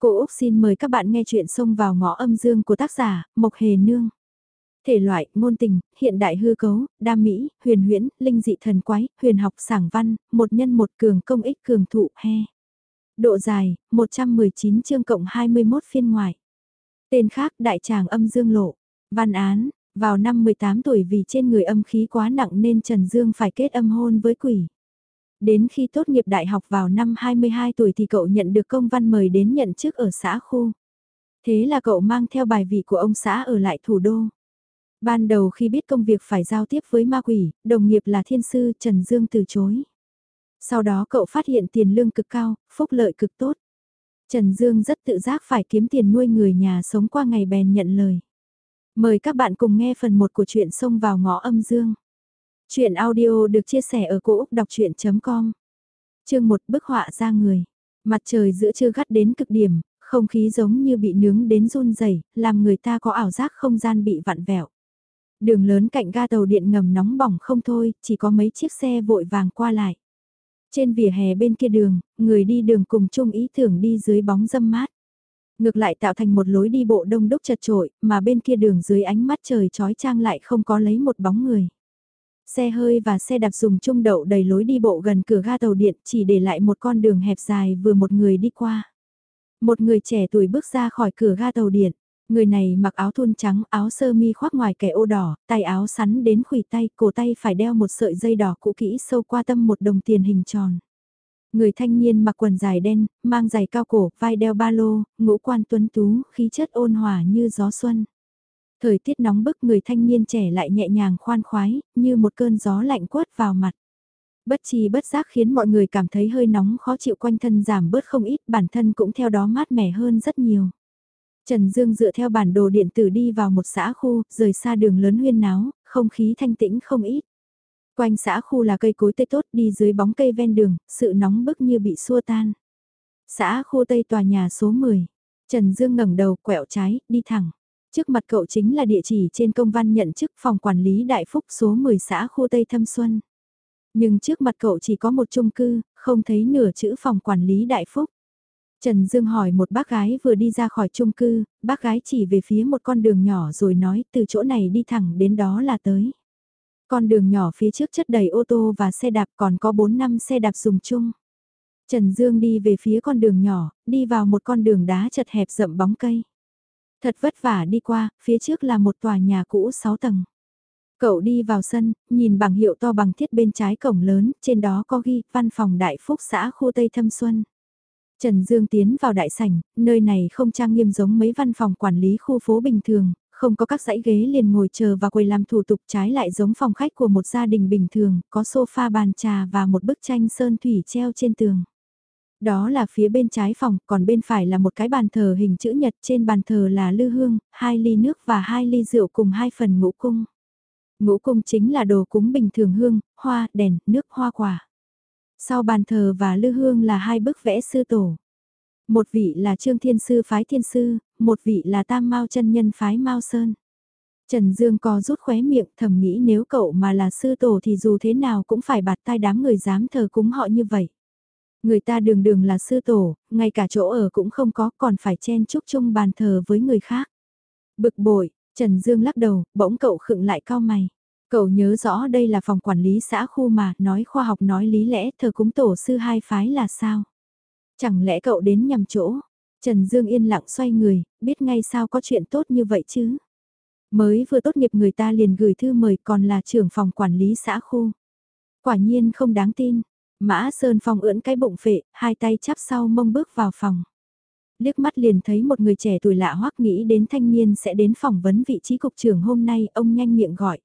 Cô Úc xin mời các bạn nghe chuyện xông vào ngõ âm dương của tác giả Mộc Hề Nương. Thể loại, ngôn tình, hiện đại hư cấu, đam mỹ, huyền huyễn, linh dị thần quái, huyền học sảng văn, một nhân một cường công ích cường thụ, he. Độ dài, 119 chương cộng 21 phiên ngoại. Tên khác đại tràng âm dương lộ. Văn án, vào năm 18 tuổi vì trên người âm khí quá nặng nên Trần Dương phải kết âm hôn với quỷ. Đến khi tốt nghiệp đại học vào năm 22 tuổi thì cậu nhận được công văn mời đến nhận chức ở xã khu. Thế là cậu mang theo bài vị của ông xã ở lại thủ đô. Ban đầu khi biết công việc phải giao tiếp với ma quỷ, đồng nghiệp là thiên sư Trần Dương từ chối. Sau đó cậu phát hiện tiền lương cực cao, phúc lợi cực tốt. Trần Dương rất tự giác phải kiếm tiền nuôi người nhà sống qua ngày bèn nhận lời. Mời các bạn cùng nghe phần 1 của truyện Sông vào ngõ âm dương. Chuyện audio được chia sẻ ở cỗ đọc chuyện.com Chương 1 bức họa ra người. Mặt trời giữa trưa gắt đến cực điểm, không khí giống như bị nướng đến run rẩy, làm người ta có ảo giác không gian bị vặn vẹo. Đường lớn cạnh ga tàu điện ngầm nóng bỏng không thôi, chỉ có mấy chiếc xe vội vàng qua lại. Trên vỉa hè bên kia đường, người đi đường cùng chung ý tưởng đi dưới bóng dâm mát. Ngược lại tạo thành một lối đi bộ đông đúc chật trội, mà bên kia đường dưới ánh mắt trời trói trang lại không có lấy một bóng người. Xe hơi và xe đạp dùng chung đậu đầy lối đi bộ gần cửa ga tàu điện chỉ để lại một con đường hẹp dài vừa một người đi qua. Một người trẻ tuổi bước ra khỏi cửa ga tàu điện. Người này mặc áo thun trắng, áo sơ mi khoác ngoài kẻ ô đỏ, tay áo sắn đến khuỷu tay, cổ tay phải đeo một sợi dây đỏ cũ kỹ sâu qua tâm một đồng tiền hình tròn. Người thanh niên mặc quần dài đen, mang giày cao cổ, vai đeo ba lô, ngũ quan tuấn tú, khí chất ôn hòa như gió xuân. Thời tiết nóng bức người thanh niên trẻ lại nhẹ nhàng khoan khoái, như một cơn gió lạnh quất vào mặt. Bất chi bất giác khiến mọi người cảm thấy hơi nóng khó chịu quanh thân giảm bớt không ít, bản thân cũng theo đó mát mẻ hơn rất nhiều. Trần Dương dựa theo bản đồ điện tử đi vào một xã khu, rời xa đường lớn huyên náo, không khí thanh tĩnh không ít. Quanh xã khu là cây cối tươi tốt đi dưới bóng cây ven đường, sự nóng bức như bị xua tan. Xã khu Tây tòa nhà số 10. Trần Dương ngẩng đầu quẹo trái, đi thẳng. Trước mặt cậu chính là địa chỉ trên công văn nhận chức phòng quản lý Đại Phúc số 10 xã khu Tây Thâm Xuân. Nhưng trước mặt cậu chỉ có một chung cư, không thấy nửa chữ phòng quản lý Đại Phúc. Trần Dương hỏi một bác gái vừa đi ra khỏi chung cư, bác gái chỉ về phía một con đường nhỏ rồi nói từ chỗ này đi thẳng đến đó là tới. Con đường nhỏ phía trước chất đầy ô tô và xe đạp còn có 4 năm xe đạp dùng chung. Trần Dương đi về phía con đường nhỏ, đi vào một con đường đá chật hẹp rậm bóng cây. Thật vất vả đi qua, phía trước là một tòa nhà cũ 6 tầng. Cậu đi vào sân, nhìn bảng hiệu to bằng thiết bên trái cổng lớn, trên đó có ghi văn phòng đại phúc xã khu Tây Thâm Xuân. Trần Dương tiến vào đại sảnh, nơi này không trang nghiêm giống mấy văn phòng quản lý khu phố bình thường, không có các dãy ghế liền ngồi chờ và quầy làm thủ tục trái lại giống phòng khách của một gia đình bình thường, có sofa bàn trà và một bức tranh sơn thủy treo trên tường. Đó là phía bên trái phòng, còn bên phải là một cái bàn thờ hình chữ nhật trên bàn thờ là lư hương, hai ly nước và hai ly rượu cùng hai phần ngũ cung. Ngũ cung chính là đồ cúng bình thường hương, hoa, đèn, nước, hoa quả. Sau bàn thờ và lư hương là hai bức vẽ sư tổ. Một vị là Trương Thiên Sư phái Thiên Sư, một vị là Tam Mao chân nhân phái Mao Sơn. Trần Dương co rút khóe miệng thầm nghĩ nếu cậu mà là sư tổ thì dù thế nào cũng phải bạt tai đám người dám thờ cúng họ như vậy. Người ta đường đường là sư tổ, ngay cả chỗ ở cũng không có còn phải chen chúc chung bàn thờ với người khác. Bực bội, Trần Dương lắc đầu, bỗng cậu khựng lại cao mày. Cậu nhớ rõ đây là phòng quản lý xã khu mà, nói khoa học nói lý lẽ thờ cúng tổ sư hai phái là sao? Chẳng lẽ cậu đến nhầm chỗ? Trần Dương yên lặng xoay người, biết ngay sao có chuyện tốt như vậy chứ? Mới vừa tốt nghiệp người ta liền gửi thư mời còn là trưởng phòng quản lý xã khu. Quả nhiên không đáng tin, Mã Sơn Phong ưỡn cái bụng phệ, hai tay chắp sau mông bước vào phòng. Liếc mắt liền thấy một người trẻ tuổi lạ hoắc nghĩ đến thanh niên sẽ đến phỏng vấn vị trí cục trưởng hôm nay, ông nhanh miệng gọi.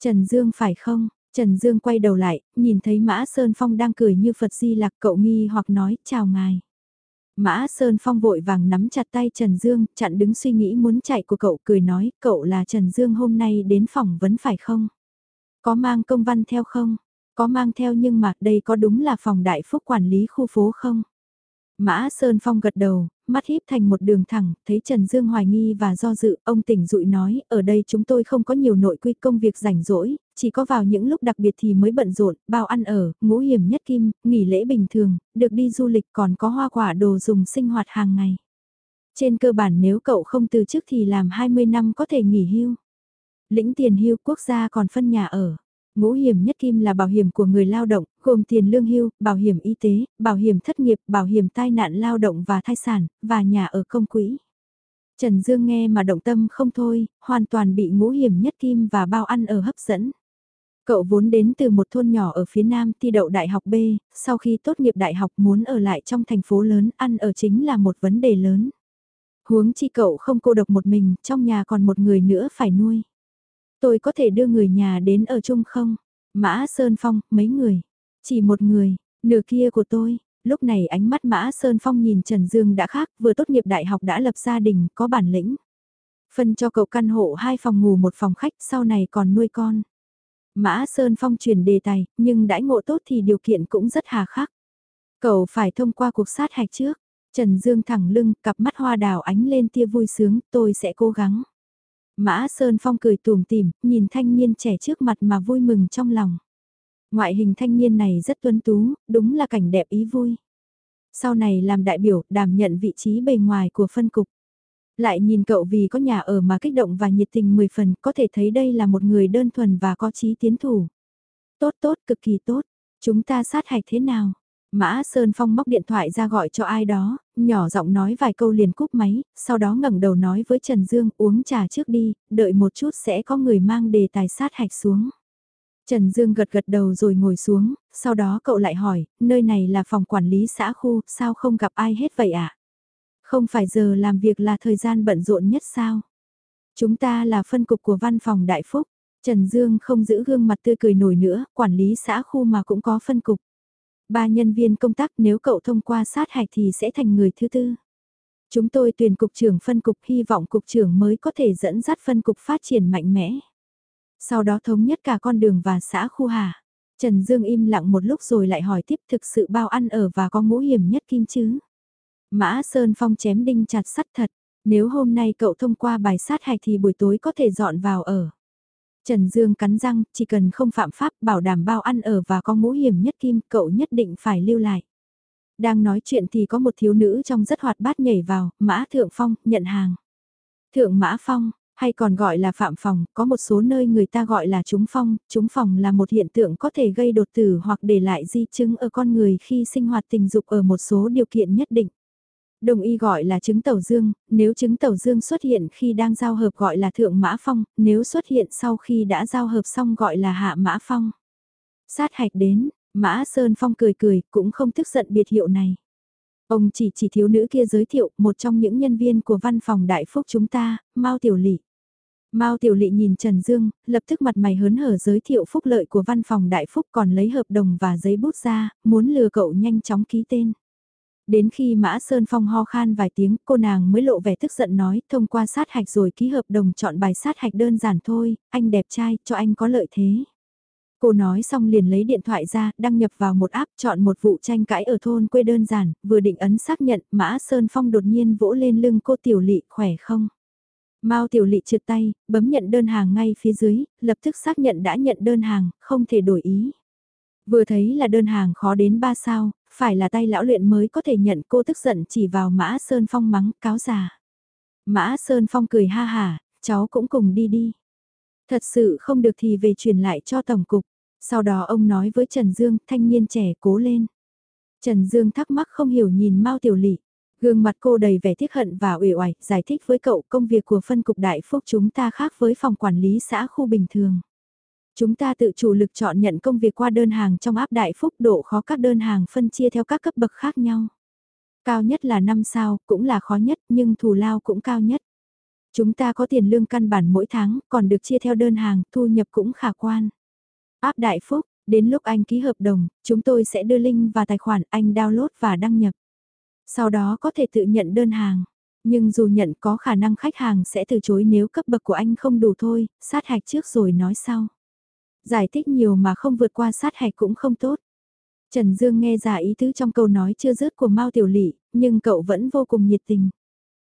Trần Dương phải không? Trần Dương quay đầu lại, nhìn thấy Mã Sơn Phong đang cười như Phật Di Lạc cậu nghi hoặc nói chào ngài. Mã Sơn Phong vội vàng nắm chặt tay Trần Dương, chặn đứng suy nghĩ muốn chạy của cậu cười nói cậu là Trần Dương hôm nay đến phỏng vấn phải không? Có mang công văn theo không? Có mang theo nhưng mà đây có đúng là phòng đại phúc quản lý khu phố không? Mã Sơn Phong gật đầu, mắt híp thành một đường thẳng, thấy Trần Dương hoài nghi và do dự, ông tỉnh dụi nói, ở đây chúng tôi không có nhiều nội quy công việc rảnh rỗi, chỉ có vào những lúc đặc biệt thì mới bận rộn, bao ăn ở, ngũ hiểm nhất kim, nghỉ lễ bình thường, được đi du lịch còn có hoa quả đồ dùng sinh hoạt hàng ngày. Trên cơ bản nếu cậu không từ chức thì làm 20 năm có thể nghỉ hưu. Lĩnh tiền hưu quốc gia còn phân nhà ở. Ngũ hiểm nhất kim là bảo hiểm của người lao động, gồm tiền lương hưu, bảo hiểm y tế, bảo hiểm thất nghiệp, bảo hiểm tai nạn lao động và thai sản, và nhà ở công quỹ. Trần Dương nghe mà động tâm không thôi, hoàn toàn bị ngũ hiểm nhất kim và bao ăn ở hấp dẫn. Cậu vốn đến từ một thôn nhỏ ở phía nam thi đậu đại học B, sau khi tốt nghiệp đại học muốn ở lại trong thành phố lớn ăn ở chính là một vấn đề lớn. Huống chi cậu không cô độc một mình, trong nhà còn một người nữa phải nuôi. Tôi có thể đưa người nhà đến ở chung không? Mã Sơn Phong, mấy người? Chỉ một người, nửa kia của tôi. Lúc này ánh mắt Mã Sơn Phong nhìn Trần Dương đã khác, vừa tốt nghiệp đại học đã lập gia đình, có bản lĩnh. Phân cho cậu căn hộ hai phòng ngủ một phòng khách, sau này còn nuôi con. Mã Sơn Phong chuyển đề tài, nhưng đãi ngộ tốt thì điều kiện cũng rất hà khắc. Cậu phải thông qua cuộc sát hạch trước. Trần Dương thẳng lưng, cặp mắt hoa đào ánh lên tia vui sướng, tôi sẽ cố gắng. Mã Sơn Phong cười tùm tìm, nhìn thanh niên trẻ trước mặt mà vui mừng trong lòng. Ngoại hình thanh niên này rất tuấn tú, đúng là cảnh đẹp ý vui. Sau này làm đại biểu, đảm nhận vị trí bề ngoài của phân cục. Lại nhìn cậu vì có nhà ở mà kích động và nhiệt tình 10 phần, có thể thấy đây là một người đơn thuần và có chí tiến thủ. Tốt tốt, cực kỳ tốt. Chúng ta sát hạch thế nào? Mã Sơn Phong móc điện thoại ra gọi cho ai đó, nhỏ giọng nói vài câu liền cúp máy, sau đó ngẩng đầu nói với Trần Dương uống trà trước đi, đợi một chút sẽ có người mang đề tài sát hạch xuống. Trần Dương gật gật đầu rồi ngồi xuống, sau đó cậu lại hỏi, nơi này là phòng quản lý xã khu, sao không gặp ai hết vậy ạ? À? Không phải giờ làm việc là thời gian bận rộn nhất sao? Chúng ta là phân cục của văn phòng Đại Phúc. Trần Dương không giữ gương mặt tươi cười nổi nữa, quản lý xã khu mà cũng có phân cục. Ba nhân viên công tác nếu cậu thông qua sát hạch thì sẽ thành người thứ tư. Chúng tôi tuyển cục trưởng phân cục hy vọng cục trưởng mới có thể dẫn dắt phân cục phát triển mạnh mẽ. Sau đó thống nhất cả con đường và xã khu hà. Trần Dương im lặng một lúc rồi lại hỏi tiếp thực sự bao ăn ở và có ngũ hiểm nhất kim chứ. Mã Sơn Phong chém đinh chặt sắt thật, nếu hôm nay cậu thông qua bài sát hạch thì buổi tối có thể dọn vào ở. Trần Dương cắn răng, chỉ cần không phạm pháp bảo đảm bao ăn ở và có ngũ hiểm nhất kim, cậu nhất định phải lưu lại. Đang nói chuyện thì có một thiếu nữ trong rất hoạt bát nhảy vào, Mã Thượng Phong, nhận hàng. Thượng Mã Phong, hay còn gọi là phạm phòng, có một số nơi người ta gọi là trúng phong, trúng phòng là một hiện tượng có thể gây đột tử hoặc để lại di chứng ở con người khi sinh hoạt tình dục ở một số điều kiện nhất định. Đồng y gọi là trứng tàu dương, nếu trứng tàu dương xuất hiện khi đang giao hợp gọi là thượng mã phong, nếu xuất hiện sau khi đã giao hợp xong gọi là hạ mã phong. Sát hạch đến, mã Sơn Phong cười cười, cũng không tức giận biệt hiệu này. Ông chỉ chỉ thiếu nữ kia giới thiệu một trong những nhân viên của văn phòng đại phúc chúng ta, Mao Tiểu Lị. Mao Tiểu Lị nhìn Trần Dương, lập tức mặt mày hớn hở giới thiệu phúc lợi của văn phòng đại phúc còn lấy hợp đồng và giấy bút ra, muốn lừa cậu nhanh chóng ký tên. Đến khi Mã Sơn Phong ho khan vài tiếng, cô nàng mới lộ vẻ tức giận nói, thông qua sát hạch rồi ký hợp đồng chọn bài sát hạch đơn giản thôi, anh đẹp trai, cho anh có lợi thế. Cô nói xong liền lấy điện thoại ra, đăng nhập vào một app, chọn một vụ tranh cãi ở thôn quê đơn giản, vừa định ấn xác nhận, Mã Sơn Phong đột nhiên vỗ lên lưng cô Tiểu Lị, khỏe không? Mao Tiểu Lị trượt tay, bấm nhận đơn hàng ngay phía dưới, lập tức xác nhận đã nhận đơn hàng, không thể đổi ý. Vừa thấy là đơn hàng khó đến 3 sao, phải là tay lão luyện mới có thể nhận cô tức giận chỉ vào Mã Sơn Phong mắng cáo già. Mã Sơn Phong cười ha hà, cháu cũng cùng đi đi. Thật sự không được thì về truyền lại cho Tổng cục. Sau đó ông nói với Trần Dương, thanh niên trẻ cố lên. Trần Dương thắc mắc không hiểu nhìn Mao Tiểu Lị. Gương mặt cô đầy vẻ tiếc hận và uể oải, giải thích với cậu công việc của phân cục đại phúc chúng ta khác với phòng quản lý xã khu bình thường. Chúng ta tự chủ lực chọn nhận công việc qua đơn hàng trong áp đại phúc độ khó các đơn hàng phân chia theo các cấp bậc khác nhau. Cao nhất là 5 sao, cũng là khó nhất, nhưng thù lao cũng cao nhất. Chúng ta có tiền lương căn bản mỗi tháng, còn được chia theo đơn hàng, thu nhập cũng khả quan. Áp đại phúc, đến lúc anh ký hợp đồng, chúng tôi sẽ đưa link và tài khoản anh download và đăng nhập. Sau đó có thể tự nhận đơn hàng. Nhưng dù nhận có khả năng khách hàng sẽ từ chối nếu cấp bậc của anh không đủ thôi, sát hạch trước rồi nói sau. Giải thích nhiều mà không vượt qua sát hạch cũng không tốt. Trần Dương nghe ra ý tứ trong câu nói chưa dứt của Mao Tiểu Lị, nhưng cậu vẫn vô cùng nhiệt tình.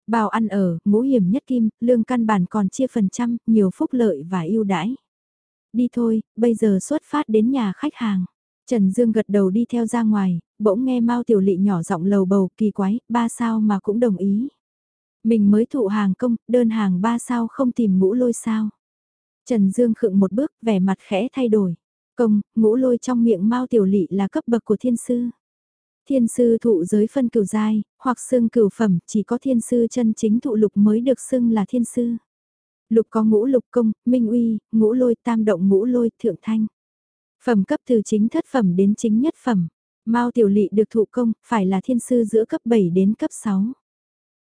Bào ăn ở, ngũ hiểm nhất kim, lương căn bản còn chia phần trăm, nhiều phúc lợi và ưu đãi. Đi thôi, bây giờ xuất phát đến nhà khách hàng. Trần Dương gật đầu đi theo ra ngoài, bỗng nghe Mao Tiểu Lị nhỏ giọng lầu bầu kỳ quái, ba sao mà cũng đồng ý. Mình mới thụ hàng công, đơn hàng ba sao không tìm ngũ lôi sao. Trần Dương khựng một bước, vẻ mặt khẽ thay đổi. Công, ngũ lôi trong miệng Mao Tiểu Lị là cấp bậc của thiên sư. Thiên sư thụ giới phân cửu giai, hoặc xương cửu phẩm, chỉ có thiên sư chân chính thụ lục mới được xưng là thiên sư. Lục có ngũ lục công, minh uy, ngũ lôi, tam động ngũ lôi, thượng thanh. Phẩm cấp từ chính thất phẩm đến chính nhất phẩm. Mao Tiểu Lị được thụ công, phải là thiên sư giữa cấp 7 đến cấp 6.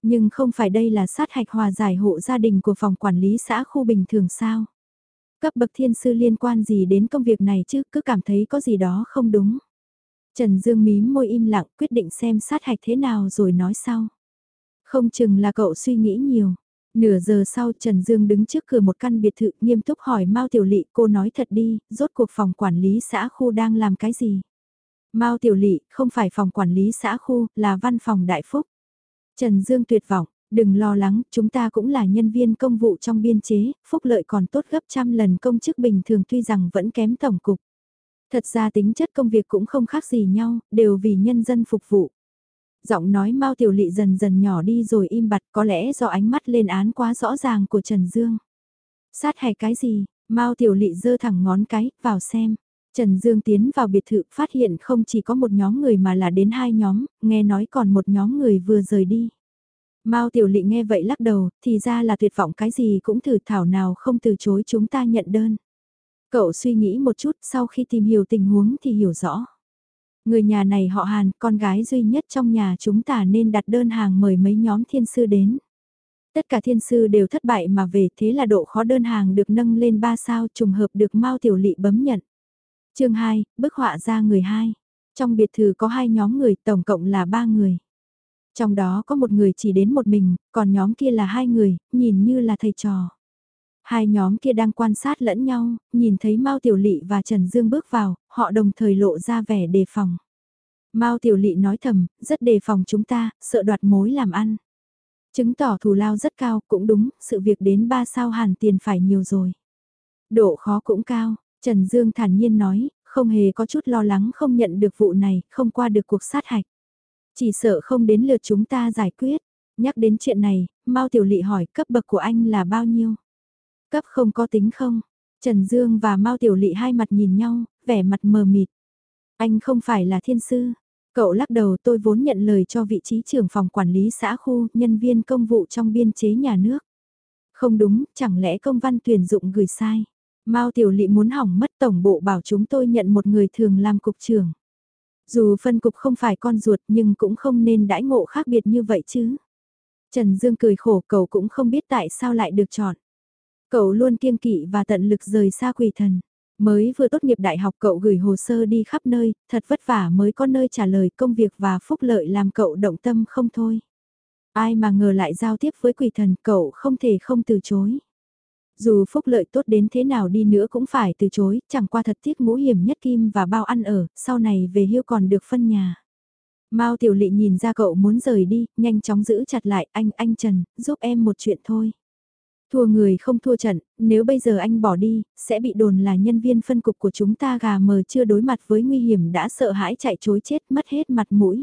Nhưng không phải đây là sát hạch hòa giải hộ gia đình của phòng quản lý xã khu bình thường sao? Cấp bậc thiên sư liên quan gì đến công việc này chứ, cứ cảm thấy có gì đó không đúng. Trần Dương mím môi im lặng quyết định xem sát hạch thế nào rồi nói sau. Không chừng là cậu suy nghĩ nhiều. Nửa giờ sau Trần Dương đứng trước cửa một căn biệt thự nghiêm túc hỏi Mao Tiểu Lị cô nói thật đi, rốt cuộc phòng quản lý xã khu đang làm cái gì? Mao Tiểu Lị không phải phòng quản lý xã khu, là văn phòng đại phúc. Trần Dương tuyệt vọng, đừng lo lắng, chúng ta cũng là nhân viên công vụ trong biên chế, phúc lợi còn tốt gấp trăm lần công chức bình thường tuy rằng vẫn kém tổng cục. Thật ra tính chất công việc cũng không khác gì nhau, đều vì nhân dân phục vụ. Giọng nói Mao Tiểu Lị dần dần nhỏ đi rồi im bặt có lẽ do ánh mắt lên án quá rõ ràng của Trần Dương. Sát hay cái gì, Mao Tiểu Lị giơ thẳng ngón cái, vào xem. Trần Dương tiến vào biệt thự phát hiện không chỉ có một nhóm người mà là đến hai nhóm, nghe nói còn một nhóm người vừa rời đi. Mao Tiểu Lị nghe vậy lắc đầu, thì ra là tuyệt vọng cái gì cũng thử thảo nào không từ chối chúng ta nhận đơn. Cậu suy nghĩ một chút sau khi tìm hiểu tình huống thì hiểu rõ. Người nhà này họ Hàn, con gái duy nhất trong nhà chúng ta nên đặt đơn hàng mời mấy nhóm thiên sư đến. Tất cả thiên sư đều thất bại mà về thế là độ khó đơn hàng được nâng lên 3 sao trùng hợp được Mao Tiểu Lị bấm nhận. chương 2, bức họa ra người hai. Trong biệt thự có hai nhóm người tổng cộng là ba người. Trong đó có một người chỉ đến một mình, còn nhóm kia là hai người, nhìn như là thầy trò. Hai nhóm kia đang quan sát lẫn nhau, nhìn thấy Mao Tiểu Lị và Trần Dương bước vào, họ đồng thời lộ ra vẻ đề phòng. Mao Tiểu Lị nói thầm, rất đề phòng chúng ta, sợ đoạt mối làm ăn. Chứng tỏ thù lao rất cao, cũng đúng, sự việc đến ba sao hàn tiền phải nhiều rồi. Độ khó cũng cao, Trần Dương thản nhiên nói, không hề có chút lo lắng không nhận được vụ này, không qua được cuộc sát hạch. Chỉ sợ không đến lượt chúng ta giải quyết. Nhắc đến chuyện này, Mao Tiểu Lị hỏi cấp bậc của anh là bao nhiêu? Cấp không có tính không? Trần Dương và Mao Tiểu Lị hai mặt nhìn nhau, vẻ mặt mờ mịt. Anh không phải là thiên sư. Cậu lắc đầu tôi vốn nhận lời cho vị trí trưởng phòng quản lý xã khu, nhân viên công vụ trong biên chế nhà nước. Không đúng, chẳng lẽ công văn tuyển dụng gửi sai. Mao Tiểu Lị muốn hỏng mất tổng bộ bảo chúng tôi nhận một người thường làm cục trưởng. Dù phân cục không phải con ruột nhưng cũng không nên đãi ngộ khác biệt như vậy chứ. Trần Dương cười khổ cậu cũng không biết tại sao lại được chọn. Cậu luôn kiêng kỵ và tận lực rời xa quỷ thần. Mới vừa tốt nghiệp đại học cậu gửi hồ sơ đi khắp nơi, thật vất vả mới có nơi trả lời công việc và phúc lợi làm cậu động tâm không thôi. Ai mà ngờ lại giao tiếp với quỷ thần cậu không thể không từ chối. Dù phúc lợi tốt đến thế nào đi nữa cũng phải từ chối, chẳng qua thật tiếc ngũ hiểm nhất kim và bao ăn ở, sau này về hưu còn được phân nhà. Mao Tiểu Lị nhìn ra cậu muốn rời đi, nhanh chóng giữ chặt lại anh, anh Trần, giúp em một chuyện thôi. Thua người không thua trận, nếu bây giờ anh bỏ đi, sẽ bị đồn là nhân viên phân cục của chúng ta gà mờ chưa đối mặt với nguy hiểm đã sợ hãi chạy chối chết mất hết mặt mũi.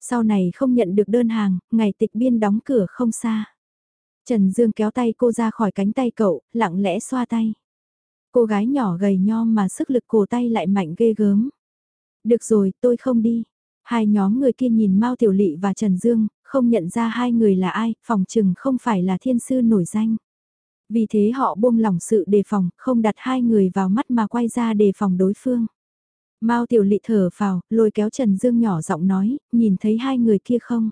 Sau này không nhận được đơn hàng, ngày tịch biên đóng cửa không xa. Trần Dương kéo tay cô ra khỏi cánh tay cậu, lặng lẽ xoa tay. Cô gái nhỏ gầy nhom mà sức lực cổ tay lại mạnh ghê gớm. Được rồi, tôi không đi. Hai nhóm người kia nhìn Mao Tiểu Lị và Trần Dương, không nhận ra hai người là ai, phòng trừng không phải là thiên sư nổi danh. Vì thế họ buông lỏng sự đề phòng, không đặt hai người vào mắt mà quay ra đề phòng đối phương. Mao Tiểu Lị thở vào, lôi kéo Trần Dương nhỏ giọng nói, nhìn thấy hai người kia không?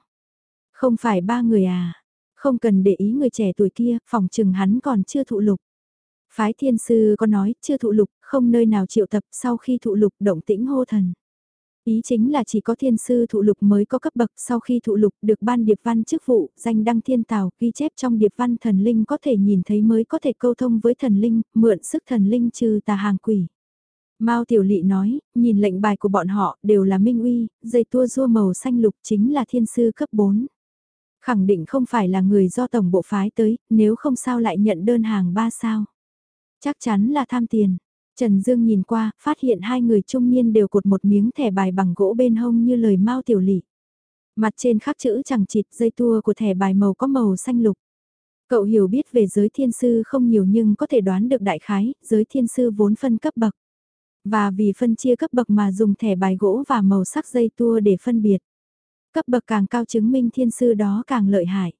Không phải ba người à? Không cần để ý người trẻ tuổi kia, phòng trừng hắn còn chưa thụ lục. Phái thiên sư có nói, chưa thụ lục, không nơi nào triệu tập sau khi thụ lục động tĩnh hô thần. Ý chính là chỉ có thiên sư thụ lục mới có cấp bậc sau khi thụ lục được ban điệp văn chức vụ, danh đăng thiên tào, ghi chép trong điệp văn thần linh có thể nhìn thấy mới có thể câu thông với thần linh, mượn sức thần linh trừ tà hàng quỷ. Mao Tiểu Lị nói, nhìn lệnh bài của bọn họ đều là minh uy, dây tua rua màu xanh lục chính là thiên sư cấp 4. Khẳng định không phải là người do tổng bộ phái tới, nếu không sao lại nhận đơn hàng ba sao. Chắc chắn là tham tiền. Trần Dương nhìn qua, phát hiện hai người trung niên đều cột một miếng thẻ bài bằng gỗ bên hông như lời Mao Tiểu Lị. Mặt trên khắc chữ chẳng chịt dây tua của thẻ bài màu có màu xanh lục. Cậu hiểu biết về giới thiên sư không nhiều nhưng có thể đoán được đại khái, giới thiên sư vốn phân cấp bậc. Và vì phân chia cấp bậc mà dùng thẻ bài gỗ và màu sắc dây tua để phân biệt. Cấp bậc càng cao chứng minh thiên sư đó càng lợi hại.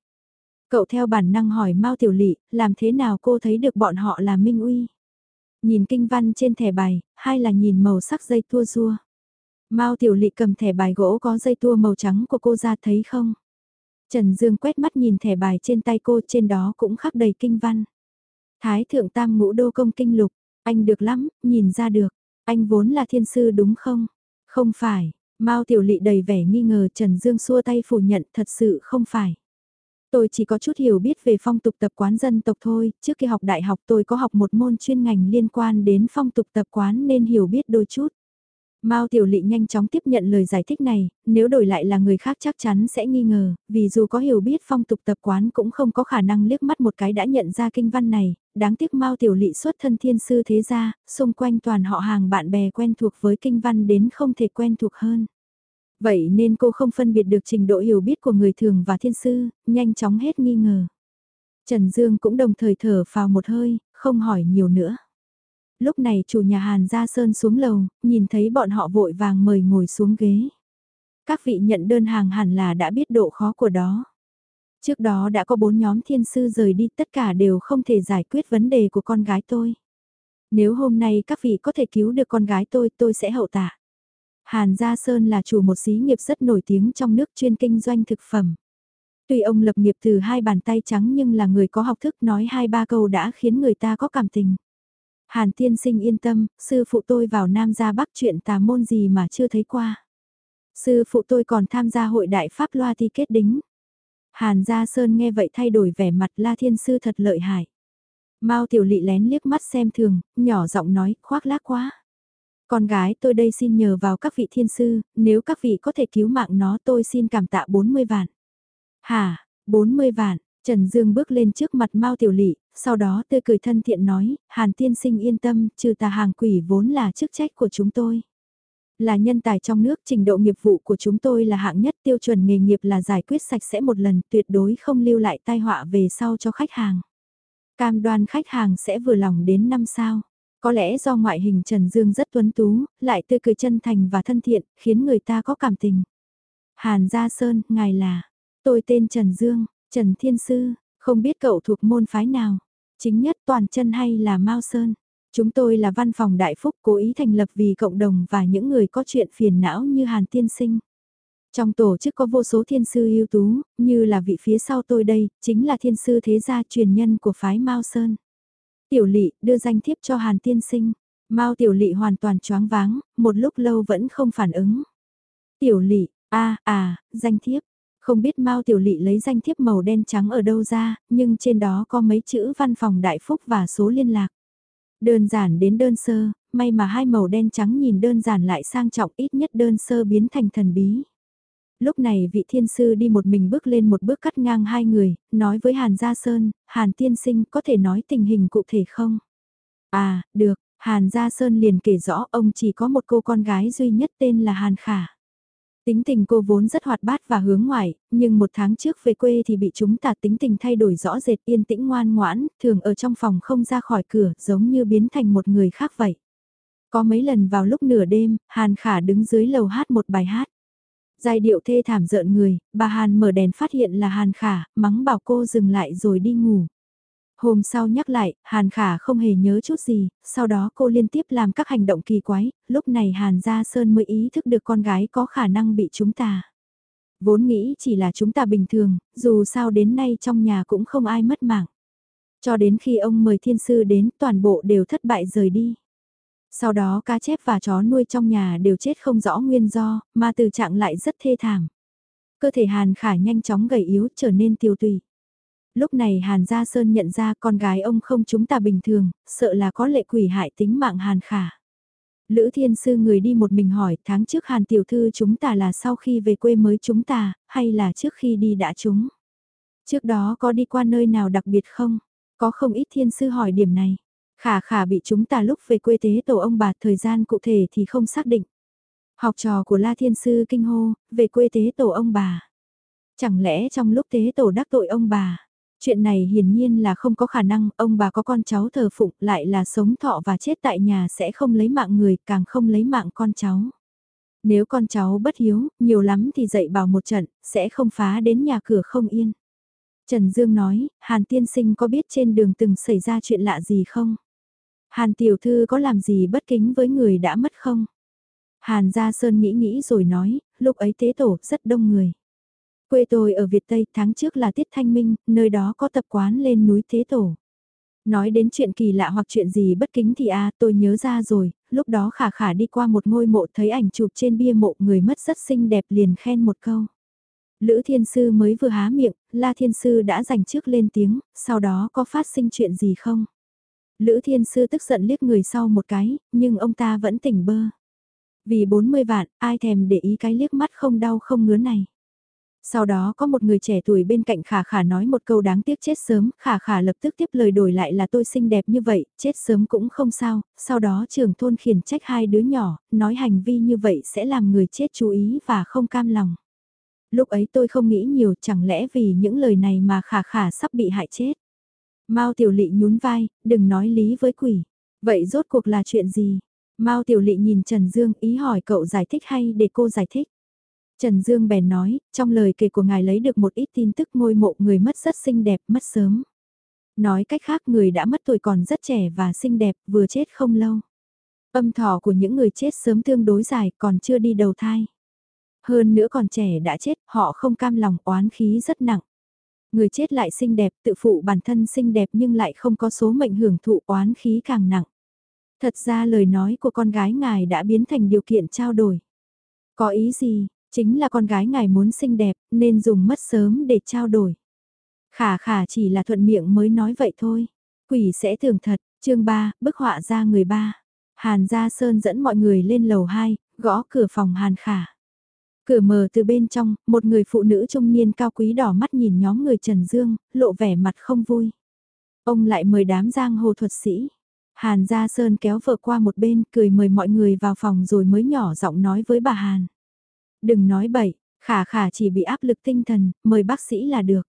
Cậu theo bản năng hỏi Mao Tiểu Lị, làm thế nào cô thấy được bọn họ là minh uy? Nhìn kinh văn trên thẻ bài, hay là nhìn màu sắc dây tua rua? Mao Tiểu Lị cầm thẻ bài gỗ có dây tua màu trắng của cô ra thấy không? Trần Dương quét mắt nhìn thẻ bài trên tay cô trên đó cũng khắc đầy kinh văn. Thái thượng tam ngũ đô công kinh lục, anh được lắm, nhìn ra được. Anh vốn là thiên sư đúng không? Không phải, Mao Tiểu Lị đầy vẻ nghi ngờ Trần Dương xua tay phủ nhận thật sự không phải. Tôi chỉ có chút hiểu biết về phong tục tập quán dân tộc thôi, trước khi học đại học tôi có học một môn chuyên ngành liên quan đến phong tục tập quán nên hiểu biết đôi chút. Mao Tiểu Lị nhanh chóng tiếp nhận lời giải thích này, nếu đổi lại là người khác chắc chắn sẽ nghi ngờ, vì dù có hiểu biết phong tục tập quán cũng không có khả năng liếc mắt một cái đã nhận ra kinh văn này, đáng tiếc Mao Tiểu Lị xuất thân thiên sư thế gia, xung quanh toàn họ hàng bạn bè quen thuộc với kinh văn đến không thể quen thuộc hơn. Vậy nên cô không phân biệt được trình độ hiểu biết của người thường và thiên sư, nhanh chóng hết nghi ngờ. Trần Dương cũng đồng thời thở vào một hơi, không hỏi nhiều nữa. Lúc này chủ nhà Hàn Gia Sơn xuống lầu, nhìn thấy bọn họ vội vàng mời ngồi xuống ghế. Các vị nhận đơn hàng hẳn là đã biết độ khó của đó. Trước đó đã có bốn nhóm thiên sư rời đi tất cả đều không thể giải quyết vấn đề của con gái tôi. Nếu hôm nay các vị có thể cứu được con gái tôi tôi sẽ hậu tạ. Hàn Gia Sơn là chủ một xí nghiệp rất nổi tiếng trong nước chuyên kinh doanh thực phẩm. Tuy ông lập nghiệp từ hai bàn tay trắng nhưng là người có học thức nói hai ba câu đã khiến người ta có cảm tình. Hàn tiên sinh yên tâm, sư phụ tôi vào Nam ra Bắc chuyện tà môn gì mà chưa thấy qua. Sư phụ tôi còn tham gia hội đại pháp loa thi kết đính. Hàn Gia Sơn nghe vậy thay đổi vẻ mặt La Thiên Sư thật lợi hại. Mao Tiểu Lị lén liếc mắt xem thường, nhỏ giọng nói, khoác lác quá. Con gái tôi đây xin nhờ vào các vị thiên sư, nếu các vị có thể cứu mạng nó tôi xin cảm tạ 40 vạn. Hà, 40 vạn, Trần Dương bước lên trước mặt Mao Tiểu Lị, sau đó tươi cười thân thiện nói, Hàn tiên sinh yên tâm, trừ tà hàng quỷ vốn là chức trách của chúng tôi. Là nhân tài trong nước, trình độ nghiệp vụ của chúng tôi là hạng nhất tiêu chuẩn nghề nghiệp là giải quyết sạch sẽ một lần, tuyệt đối không lưu lại tai họa về sau cho khách hàng. Cam đoan khách hàng sẽ vừa lòng đến năm sao. Có lẽ do ngoại hình Trần Dương rất tuấn tú, lại tươi cười chân thành và thân thiện, khiến người ta có cảm tình. Hàn Gia Sơn, ngài là, tôi tên Trần Dương, Trần Thiên Sư, không biết cậu thuộc môn phái nào, chính nhất toàn chân hay là Mao Sơn. Chúng tôi là văn phòng đại phúc cố ý thành lập vì cộng đồng và những người có chuyện phiền não như Hàn Tiên Sinh. Trong tổ chức có vô số thiên sư ưu tú, như là vị phía sau tôi đây, chính là thiên sư thế gia truyền nhân của phái Mao Sơn. Tiểu lỵ đưa danh thiếp cho Hàn Tiên Sinh. Mao Tiểu lỵ hoàn toàn choáng váng, một lúc lâu vẫn không phản ứng. Tiểu lỵ a à, danh thiếp. Không biết Mao Tiểu lỵ lấy danh thiếp màu đen trắng ở đâu ra, nhưng trên đó có mấy chữ văn phòng đại phúc và số liên lạc. Đơn giản đến đơn sơ, may mà hai màu đen trắng nhìn đơn giản lại sang trọng ít nhất đơn sơ biến thành thần bí. Lúc này vị thiên sư đi một mình bước lên một bước cắt ngang hai người, nói với Hàn Gia Sơn, Hàn tiên sinh có thể nói tình hình cụ thể không? À, được, Hàn Gia Sơn liền kể rõ ông chỉ có một cô con gái duy nhất tên là Hàn Khả. Tính tình cô vốn rất hoạt bát và hướng ngoại, nhưng một tháng trước về quê thì bị chúng ta tính tình thay đổi rõ rệt yên tĩnh ngoan ngoãn, thường ở trong phòng không ra khỏi cửa giống như biến thành một người khác vậy. Có mấy lần vào lúc nửa đêm, Hàn Khả đứng dưới lầu hát một bài hát. Giai điệu thê thảm rợn người, bà Hàn mở đèn phát hiện là Hàn Khả, mắng bảo cô dừng lại rồi đi ngủ. Hôm sau nhắc lại, Hàn Khả không hề nhớ chút gì, sau đó cô liên tiếp làm các hành động kỳ quái, lúc này Hàn Gia Sơn mới ý thức được con gái có khả năng bị chúng ta. Vốn nghĩ chỉ là chúng ta bình thường, dù sao đến nay trong nhà cũng không ai mất mạng. Cho đến khi ông mời thiên sư đến toàn bộ đều thất bại rời đi. Sau đó cá chép và chó nuôi trong nhà đều chết không rõ nguyên do, mà từ trạng lại rất thê thảm. Cơ thể Hàn Khả nhanh chóng gầy yếu trở nên tiêu tùy. Lúc này Hàn Gia Sơn nhận ra con gái ông không chúng ta bình thường, sợ là có lệ quỷ hại tính mạng Hàn Khả. Lữ Thiên Sư người đi một mình hỏi tháng trước Hàn Tiểu Thư chúng ta là sau khi về quê mới chúng ta, hay là trước khi đi đã chúng? Trước đó có đi qua nơi nào đặc biệt không? Có không ít Thiên Sư hỏi điểm này. Khả khả bị chúng ta lúc về quê tế tổ ông bà thời gian cụ thể thì không xác định. Học trò của La Thiên Sư kinh hô, về quê tế tổ ông bà. Chẳng lẽ trong lúc tế tổ đắc tội ông bà? Chuyện này hiển nhiên là không có khả năng, ông bà có con cháu thờ phụng lại là sống thọ và chết tại nhà sẽ không lấy mạng người, càng không lấy mạng con cháu. Nếu con cháu bất hiếu, nhiều lắm thì dạy bảo một trận, sẽ không phá đến nhà cửa không yên. Trần Dương nói, Hàn tiên sinh có biết trên đường từng xảy ra chuyện lạ gì không? Hàn tiểu thư có làm gì bất kính với người đã mất không? Hàn Gia Sơn nghĩ nghĩ rồi nói, lúc ấy tế tổ rất đông người. Quê tôi ở Việt Tây tháng trước là Tiết Thanh Minh, nơi đó có tập quán lên núi Tế Tổ. Nói đến chuyện kỳ lạ hoặc chuyện gì bất kính thì à tôi nhớ ra rồi, lúc đó khả khả đi qua một ngôi mộ thấy ảnh chụp trên bia mộ người mất rất xinh đẹp liền khen một câu. Lữ Thiên Sư mới vừa há miệng, La Thiên Sư đã giành trước lên tiếng, sau đó có phát sinh chuyện gì không? Lữ Thiên Sư tức giận liếc người sau một cái, nhưng ông ta vẫn tỉnh bơ. Vì 40 vạn, ai thèm để ý cái liếc mắt không đau không ngứa này. Sau đó có một người trẻ tuổi bên cạnh Khả Khả nói một câu đáng tiếc chết sớm, Khả Khả lập tức tiếp lời đổi lại là tôi xinh đẹp như vậy, chết sớm cũng không sao, sau đó trưởng thôn khiển trách hai đứa nhỏ, nói hành vi như vậy sẽ làm người chết chú ý và không cam lòng. Lúc ấy tôi không nghĩ nhiều chẳng lẽ vì những lời này mà Khả Khả sắp bị hại chết. Mao Tiểu Lị nhún vai, đừng nói lý với quỷ. Vậy rốt cuộc là chuyện gì? Mao Tiểu Lị nhìn Trần Dương ý hỏi cậu giải thích hay để cô giải thích? Trần Dương bèn nói, trong lời kể của ngài lấy được một ít tin tức ngôi mộ người mất rất xinh đẹp, mất sớm. Nói cách khác người đã mất tuổi còn rất trẻ và xinh đẹp, vừa chết không lâu. Âm thọ của những người chết sớm tương đối dài, còn chưa đi đầu thai. Hơn nữa còn trẻ đã chết, họ không cam lòng oán khí rất nặng. Người chết lại xinh đẹp, tự phụ bản thân xinh đẹp nhưng lại không có số mệnh hưởng thụ oán khí càng nặng. Thật ra lời nói của con gái ngài đã biến thành điều kiện trao đổi. Có ý gì, Chính là con gái ngài muốn xinh đẹp, nên dùng mất sớm để trao đổi. Khả khả chỉ là thuận miệng mới nói vậy thôi. Quỷ sẽ tưởng thật, chương 3, bức họa ra người ba. Hàn Gia Sơn dẫn mọi người lên lầu 2, gõ cửa phòng Hàn Khả. Cửa mở từ bên trong, một người phụ nữ trung niên cao quý đỏ mắt nhìn nhóm người Trần Dương, lộ vẻ mặt không vui. Ông lại mời đám giang hồ thuật sĩ. Hàn Gia Sơn kéo vợ qua một bên, cười mời mọi người vào phòng rồi mới nhỏ giọng nói với bà Hàn. Đừng nói bậy, khả khả chỉ bị áp lực tinh thần, mời bác sĩ là được.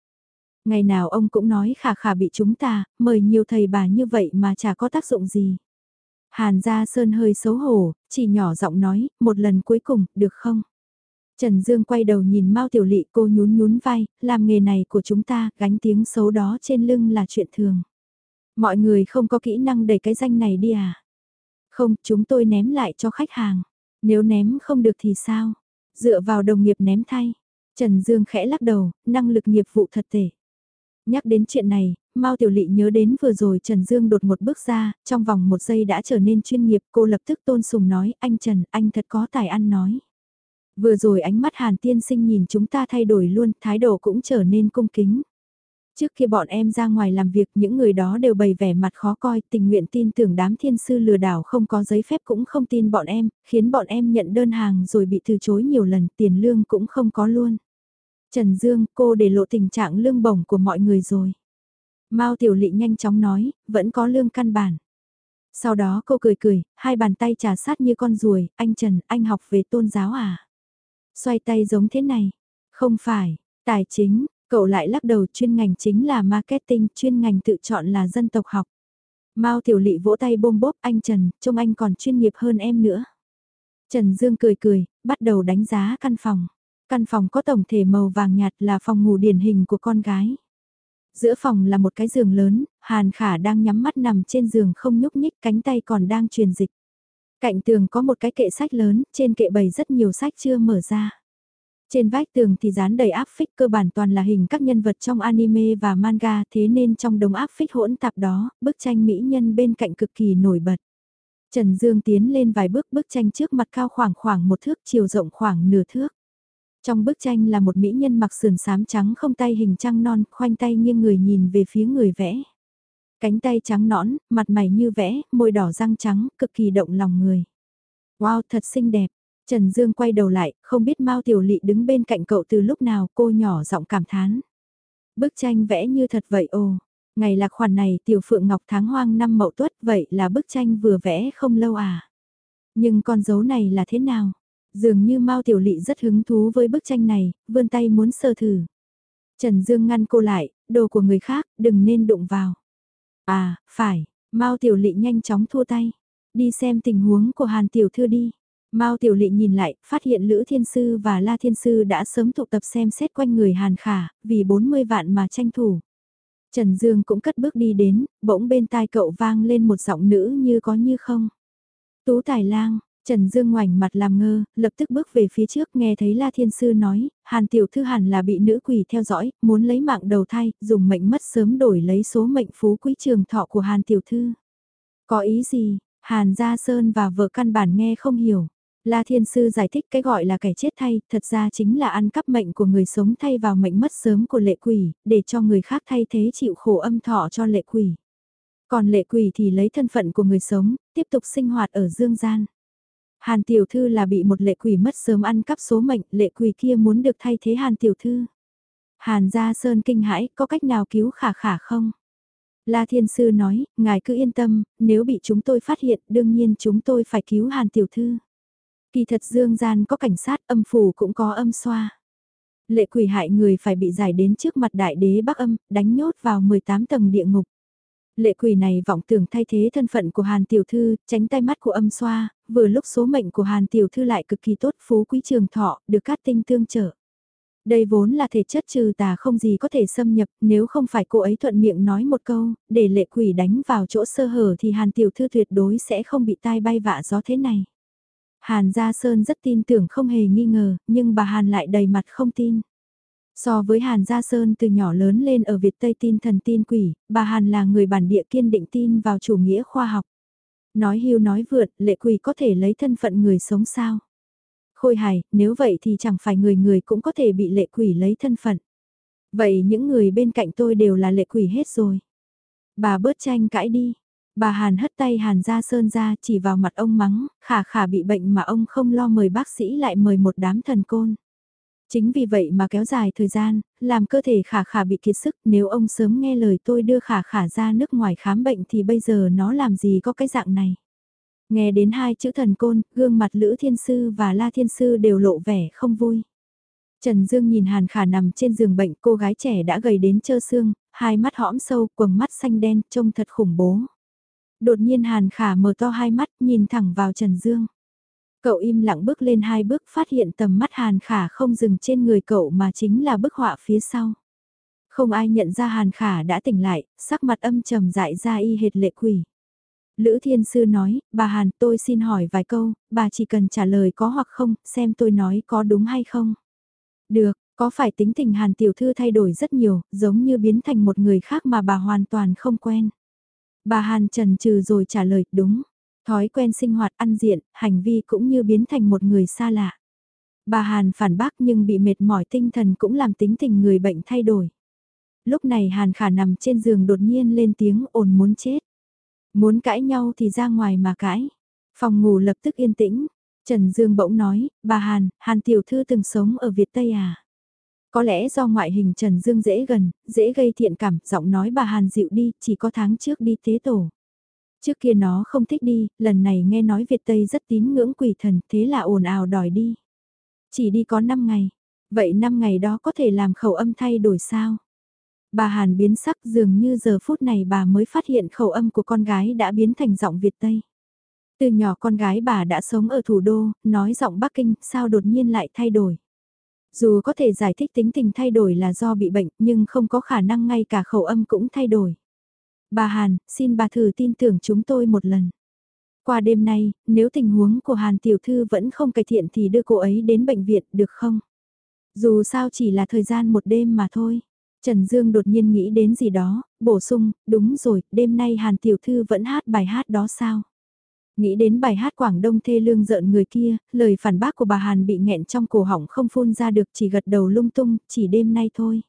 Ngày nào ông cũng nói khả khả bị chúng ta, mời nhiều thầy bà như vậy mà chả có tác dụng gì. Hàn Gia Sơn hơi xấu hổ, chỉ nhỏ giọng nói, một lần cuối cùng, được không? Trần Dương quay đầu nhìn Mao Tiểu Lị cô nhún nhún vai, làm nghề này của chúng ta, gánh tiếng xấu đó trên lưng là chuyện thường. Mọi người không có kỹ năng đẩy cái danh này đi à? Không, chúng tôi ném lại cho khách hàng. Nếu ném không được thì sao? Dựa vào đồng nghiệp ném thay. Trần Dương khẽ lắc đầu, năng lực nghiệp vụ thật tệ. Nhắc đến chuyện này, Mao Tiểu Lị nhớ đến vừa rồi Trần Dương đột một bước ra, trong vòng một giây đã trở nên chuyên nghiệp, cô lập tức tôn sùng nói, anh Trần, anh thật có tài ăn nói. Vừa rồi ánh mắt Hàn Tiên Sinh nhìn chúng ta thay đổi luôn, thái độ cũng trở nên cung kính. Trước khi bọn em ra ngoài làm việc những người đó đều bày vẻ mặt khó coi tình nguyện tin tưởng đám thiên sư lừa đảo không có giấy phép cũng không tin bọn em, khiến bọn em nhận đơn hàng rồi bị từ chối nhiều lần tiền lương cũng không có luôn. Trần Dương, cô để lộ tình trạng lương bổng của mọi người rồi. Mao Tiểu Lị nhanh chóng nói, vẫn có lương căn bản. Sau đó cô cười cười, hai bàn tay trà sát như con ruồi, anh Trần, anh học về tôn giáo à? Xoay tay giống thế này. Không phải, tài chính, Cậu lại lắc đầu chuyên ngành chính là marketing, chuyên ngành tự chọn là dân tộc học. Mao Tiểu Lị vỗ tay bôm bốp anh Trần, trông anh còn chuyên nghiệp hơn em nữa. Trần Dương cười cười, bắt đầu đánh giá căn phòng. Căn phòng có tổng thể màu vàng nhạt là phòng ngủ điển hình của con gái. Giữa phòng là một cái giường lớn, Hàn Khả đang nhắm mắt nằm trên giường không nhúc nhích cánh tay còn đang truyền dịch. Cạnh tường có một cái kệ sách lớn, trên kệ bày rất nhiều sách chưa mở ra. Trên vách tường thì dán đầy áp phích cơ bản toàn là hình các nhân vật trong anime và manga thế nên trong đống áp phích hỗn tạp đó, bức tranh mỹ nhân bên cạnh cực kỳ nổi bật. Trần Dương tiến lên vài bước bức tranh trước mặt cao khoảng khoảng một thước chiều rộng khoảng nửa thước. Trong bức tranh là một mỹ nhân mặc sườn xám trắng không tay hình trăng non, khoanh tay nghiêng người nhìn về phía người vẽ. Cánh tay trắng nõn, mặt mày như vẽ, môi đỏ răng trắng, cực kỳ động lòng người. Wow, thật xinh đẹp, Trần Dương quay đầu lại, không biết Mao Tiểu Lị đứng bên cạnh cậu từ lúc nào cô nhỏ giọng cảm thán. Bức tranh vẽ như thật vậy ồ, ngày lạc khoản này Tiểu Phượng Ngọc tháng hoang năm mậu tuất vậy là bức tranh vừa vẽ không lâu à. Nhưng con dấu này là thế nào? Dường như Mao Tiểu Lị rất hứng thú với bức tranh này, vươn tay muốn sơ thử. Trần Dương ngăn cô lại, đồ của người khác, đừng nên đụng vào. À, phải, Mao Tiểu Lị nhanh chóng thua tay. Đi xem tình huống của Hàn Tiểu Thư đi. Mao Tiểu Lệ nhìn lại, phát hiện Lữ Thiên Sư và La Thiên Sư đã sớm tụ tập xem xét quanh người Hàn Khả, vì 40 vạn mà tranh thủ. Trần Dương cũng cất bước đi đến, bỗng bên tai cậu vang lên một giọng nữ như có như không. Tú Tài Lang, Trần Dương ngoảnh mặt làm ngơ, lập tức bước về phía trước nghe thấy La Thiên Sư nói, Hàn Tiểu Thư hẳn là bị nữ quỷ theo dõi, muốn lấy mạng đầu thai, dùng mệnh mất sớm đổi lấy số mệnh phú quý trường thọ của Hàn Tiểu Thư. Có ý gì, Hàn Gia Sơn và vợ căn bản nghe không hiểu. La Thiên Sư giải thích cái gọi là kẻ chết thay, thật ra chính là ăn cắp mệnh của người sống thay vào mệnh mất sớm của lệ quỷ, để cho người khác thay thế chịu khổ âm thọ cho lệ quỷ. Còn lệ quỷ thì lấy thân phận của người sống, tiếp tục sinh hoạt ở dương gian. Hàn tiểu thư là bị một lệ quỷ mất sớm ăn cắp số mệnh, lệ quỷ kia muốn được thay thế Hàn tiểu thư. Hàn gia sơn kinh hãi, có cách nào cứu khả khả không? La Thiên Sư nói, ngài cứ yên tâm, nếu bị chúng tôi phát hiện, đương nhiên chúng tôi phải cứu Hàn tiểu thư. Kỳ thật dương gian có cảnh sát, âm phủ cũng có âm xoa. Lệ quỷ hại người phải bị giải đến trước mặt đại đế Bắc âm, đánh nhốt vào 18 tầng địa ngục. Lệ quỷ này vọng tưởng thay thế thân phận của Hàn Tiểu Thư, tránh tay mắt của âm xoa, vừa lúc số mệnh của Hàn Tiểu Thư lại cực kỳ tốt phú quý trường thọ, được cát tinh tương trợ. Đây vốn là thể chất trừ tà không gì có thể xâm nhập, nếu không phải cô ấy thuận miệng nói một câu, để lệ quỷ đánh vào chỗ sơ hở thì Hàn Tiểu Thư tuyệt đối sẽ không bị tai bay vạ gió thế này. Hàn Gia Sơn rất tin tưởng không hề nghi ngờ, nhưng bà Hàn lại đầy mặt không tin. So với Hàn Gia Sơn từ nhỏ lớn lên ở Việt Tây tin thần tin quỷ, bà Hàn là người bản địa kiên định tin vào chủ nghĩa khoa học. Nói hưu nói vượt, lệ quỷ có thể lấy thân phận người sống sao? Khôi hài, nếu vậy thì chẳng phải người người cũng có thể bị lệ quỷ lấy thân phận. Vậy những người bên cạnh tôi đều là lệ quỷ hết rồi. Bà bớt tranh cãi đi. Bà Hàn hất tay Hàn ra Sơn ra chỉ vào mặt ông mắng, khả khả bị bệnh mà ông không lo mời bác sĩ lại mời một đám thần côn. Chính vì vậy mà kéo dài thời gian, làm cơ thể khả khả bị kiệt sức nếu ông sớm nghe lời tôi đưa khả khả ra nước ngoài khám bệnh thì bây giờ nó làm gì có cái dạng này. Nghe đến hai chữ thần côn, gương mặt Lữ Thiên Sư và La Thiên Sư đều lộ vẻ không vui. Trần Dương nhìn Hàn Khả nằm trên giường bệnh cô gái trẻ đã gầy đến trơ xương, hai mắt hõm sâu, quầng mắt xanh đen, trông thật khủng bố. Đột nhiên Hàn Khả mở to hai mắt nhìn thẳng vào Trần Dương. Cậu im lặng bước lên hai bước phát hiện tầm mắt Hàn Khả không dừng trên người cậu mà chính là bức họa phía sau. Không ai nhận ra Hàn Khả đã tỉnh lại, sắc mặt âm trầm dại ra y hệt lệ quỷ. Lữ Thiên Sư nói, bà Hàn tôi xin hỏi vài câu, bà chỉ cần trả lời có hoặc không, xem tôi nói có đúng hay không. Được, có phải tính tình Hàn Tiểu Thư thay đổi rất nhiều, giống như biến thành một người khác mà bà hoàn toàn không quen. Bà Hàn trần trừ rồi trả lời, đúng. Thói quen sinh hoạt ăn diện, hành vi cũng như biến thành một người xa lạ. Bà Hàn phản bác nhưng bị mệt mỏi tinh thần cũng làm tính tình người bệnh thay đổi. Lúc này Hàn khả nằm trên giường đột nhiên lên tiếng ồn muốn chết. Muốn cãi nhau thì ra ngoài mà cãi. Phòng ngủ lập tức yên tĩnh. Trần Dương bỗng nói, bà Hàn, Hàn tiểu thư từng sống ở Việt Tây à? Có lẽ do ngoại hình Trần Dương dễ gần, dễ gây thiện cảm, giọng nói bà Hàn dịu đi, chỉ có tháng trước đi tế tổ. Trước kia nó không thích đi, lần này nghe nói Việt Tây rất tín ngưỡng quỷ thần, thế là ồn ào đòi đi. Chỉ đi có 5 ngày, vậy 5 ngày đó có thể làm khẩu âm thay đổi sao? Bà Hàn biến sắc dường như giờ phút này bà mới phát hiện khẩu âm của con gái đã biến thành giọng Việt Tây. Từ nhỏ con gái bà đã sống ở thủ đô, nói giọng Bắc Kinh, sao đột nhiên lại thay đổi. Dù có thể giải thích tính tình thay đổi là do bị bệnh, nhưng không có khả năng ngay cả khẩu âm cũng thay đổi. Bà Hàn, xin bà thử tin tưởng chúng tôi một lần. Qua đêm nay, nếu tình huống của Hàn Tiểu Thư vẫn không cải thiện thì đưa cô ấy đến bệnh viện được không? Dù sao chỉ là thời gian một đêm mà thôi. Trần Dương đột nhiên nghĩ đến gì đó, bổ sung, đúng rồi, đêm nay Hàn Tiểu Thư vẫn hát bài hát đó sao? Nghĩ đến bài hát Quảng Đông thê lương giận người kia, lời phản bác của bà Hàn bị nghẹn trong cổ họng không phun ra được chỉ gật đầu lung tung, chỉ đêm nay thôi.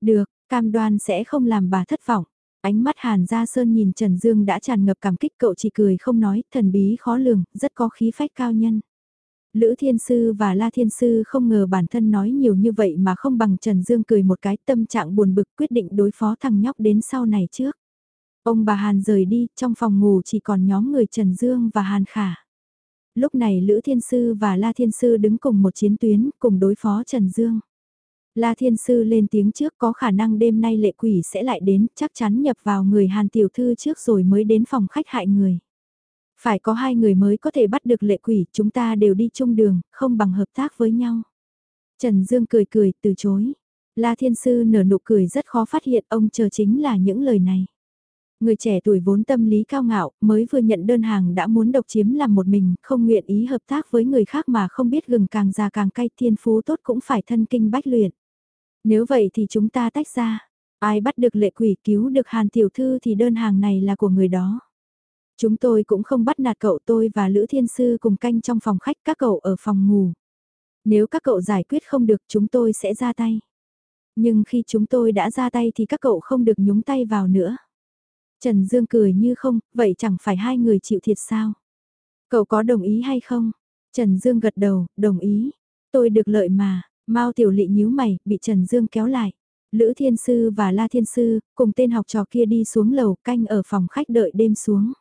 Được, cam đoan sẽ không làm bà thất vọng. Ánh mắt Hàn Gia Sơn nhìn Trần Dương đã tràn ngập cảm kích cậu chỉ cười không nói, thần bí khó lường, rất có khí phách cao nhân. Lữ Thiên Sư và La Thiên Sư không ngờ bản thân nói nhiều như vậy mà không bằng Trần Dương cười một cái tâm trạng buồn bực quyết định đối phó thằng nhóc đến sau này trước. Ông bà Hàn rời đi, trong phòng ngủ chỉ còn nhóm người Trần Dương và Hàn Khả. Lúc này Lữ Thiên Sư và La Thiên Sư đứng cùng một chiến tuyến, cùng đối phó Trần Dương. La Thiên Sư lên tiếng trước có khả năng đêm nay lệ quỷ sẽ lại đến, chắc chắn nhập vào người Hàn Tiểu Thư trước rồi mới đến phòng khách hại người. Phải có hai người mới có thể bắt được lệ quỷ, chúng ta đều đi chung đường, không bằng hợp tác với nhau. Trần Dương cười cười, từ chối. La Thiên Sư nở nụ cười rất khó phát hiện ông chờ chính là những lời này. Người trẻ tuổi vốn tâm lý cao ngạo, mới vừa nhận đơn hàng đã muốn độc chiếm làm một mình, không nguyện ý hợp tác với người khác mà không biết gừng càng già càng cay thiên phú tốt cũng phải thân kinh bách luyện. Nếu vậy thì chúng ta tách ra, ai bắt được lệ quỷ cứu được Hàn Tiểu Thư thì đơn hàng này là của người đó. Chúng tôi cũng không bắt nạt cậu tôi và Lữ Thiên Sư cùng canh trong phòng khách các cậu ở phòng ngủ. Nếu các cậu giải quyết không được chúng tôi sẽ ra tay. Nhưng khi chúng tôi đã ra tay thì các cậu không được nhúng tay vào nữa. Trần Dương cười như không, vậy chẳng phải hai người chịu thiệt sao? Cậu có đồng ý hay không? Trần Dương gật đầu, đồng ý. Tôi được lợi mà, Mao Tiểu Lị nhíu mày, bị Trần Dương kéo lại. Lữ Thiên Sư và La Thiên Sư, cùng tên học trò kia đi xuống lầu canh ở phòng khách đợi đêm xuống.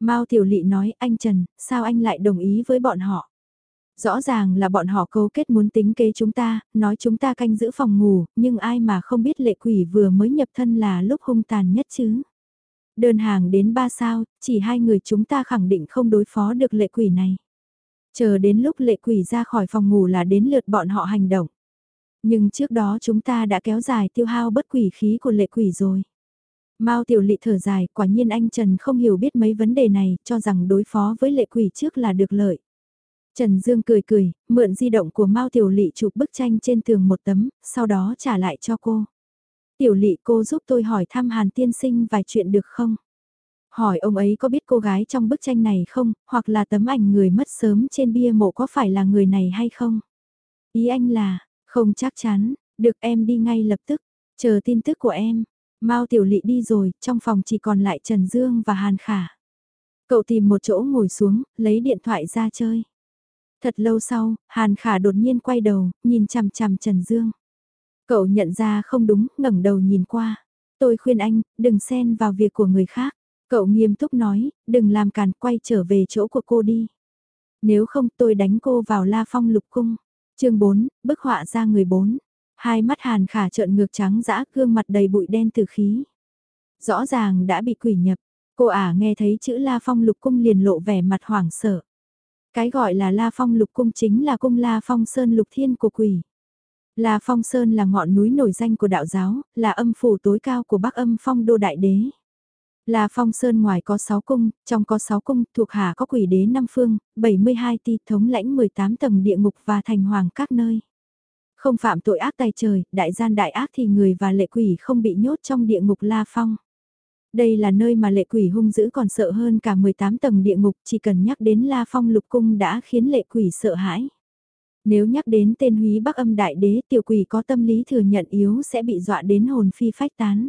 Mao Tiểu Lị nói, anh Trần, sao anh lại đồng ý với bọn họ? Rõ ràng là bọn họ cấu kết muốn tính kế chúng ta, nói chúng ta canh giữ phòng ngủ, nhưng ai mà không biết lệ quỷ vừa mới nhập thân là lúc hung tàn nhất chứ. Đơn hàng đến ba sao, chỉ hai người chúng ta khẳng định không đối phó được lệ quỷ này. Chờ đến lúc lệ quỷ ra khỏi phòng ngủ là đến lượt bọn họ hành động. Nhưng trước đó chúng ta đã kéo dài tiêu hao bất quỷ khí của lệ quỷ rồi. Mao tiểu lị thở dài, quả nhiên anh Trần không hiểu biết mấy vấn đề này, cho rằng đối phó với lệ quỷ trước là được lợi. Trần Dương cười cười, mượn di động của Mao tiểu lị chụp bức tranh trên tường một tấm, sau đó trả lại cho cô. Tiểu lị cô giúp tôi hỏi thăm Hàn tiên sinh vài chuyện được không? Hỏi ông ấy có biết cô gái trong bức tranh này không, hoặc là tấm ảnh người mất sớm trên bia mộ có phải là người này hay không? Ý anh là, không chắc chắn, được em đi ngay lập tức, chờ tin tức của em. Mao Tiểu Lị đi rồi, trong phòng chỉ còn lại Trần Dương và Hàn Khả. Cậu tìm một chỗ ngồi xuống, lấy điện thoại ra chơi. Thật lâu sau, Hàn Khả đột nhiên quay đầu, nhìn chằm chằm Trần Dương. Cậu nhận ra không đúng, ngẩng đầu nhìn qua. Tôi khuyên anh, đừng xen vào việc của người khác. Cậu nghiêm túc nói, đừng làm càn, quay trở về chỗ của cô đi. Nếu không tôi đánh cô vào la phong lục cung. chương 4, bức họa ra người 4. Hai mắt hàn khả trợn ngược trắng dã gương mặt đầy bụi đen từ khí. Rõ ràng đã bị quỷ nhập. Cô ả nghe thấy chữ la phong lục cung liền lộ vẻ mặt hoảng sợ. Cái gọi là la phong lục cung chính là cung la phong sơn lục thiên của quỷ. La Phong Sơn là ngọn núi nổi danh của đạo giáo, là âm phủ tối cao của Bắc Âm Phong Đô Đại Đế. La Phong Sơn ngoài có 6 cung, trong có 6 cung, thuộc hạ có quỷ đế năm phương, 72 ti thống lãnh 18 tầng địa ngục và thành hoàng các nơi. Không phạm tội ác tài trời, đại gian đại ác thì người và lệ quỷ không bị nhốt trong địa ngục La Phong. Đây là nơi mà lệ quỷ hung dữ còn sợ hơn cả 18 tầng địa ngục, chỉ cần nhắc đến La Phong lục cung đã khiến lệ quỷ sợ hãi. Nếu nhắc đến tên húy bắc âm đại đế tiểu quỷ có tâm lý thừa nhận yếu sẽ bị dọa đến hồn phi phách tán.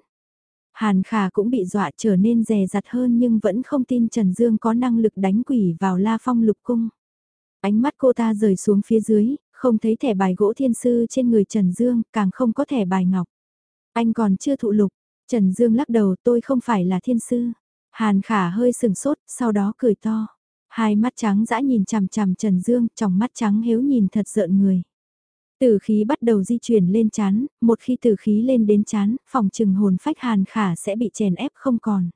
Hàn Khả cũng bị dọa trở nên rè rặt hơn nhưng vẫn không tin Trần Dương có năng lực đánh quỷ vào La Phong lục cung. Ánh mắt cô ta rời xuống phía dưới, không thấy thẻ bài gỗ thiên sư trên người Trần Dương, càng không có thẻ bài ngọc. Anh còn chưa thụ lục, Trần Dương lắc đầu tôi không phải là thiên sư. Hàn Khả hơi sừng sốt, sau đó cười to. Hai mắt trắng dã nhìn chằm chằm Trần Dương, trong mắt trắng hiếu nhìn thật rợn người. Tử khí bắt đầu di chuyển lên chán, một khi tử khí lên đến chán, phòng trừng hồn phách hàn khả sẽ bị chèn ép không còn.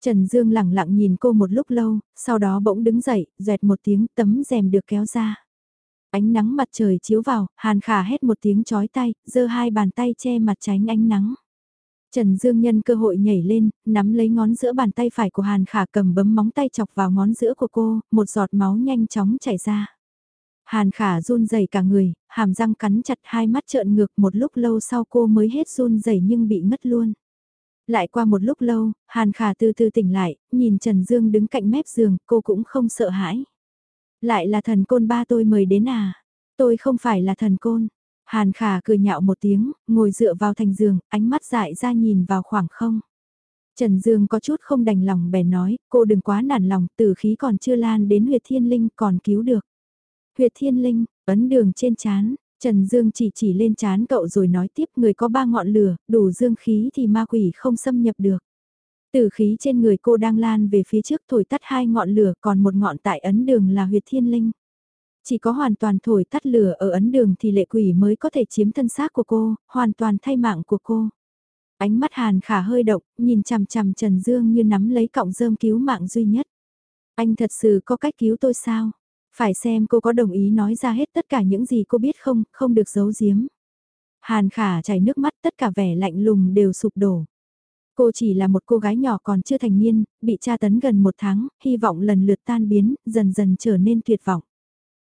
Trần Dương lặng lặng nhìn cô một lúc lâu, sau đó bỗng đứng dậy, dẹt một tiếng tấm rèm được kéo ra. Ánh nắng mặt trời chiếu vào, hàn khả hét một tiếng chói tay, giơ hai bàn tay che mặt tránh ánh nắng. Trần Dương nhân cơ hội nhảy lên, nắm lấy ngón giữa bàn tay phải của Hàn Khả cầm bấm móng tay chọc vào ngón giữa của cô, một giọt máu nhanh chóng chảy ra. Hàn Khả run rẩy cả người, hàm răng cắn chặt hai mắt trợn ngược một lúc lâu sau cô mới hết run rẩy nhưng bị ngất luôn. Lại qua một lúc lâu, Hàn Khả từ từ tỉnh lại, nhìn Trần Dương đứng cạnh mép giường, cô cũng không sợ hãi. Lại là thần côn ba tôi mời đến à? Tôi không phải là thần côn. Hàn Khả cười nhạo một tiếng, ngồi dựa vào thành giường, ánh mắt dại ra nhìn vào khoảng không. Trần Dương có chút không đành lòng bèn nói, cô đừng quá nản lòng, tử khí còn chưa lan đến huyệt thiên linh còn cứu được. Huyệt thiên linh, ấn đường trên chán, Trần Dương chỉ chỉ lên chán cậu rồi nói tiếp người có ba ngọn lửa, đủ dương khí thì ma quỷ không xâm nhập được. Tử khí trên người cô đang lan về phía trước thổi tắt hai ngọn lửa còn một ngọn tại ấn đường là huyệt thiên linh. Chỉ có hoàn toàn thổi tắt lửa ở ấn đường thì lệ quỷ mới có thể chiếm thân xác của cô, hoàn toàn thay mạng của cô. Ánh mắt Hàn Khả hơi động, nhìn chằm chằm Trần Dương như nắm lấy cọng rơm cứu mạng duy nhất. Anh thật sự có cách cứu tôi sao? Phải xem cô có đồng ý nói ra hết tất cả những gì cô biết không, không được giấu giếm. Hàn Khả chảy nước mắt tất cả vẻ lạnh lùng đều sụp đổ. Cô chỉ là một cô gái nhỏ còn chưa thành niên, bị tra tấn gần một tháng, hy vọng lần lượt tan biến, dần dần trở nên tuyệt vọng.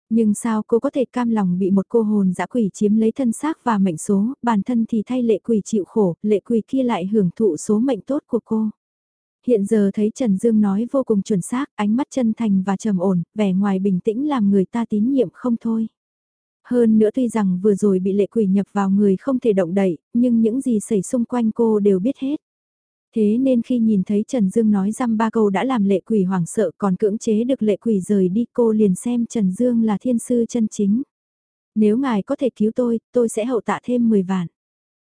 Nhưng sao cô có thể cam lòng bị một cô hồn dã quỷ chiếm lấy thân xác và mệnh số, bản thân thì thay lệ quỷ chịu khổ, lệ quỷ kia lại hưởng thụ số mệnh tốt của cô. Hiện giờ thấy Trần Dương nói vô cùng chuẩn xác, ánh mắt chân thành và trầm ổn, vẻ ngoài bình tĩnh làm người ta tín nhiệm không thôi. Hơn nữa tuy rằng vừa rồi bị lệ quỷ nhập vào người không thể động đậy, nhưng những gì xảy xung quanh cô đều biết hết. Thế nên khi nhìn thấy Trần Dương nói răm ba câu đã làm lệ quỷ hoảng sợ còn cưỡng chế được lệ quỷ rời đi cô liền xem Trần Dương là thiên sư chân chính. Nếu ngài có thể cứu tôi, tôi sẽ hậu tạ thêm 10 vạn.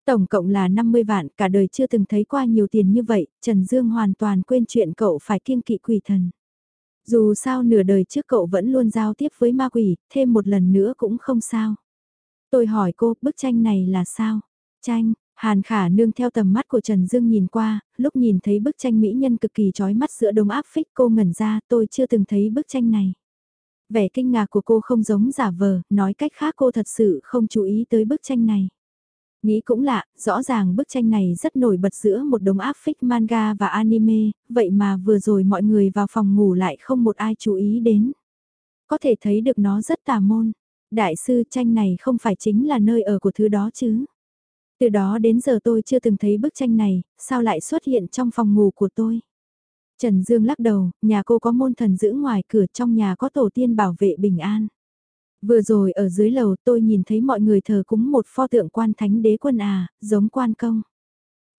Tổng cộng là 50 vạn, cả đời chưa từng thấy qua nhiều tiền như vậy, Trần Dương hoàn toàn quên chuyện cậu phải kiêng kỵ quỷ thần. Dù sao nửa đời trước cậu vẫn luôn giao tiếp với ma quỷ, thêm một lần nữa cũng không sao. Tôi hỏi cô, bức tranh này là sao? Tranh, Hàn khả nương theo tầm mắt của Trần Dương nhìn qua, lúc nhìn thấy bức tranh mỹ nhân cực kỳ chói mắt giữa đông áp phích cô ngẩn ra tôi chưa từng thấy bức tranh này. Vẻ kinh ngạc của cô không giống giả vờ, nói cách khác cô thật sự không chú ý tới bức tranh này. Nghĩ cũng lạ, rõ ràng bức tranh này rất nổi bật giữa một đống áp phích manga và anime, vậy mà vừa rồi mọi người vào phòng ngủ lại không một ai chú ý đến. Có thể thấy được nó rất tà môn. Đại sư tranh này không phải chính là nơi ở của thứ đó chứ. Từ đó đến giờ tôi chưa từng thấy bức tranh này, sao lại xuất hiện trong phòng ngủ của tôi. Trần Dương lắc đầu, nhà cô có môn thần giữ ngoài cửa trong nhà có tổ tiên bảo vệ bình an. Vừa rồi ở dưới lầu tôi nhìn thấy mọi người thờ cúng một pho tượng quan thánh đế quân à, giống quan công.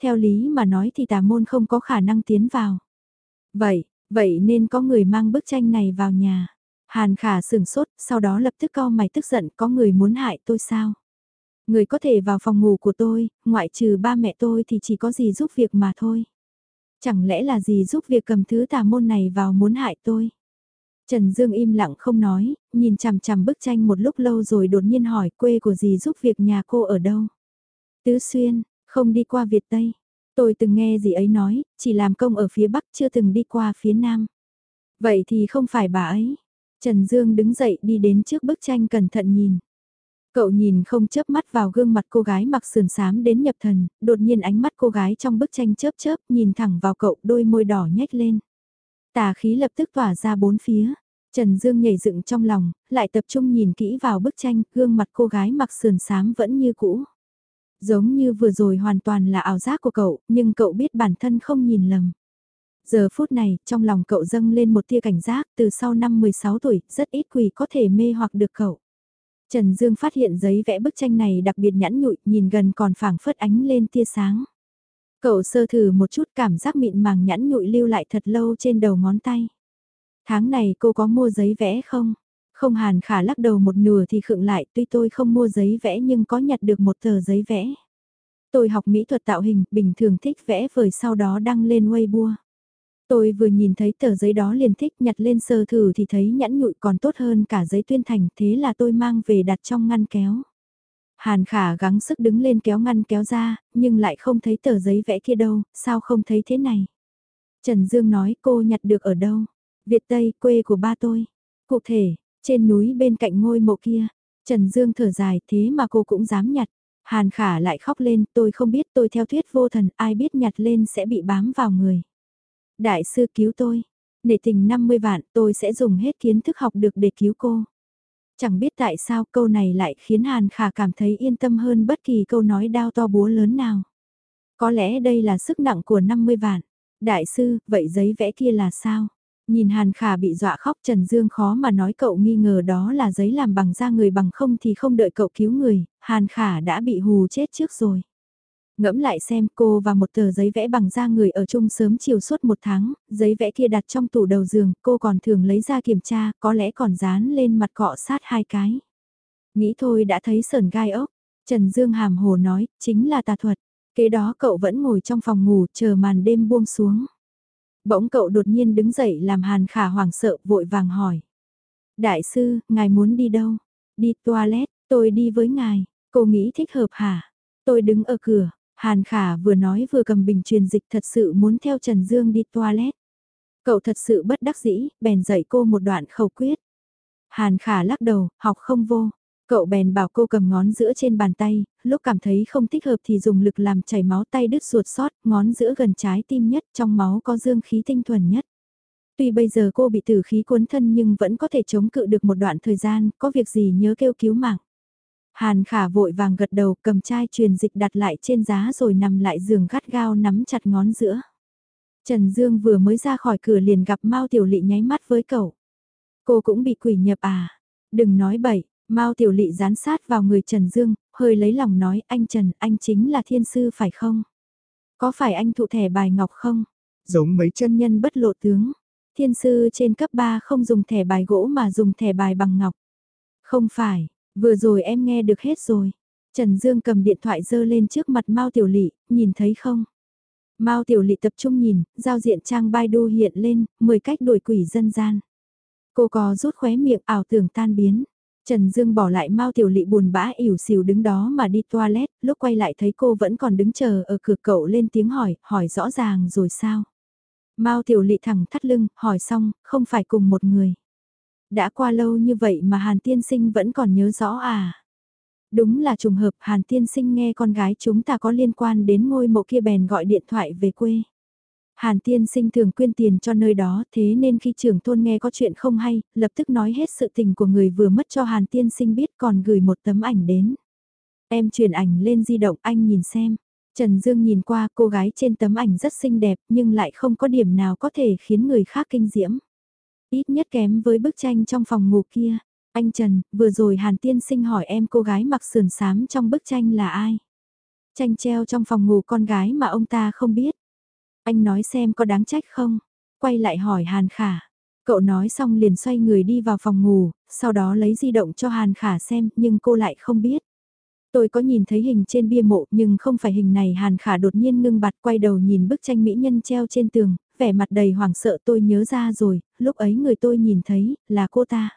Theo lý mà nói thì tà môn không có khả năng tiến vào. Vậy, vậy nên có người mang bức tranh này vào nhà. Hàn khả sửng sốt, sau đó lập tức co mày tức giận có người muốn hại tôi sao? Người có thể vào phòng ngủ của tôi, ngoại trừ ba mẹ tôi thì chỉ có gì giúp việc mà thôi. Chẳng lẽ là gì giúp việc cầm thứ tà môn này vào muốn hại tôi? Trần Dương im lặng không nói, nhìn chằm chằm bức tranh một lúc lâu rồi đột nhiên hỏi quê của dì giúp việc nhà cô ở đâu. Tứ Xuyên, không đi qua Việt Tây. Tôi từng nghe dì ấy nói, chỉ làm công ở phía Bắc chưa từng đi qua phía Nam. Vậy thì không phải bà ấy. Trần Dương đứng dậy đi đến trước bức tranh cẩn thận nhìn. Cậu nhìn không chớp mắt vào gương mặt cô gái mặc sườn xám đến nhập thần, đột nhiên ánh mắt cô gái trong bức tranh chớp chớp nhìn thẳng vào cậu đôi môi đỏ nhếch lên. Tà khí lập tức tỏa ra bốn phía. Trần Dương nhảy dựng trong lòng, lại tập trung nhìn kỹ vào bức tranh, gương mặt cô gái mặc sườn xám vẫn như cũ. Giống như vừa rồi hoàn toàn là ảo giác của cậu, nhưng cậu biết bản thân không nhìn lầm. Giờ phút này, trong lòng cậu dâng lên một tia cảnh giác, từ sau năm 16 tuổi, rất ít quỷ có thể mê hoặc được cậu. Trần Dương phát hiện giấy vẽ bức tranh này đặc biệt nhẵn nhụi, nhìn gần còn phảng phất ánh lên tia sáng. Cậu sơ thử một chút cảm giác mịn màng nhẵn nhụi lưu lại thật lâu trên đầu ngón tay. Tháng này cô có mua giấy vẽ không? Không hàn khả lắc đầu một nửa thì khựng lại tuy tôi không mua giấy vẽ nhưng có nhặt được một tờ giấy vẽ. Tôi học mỹ thuật tạo hình, bình thường thích vẽ vời sau đó đăng lên Weibo. Tôi vừa nhìn thấy tờ giấy đó liền thích nhặt lên sơ thử thì thấy nhẵn nhụi còn tốt hơn cả giấy tuyên thành thế là tôi mang về đặt trong ngăn kéo. Hàn khả gắng sức đứng lên kéo ngăn kéo ra, nhưng lại không thấy tờ giấy vẽ kia đâu, sao không thấy thế này. Trần Dương nói cô nhặt được ở đâu? Việt Tây, quê của ba tôi. Cụ thể, trên núi bên cạnh ngôi mộ kia. Trần Dương thở dài thế mà cô cũng dám nhặt. Hàn khả lại khóc lên, tôi không biết tôi theo thuyết vô thần, ai biết nhặt lên sẽ bị bám vào người. Đại sư cứu tôi. Nể tình 50 vạn tôi sẽ dùng hết kiến thức học được để cứu cô. Chẳng biết tại sao câu này lại khiến Hàn Khả cảm thấy yên tâm hơn bất kỳ câu nói đao to búa lớn nào. Có lẽ đây là sức nặng của 50 vạn. Đại sư, vậy giấy vẽ kia là sao? Nhìn Hàn Khả bị dọa khóc Trần Dương khó mà nói cậu nghi ngờ đó là giấy làm bằng da người bằng không thì không đợi cậu cứu người, Hàn Khả đã bị hù chết trước rồi. Ngẫm lại xem cô và một tờ giấy vẽ bằng da người ở chung sớm chiều suốt một tháng, giấy vẽ kia đặt trong tủ đầu giường, cô còn thường lấy ra kiểm tra, có lẽ còn dán lên mặt cọ sát hai cái. Nghĩ thôi đã thấy sờn gai ốc, Trần Dương hàm hồ nói, chính là tà thuật. Kế đó cậu vẫn ngồi trong phòng ngủ chờ màn đêm buông xuống. Bỗng cậu đột nhiên đứng dậy làm Hàn Khả hoảng sợ vội vàng hỏi. Đại sư, ngài muốn đi đâu? Đi toilet, tôi đi với ngài. Cô nghĩ thích hợp hả? Tôi đứng ở cửa, Hàn Khả vừa nói vừa cầm bình truyền dịch thật sự muốn theo Trần Dương đi toilet. Cậu thật sự bất đắc dĩ, bèn dạy cô một đoạn khẩu quyết. Hàn Khả lắc đầu, học không vô. Cậu bèn bảo cô cầm ngón giữa trên bàn tay, lúc cảm thấy không thích hợp thì dùng lực làm chảy máu tay đứt ruột sót, ngón giữa gần trái tim nhất, trong máu có dương khí tinh thuần nhất. Tuy bây giờ cô bị tử khí cuốn thân nhưng vẫn có thể chống cự được một đoạn thời gian, có việc gì nhớ kêu cứu mạng. Hàn khả vội vàng gật đầu cầm chai truyền dịch đặt lại trên giá rồi nằm lại giường gắt gao nắm chặt ngón giữa. Trần Dương vừa mới ra khỏi cửa liền gặp Mao Tiểu Lị nháy mắt với cậu. Cô cũng bị quỷ nhập à? Đừng nói bậy, Mao Tiểu Lị dán sát vào người Trần Dương, hơi lấy lòng nói anh Trần, anh chính là thiên sư phải không? Có phải anh thụ thẻ bài ngọc không? Giống mấy chân nhân bất lộ tướng. Thiên sư trên cấp 3 không dùng thẻ bài gỗ mà dùng thẻ bài bằng ngọc. Không phải, vừa rồi em nghe được hết rồi. Trần Dương cầm điện thoại dơ lên trước mặt Mao Tiểu Lị, nhìn thấy không? Mao Tiểu Lị tập trung nhìn, giao diện trang Baidu hiện lên, 10 cách đuổi quỷ dân gian. Cô có rút khóe miệng ảo tưởng tan biến. Trần Dương bỏ lại Mao Tiểu Lị buồn bã ỉu xìu đứng đó mà đi toilet, lúc quay lại thấy cô vẫn còn đứng chờ ở cửa cậu lên tiếng hỏi, hỏi rõ ràng rồi sao? Mao Tiểu Lị thẳng thắt lưng, hỏi xong, không phải cùng một người. Đã qua lâu như vậy mà Hàn Tiên Sinh vẫn còn nhớ rõ à? Đúng là trùng hợp Hàn Tiên Sinh nghe con gái chúng ta có liên quan đến ngôi mộ kia bèn gọi điện thoại về quê. Hàn tiên sinh thường quyên tiền cho nơi đó thế nên khi trưởng thôn nghe có chuyện không hay, lập tức nói hết sự tình của người vừa mất cho Hàn tiên sinh biết còn gửi một tấm ảnh đến. Em truyền ảnh lên di động anh nhìn xem. Trần Dương nhìn qua cô gái trên tấm ảnh rất xinh đẹp nhưng lại không có điểm nào có thể khiến người khác kinh diễm. Ít nhất kém với bức tranh trong phòng ngủ kia. Anh Trần, vừa rồi Hàn Tiên Sinh hỏi em cô gái mặc sườn xám trong bức tranh là ai? Tranh treo trong phòng ngủ con gái mà ông ta không biết. Anh nói xem có đáng trách không? Quay lại hỏi Hàn Khả. Cậu nói xong liền xoay người đi vào phòng ngủ, sau đó lấy di động cho Hàn Khả xem nhưng cô lại không biết. Tôi có nhìn thấy hình trên bia mộ nhưng không phải hình này Hàn Khả đột nhiên ngưng bặt quay đầu nhìn bức tranh mỹ nhân treo trên tường, vẻ mặt đầy hoảng sợ tôi nhớ ra rồi, lúc ấy người tôi nhìn thấy là cô ta.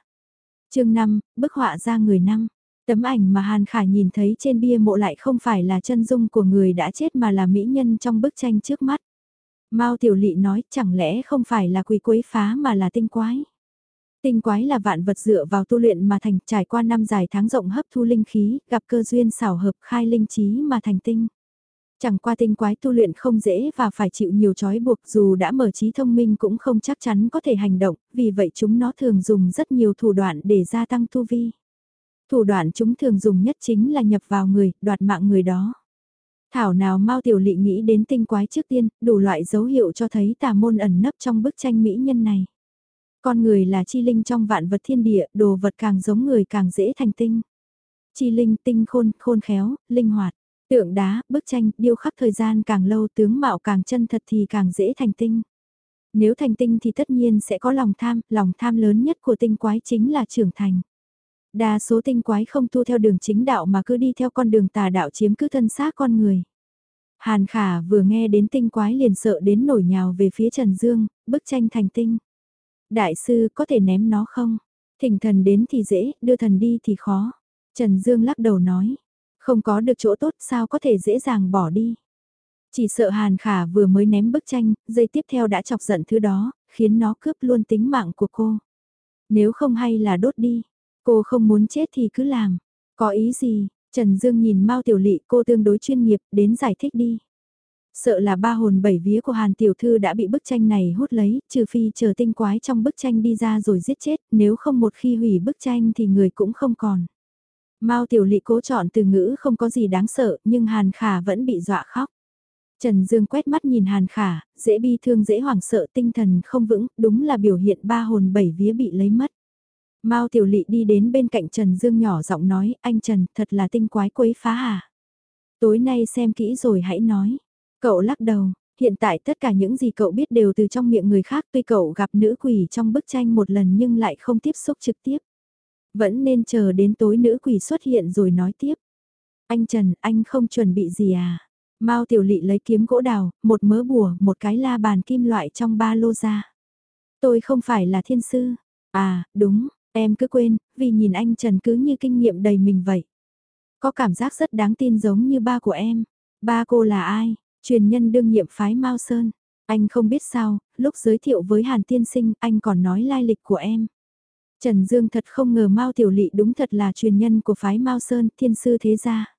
chương 5, bức họa ra người năm. Tấm ảnh mà Hàn Khả nhìn thấy trên bia mộ lại không phải là chân dung của người đã chết mà là mỹ nhân trong bức tranh trước mắt. Mao Tiểu Lị nói chẳng lẽ không phải là quỷ quấy phá mà là tinh quái. Tinh quái là vạn vật dựa vào tu luyện mà thành trải qua năm dài tháng rộng hấp thu linh khí, gặp cơ duyên xảo hợp khai linh trí mà thành tinh. Chẳng qua tinh quái tu luyện không dễ và phải chịu nhiều trói buộc dù đã mở trí thông minh cũng không chắc chắn có thể hành động, vì vậy chúng nó thường dùng rất nhiều thủ đoạn để gia tăng tu vi. Thủ đoạn chúng thường dùng nhất chính là nhập vào người, đoạt mạng người đó. Thảo nào Mao Tiểu Lị nghĩ đến tinh quái trước tiên, đủ loại dấu hiệu cho thấy tà môn ẩn nấp trong bức tranh mỹ nhân này. Con người là chi linh trong vạn vật thiên địa, đồ vật càng giống người càng dễ thành tinh. Chi linh tinh khôn, khôn khéo, linh hoạt. Tượng đá, bức tranh, điêu khắc thời gian càng lâu tướng mạo càng chân thật thì càng dễ thành tinh. Nếu thành tinh thì tất nhiên sẽ có lòng tham, lòng tham lớn nhất của tinh quái chính là trưởng thành. Đa số tinh quái không tu theo đường chính đạo mà cứ đi theo con đường tà đạo chiếm cứ thân xác con người. Hàn khả vừa nghe đến tinh quái liền sợ đến nổi nhào về phía Trần Dương, bức tranh thành tinh. Đại sư có thể ném nó không? Thỉnh thần đến thì dễ, đưa thần đi thì khó. Trần Dương lắc đầu nói, không có được chỗ tốt sao có thể dễ dàng bỏ đi. Chỉ sợ Hàn Khả vừa mới ném bức tranh, dây tiếp theo đã chọc giận thứ đó, khiến nó cướp luôn tính mạng của cô. Nếu không hay là đốt đi, Cô không muốn chết thì cứ làm. Có ý gì? Trần Dương nhìn Mao Tiểu Lị cô tương đối chuyên nghiệp, đến giải thích đi. Sợ là ba hồn bảy vía của Hàn Tiểu Thư đã bị bức tranh này hút lấy, trừ phi chờ tinh quái trong bức tranh đi ra rồi giết chết, nếu không một khi hủy bức tranh thì người cũng không còn. Mao Tiểu Lị cố chọn từ ngữ không có gì đáng sợ, nhưng Hàn Khả vẫn bị dọa khóc. Trần Dương quét mắt nhìn Hàn Khả, dễ bi thương dễ hoảng sợ tinh thần không vững, đúng là biểu hiện ba hồn bảy vía bị lấy mất. Mao Tiểu Lị đi đến bên cạnh Trần Dương nhỏ giọng nói, anh Trần, thật là tinh quái quấy phá hả? Tối nay xem kỹ rồi hãy nói. Cậu lắc đầu, hiện tại tất cả những gì cậu biết đều từ trong miệng người khác tuy cậu gặp nữ quỷ trong bức tranh một lần nhưng lại không tiếp xúc trực tiếp. Vẫn nên chờ đến tối nữ quỷ xuất hiện rồi nói tiếp. Anh Trần, anh không chuẩn bị gì à? Mao Tiểu Lị lấy kiếm gỗ đào, một mớ bùa, một cái la bàn kim loại trong ba lô ra. Tôi không phải là thiên sư. À, đúng, em cứ quên, vì nhìn anh Trần cứ như kinh nghiệm đầy mình vậy. Có cảm giác rất đáng tin giống như ba của em. Ba cô là ai? Truyền nhân đương nhiệm phái Mao Sơn. Anh không biết sao, lúc giới thiệu với Hàn Tiên Sinh, anh còn nói lai lịch của em. Trần Dương thật không ngờ Mao Tiểu Lị đúng thật là truyền nhân của phái Mao Sơn, thiên sư thế gia.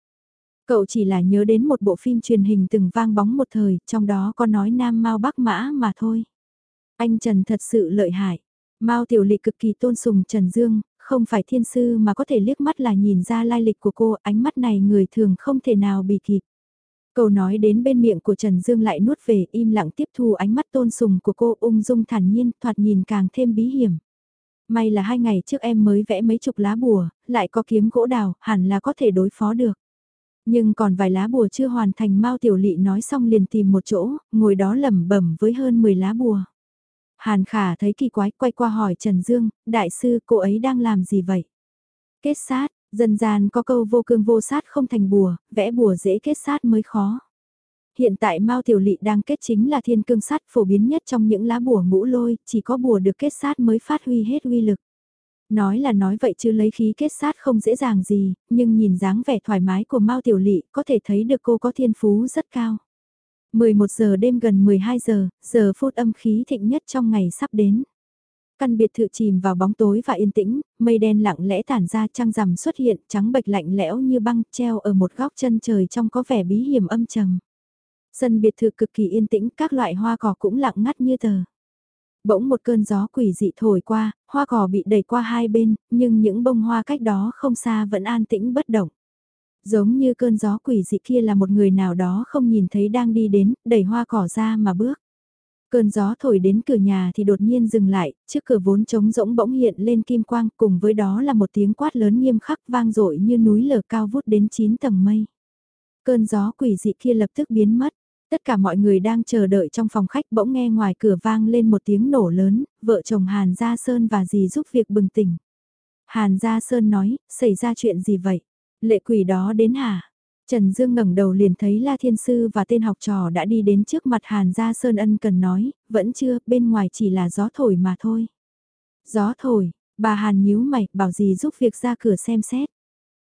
Cậu chỉ là nhớ đến một bộ phim truyền hình từng vang bóng một thời, trong đó có nói Nam Mao Bắc Mã mà thôi. Anh Trần thật sự lợi hại. Mao Tiểu Lị cực kỳ tôn sùng Trần Dương, không phải thiên sư mà có thể liếc mắt là nhìn ra lai lịch của cô, ánh mắt này người thường không thể nào bị kịp. Câu nói đến bên miệng của Trần Dương lại nuốt về im lặng tiếp thu ánh mắt tôn sùng của cô ung dung thản nhiên, thoạt nhìn càng thêm bí hiểm. May là hai ngày trước em mới vẽ mấy chục lá bùa, lại có kiếm gỗ đào, hẳn là có thể đối phó được. Nhưng còn vài lá bùa chưa hoàn thành Mao Tiểu Lị nói xong liền tìm một chỗ, ngồi đó lẩm bẩm với hơn 10 lá bùa. Hàn Khả thấy kỳ quái quay qua hỏi Trần Dương, đại sư cô ấy đang làm gì vậy? Kết sát, Dân gian có câu vô cương vô sát không thành bùa, vẽ bùa dễ kết sát mới khó. Hiện tại Mao Tiểu Lị đang kết chính là thiên cương sát phổ biến nhất trong những lá bùa ngũ lôi, chỉ có bùa được kết sát mới phát huy hết uy lực. Nói là nói vậy chứ lấy khí kết sát không dễ dàng gì, nhưng nhìn dáng vẻ thoải mái của Mao Tiểu Lị có thể thấy được cô có thiên phú rất cao. 11 giờ đêm gần 12 giờ, giờ phút âm khí thịnh nhất trong ngày sắp đến. Căn biệt thự chìm vào bóng tối và yên tĩnh, mây đen lặng lẽ tản ra trăng rằm xuất hiện trắng bệch lạnh lẽo như băng treo ở một góc chân trời trong có vẻ bí hiểm âm trầm. Sân biệt thự cực kỳ yên tĩnh, các loại hoa cỏ cũng lặng ngắt như tờ. Bỗng một cơn gió quỷ dị thổi qua, hoa cỏ bị đẩy qua hai bên, nhưng những bông hoa cách đó không xa vẫn an tĩnh bất động. Giống như cơn gió quỷ dị kia là một người nào đó không nhìn thấy đang đi đến, đẩy hoa cỏ ra mà bước. Cơn gió thổi đến cửa nhà thì đột nhiên dừng lại, trước cửa vốn trống rỗng bỗng hiện lên kim quang, cùng với đó là một tiếng quát lớn nghiêm khắc vang dội như núi lở cao vút đến 9 tầng mây. Cơn gió quỷ dị kia lập tức biến mất. Tất cả mọi người đang chờ đợi trong phòng khách bỗng nghe ngoài cửa vang lên một tiếng nổ lớn, vợ chồng Hàn Gia Sơn và dì giúp việc bừng tỉnh. Hàn Gia Sơn nói, xảy ra chuyện gì vậy? Lệ quỷ đó đến hả? Trần Dương ngẩng đầu liền thấy La Thiên Sư và tên học trò đã đi đến trước mặt Hàn Gia Sơn ân cần nói, vẫn chưa, bên ngoài chỉ là gió thổi mà thôi. Gió thổi, bà Hàn nhíu mày, bảo gì giúp việc ra cửa xem xét.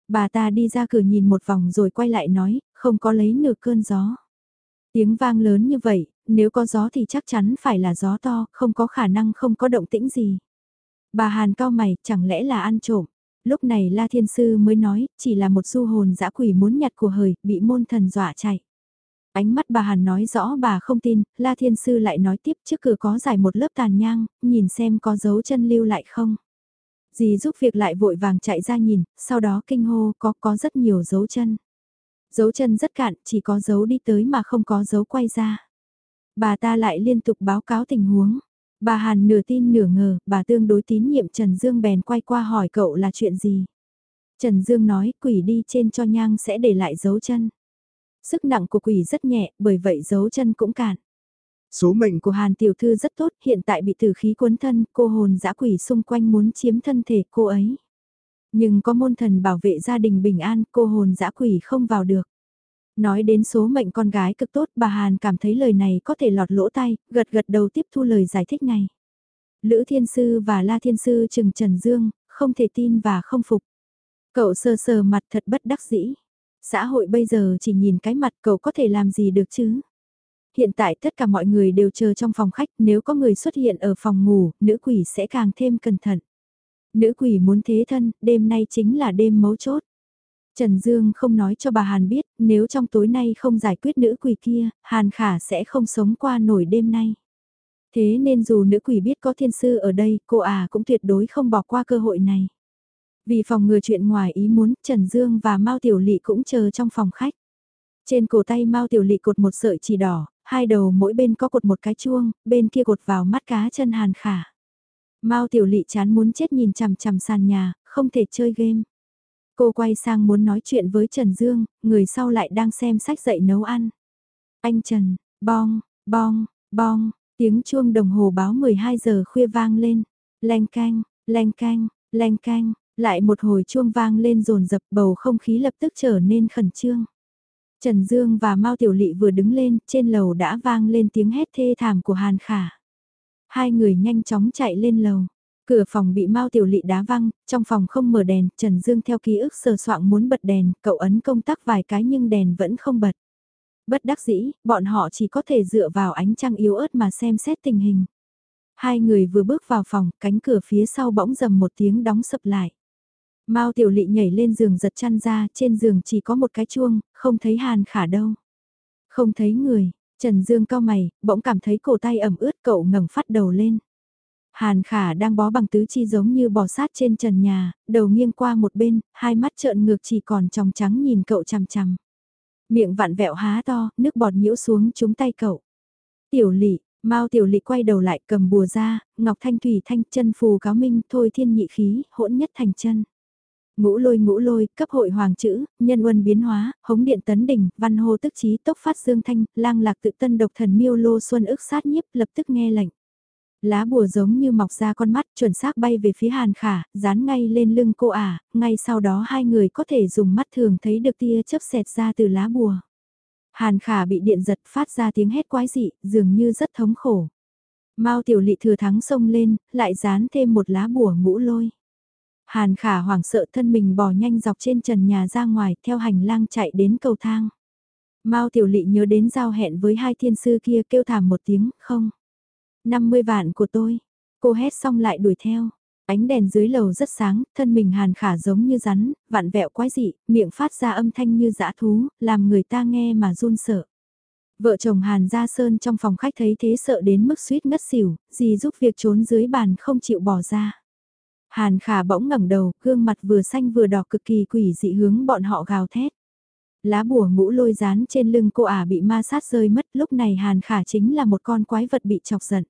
Bà ta đi ra cửa nhìn một vòng rồi quay lại nói, không có lấy nửa cơn gió. Tiếng vang lớn như vậy, nếu có gió thì chắc chắn phải là gió to, không có khả năng không có động tĩnh gì. Bà Hàn cao mày, chẳng lẽ là ăn trộm lúc này La Thiên Sư mới nói, chỉ là một du hồn dã quỷ muốn nhặt của hời, bị môn thần dọa chạy. Ánh mắt bà Hàn nói rõ bà không tin, La Thiên Sư lại nói tiếp trước cửa có giải một lớp tàn nhang, nhìn xem có dấu chân lưu lại không. Dì giúp việc lại vội vàng chạy ra nhìn, sau đó kinh hô có có rất nhiều dấu chân. Dấu chân rất cạn, chỉ có dấu đi tới mà không có dấu quay ra. Bà ta lại liên tục báo cáo tình huống. Bà Hàn nửa tin nửa ngờ, bà tương đối tín nhiệm Trần Dương bèn quay qua hỏi cậu là chuyện gì. Trần Dương nói quỷ đi trên cho nhang sẽ để lại dấu chân. Sức nặng của quỷ rất nhẹ, bởi vậy dấu chân cũng cạn. Số mệnh của Hàn Tiểu Thư rất tốt, hiện tại bị tử khí cuốn thân, cô hồn dã quỷ xung quanh muốn chiếm thân thể cô ấy. Nhưng có môn thần bảo vệ gia đình bình an, cô hồn dã quỷ không vào được. Nói đến số mệnh con gái cực tốt, bà Hàn cảm thấy lời này có thể lọt lỗ tay, gật gật đầu tiếp thu lời giải thích này. Lữ Thiên Sư và La Thiên Sư Trừng Trần Dương, không thể tin và không phục. Cậu sờ sờ mặt thật bất đắc dĩ. Xã hội bây giờ chỉ nhìn cái mặt cậu có thể làm gì được chứ? Hiện tại tất cả mọi người đều chờ trong phòng khách, nếu có người xuất hiện ở phòng ngủ, nữ quỷ sẽ càng thêm cẩn thận. Nữ quỷ muốn thế thân, đêm nay chính là đêm mấu chốt. Trần Dương không nói cho bà Hàn biết, nếu trong tối nay không giải quyết nữ quỷ kia, Hàn Khả sẽ không sống qua nổi đêm nay. Thế nên dù nữ quỷ biết có thiên sư ở đây, cô à cũng tuyệt đối không bỏ qua cơ hội này. Vì phòng ngừa chuyện ngoài ý muốn, Trần Dương và Mao Tiểu Lị cũng chờ trong phòng khách. Trên cổ tay Mao Tiểu Lị cột một sợi chỉ đỏ, hai đầu mỗi bên có cột một cái chuông, bên kia cột vào mắt cá chân Hàn Khả. Mao Tiểu Lị chán muốn chết nhìn chằm chằm sàn nhà, không thể chơi game. Cô quay sang muốn nói chuyện với Trần Dương, người sau lại đang xem sách dạy nấu ăn. Anh Trần, bong, bong, bong, tiếng chuông đồng hồ báo 12 giờ khuya vang lên. Lanh canh, lanh canh, lanh canh, lại một hồi chuông vang lên rồn dập bầu không khí lập tức trở nên khẩn trương. Trần Dương và Mao Tiểu Lị vừa đứng lên, trên lầu đã vang lên tiếng hét thê thảm của Hàn Khả. Hai người nhanh chóng chạy lên lầu. Cửa phòng bị Mao Tiểu Lị đá văng, trong phòng không mở đèn, Trần Dương theo ký ức sờ soạng muốn bật đèn, cậu ấn công tắc vài cái nhưng đèn vẫn không bật. Bất đắc dĩ, bọn họ chỉ có thể dựa vào ánh trăng yếu ớt mà xem xét tình hình. Hai người vừa bước vào phòng, cánh cửa phía sau bỗng dầm một tiếng đóng sập lại. Mao Tiểu Lị nhảy lên giường giật chăn ra, trên giường chỉ có một cái chuông, không thấy Hàn Khả đâu. Không thấy người, Trần Dương cao mày, bỗng cảm thấy cổ tay ẩm ướt cậu ngẩng phát đầu lên. Hàn Khả đang bó bằng tứ chi giống như bò sát trên trần nhà, đầu nghiêng qua một bên, hai mắt trợn ngược chỉ còn tròng trắng nhìn cậu chằm chằm. Miệng vặn vẹo há to, nước bọt nhiễu xuống trúng tay cậu. Tiểu lị, Mao tiểu lị quay đầu lại cầm bùa ra, ngọc thanh thủy thanh chân phù cáo minh thôi thiên nhị khí, hỗn nhất thành chân. Ngũ lôi ngũ lôi, cấp hội hoàng chữ, nhân uân biến hóa, hống điện tấn đỉnh, văn hô tức trí tốc phát dương thanh, lang lạc tự tân độc thần miêu lô xuân ức sát nhiếp lập tức nghe lệnh. Lá bùa giống như mọc ra con mắt chuẩn xác bay về phía hàn khả, dán ngay lên lưng cô ả, ngay sau đó hai người có thể dùng mắt thường thấy được tia chớp xẹt ra từ lá bùa. Hàn khả bị điện giật phát ra tiếng hét quái dị, dường như rất thống khổ. Mao tiểu lị thừa thắng xông lên, lại dán thêm một lá bùa ngũ lôi. Hàn khả hoảng sợ thân mình bò nhanh dọc trên trần nhà ra ngoài theo hành lang chạy đến cầu thang. Mao tiểu lị nhớ đến giao hẹn với hai thiên sư kia kêu thảm một tiếng, không. 50 vạn của tôi. Cô hét xong lại đuổi theo. Ánh đèn dưới lầu rất sáng, thân mình hàn khả giống như rắn, vạn vẹo quái dị, miệng phát ra âm thanh như dã thú, làm người ta nghe mà run sợ. Vợ chồng Hàn Gia Sơn trong phòng khách thấy thế sợ đến mức suýt ngất xỉu, gì giúp việc trốn dưới bàn không chịu bỏ ra. Hàn khả bỗng ngẩng đầu, gương mặt vừa xanh vừa đỏ cực kỳ quỷ dị hướng bọn họ gào thét. Lá bùa ngũ lôi dán trên lưng cô ả bị ma sát rơi mất, lúc này Hàn khả chính là một con quái vật bị chọc giận.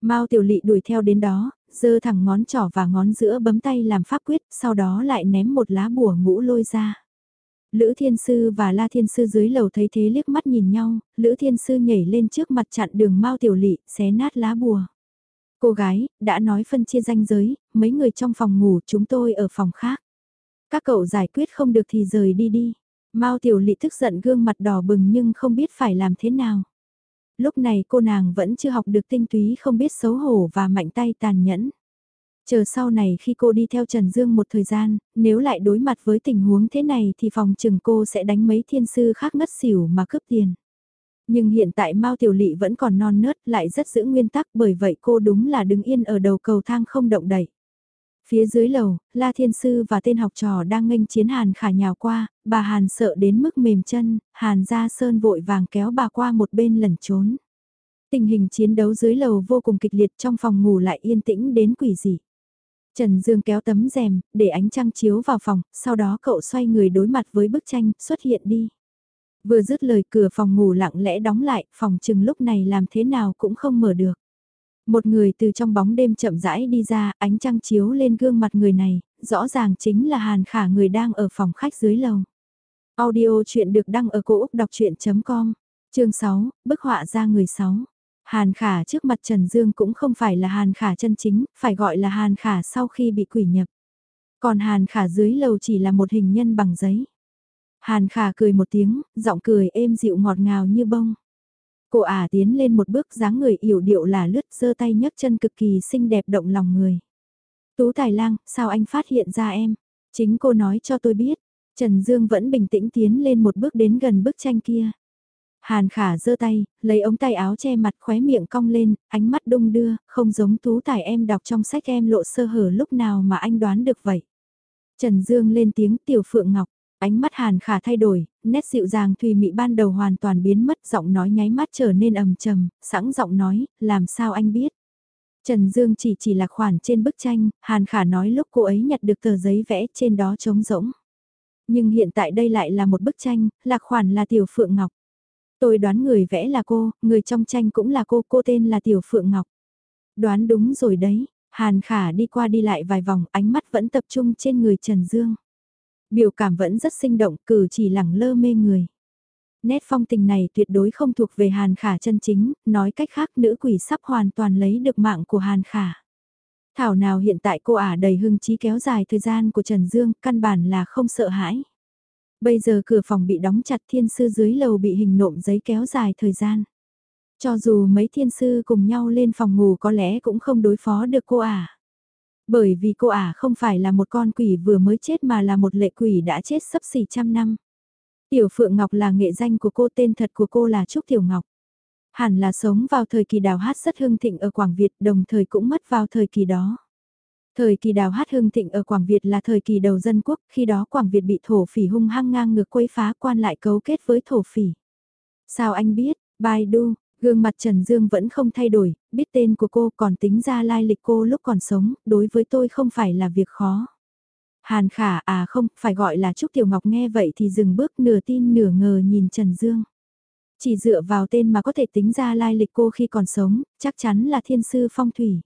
Mao tiểu lị đuổi theo đến đó, giơ thẳng ngón trỏ và ngón giữa bấm tay làm pháp quyết, sau đó lại ném một lá bùa ngũ lôi ra. Lữ Thiên Sư và La Thiên Sư dưới lầu thấy thế liếc mắt nhìn nhau, Lữ Thiên Sư nhảy lên trước mặt chặn đường Mao Tiểu Lị, xé nát lá bùa. Cô gái, đã nói phân chia danh giới, mấy người trong phòng ngủ chúng tôi ở phòng khác. Các cậu giải quyết không được thì rời đi đi. Mao Tiểu Lị tức giận gương mặt đỏ bừng nhưng không biết phải làm thế nào lúc này cô nàng vẫn chưa học được tinh túy không biết xấu hổ và mạnh tay tàn nhẫn. Chờ sau này khi cô đi theo Trần Dương một thời gian, nếu lại đối mặt với tình huống thế này thì phòng trừng cô sẽ đánh mấy thiên sư khác ngất xỉu mà cướp tiền. Nhưng hiện tại Mao Tiểu Lị vẫn còn non nớt lại rất giữ nguyên tắc bởi vậy cô đúng là đứng yên ở đầu cầu thang không động đậy. Phía dưới lầu, La Thiên Sư và tên học trò đang nghênh chiến Hàn khả nhào qua, bà Hàn sợ đến mức mềm chân, Hàn ra sơn vội vàng kéo bà qua một bên lẩn trốn. Tình hình chiến đấu dưới lầu vô cùng kịch liệt trong phòng ngủ lại yên tĩnh đến quỷ dị. Trần Dương kéo tấm rèm, để ánh trăng chiếu vào phòng, sau đó cậu xoay người đối mặt với bức tranh, xuất hiện đi. Vừa dứt lời cửa phòng ngủ lặng lẽ đóng lại, phòng chừng lúc này làm thế nào cũng không mở được. Một người từ trong bóng đêm chậm rãi đi ra, ánh trăng chiếu lên gương mặt người này, rõ ràng chính là Hàn Khả người đang ở phòng khách dưới lầu. Audio chuyện được đăng ở cổ Úc đọc chuyện.com, chương 6, bức họa ra người 6. Hàn Khả trước mặt Trần Dương cũng không phải là Hàn Khả chân chính, phải gọi là Hàn Khả sau khi bị quỷ nhập. Còn Hàn Khả dưới lầu chỉ là một hình nhân bằng giấy. Hàn Khả cười một tiếng, giọng cười êm dịu ngọt ngào như bông. Cô ả tiến lên một bước dáng người yểu điệu là lướt giơ tay nhấc chân cực kỳ xinh đẹp động lòng người. Tú Tài Lang, sao anh phát hiện ra em? Chính cô nói cho tôi biết. Trần Dương vẫn bình tĩnh tiến lên một bước đến gần bức tranh kia. Hàn khả giơ tay, lấy ống tay áo che mặt khóe miệng cong lên, ánh mắt đung đưa, không giống tú tài em đọc trong sách em lộ sơ hở lúc nào mà anh đoán được vậy. Trần Dương lên tiếng tiểu phượng ngọc, Ánh mắt Hàn Khả thay đổi, nét dịu dàng thùy mị ban đầu hoàn toàn biến mất, giọng nói nháy mắt trở nên ầm trầm, sẵn giọng nói, làm sao anh biết? Trần Dương chỉ chỉ là khoản trên bức tranh, Hàn Khả nói lúc cô ấy nhặt được tờ giấy vẽ trên đó trống rỗng. Nhưng hiện tại đây lại là một bức tranh, lạc khoản là Tiểu Phượng Ngọc. Tôi đoán người vẽ là cô, người trong tranh cũng là cô, cô tên là Tiểu Phượng Ngọc. Đoán đúng rồi đấy, Hàn Khả đi qua đi lại vài vòng, ánh mắt vẫn tập trung trên người Trần Dương. Biểu cảm vẫn rất sinh động, cử chỉ lẳng lơ mê người. Nét phong tình này tuyệt đối không thuộc về Hàn Khả chân chính, nói cách khác nữ quỷ sắp hoàn toàn lấy được mạng của Hàn Khả. Thảo nào hiện tại cô ả đầy hưng trí kéo dài thời gian của Trần Dương, căn bản là không sợ hãi. Bây giờ cửa phòng bị đóng chặt thiên sư dưới lầu bị hình nộm giấy kéo dài thời gian. Cho dù mấy thiên sư cùng nhau lên phòng ngủ có lẽ cũng không đối phó được cô ả. Bởi vì cô ả không phải là một con quỷ vừa mới chết mà là một lệ quỷ đã chết sắp xỉ trăm năm. Tiểu Phượng Ngọc là nghệ danh của cô tên thật của cô là Trúc Tiểu Ngọc. Hẳn là sống vào thời kỳ đào hát rất hưng thịnh ở Quảng Việt đồng thời cũng mất vào thời kỳ đó. Thời kỳ đào hát hưng thịnh ở Quảng Việt là thời kỳ đầu dân quốc, khi đó Quảng Việt bị thổ phỉ hung hăng ngang ngược quấy phá quan lại cấu kết với thổ phỉ. Sao anh biết, Baidu, gương mặt Trần Dương vẫn không thay đổi, biết tên của cô còn tính ra lai lịch cô lúc còn sống, đối với tôi không phải là việc khó. Hàn khả à không, phải gọi là Trúc Tiểu Ngọc nghe vậy thì dừng bước nửa tin nửa ngờ nhìn Trần Dương. Chỉ dựa vào tên mà có thể tính ra lai lịch cô khi còn sống, chắc chắn là thiên sư phong thủy.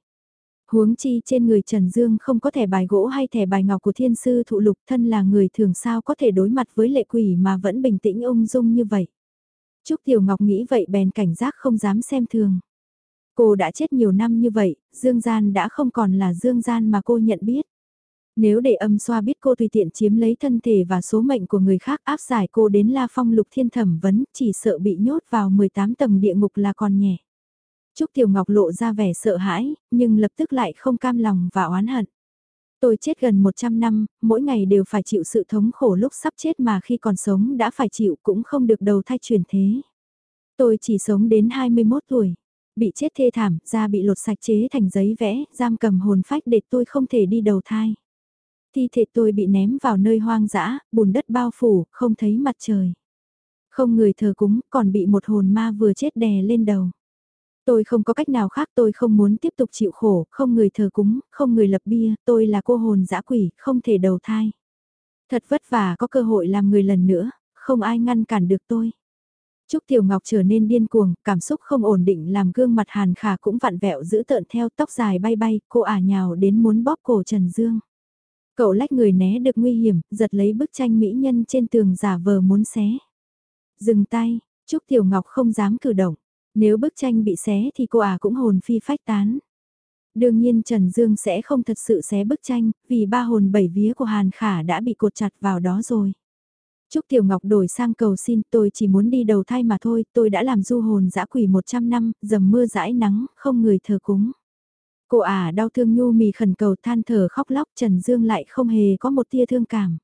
Huống chi trên người Trần Dương không có thẻ bài gỗ hay thẻ bài ngọc của thiên sư thụ lục thân là người thường sao có thể đối mặt với lệ quỷ mà vẫn bình tĩnh ung dung như vậy. Trúc Tiểu Ngọc nghĩ vậy bèn cảnh giác không dám xem thường. Cô đã chết nhiều năm như vậy, Dương Gian đã không còn là Dương Gian mà cô nhận biết. Nếu để âm xoa biết cô tùy tiện chiếm lấy thân thể và số mệnh của người khác áp giải cô đến La Phong lục thiên thẩm vấn chỉ sợ bị nhốt vào 18 tầng địa ngục là còn nhẹ. Trúc Tiểu Ngọc lộ ra vẻ sợ hãi, nhưng lập tức lại không cam lòng và oán hận. Tôi chết gần 100 năm, mỗi ngày đều phải chịu sự thống khổ lúc sắp chết mà khi còn sống đã phải chịu cũng không được đầu thai chuyển thế. Tôi chỉ sống đến 21 tuổi, bị chết thê thảm, da bị lột sạch chế thành giấy vẽ, giam cầm hồn phách để tôi không thể đi đầu thai. Thi thể tôi bị ném vào nơi hoang dã, bùn đất bao phủ, không thấy mặt trời. Không người thờ cúng, còn bị một hồn ma vừa chết đè lên đầu. Tôi không có cách nào khác tôi không muốn tiếp tục chịu khổ, không người thờ cúng, không người lập bia, tôi là cô hồn dã quỷ, không thể đầu thai. Thật vất vả có cơ hội làm người lần nữa, không ai ngăn cản được tôi. Trúc Tiểu Ngọc trở nên điên cuồng, cảm xúc không ổn định làm gương mặt hàn khả cũng vặn vẹo giữ tợn theo tóc dài bay bay, cô ả nhào đến muốn bóp cổ Trần Dương. Cậu lách người né được nguy hiểm, giật lấy bức tranh mỹ nhân trên tường giả vờ muốn xé. Dừng tay, Trúc Tiểu Ngọc không dám cử động. Nếu bức tranh bị xé thì cô à cũng hồn phi phách tán. Đương nhiên Trần Dương sẽ không thật sự xé bức tranh, vì ba hồn bảy vía của Hàn Khả đã bị cột chặt vào đó rồi. Trúc Tiểu Ngọc đổi sang cầu xin tôi chỉ muốn đi đầu thai mà thôi, tôi đã làm du hồn dã quỷ 100 năm, dầm mưa dãi nắng, không người thờ cúng. Cô ả à đau thương nhu mì khẩn cầu than thở khóc lóc Trần Dương lại không hề có một tia thương cảm.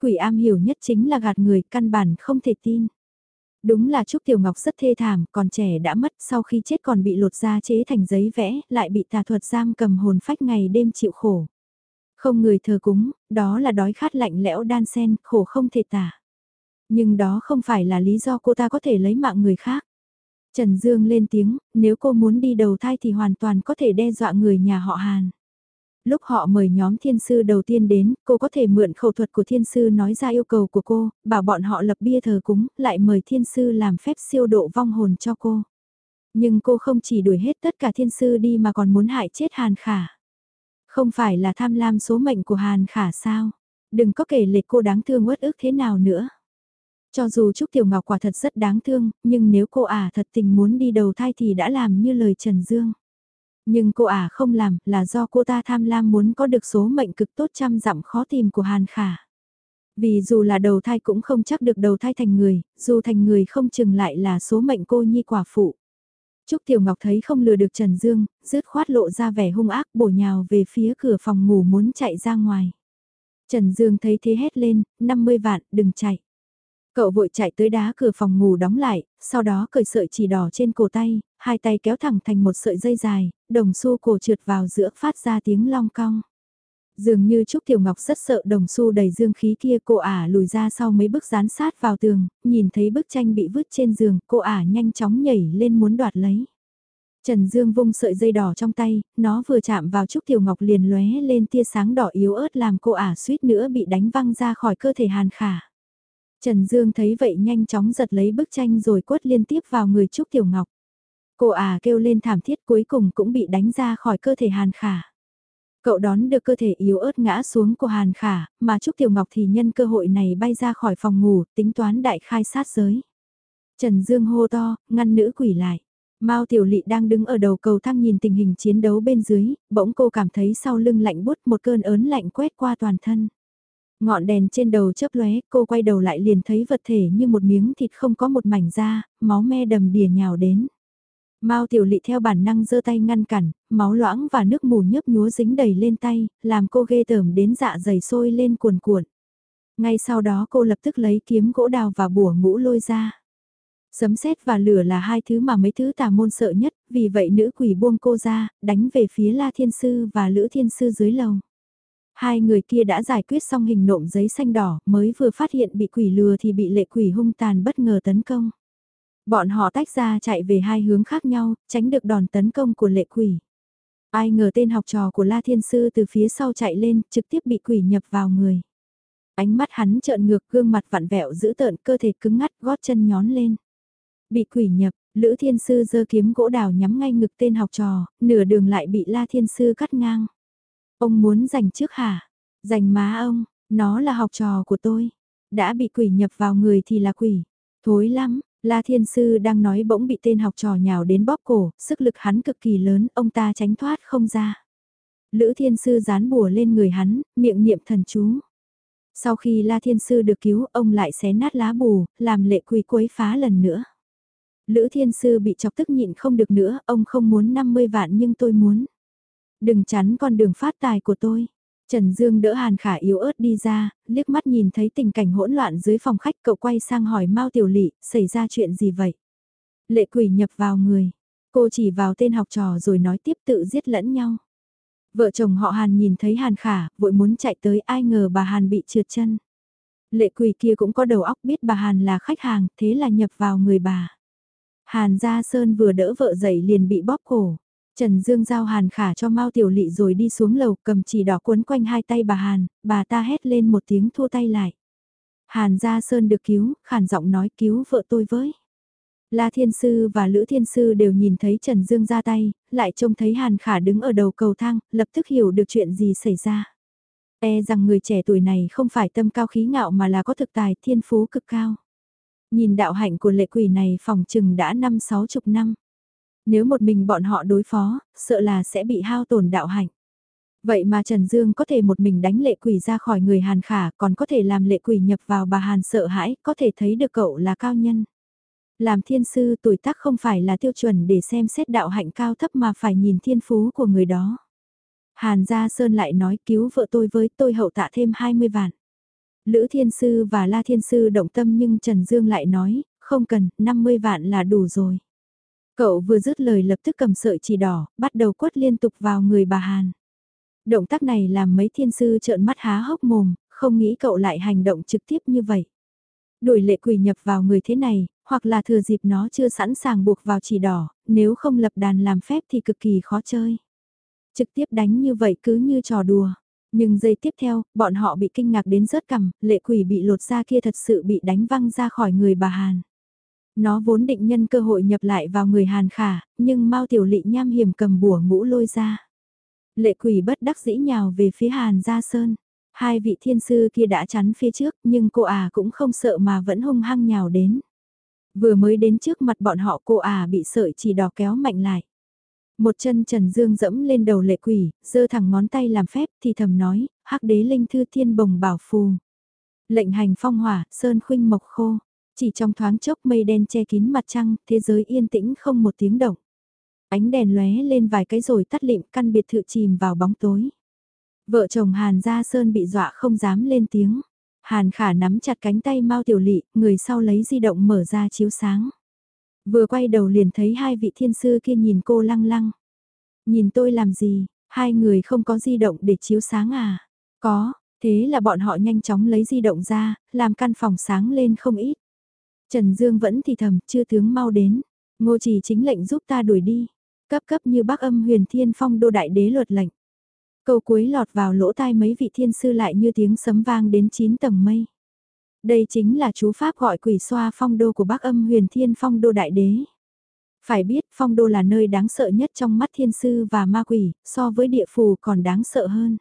Quỷ am hiểu nhất chính là gạt người căn bản không thể tin. Đúng là Trúc Tiểu Ngọc rất thê thảm, còn trẻ đã mất sau khi chết còn bị lột da chế thành giấy vẽ, lại bị tà thuật giam cầm hồn phách ngày đêm chịu khổ. Không người thờ cúng, đó là đói khát lạnh lẽo đan sen, khổ không thể tả. Nhưng đó không phải là lý do cô ta có thể lấy mạng người khác. Trần Dương lên tiếng, nếu cô muốn đi đầu thai thì hoàn toàn có thể đe dọa người nhà họ Hàn. Lúc họ mời nhóm thiên sư đầu tiên đến, cô có thể mượn khẩu thuật của thiên sư nói ra yêu cầu của cô, bảo bọn họ lập bia thờ cúng, lại mời thiên sư làm phép siêu độ vong hồn cho cô. Nhưng cô không chỉ đuổi hết tất cả thiên sư đi mà còn muốn hại chết Hàn Khả. Không phải là tham lam số mệnh của Hàn Khả sao? Đừng có kể lệch cô đáng thương uất ức thế nào nữa. Cho dù Trúc Tiểu Ngọc quả thật rất đáng thương, nhưng nếu cô ả thật tình muốn đi đầu thai thì đã làm như lời Trần Dương. Nhưng cô ả không làm là do cô ta tham lam muốn có được số mệnh cực tốt trăm dặm khó tìm của Hàn Khả. Vì dù là đầu thai cũng không chắc được đầu thai thành người, dù thành người không chừng lại là số mệnh cô nhi quả phụ. Trúc Tiểu Ngọc thấy không lừa được Trần Dương, rứt khoát lộ ra vẻ hung ác bổ nhào về phía cửa phòng ngủ muốn chạy ra ngoài. Trần Dương thấy thế hét lên, 50 vạn, đừng chạy. Cậu vội chạy tới đá cửa phòng ngủ đóng lại, sau đó cởi sợi chỉ đỏ trên cổ tay, hai tay kéo thẳng thành một sợi dây dài, đồng xu cổ trượt vào giữa phát ra tiếng long cong. Dường như Trúc Tiểu Ngọc rất sợ đồng xu đầy dương khí kia cô ả lùi ra sau mấy bước dán sát vào tường, nhìn thấy bức tranh bị vứt trên giường, cô ả nhanh chóng nhảy lên muốn đoạt lấy. Trần Dương vung sợi dây đỏ trong tay, nó vừa chạm vào Trúc Tiểu Ngọc liền lóe lên tia sáng đỏ yếu ớt làm cô ả suýt nữa bị đánh văng ra khỏi cơ thể hàn khả. Trần Dương thấy vậy nhanh chóng giật lấy bức tranh rồi quất liên tiếp vào người Trúc Tiểu Ngọc. Cô à kêu lên thảm thiết cuối cùng cũng bị đánh ra khỏi cơ thể Hàn Khả. Cậu đón được cơ thể yếu ớt ngã xuống của Hàn Khả, mà Trúc Tiểu Ngọc thì nhân cơ hội này bay ra khỏi phòng ngủ, tính toán đại khai sát giới. Trần Dương hô to, ngăn nữ quỷ lại. Mao Tiểu Lị đang đứng ở đầu cầu thang nhìn tình hình chiến đấu bên dưới, bỗng cô cảm thấy sau lưng lạnh bút một cơn ớn lạnh quét qua toàn thân. Ngọn đèn trên đầu chớp lóe, cô quay đầu lại liền thấy vật thể như một miếng thịt không có một mảnh da, máu me đầm đìa nhào đến. Mao Tiểu Lị theo bản năng giơ tay ngăn cản, máu loãng và nước mù nhấp nhúa dính đầy lên tay, làm cô ghê tởm đến dạ dày sôi lên cuồn cuộn. Ngay sau đó cô lập tức lấy kiếm gỗ đào và bùa ngũ lôi ra. Sấm sét và lửa là hai thứ mà mấy thứ tà môn sợ nhất, vì vậy nữ quỷ buông cô ra, đánh về phía La Thiên Sư và Lữ Thiên Sư dưới lầu. Hai người kia đã giải quyết xong hình nộm giấy xanh đỏ, mới vừa phát hiện bị quỷ lừa thì bị lệ quỷ hung tàn bất ngờ tấn công. Bọn họ tách ra chạy về hai hướng khác nhau, tránh được đòn tấn công của lệ quỷ. Ai ngờ tên học trò của La Thiên Sư từ phía sau chạy lên, trực tiếp bị quỷ nhập vào người. Ánh mắt hắn trợn ngược gương mặt vặn vẹo giữ tợn cơ thể cứng ngắt gót chân nhón lên. Bị quỷ nhập, Lữ Thiên Sư giơ kiếm gỗ đào nhắm ngay ngực tên học trò, nửa đường lại bị La Thiên Sư cắt ngang. Ông muốn giành trước hả? Giành má ông, nó là học trò của tôi. Đã bị quỷ nhập vào người thì là quỷ. Thối lắm, La Thiên Sư đang nói bỗng bị tên học trò nhào đến bóp cổ, sức lực hắn cực kỳ lớn, ông ta tránh thoát không ra. Lữ Thiên Sư dán bùa lên người hắn, miệng niệm thần chú. Sau khi La Thiên Sư được cứu, ông lại xé nát lá bù, làm lệ quỷ quấy phá lần nữa. Lữ Thiên Sư bị chọc tức nhịn không được nữa, ông không muốn 50 vạn nhưng tôi muốn. Đừng chắn con đường phát tài của tôi. Trần Dương đỡ Hàn Khả yếu ớt đi ra, liếc mắt nhìn thấy tình cảnh hỗn loạn dưới phòng khách cậu quay sang hỏi Mao Tiểu Lị, xảy ra chuyện gì vậy? Lệ quỷ nhập vào người. Cô chỉ vào tên học trò rồi nói tiếp tự giết lẫn nhau. Vợ chồng họ Hàn nhìn thấy Hàn Khả, vội muốn chạy tới ai ngờ bà Hàn bị trượt chân. Lệ quỷ kia cũng có đầu óc biết bà Hàn là khách hàng, thế là nhập vào người bà. Hàn Gia Sơn vừa đỡ vợ dậy liền bị bóp cổ. Trần Dương giao Hàn Khả cho Mao Tiểu Lị rồi đi xuống lầu cầm chỉ đỏ cuốn quanh hai tay bà Hàn, bà ta hét lên một tiếng thua tay lại. Hàn Gia Sơn được cứu, khản giọng nói cứu vợ tôi với. La Thiên Sư và Lữ Thiên Sư đều nhìn thấy Trần Dương ra tay, lại trông thấy Hàn Khả đứng ở đầu cầu thang, lập tức hiểu được chuyện gì xảy ra. E rằng người trẻ tuổi này không phải tâm cao khí ngạo mà là có thực tài thiên phú cực cao. Nhìn đạo hạnh của lệ quỷ này phòng chừng đã năm sáu chục năm. Nếu một mình bọn họ đối phó, sợ là sẽ bị hao tổn đạo hạnh. Vậy mà Trần Dương có thể một mình đánh lệ quỷ ra khỏi người Hàn Khả, còn có thể làm lệ quỷ nhập vào bà Hàn sợ hãi, có thể thấy được cậu là cao nhân. Làm thiên sư tuổi tác không phải là tiêu chuẩn để xem xét đạo hạnh cao thấp mà phải nhìn thiên phú của người đó. Hàn Gia Sơn lại nói cứu vợ tôi với tôi hậu tạ thêm 20 vạn. Lữ Thiên Sư và La Thiên Sư động tâm nhưng Trần Dương lại nói, không cần, 50 vạn là đủ rồi. Cậu vừa dứt lời lập tức cầm sợi chỉ đỏ, bắt đầu quất liên tục vào người bà Hàn. Động tác này làm mấy thiên sư trợn mắt há hốc mồm, không nghĩ cậu lại hành động trực tiếp như vậy. Đuổi lệ quỷ nhập vào người thế này, hoặc là thừa dịp nó chưa sẵn sàng buộc vào chỉ đỏ, nếu không lập đàn làm phép thì cực kỳ khó chơi. Trực tiếp đánh như vậy cứ như trò đùa. Nhưng giây tiếp theo, bọn họ bị kinh ngạc đến rớt cằm, lệ quỷ bị lột ra kia thật sự bị đánh văng ra khỏi người bà Hàn. Nó vốn định nhân cơ hội nhập lại vào người Hàn Khả, nhưng Mao Tiểu Lị nham hiểm cầm bùa ngũ lôi ra. Lệ quỷ bất đắc dĩ nhào về phía Hàn Gia Sơn. Hai vị thiên sư kia đã chắn phía trước nhưng cô à cũng không sợ mà vẫn hung hăng nhào đến. Vừa mới đến trước mặt bọn họ cô à bị sợi chỉ đỏ kéo mạnh lại. Một chân Trần Dương dẫm lên đầu lệ quỷ, giơ thẳng ngón tay làm phép thì thầm nói, hắc đế linh thư thiên bồng bảo phù. Lệnh hành phong hỏa, sơn khuynh mộc khô. Chỉ trong thoáng chốc mây đen che kín mặt trăng, thế giới yên tĩnh không một tiếng động. Ánh đèn lóe lên vài cái rồi tắt lịm căn biệt thự chìm vào bóng tối. Vợ chồng Hàn Gia Sơn bị dọa không dám lên tiếng. Hàn Khả nắm chặt cánh tay Mao Tiểu Lị, người sau lấy di động mở ra chiếu sáng. Vừa quay đầu liền thấy hai vị thiên sư kia nhìn cô lăng lăng. Nhìn tôi làm gì, hai người không có di động để chiếu sáng à? Có, thế là bọn họ nhanh chóng lấy di động ra, làm căn phòng sáng lên không ít. Trần Dương vẫn thì thầm, chưa tướng mau đến. Ngô chỉ chính lệnh giúp ta đuổi đi. Cấp cấp như bác âm huyền thiên phong đô đại đế luật lệnh. Câu cuối lọt vào lỗ tai mấy vị thiên sư lại như tiếng sấm vang đến 9 tầng mây. Đây chính là chú Pháp gọi quỷ xoa phong đô của bác âm huyền thiên phong đô đại đế. Phải biết phong đô là nơi đáng sợ nhất trong mắt thiên sư và ma quỷ, so với địa phù còn đáng sợ hơn.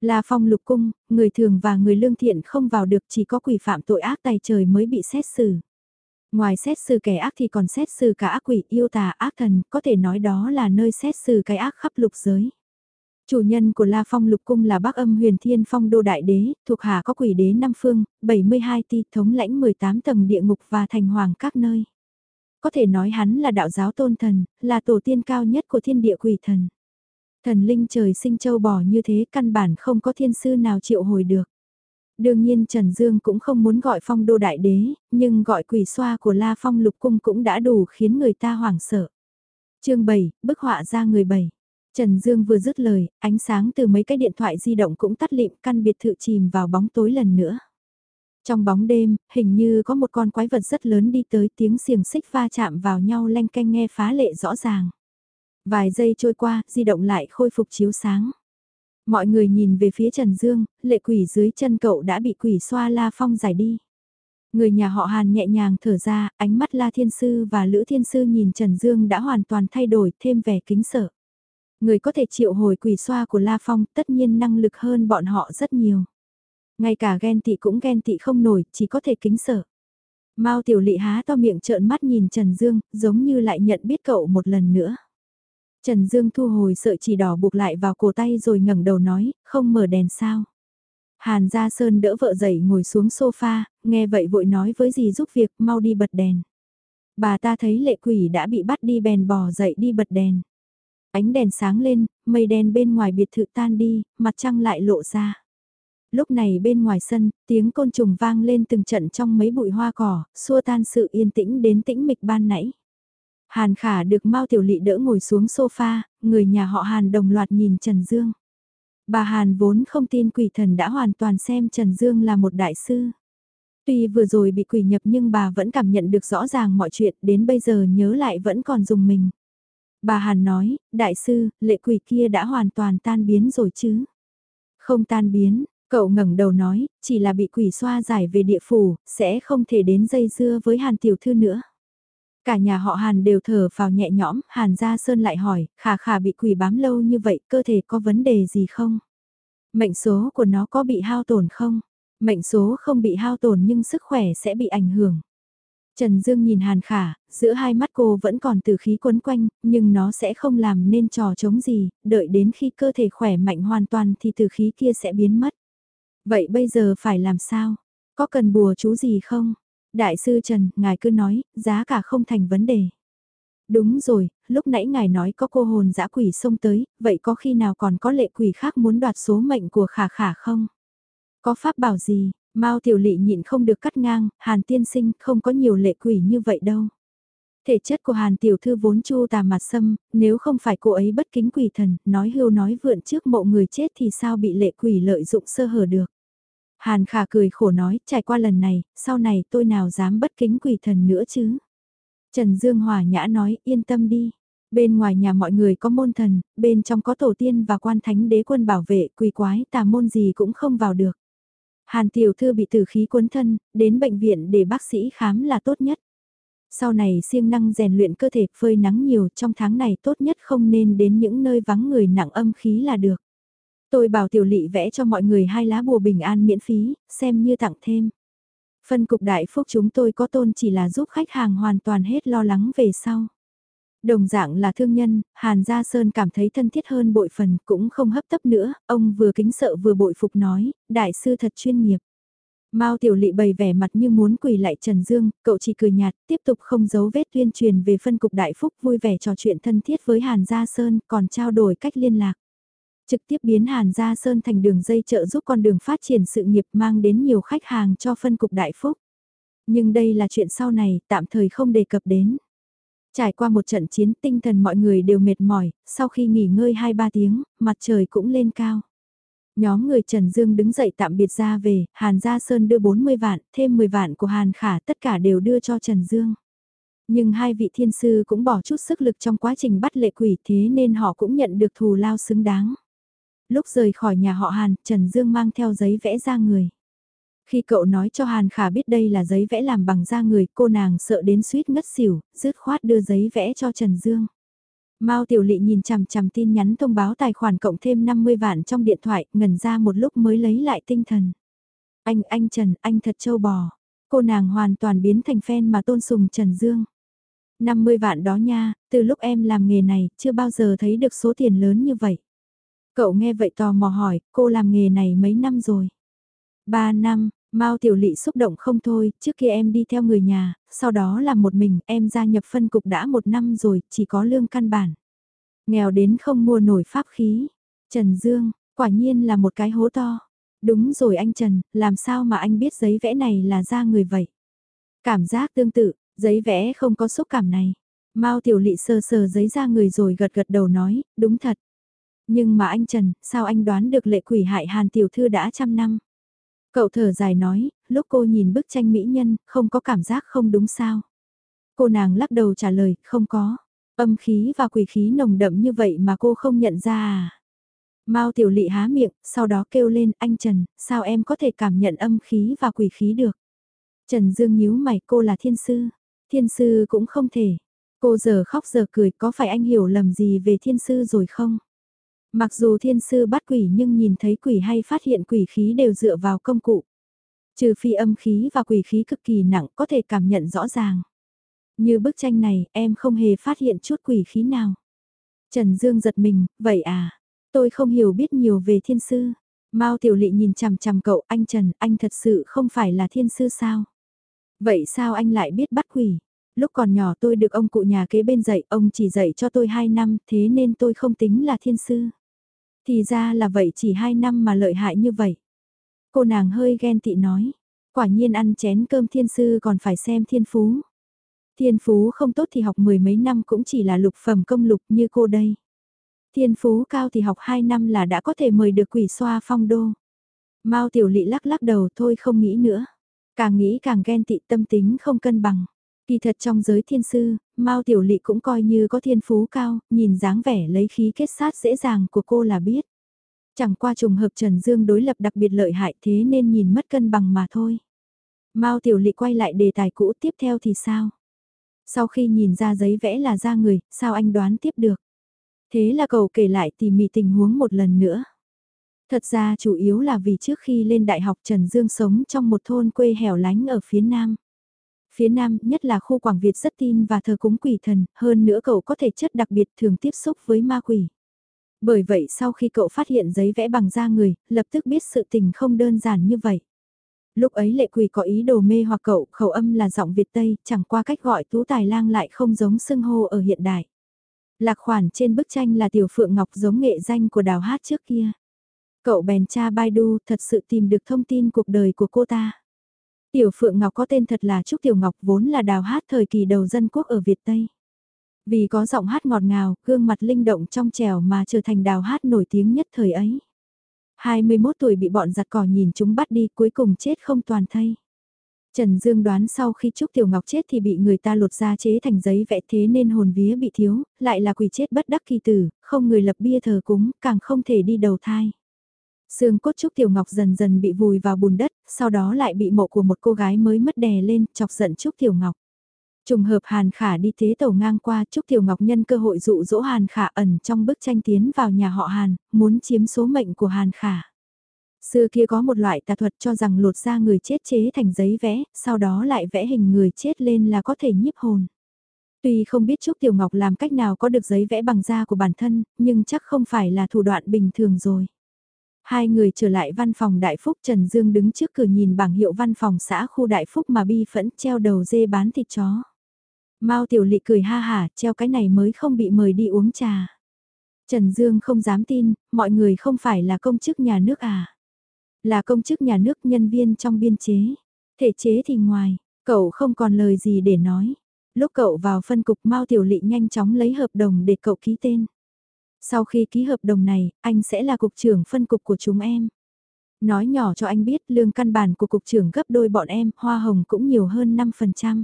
Là phong lục cung, người thường và người lương thiện không vào được chỉ có quỷ phạm tội ác tài trời mới bị xét xử. Ngoài xét xử kẻ ác thì còn xét xử cả ác quỷ yêu tà ác thần, có thể nói đó là nơi xét xử cái ác khắp lục giới. Chủ nhân của La Phong lục cung là Bắc âm huyền thiên phong đô đại đế, thuộc hạ có quỷ đế năm phương, 72 ti thống lãnh 18 tầng địa ngục và thành hoàng các nơi. Có thể nói hắn là đạo giáo tôn thần, là tổ tiên cao nhất của thiên địa quỷ thần. Thần linh trời sinh châu bò như thế căn bản không có thiên sư nào triệu hồi được. Đương nhiên Trần Dương cũng không muốn gọi phong đô đại đế, nhưng gọi quỷ xoa của La Phong lục cung cũng đã đủ khiến người ta hoảng sợ. chương 7, bức họa ra người 7. Trần Dương vừa dứt lời, ánh sáng từ mấy cái điện thoại di động cũng tắt lịm căn biệt thự chìm vào bóng tối lần nữa. Trong bóng đêm, hình như có một con quái vật rất lớn đi tới tiếng xiềng xích va chạm vào nhau lanh canh nghe phá lệ rõ ràng. Vài giây trôi qua, di động lại khôi phục chiếu sáng. Mọi người nhìn về phía Trần Dương, lệ quỷ dưới chân cậu đã bị quỷ xoa la phong giải đi. Người nhà họ Hàn nhẹ nhàng thở ra, ánh mắt La Thiên Sư và Lữ Thiên Sư nhìn Trần Dương đã hoàn toàn thay đổi thêm vẻ kính sợ. Người có thể triệu hồi quỷ xoa của La Phong tất nhiên năng lực hơn bọn họ rất nhiều. Ngay cả ghen tị cũng ghen tị không nổi, chỉ có thể kính sợ. Mao Tiểu Lị há to miệng trợn mắt nhìn Trần Dương, giống như lại nhận biết cậu một lần nữa. Trần Dương thu hồi sợi chỉ đỏ buộc lại vào cổ tay rồi ngẩng đầu nói, không mở đèn sao. Hàn Gia Sơn đỡ vợ dậy ngồi xuống sofa, nghe vậy vội nói với dì giúp việc, mau đi bật đèn. Bà ta thấy lệ quỷ đã bị bắt đi bèn bò dậy đi bật đèn. Ánh đèn sáng lên, mây đen bên ngoài biệt thự tan đi, mặt trăng lại lộ ra. Lúc này bên ngoài sân, tiếng côn trùng vang lên từng trận trong mấy bụi hoa cỏ, xua tan sự yên tĩnh đến tĩnh mịch ban nãy. Hàn khả được Mao Tiểu Lị đỡ ngồi xuống sofa, người nhà họ Hàn đồng loạt nhìn Trần Dương. Bà Hàn vốn không tin quỷ thần đã hoàn toàn xem Trần Dương là một đại sư. Tuy vừa rồi bị quỷ nhập nhưng bà vẫn cảm nhận được rõ ràng mọi chuyện đến bây giờ nhớ lại vẫn còn dùng mình. Bà Hàn nói, đại sư, lệ quỷ kia đã hoàn toàn tan biến rồi chứ. Không tan biến, cậu ngẩng đầu nói, chỉ là bị quỷ xoa giải về địa phủ, sẽ không thể đến dây dưa với Hàn tiểu thư nữa. Cả nhà họ Hàn đều thở vào nhẹ nhõm, Hàn Gia Sơn lại hỏi, khả khả bị quỷ bám lâu như vậy, cơ thể có vấn đề gì không? Mệnh số của nó có bị hao tổn không? Mệnh số không bị hao tổn nhưng sức khỏe sẽ bị ảnh hưởng. Trần Dương nhìn Hàn Khả, giữa hai mắt cô vẫn còn từ khí quấn quanh, nhưng nó sẽ không làm nên trò chống gì, đợi đến khi cơ thể khỏe mạnh hoàn toàn thì từ khí kia sẽ biến mất. Vậy bây giờ phải làm sao? Có cần bùa chú gì không? Đại sư Trần, ngài cứ nói, giá cả không thành vấn đề. Đúng rồi, lúc nãy ngài nói có cô hồn dã quỷ xông tới, vậy có khi nào còn có lệ quỷ khác muốn đoạt số mệnh của khả khả không? Có pháp bảo gì, Mao Tiểu Lị nhịn không được cắt ngang, Hàn tiên sinh không có nhiều lệ quỷ như vậy đâu. Thể chất của Hàn Tiểu Thư vốn chu tà mặt sâm, nếu không phải cô ấy bất kính quỷ thần, nói hưu nói vượn trước mộ người chết thì sao bị lệ quỷ lợi dụng sơ hở được. Hàn khả cười khổ nói, trải qua lần này, sau này tôi nào dám bất kính quỷ thần nữa chứ. Trần Dương Hòa Nhã nói, yên tâm đi. Bên ngoài nhà mọi người có môn thần, bên trong có tổ tiên và quan thánh đế quân bảo vệ, quỷ quái tà môn gì cũng không vào được. Hàn tiểu thư bị tử khí cuốn thân, đến bệnh viện để bác sĩ khám là tốt nhất. Sau này siêng năng rèn luyện cơ thể phơi nắng nhiều trong tháng này tốt nhất không nên đến những nơi vắng người nặng âm khí là được. Tôi bảo tiểu lị vẽ cho mọi người hai lá bùa bình an miễn phí, xem như tặng thêm. Phân cục đại phúc chúng tôi có tôn chỉ là giúp khách hàng hoàn toàn hết lo lắng về sau. Đồng dạng là thương nhân, Hàn Gia Sơn cảm thấy thân thiết hơn bội phần cũng không hấp tấp nữa, ông vừa kính sợ vừa bội phục nói, đại sư thật chuyên nghiệp. Mao Tiểu Lị bày vẻ mặt như muốn quỳ lại Trần Dương, cậu chỉ cười nhạt, tiếp tục không giấu vết tuyên truyền về phân cục đại phúc vui vẻ trò chuyện thân thiết với Hàn Gia Sơn, còn trao đổi cách liên lạc. Trực tiếp biến Hàn Gia Sơn thành đường dây trợ giúp con đường phát triển sự nghiệp mang đến nhiều khách hàng cho phân cục đại phúc. Nhưng đây là chuyện sau này, tạm thời không đề cập đến. Trải qua một trận chiến tinh thần mọi người đều mệt mỏi, sau khi nghỉ ngơi 2-3 tiếng, mặt trời cũng lên cao. Nhóm người Trần Dương đứng dậy tạm biệt ra về, Hàn Gia Sơn đưa 40 vạn, thêm 10 vạn của Hàn Khả tất cả đều đưa cho Trần Dương. Nhưng hai vị thiên sư cũng bỏ chút sức lực trong quá trình bắt lệ quỷ thế nên họ cũng nhận được thù lao xứng đáng. Lúc rời khỏi nhà họ Hàn, Trần Dương mang theo giấy vẽ ra người. Khi cậu nói cho Hàn Khả biết đây là giấy vẽ làm bằng da người, cô nàng sợ đến suýt ngất xỉu, rứt khoát đưa giấy vẽ cho Trần Dương. Mao Tiểu Lị nhìn chằm chằm tin nhắn thông báo tài khoản cộng thêm 50 vạn trong điện thoại, ngẩn ra một lúc mới lấy lại tinh thần. Anh, anh Trần, anh thật châu bò. Cô nàng hoàn toàn biến thành fan mà tôn sùng Trần Dương. 50 vạn đó nha, từ lúc em làm nghề này, chưa bao giờ thấy được số tiền lớn như vậy. Cậu nghe vậy tò mò hỏi, cô làm nghề này mấy năm rồi? Ba năm, Mao Tiểu Lị xúc động không thôi, trước kia em đi theo người nhà, sau đó là một mình, em gia nhập phân cục đã một năm rồi, chỉ có lương căn bản. Nghèo đến không mua nổi pháp khí. Trần Dương, quả nhiên là một cái hố to. Đúng rồi anh Trần, làm sao mà anh biết giấy vẽ này là ra người vậy? Cảm giác tương tự, giấy vẽ không có xúc cảm này. Mao Tiểu Lị sờ sờ giấy ra người rồi gật gật đầu nói, đúng thật. Nhưng mà anh Trần, sao anh đoán được lệ quỷ hại Hàn Tiểu Thư đã trăm năm? Cậu thở dài nói, lúc cô nhìn bức tranh mỹ nhân, không có cảm giác không đúng sao? Cô nàng lắc đầu trả lời, không có. Âm khí và quỷ khí nồng đậm như vậy mà cô không nhận ra à? Mao Tiểu Lị há miệng, sau đó kêu lên, anh Trần, sao em có thể cảm nhận âm khí và quỷ khí được? Trần Dương nhíu mày, cô là thiên sư. Thiên sư cũng không thể. Cô giờ khóc giờ cười, có phải anh hiểu lầm gì về thiên sư rồi không? Mặc dù thiên sư bắt quỷ nhưng nhìn thấy quỷ hay phát hiện quỷ khí đều dựa vào công cụ. Trừ phi âm khí và quỷ khí cực kỳ nặng có thể cảm nhận rõ ràng. Như bức tranh này, em không hề phát hiện chút quỷ khí nào. Trần Dương giật mình, vậy à, tôi không hiểu biết nhiều về thiên sư. Mao Tiểu Lị nhìn chằm chằm cậu, anh Trần, anh thật sự không phải là thiên sư sao? Vậy sao anh lại biết bắt quỷ? Lúc còn nhỏ tôi được ông cụ nhà kế bên dạy, ông chỉ dạy cho tôi 2 năm, thế nên tôi không tính là thiên sư. Thì ra là vậy chỉ 2 năm mà lợi hại như vậy. Cô nàng hơi ghen tị nói, quả nhiên ăn chén cơm thiên sư còn phải xem thiên phú. Thiên phú không tốt thì học mười mấy năm cũng chỉ là lục phẩm công lục như cô đây. Thiên phú cao thì học 2 năm là đã có thể mời được quỷ xoa phong đô. Mao tiểu lị lắc lắc đầu thôi không nghĩ nữa. Càng nghĩ càng ghen tị tâm tính không cân bằng. Kỳ thật trong giới thiên sư, Mao Tiểu Lị cũng coi như có thiên phú cao, nhìn dáng vẻ lấy khí kết sát dễ dàng của cô là biết. Chẳng qua trùng hợp Trần Dương đối lập đặc biệt lợi hại thế nên nhìn mất cân bằng mà thôi. Mao Tiểu Lị quay lại đề tài cũ tiếp theo thì sao? Sau khi nhìn ra giấy vẽ là ra người, sao anh đoán tiếp được? Thế là cậu kể lại tỉ mỉ tình huống một lần nữa. Thật ra chủ yếu là vì trước khi lên đại học Trần Dương sống trong một thôn quê hẻo lánh ở phía nam. Phía nam, nhất là khu Quảng Việt rất tin và thờ cúng quỷ thần, hơn nữa cậu có thể chất đặc biệt thường tiếp xúc với ma quỷ. Bởi vậy sau khi cậu phát hiện giấy vẽ bằng da người, lập tức biết sự tình không đơn giản như vậy. Lúc ấy lệ quỷ có ý đồ mê hoặc cậu, khẩu âm là giọng Việt Tây, chẳng qua cách gọi tú tài lang lại không giống xưng hô ở hiện đại. Lạc khoản trên bức tranh là tiểu phượng ngọc giống nghệ danh của đào hát trước kia. Cậu bèn tra Baidu thật sự tìm được thông tin cuộc đời của cô ta. Tiểu Phượng Ngọc có tên thật là Trúc Tiểu Ngọc vốn là đào hát thời kỳ đầu dân quốc ở Việt Tây. Vì có giọng hát ngọt ngào, gương mặt linh động trong trèo mà trở thành đào hát nổi tiếng nhất thời ấy. 21 tuổi bị bọn giặt cỏ nhìn chúng bắt đi cuối cùng chết không toàn thây. Trần Dương đoán sau khi Trúc Tiểu Ngọc chết thì bị người ta lột ra chế thành giấy vẽ thế nên hồn vía bị thiếu, lại là quỷ chết bất đắc kỳ tử, không người lập bia thờ cúng, càng không thể đi đầu thai. Xương cốt Trúc Tiểu Ngọc dần dần bị vùi vào bùn đất, sau đó lại bị mộ của một cô gái mới mất đè lên, chọc giận Trúc Tiểu Ngọc. Trùng hợp Hàn Khả đi thế tàu ngang qua Trúc Tiểu Ngọc nhân cơ hội dụ dỗ Hàn Khả ẩn trong bức tranh tiến vào nhà họ Hàn, muốn chiếm số mệnh của Hàn Khả. Xưa kia có một loại tà thuật cho rằng lột ra người chết chế thành giấy vẽ, sau đó lại vẽ hình người chết lên là có thể nhiếp hồn. Tuy không biết Trúc Tiểu Ngọc làm cách nào có được giấy vẽ bằng da của bản thân, nhưng chắc không phải là thủ đoạn bình thường rồi. Hai người trở lại văn phòng Đại Phúc Trần Dương đứng trước cửa nhìn bảng hiệu văn phòng xã khu Đại Phúc mà bi phẫn treo đầu dê bán thịt chó. Mao Tiểu Lị cười ha hả, treo cái này mới không bị mời đi uống trà. Trần Dương không dám tin, mọi người không phải là công chức nhà nước à. Là công chức nhà nước nhân viên trong biên chế. Thể chế thì ngoài, cậu không còn lời gì để nói. Lúc cậu vào phân cục Mao Tiểu Lị nhanh chóng lấy hợp đồng để cậu ký tên. Sau khi ký hợp đồng này, anh sẽ là cục trưởng phân cục của chúng em. Nói nhỏ cho anh biết lương căn bản của cục trưởng gấp đôi bọn em, hoa hồng cũng nhiều hơn 5%.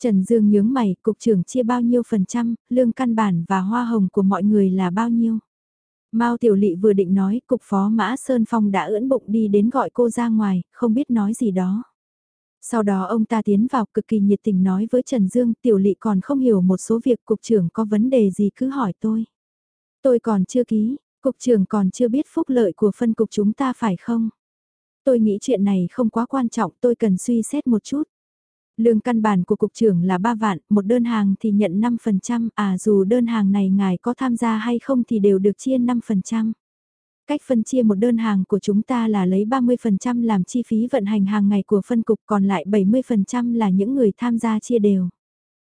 Trần Dương nhướng mày, cục trưởng chia bao nhiêu phần trăm, lương căn bản và hoa hồng của mọi người là bao nhiêu. Mao Tiểu Lị vừa định nói, cục phó Mã Sơn Phong đã ưỡn bụng đi đến gọi cô ra ngoài, không biết nói gì đó. Sau đó ông ta tiến vào cực kỳ nhiệt tình nói với Trần Dương, Tiểu Lị còn không hiểu một số việc cục trưởng có vấn đề gì cứ hỏi tôi. Tôi còn chưa ký, cục trưởng còn chưa biết phúc lợi của phân cục chúng ta phải không? Tôi nghĩ chuyện này không quá quan trọng, tôi cần suy xét một chút. Lương căn bản của cục trưởng là 3 vạn, một đơn hàng thì nhận 5%, à dù đơn hàng này ngài có tham gia hay không thì đều được chia 5%. Cách phân chia một đơn hàng của chúng ta là lấy 30% làm chi phí vận hành hàng ngày của phân cục còn lại 70% là những người tham gia chia đều.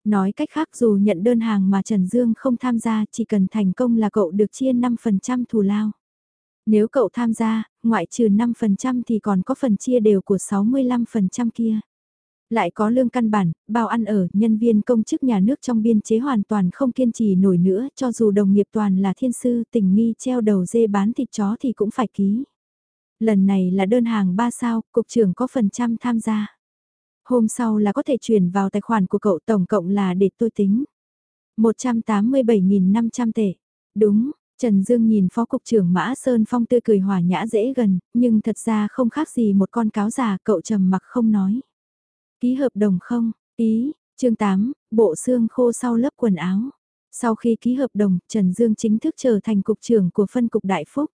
Nói cách khác dù nhận đơn hàng mà Trần Dương không tham gia chỉ cần thành công là cậu được chia 5% thù lao. Nếu cậu tham gia, ngoại trừ 5% thì còn có phần chia đều của 65% kia. Lại có lương căn bản, bao ăn ở, nhân viên công chức nhà nước trong biên chế hoàn toàn không kiên trì nổi nữa, cho dù đồng nghiệp toàn là thiên sư tình nghi treo đầu dê bán thịt chó thì cũng phải ký. Lần này là đơn hàng 3 sao, cục trưởng có phần trăm tham gia. Hôm sau là có thể chuyển vào tài khoản của cậu tổng cộng là để tôi tính. 187.500 tệ. Đúng, Trần Dương nhìn Phó Cục trưởng Mã Sơn Phong tươi cười hòa nhã dễ gần, nhưng thật ra không khác gì một con cáo già cậu trầm mặc không nói. Ký hợp đồng không? Ký, chương 8, bộ xương khô sau lớp quần áo. Sau khi ký hợp đồng, Trần Dương chính thức trở thành cục trưởng của phân cục Đại Phúc.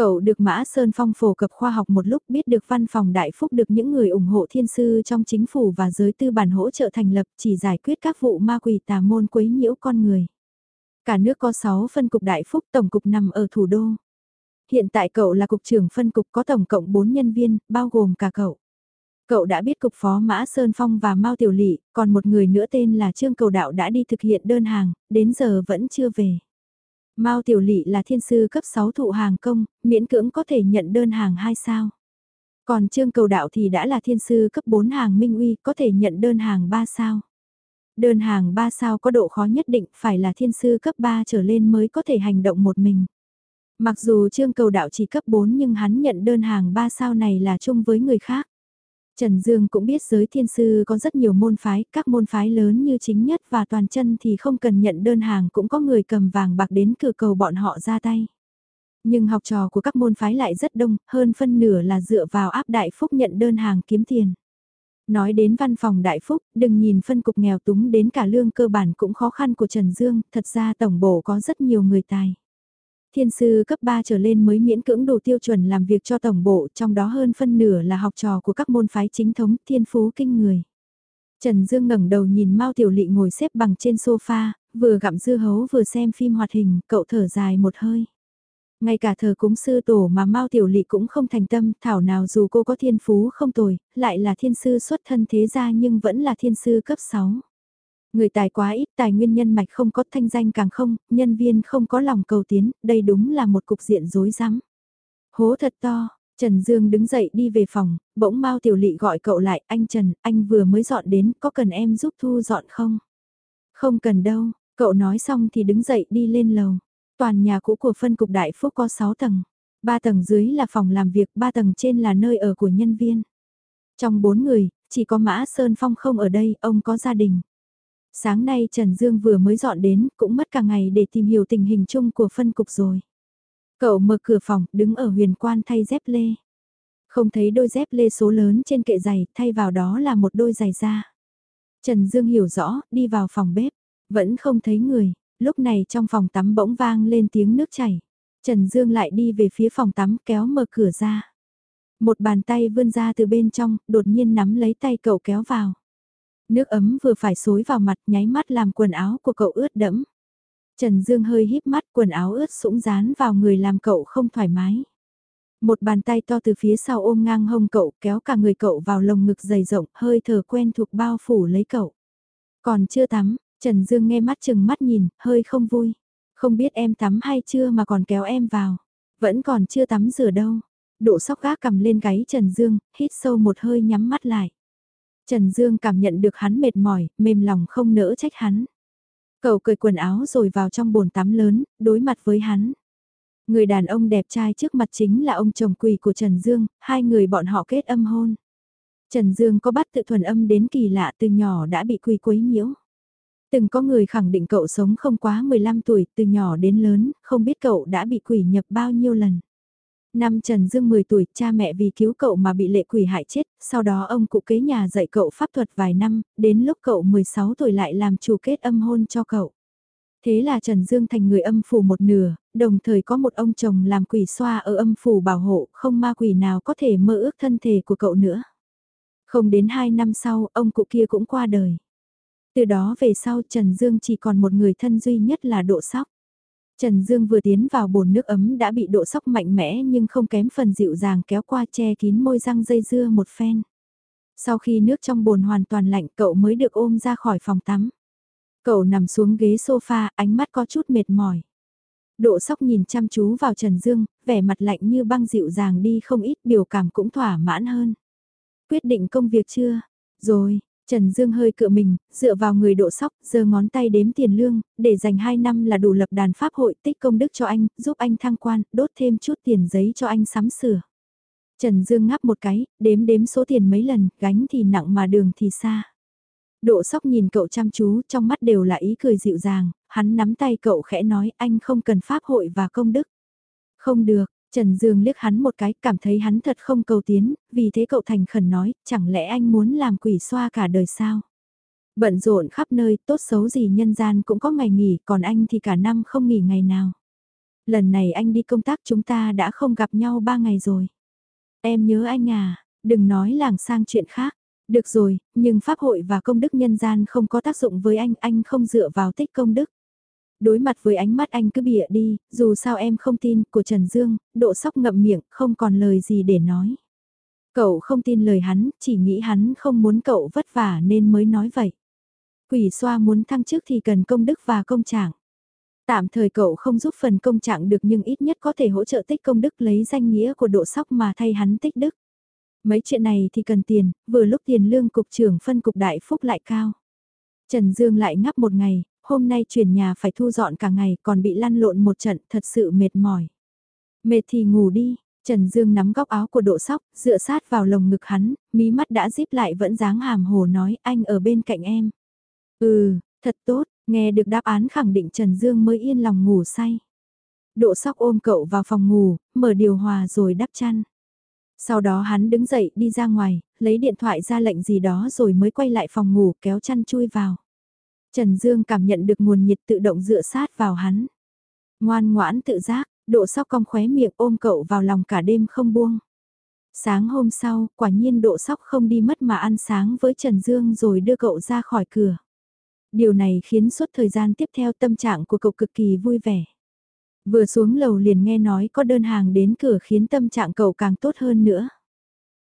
Cậu được Mã Sơn Phong phổ cập khoa học một lúc biết được văn phòng Đại Phúc được những người ủng hộ thiên sư trong chính phủ và giới tư bản hỗ trợ thành lập chỉ giải quyết các vụ ma quỷ tà môn quấy nhiễu con người. Cả nước có 6 phân cục Đại Phúc tổng cục nằm ở thủ đô. Hiện tại cậu là cục trưởng phân cục có tổng cộng 4 nhân viên, bao gồm cả cậu. Cậu đã biết cục phó Mã Sơn Phong và Mao Tiểu Lị, còn một người nữa tên là Trương Cầu Đạo đã đi thực hiện đơn hàng, đến giờ vẫn chưa về. Mao Tiểu Lị là thiên sư cấp 6 thụ hàng công, miễn cưỡng có thể nhận đơn hàng 2 sao. Còn Trương Cầu Đạo thì đã là thiên sư cấp 4 hàng minh uy, có thể nhận đơn hàng 3 sao. Đơn hàng 3 sao có độ khó nhất định phải là thiên sư cấp 3 trở lên mới có thể hành động một mình. Mặc dù Trương Cầu Đạo chỉ cấp 4 nhưng hắn nhận đơn hàng 3 sao này là chung với người khác. Trần Dương cũng biết giới thiên sư có rất nhiều môn phái, các môn phái lớn như chính nhất và toàn chân thì không cần nhận đơn hàng cũng có người cầm vàng bạc đến cửa cầu bọn họ ra tay. Nhưng học trò của các môn phái lại rất đông, hơn phân nửa là dựa vào áp đại phúc nhận đơn hàng kiếm tiền. Nói đến văn phòng đại phúc, đừng nhìn phân cục nghèo túng đến cả lương cơ bản cũng khó khăn của Trần Dương, thật ra tổng bộ có rất nhiều người tài. Thiên sư cấp 3 trở lên mới miễn cưỡng đủ tiêu chuẩn làm việc cho tổng bộ, trong đó hơn phân nửa là học trò của các môn phái chính thống, thiên phú kinh người. Trần Dương ngẩng đầu nhìn Mao Tiểu Lị ngồi xếp bằng trên sofa, vừa gặm dưa hấu vừa xem phim hoạt hình, cậu thở dài một hơi. Ngay cả thờ cúng sư tổ mà Mao Tiểu Lị cũng không thành tâm, thảo nào dù cô có thiên phú không tồi, lại là thiên sư xuất thân thế gia nhưng vẫn là thiên sư cấp 6. Người tài quá ít, tài nguyên nhân mạch không có thanh danh càng không, nhân viên không có lòng cầu tiến, đây đúng là một cục diện rối rắm. Hố thật to, Trần Dương đứng dậy đi về phòng, bỗng Mao Tiểu Lị gọi cậu lại, anh Trần, anh vừa mới dọn đến, có cần em giúp thu dọn không? Không cần đâu, cậu nói xong thì đứng dậy đi lên lầu. Toàn nhà cũ của phân cục Đại Phúc có 6 tầng. 3 tầng dưới là phòng làm việc, 3 tầng trên là nơi ở của nhân viên. Trong 4 người, chỉ có Mã Sơn Phong không ở đây, ông có gia đình. Sáng nay Trần Dương vừa mới dọn đến, cũng mất cả ngày để tìm hiểu tình hình chung của phân cục rồi. Cậu mở cửa phòng, đứng ở huyền quan thay dép lê. Không thấy đôi dép lê số lớn trên kệ giày, thay vào đó là một đôi giày da. Trần Dương hiểu rõ, đi vào phòng bếp, vẫn không thấy người, lúc này trong phòng tắm bỗng vang lên tiếng nước chảy. Trần Dương lại đi về phía phòng tắm kéo mở cửa ra. Một bàn tay vươn ra từ bên trong, đột nhiên nắm lấy tay cậu kéo vào. Nước ấm vừa phải xối vào mặt nháy mắt làm quần áo của cậu ướt đẫm. Trần Dương hơi híp mắt quần áo ướt sũng dán vào người làm cậu không thoải mái. Một bàn tay to từ phía sau ôm ngang hông cậu kéo cả người cậu vào lồng ngực dày rộng hơi thở quen thuộc bao phủ lấy cậu. Còn chưa tắm, Trần Dương nghe mắt chừng mắt nhìn, hơi không vui. Không biết em tắm hay chưa mà còn kéo em vào. Vẫn còn chưa tắm rửa đâu. Độ sóc gác cầm lên gáy Trần Dương, hít sâu một hơi nhắm mắt lại. Trần Dương cảm nhận được hắn mệt mỏi, mềm lòng không nỡ trách hắn. Cậu cởi quần áo rồi vào trong bồn tắm lớn, đối mặt với hắn. Người đàn ông đẹp trai trước mặt chính là ông chồng quỳ của Trần Dương, hai người bọn họ kết âm hôn. Trần Dương có bắt tự thuần âm đến kỳ lạ từ nhỏ đã bị quỳ quấy nhiễu. Từng có người khẳng định cậu sống không quá 15 tuổi, từ nhỏ đến lớn, không biết cậu đã bị quỷ nhập bao nhiêu lần. Năm Trần Dương 10 tuổi, cha mẹ vì cứu cậu mà bị lệ quỷ hại chết, sau đó ông cụ kế nhà dạy cậu pháp thuật vài năm, đến lúc cậu 16 tuổi lại làm chủ kết âm hôn cho cậu. Thế là Trần Dương thành người âm phủ một nửa, đồng thời có một ông chồng làm quỷ xoa ở âm phủ bảo hộ, không ma quỷ nào có thể mơ ước thân thể của cậu nữa. Không đến 2 năm sau, ông cụ kia cũng qua đời. Từ đó về sau Trần Dương chỉ còn một người thân duy nhất là độ sóc. Trần Dương vừa tiến vào bồn nước ấm đã bị độ sóc mạnh mẽ nhưng không kém phần dịu dàng kéo qua che kín môi răng dây dưa một phen. Sau khi nước trong bồn hoàn toàn lạnh cậu mới được ôm ra khỏi phòng tắm. Cậu nằm xuống ghế sofa, ánh mắt có chút mệt mỏi. Độ sóc nhìn chăm chú vào Trần Dương, vẻ mặt lạnh như băng dịu dàng đi không ít biểu cảm cũng thỏa mãn hơn. Quyết định công việc chưa? Rồi, Trần Dương hơi cựa mình, dựa vào người độ sóc, giơ ngón tay đếm tiền lương, để dành 2 năm là đủ lập đàn pháp hội tích công đức cho anh, giúp anh thăng quan, đốt thêm chút tiền giấy cho anh sắm sửa. Trần Dương ngáp một cái, đếm đếm số tiền mấy lần, gánh thì nặng mà đường thì xa. Độ sóc nhìn cậu chăm chú, trong mắt đều là ý cười dịu dàng, hắn nắm tay cậu khẽ nói anh không cần pháp hội và công đức. Không được, Trần Dương liếc hắn một cái, cảm thấy hắn thật không cầu tiến, vì thế cậu thành khẩn nói, chẳng lẽ anh muốn làm quỷ xoa cả đời sao? Bận rộn khắp nơi, tốt xấu gì nhân gian cũng có ngày nghỉ, còn anh thì cả năm không nghỉ ngày nào. Lần này anh đi công tác chúng ta đã không gặp nhau ba ngày rồi. Em nhớ anh à, đừng nói làng sang chuyện khác. Được rồi, nhưng pháp hội và công đức nhân gian không có tác dụng với anh, anh không dựa vào tích công đức. Đối mặt với ánh mắt anh cứ bịa đi, dù sao em không tin, của Trần Dương, độ sóc ngậm miệng, không còn lời gì để nói. Cậu không tin lời hắn, chỉ nghĩ hắn không muốn cậu vất vả nên mới nói vậy. Quỷ xoa muốn thăng chức thì cần công đức và công trạng. Tạm thời cậu không giúp phần công trạng được nhưng ít nhất có thể hỗ trợ tích công đức lấy danh nghĩa của độ sóc mà thay hắn tích đức. Mấy chuyện này thì cần tiền, vừa lúc tiền lương cục trưởng phân cục đại phúc lại cao. Trần Dương lại ngắp một ngày, hôm nay chuyển nhà phải thu dọn cả ngày còn bị lăn lộn một trận thật sự mệt mỏi. Mệt thì ngủ đi, Trần Dương nắm góc áo của độ sóc, dựa sát vào lồng ngực hắn, mí mắt đã díp lại vẫn dáng hàm hồ nói anh ở bên cạnh em. Ừ, thật tốt, nghe được đáp án khẳng định Trần Dương mới yên lòng ngủ say. Độ sóc ôm cậu vào phòng ngủ, mở điều hòa rồi đắp chăn. Sau đó hắn đứng dậy đi ra ngoài, lấy điện thoại ra lệnh gì đó rồi mới quay lại phòng ngủ kéo chăn chui vào. Trần Dương cảm nhận được nguồn nhiệt tự động dựa sát vào hắn. Ngoan ngoãn tự giác, độ sóc cong khóe miệng ôm cậu vào lòng cả đêm không buông. Sáng hôm sau, quả nhiên độ sóc không đi mất mà ăn sáng với Trần Dương rồi đưa cậu ra khỏi cửa. Điều này khiến suốt thời gian tiếp theo tâm trạng của cậu cực kỳ vui vẻ. Vừa xuống lầu liền nghe nói có đơn hàng đến cửa khiến tâm trạng cậu càng tốt hơn nữa.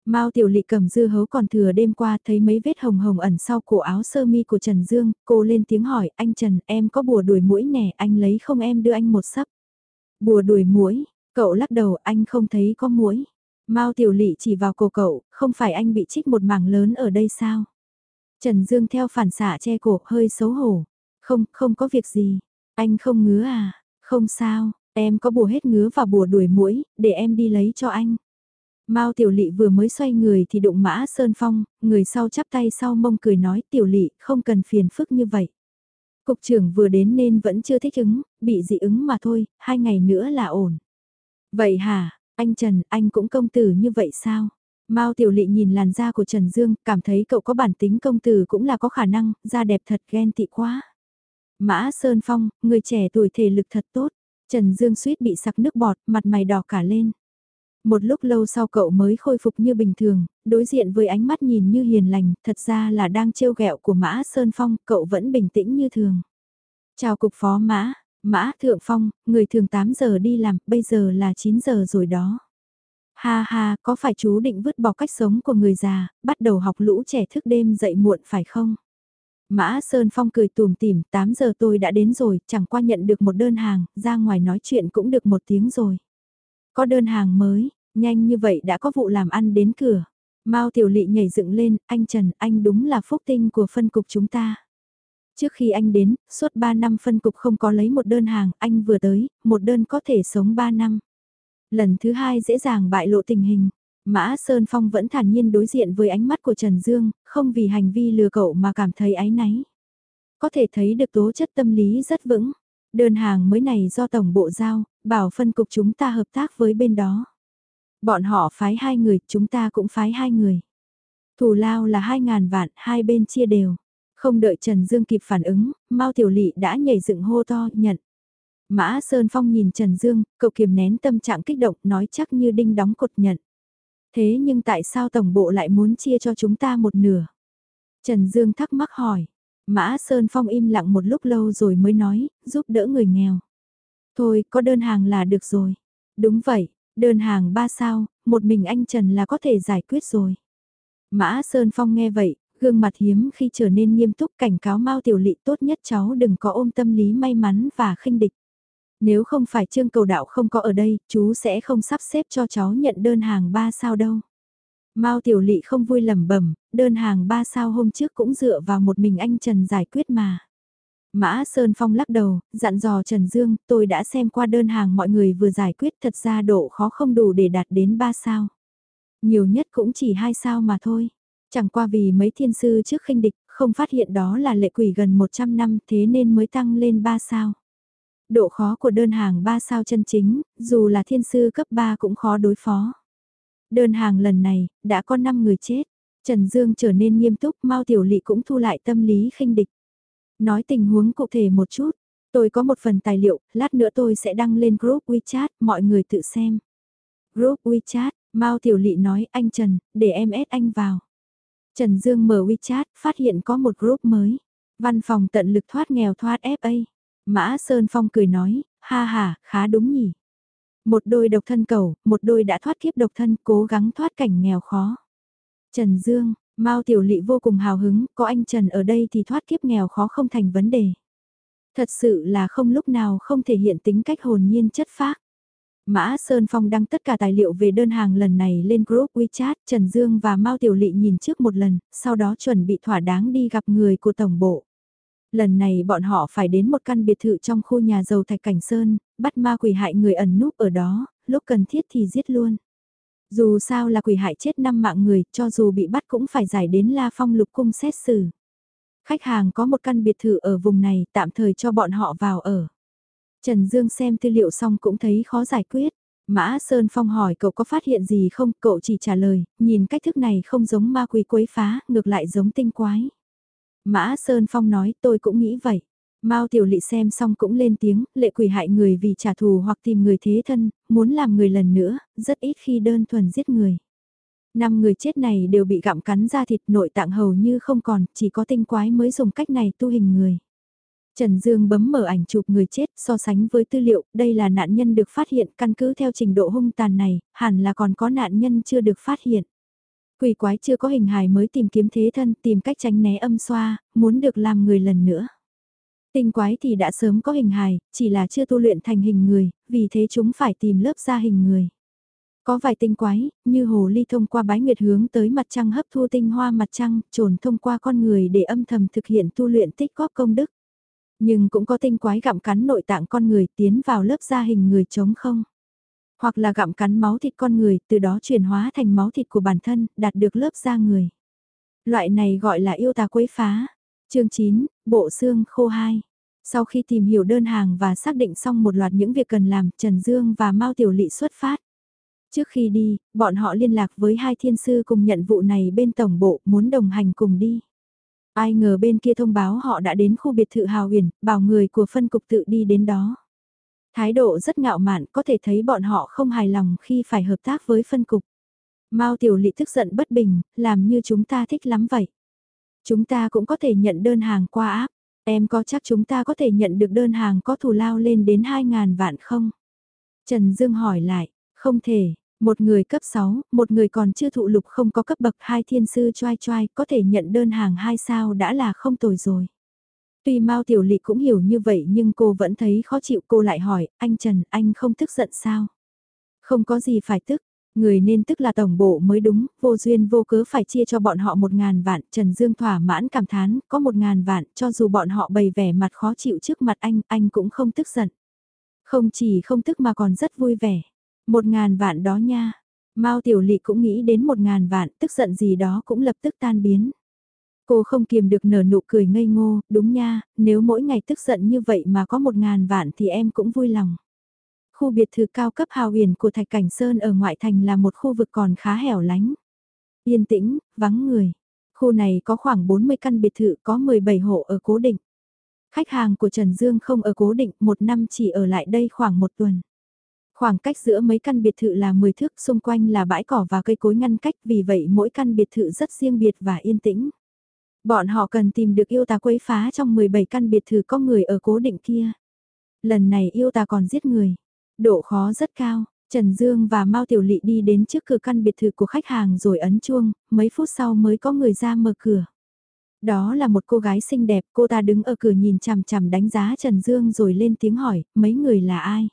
Mao Tiểu Lị cầm dưa hấu còn thừa đêm qua thấy mấy vết hồng hồng ẩn sau cổ áo sơ mi của Trần Dương, cô lên tiếng hỏi, anh Trần, em có bùa đuổi mũi nè, anh lấy không em đưa anh một sấp. Bùa đuổi mũi, cậu lắc đầu, anh không thấy có mũi. Mao Tiểu Lị chỉ vào cổ cậu, không phải anh bị trích một mảng lớn ở đây sao? Trần Dương theo phản xạ che cổ, hơi xấu hổ. Không, không có việc gì. Anh không ngứa à? Không sao, em có bùa hết ngứa và bùa đuổi mũi, để em đi lấy cho anh. Mao Tiểu Lị vừa mới xoay người thì đụng Mã Sơn Phong, người sau chắp tay sau mông cười nói Tiểu Lị không cần phiền phức như vậy. Cục trưởng vừa đến nên vẫn chưa thích ứng, bị dị ứng mà thôi, hai ngày nữa là ổn. Vậy hả, anh Trần, anh cũng công tử như vậy sao? Mao Tiểu Lị nhìn làn da của Trần Dương, cảm thấy cậu có bản tính công tử cũng là có khả năng, da đẹp thật ghen tị quá. Mã Sơn Phong, người trẻ tuổi thể lực thật tốt. Trần Dương suýt bị sặc nước bọt, mặt mày đỏ cả lên. Một lúc lâu sau cậu mới khôi phục như bình thường, đối diện với ánh mắt nhìn như hiền lành, thật ra là đang trêu ghẹo của Mã Sơn Phong, cậu vẫn bình tĩnh như thường. Chào cục phó Mã, Mã Thượng Phong, người thường 8 giờ đi làm, bây giờ là 9 giờ rồi đó. Ha ha, có phải chú định vứt bỏ cách sống của người già, bắt đầu học lũ trẻ thức đêm dậy muộn phải không? Mã Sơn Phong cười tùm tìm, 8 giờ tôi đã đến rồi, chẳng qua nhận được một đơn hàng, ra ngoài nói chuyện cũng được một tiếng rồi. Có đơn hàng mới, nhanh như vậy đã có vụ làm ăn đến cửa. Mao Tiểu Lị nhảy dựng lên, anh Trần, anh đúng là phúc tinh của phân cục chúng ta. Trước khi anh đến, suốt 3 năm phân cục không có lấy một đơn hàng, anh vừa tới, một đơn có thể sống 3 năm. Lần thứ hai dễ dàng bại lộ tình hình. Mã Sơn Phong vẫn thản nhiên đối diện với ánh mắt của Trần Dương, không vì hành vi lừa cậu mà cảm thấy áy náy. Có thể thấy được tố chất tâm lý rất vững. Đơn hàng mới này do Tổng Bộ Giao, bảo phân cục chúng ta hợp tác với bên đó. Bọn họ phái hai người, chúng ta cũng phái hai người. Thù lao là hai ngàn vạn, hai bên chia đều. Không đợi Trần Dương kịp phản ứng, Mao Tiểu Lị đã nhảy dựng hô to, nhận. Mã Sơn Phong nhìn Trần Dương, cậu kiềm nén tâm trạng kích động nói chắc như đinh đóng cột nhận. Thế nhưng tại sao Tổng Bộ lại muốn chia cho chúng ta một nửa? Trần Dương thắc mắc hỏi. Mã Sơn Phong im lặng một lúc lâu rồi mới nói, giúp đỡ người nghèo. Thôi, có đơn hàng là được rồi. Đúng vậy, đơn hàng ba sao, một mình anh Trần là có thể giải quyết rồi. Mã Sơn Phong nghe vậy, gương mặt hiếm khi trở nên nghiêm túc cảnh cáo Mao Tiểu Lị tốt nhất cháu đừng có ôm tâm lý may mắn và khinh địch. Nếu không phải Trương Cầu Đạo không có ở đây, chú sẽ không sắp xếp cho cháu nhận đơn hàng ba sao đâu. Mao Tiểu Lị không vui lẩm bẩm, đơn hàng 3 sao hôm trước cũng dựa vào một mình anh Trần giải quyết mà. Mã Sơn Phong lắc đầu, dặn dò Trần Dương, tôi đã xem qua đơn hàng mọi người vừa giải quyết thật ra độ khó không đủ để đạt đến 3 sao. Nhiều nhất cũng chỉ 2 sao mà thôi. Chẳng qua vì mấy thiên sư trước khinh địch, không phát hiện đó là lệ quỷ gần 100 năm thế nên mới tăng lên 3 sao. Độ khó của đơn hàng 3 sao chân chính, dù là thiên sư cấp 3 cũng khó đối phó. Đơn hàng lần này, đã có 5 người chết. Trần Dương trở nên nghiêm túc, Mao Tiểu Lị cũng thu lại tâm lý khinh địch. Nói tình huống cụ thể một chút, tôi có một phần tài liệu, lát nữa tôi sẽ đăng lên group WeChat, mọi người tự xem. Group WeChat, Mao Tiểu Lị nói anh Trần, để em ép anh vào. Trần Dương mở WeChat, phát hiện có một group mới. Văn phòng tận lực thoát nghèo thoát FA. Mã Sơn Phong cười nói, ha ha, khá đúng nhỉ. Một đôi độc thân cầu, một đôi đã thoát kiếp độc thân cố gắng thoát cảnh nghèo khó. Trần Dương, Mao Tiểu Lị vô cùng hào hứng, có anh Trần ở đây thì thoát kiếp nghèo khó không thành vấn đề. Thật sự là không lúc nào không thể hiện tính cách hồn nhiên chất phác. Mã Sơn Phong đăng tất cả tài liệu về đơn hàng lần này lên group WeChat, Trần Dương và Mao Tiểu Lị nhìn trước một lần, sau đó chuẩn bị thỏa đáng đi gặp người của Tổng Bộ. Lần này bọn họ phải đến một căn biệt thự trong khu nhà giàu Thạch Cảnh Sơn, bắt ma quỷ hại người ẩn núp ở đó, lúc cần thiết thì giết luôn. Dù sao là quỷ hại chết năm mạng người, cho dù bị bắt cũng phải giải đến La Phong lục cung xét xử. Khách hàng có một căn biệt thự ở vùng này, tạm thời cho bọn họ vào ở. Trần Dương xem tư liệu xong cũng thấy khó giải quyết. Mã Sơn Phong hỏi cậu có phát hiện gì không, cậu chỉ trả lời, nhìn cách thức này không giống ma quỷ quấy phá, ngược lại giống tinh quái. Mã Sơn Phong nói tôi cũng nghĩ vậy. Mao Tiểu Lị xem xong cũng lên tiếng, lệ quỷ hại người vì trả thù hoặc tìm người thế thân, muốn làm người lần nữa, rất ít khi đơn thuần giết người. Năm người chết này đều bị gặm cắn ra thịt nội tạng hầu như không còn, chỉ có tinh quái mới dùng cách này tu hình người. Trần Dương bấm mở ảnh chụp người chết so sánh với tư liệu, đây là nạn nhân được phát hiện căn cứ theo trình độ hung tàn này, hẳn là còn có nạn nhân chưa được phát hiện. Quỷ quái chưa có hình hài mới tìm kiếm thế thân, tìm cách tránh né âm xoa, muốn được làm người lần nữa. Tinh quái thì đã sớm có hình hài, chỉ là chưa tu luyện thành hình người, vì thế chúng phải tìm lớp ra hình người. Có vài tinh quái, như hồ ly thông qua bái nguyệt hướng tới mặt trăng hấp thu tinh hoa mặt trăng, trồn thông qua con người để âm thầm thực hiện tu luyện tích góp công đức. Nhưng cũng có tinh quái gặm cắn nội tạng con người tiến vào lớp da hình người trống không. Hoặc là gặm cắn máu thịt con người, từ đó chuyển hóa thành máu thịt của bản thân, đạt được lớp da người. Loại này gọi là yêu tà quấy phá. chương 9, Bộ xương khô 2. Sau khi tìm hiểu đơn hàng và xác định xong một loạt những việc cần làm, Trần Dương và Mao Tiểu Lị xuất phát. Trước khi đi, bọn họ liên lạc với hai thiên sư cùng nhận vụ này bên tổng bộ muốn đồng hành cùng đi. Ai ngờ bên kia thông báo họ đã đến khu biệt thự Hào Huyền, bảo người của phân cục tự đi đến đó. Thái độ rất ngạo mạn, có thể thấy bọn họ không hài lòng khi phải hợp tác với phân cục. Mao Tiểu Lị tức giận bất bình, làm như chúng ta thích lắm vậy. Chúng ta cũng có thể nhận đơn hàng qua áp. Em có chắc chúng ta có thể nhận được đơn hàng có thù lao lên đến 2.000 vạn không? Trần Dương hỏi lại, không thể, một người cấp 6, một người còn chưa thụ lục không có cấp bậc hai thiên sư choai choai có thể nhận đơn hàng hai sao đã là không tồi rồi. Tuy Mao Tiểu Lị cũng hiểu như vậy nhưng cô vẫn thấy khó chịu cô lại hỏi, anh Trần, anh không tức giận sao? Không có gì phải tức, người nên tức là tổng bộ mới đúng, vô duyên vô cớ phải chia cho bọn họ một ngàn vạn, Trần Dương thỏa mãn cảm thán, có một ngàn vạn, cho dù bọn họ bày vẻ mặt khó chịu trước mặt anh, anh cũng không tức giận. Không chỉ không tức mà còn rất vui vẻ. Một ngàn vạn đó nha. Mao Tiểu Lị cũng nghĩ đến một ngàn vạn, tức giận gì đó cũng lập tức tan biến. Cô không kiềm được nở nụ cười ngây ngô, đúng nha, nếu mỗi ngày tức giận như vậy mà có một ngàn vạn thì em cũng vui lòng. Khu biệt thự cao cấp hào huyền của Thạch Cảnh Sơn ở ngoại thành là một khu vực còn khá hẻo lánh. Yên tĩnh, vắng người. Khu này có khoảng 40 căn biệt thự có 17 hộ ở cố định. Khách hàng của Trần Dương không ở cố định, một năm chỉ ở lại đây khoảng một tuần. Khoảng cách giữa mấy căn biệt thự là 10 thước, xung quanh là bãi cỏ và cây cối ngăn cách, vì vậy mỗi căn biệt thự rất riêng biệt và yên tĩnh. Bọn họ cần tìm được yêu tà quấy phá trong 17 căn biệt thự có người ở cố định kia. Lần này yêu ta còn giết người. Độ khó rất cao. Trần Dương và Mao Tiểu Lị đi đến trước cửa căn biệt thự của khách hàng rồi ấn chuông, mấy phút sau mới có người ra mở cửa. Đó là một cô gái xinh đẹp, cô ta đứng ở cửa nhìn chằm chằm đánh giá Trần Dương rồi lên tiếng hỏi, mấy người là ai?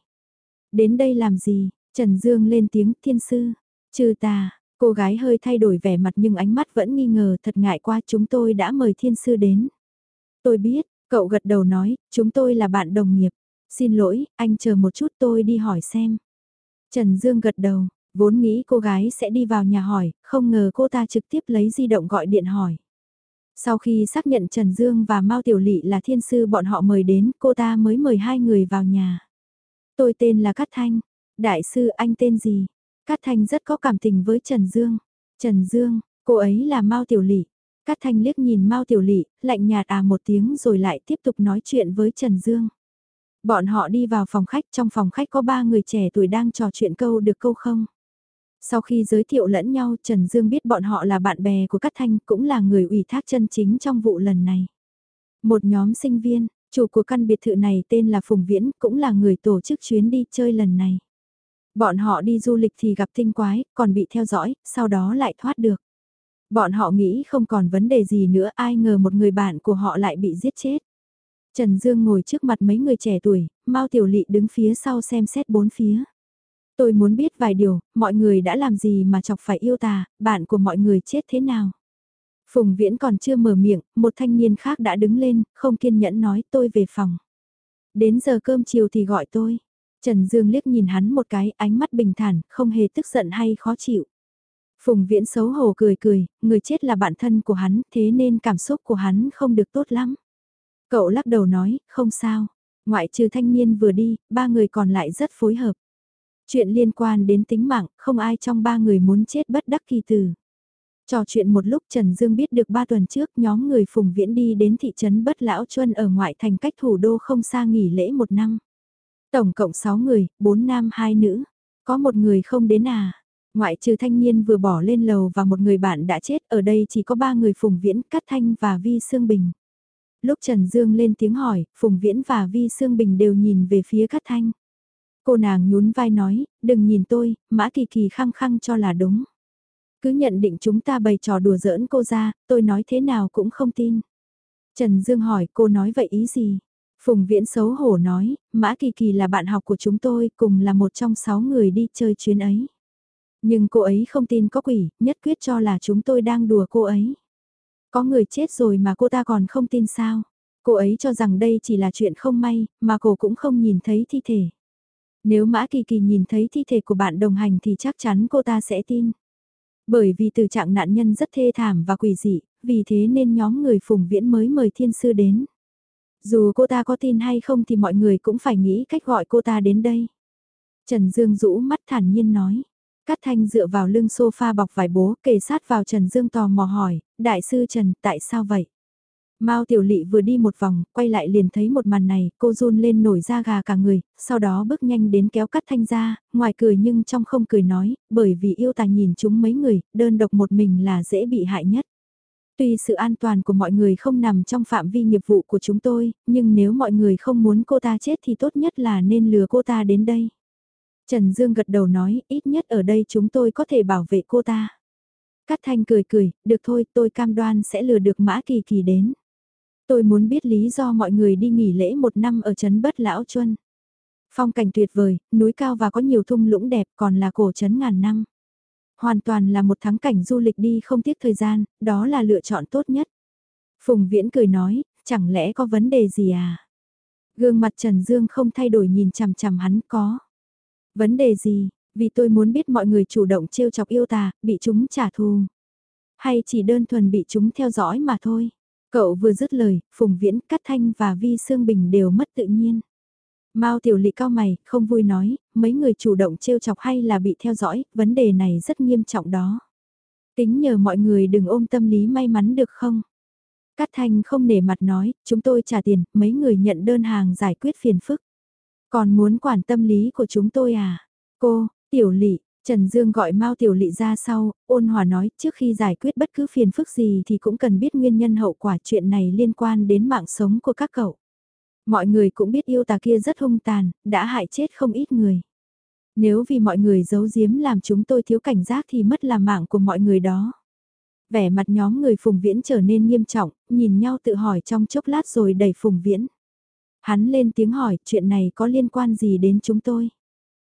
Đến đây làm gì? Trần Dương lên tiếng, thiên sư. Trừ ta, cô gái hơi thay đổi vẻ mặt nhưng ánh mắt vẫn nghi ngờ thật ngại qua chúng tôi đã mời thiên sư đến. Tôi biết, cậu gật đầu nói, chúng tôi là bạn đồng nghiệp. Xin lỗi, anh chờ một chút tôi đi hỏi xem. Trần Dương gật đầu, vốn nghĩ cô gái sẽ đi vào nhà hỏi, không ngờ cô ta trực tiếp lấy di động gọi điện hỏi. Sau khi xác nhận Trần Dương và Mao Tiểu Lị là thiên sư bọn họ mời đến, cô ta mới mời hai người vào nhà. Tôi tên là Cát Thanh. Đại sư anh tên gì? Cát Thanh rất có cảm tình với Trần Dương. Trần Dương, cô ấy là Mao Tiểu Lị. Cát Thanh liếc nhìn Mao Tiểu Lị, lạnh nhạt à một tiếng rồi lại tiếp tục nói chuyện với Trần Dương. Bọn họ đi vào phòng khách, trong phòng khách có ba người trẻ tuổi đang trò chuyện câu được câu không. Sau khi giới thiệu lẫn nhau, Trần Dương biết bọn họ là bạn bè của Cát Thanh, cũng là người ủy thác chân chính trong vụ lần này. Một nhóm sinh viên, chủ của căn biệt thự này tên là Phùng Viễn, cũng là người tổ chức chuyến đi chơi lần này. Bọn họ đi du lịch thì gặp tinh quái, còn bị theo dõi, sau đó lại thoát được. Bọn họ nghĩ không còn vấn đề gì nữa, ai ngờ một người bạn của họ lại bị giết chết. Trần Dương ngồi trước mặt mấy người trẻ tuổi, Mao Tiểu Lị đứng phía sau xem xét bốn phía. Tôi muốn biết vài điều, mọi người đã làm gì mà chọc phải yêu tà, bạn của mọi người chết thế nào? Phùng Viễn còn chưa mở miệng, một thanh niên khác đã đứng lên, không kiên nhẫn nói tôi về phòng. Đến giờ cơm chiều thì gọi tôi. Trần Dương liếc nhìn hắn một cái, ánh mắt bình thản, không hề tức giận hay khó chịu. Phùng Viễn xấu hổ cười cười, người chết là bạn thân của hắn, thế nên cảm xúc của hắn không được tốt lắm. Cậu lắc đầu nói, không sao. Ngoại trừ thanh niên vừa đi, ba người còn lại rất phối hợp. Chuyện liên quan đến tính mạng, không ai trong ba người muốn chết bất đắc kỳ tử. Trò chuyện một lúc Trần Dương biết được ba tuần trước nhóm người Phùng Viễn đi đến thị trấn Bất Lão Chuân ở ngoại thành cách thủ đô không xa nghỉ lễ một năm. Tổng cộng 6 người, 4 nam 2 nữ. Có một người không đến à? Ngoại trừ thanh niên vừa bỏ lên lầu và một người bạn đã chết, ở đây chỉ có ba người Phùng Viễn, Cát Thanh và Vi Sương Bình. Lúc Trần Dương lên tiếng hỏi, Phùng Viễn và Vi Sương Bình đều nhìn về phía Cát Thanh. Cô nàng nhún vai nói, đừng nhìn tôi, Mã Kỳ Kỳ khăng khăng cho là đúng. Cứ nhận định chúng ta bày trò đùa giỡn cô ra, tôi nói thế nào cũng không tin. Trần Dương hỏi cô nói vậy ý gì? Phùng Viễn xấu hổ nói, Mã Kỳ Kỳ là bạn học của chúng tôi, cùng là một trong sáu người đi chơi chuyến ấy. Nhưng cô ấy không tin có quỷ, nhất quyết cho là chúng tôi đang đùa cô ấy. Có người chết rồi mà cô ta còn không tin sao? Cô ấy cho rằng đây chỉ là chuyện không may, mà cô cũng không nhìn thấy thi thể. Nếu Mã Kỳ Kỳ nhìn thấy thi thể của bạn đồng hành thì chắc chắn cô ta sẽ tin. Bởi vì từ trạng nạn nhân rất thê thảm và quỷ dị, vì thế nên nhóm người Phùng Viễn mới mời thiên sư đến. Dù cô ta có tin hay không thì mọi người cũng phải nghĩ cách gọi cô ta đến đây. Trần Dương rũ mắt thản nhiên nói. Cát Thanh dựa vào lưng sofa bọc vải bố kề sát vào Trần Dương tò mò hỏi, Đại sư Trần, tại sao vậy? Mao Tiểu Lị vừa đi một vòng, quay lại liền thấy một màn này, cô run lên nổi da gà cả người, sau đó bước nhanh đến kéo Cát Thanh ra, ngoài cười nhưng trong không cười nói, bởi vì yêu tà nhìn chúng mấy người, đơn độc một mình là dễ bị hại nhất. Tuy sự an toàn của mọi người không nằm trong phạm vi nghiệp vụ của chúng tôi, nhưng nếu mọi người không muốn cô ta chết thì tốt nhất là nên lừa cô ta đến đây. Trần Dương gật đầu nói, ít nhất ở đây chúng tôi có thể bảo vệ cô ta. Cát Thanh cười cười, được thôi tôi cam đoan sẽ lừa được Mã Kỳ Kỳ đến. Tôi muốn biết lý do mọi người đi nghỉ lễ một năm ở Trấn Bất Lão Chuân. Phong cảnh tuyệt vời, núi cao và có nhiều thung lũng đẹp còn là cổ trấn ngàn năm. Hoàn toàn là một thắng cảnh du lịch đi không tiếc thời gian, đó là lựa chọn tốt nhất. Phùng Viễn cười nói, chẳng lẽ có vấn đề gì à? Gương mặt Trần Dương không thay đổi nhìn chằm chằm hắn có. Vấn đề gì, vì tôi muốn biết mọi người chủ động trêu chọc yêu tà, bị chúng trả thù. Hay chỉ đơn thuần bị chúng theo dõi mà thôi. Cậu vừa dứt lời, Phùng Viễn, Cát Thanh và Vi Sương Bình đều mất tự nhiên. Mao Tiểu Lị cao mày, không vui nói, mấy người chủ động trêu chọc hay là bị theo dõi, vấn đề này rất nghiêm trọng đó. Tính nhờ mọi người đừng ôm tâm lý may mắn được không? Cát Thanh không nể mặt nói, chúng tôi trả tiền, mấy người nhận đơn hàng giải quyết phiền phức. Còn muốn quản tâm lý của chúng tôi à? Cô, Tiểu Lị, Trần Dương gọi Mao Tiểu Lị ra sau, ôn hòa nói trước khi giải quyết bất cứ phiền phức gì thì cũng cần biết nguyên nhân hậu quả chuyện này liên quan đến mạng sống của các cậu. Mọi người cũng biết yêu tà kia rất hung tàn, đã hại chết không ít người. Nếu vì mọi người giấu giếm làm chúng tôi thiếu cảnh giác thì mất là mạng của mọi người đó. Vẻ mặt nhóm người Phùng Viễn trở nên nghiêm trọng, nhìn nhau tự hỏi trong chốc lát rồi đẩy Phùng Viễn. Hắn lên tiếng hỏi chuyện này có liên quan gì đến chúng tôi.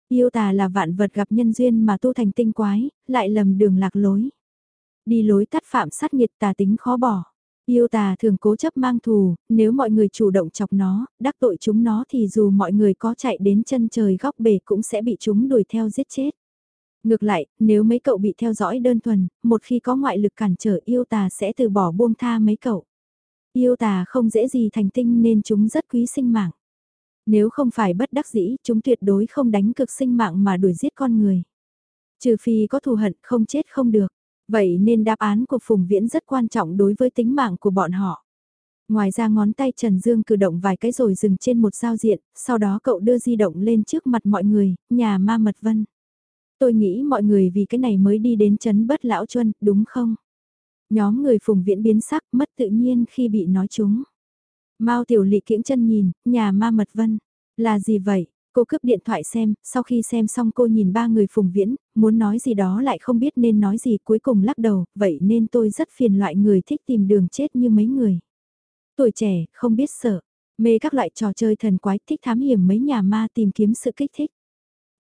Yêu tà là vạn vật gặp nhân duyên mà tu thành tinh quái, lại lầm đường lạc lối. Đi lối tắt phạm sát nghiệt tà tính khó bỏ. Yêu tà thường cố chấp mang thù, nếu mọi người chủ động chọc nó, đắc tội chúng nó thì dù mọi người có chạy đến chân trời góc bể cũng sẽ bị chúng đuổi theo giết chết. Ngược lại, nếu mấy cậu bị theo dõi đơn thuần, một khi có ngoại lực cản trở yêu tà sẽ từ bỏ buông tha mấy cậu. Yêu tà không dễ gì thành tinh nên chúng rất quý sinh mạng. Nếu không phải bất đắc dĩ, chúng tuyệt đối không đánh cực sinh mạng mà đuổi giết con người. Trừ phi có thù hận không chết không được. Vậy nên đáp án của Phùng Viễn rất quan trọng đối với tính mạng của bọn họ. Ngoài ra ngón tay Trần Dương cử động vài cái rồi dừng trên một giao diện, sau đó cậu đưa di động lên trước mặt mọi người, nhà ma mật vân. Tôi nghĩ mọi người vì cái này mới đi đến chấn bất lão chuân, đúng không? Nhóm người Phùng Viễn biến sắc mất tự nhiên khi bị nói chúng. Mao Tiểu Lị kiễng chân nhìn, nhà ma mật vân. Là gì vậy? Cô cướp điện thoại xem, sau khi xem xong cô nhìn ba người phùng viễn, muốn nói gì đó lại không biết nên nói gì cuối cùng lắc đầu, vậy nên tôi rất phiền loại người thích tìm đường chết như mấy người. Tuổi trẻ, không biết sợ, mê các loại trò chơi thần quái thích thám hiểm mấy nhà ma tìm kiếm sự kích thích.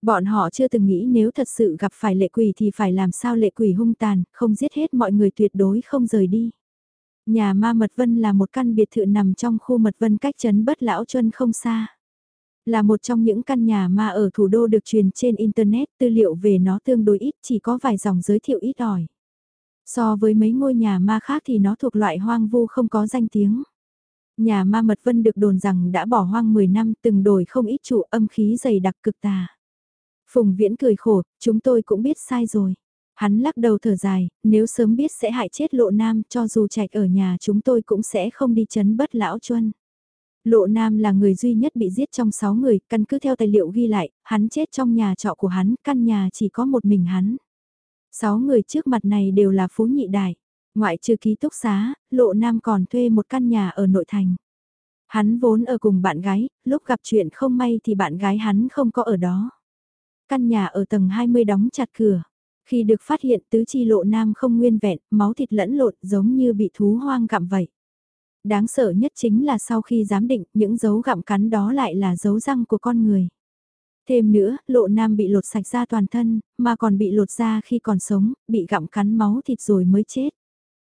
Bọn họ chưa từng nghĩ nếu thật sự gặp phải lệ quỷ thì phải làm sao lệ quỷ hung tàn, không giết hết mọi người tuyệt đối không rời đi. Nhà ma Mật Vân là một căn biệt thự nằm trong khu Mật Vân cách trấn bất lão chuân không xa. Là một trong những căn nhà ma ở thủ đô được truyền trên Internet, tư liệu về nó tương đối ít chỉ có vài dòng giới thiệu ít ỏi. So với mấy ngôi nhà ma khác thì nó thuộc loại hoang vu không có danh tiếng. Nhà ma Mật Vân được đồn rằng đã bỏ hoang 10 năm từng đổi không ít chủ âm khí dày đặc cực tà. Phùng Viễn cười khổ, chúng tôi cũng biết sai rồi. Hắn lắc đầu thở dài, nếu sớm biết sẽ hại chết lộ nam cho dù chạy ở nhà chúng tôi cũng sẽ không đi chấn bất lão chuân. Lộ Nam là người duy nhất bị giết trong 6 người, căn cứ theo tài liệu ghi lại, hắn chết trong nhà trọ của hắn, căn nhà chỉ có một mình hắn. 6 người trước mặt này đều là phú nhị đại. Ngoại trừ ký túc xá, Lộ Nam còn thuê một căn nhà ở nội thành. Hắn vốn ở cùng bạn gái, lúc gặp chuyện không may thì bạn gái hắn không có ở đó. Căn nhà ở tầng 20 đóng chặt cửa. Khi được phát hiện tứ chi Lộ Nam không nguyên vẹn, máu thịt lẫn lộn giống như bị thú hoang gặm vậy đáng sợ nhất chính là sau khi giám định, những dấu gặm cắn đó lại là dấu răng của con người. Thêm nữa, lộ nam bị lột sạch ra toàn thân, mà còn bị lột ra khi còn sống, bị gặm cắn máu thịt rồi mới chết.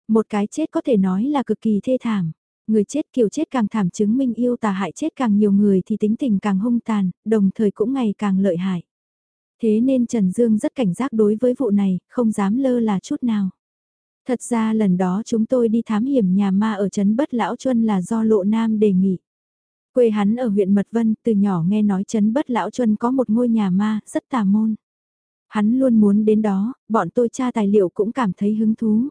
Một cái chết có thể nói là cực kỳ thê thảm. Người chết kiểu chết càng thảm chứng minh yêu tà hại chết càng nhiều người thì tính tình càng hung tàn, đồng thời cũng ngày càng lợi hại. Thế nên Trần Dương rất cảnh giác đối với vụ này, không dám lơ là chút nào. Thật ra lần đó chúng tôi đi thám hiểm nhà ma ở Trấn Bất Lão Chuân là do Lộ Nam đề nghị. Quê hắn ở huyện Mật Vân, từ nhỏ nghe nói Trấn Bất Lão Chuân có một ngôi nhà ma, rất tà môn. Hắn luôn muốn đến đó, bọn tôi tra tài liệu cũng cảm thấy hứng thú.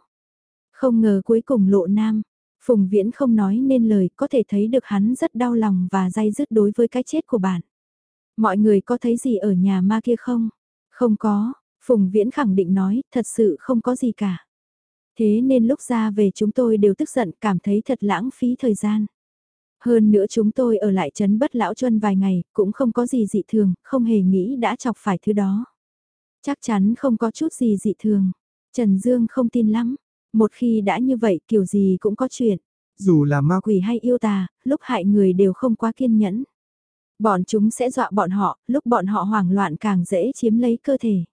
Không ngờ cuối cùng Lộ Nam, Phùng Viễn không nói nên lời, có thể thấy được hắn rất đau lòng và dai dứt đối với cái chết của bạn. Mọi người có thấy gì ở nhà ma kia không? Không có, Phùng Viễn khẳng định nói, thật sự không có gì cả. Thế nên lúc ra về chúng tôi đều tức giận cảm thấy thật lãng phí thời gian. Hơn nữa chúng tôi ở lại trấn bất lão chuân vài ngày, cũng không có gì dị thường, không hề nghĩ đã chọc phải thứ đó. Chắc chắn không có chút gì dị thường. Trần Dương không tin lắm. Một khi đã như vậy kiểu gì cũng có chuyện. Dù là ma quỷ hay yêu tà, lúc hại người đều không quá kiên nhẫn. Bọn chúng sẽ dọa bọn họ, lúc bọn họ hoảng loạn càng dễ chiếm lấy cơ thể.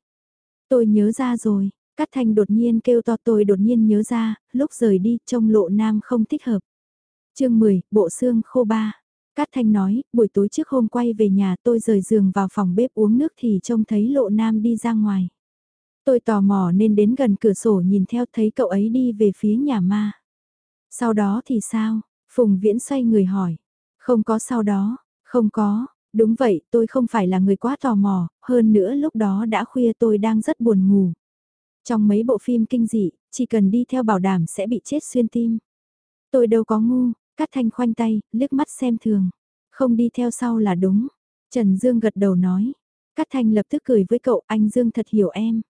Tôi nhớ ra rồi, Cát Thanh đột nhiên kêu to tôi đột nhiên nhớ ra, lúc rời đi trông lộ nam không thích hợp. chương 10, bộ xương khô ba. Cát Thanh nói, buổi tối trước hôm quay về nhà tôi rời giường vào phòng bếp uống nước thì trông thấy lộ nam đi ra ngoài. Tôi tò mò nên đến gần cửa sổ nhìn theo thấy cậu ấy đi về phía nhà ma. Sau đó thì sao? Phùng Viễn xoay người hỏi. Không có sau đó, không có, đúng vậy tôi không phải là người quá tò mò, hơn nữa lúc đó đã khuya tôi đang rất buồn ngủ. Trong mấy bộ phim kinh dị, chỉ cần đi theo bảo đảm sẽ bị chết xuyên tim. Tôi đâu có ngu, Cát Thanh khoanh tay, liếc mắt xem thường. Không đi theo sau là đúng. Trần Dương gật đầu nói. Cát Thanh lập tức cười với cậu, anh Dương thật hiểu em.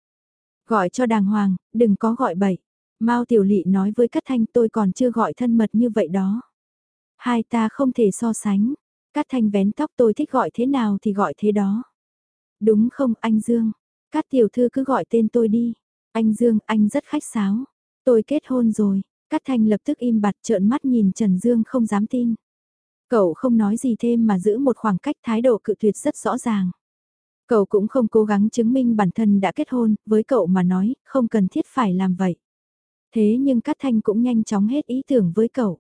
Gọi cho đàng hoàng, đừng có gọi bậy. Mao Tiểu Lị nói với Cát Thanh tôi còn chưa gọi thân mật như vậy đó. Hai ta không thể so sánh. Cát Thanh vén tóc tôi thích gọi thế nào thì gọi thế đó. Đúng không anh Dương? Cát tiểu thư cứ gọi tên tôi đi. Anh Dương, anh rất khách sáo. Tôi kết hôn rồi. Cát Thanh lập tức im bặt trợn mắt nhìn Trần Dương không dám tin. Cậu không nói gì thêm mà giữ một khoảng cách thái độ cự tuyệt rất rõ ràng. Cậu cũng không cố gắng chứng minh bản thân đã kết hôn, với cậu mà nói, không cần thiết phải làm vậy. Thế nhưng Cát Thanh cũng nhanh chóng hết ý tưởng với cậu.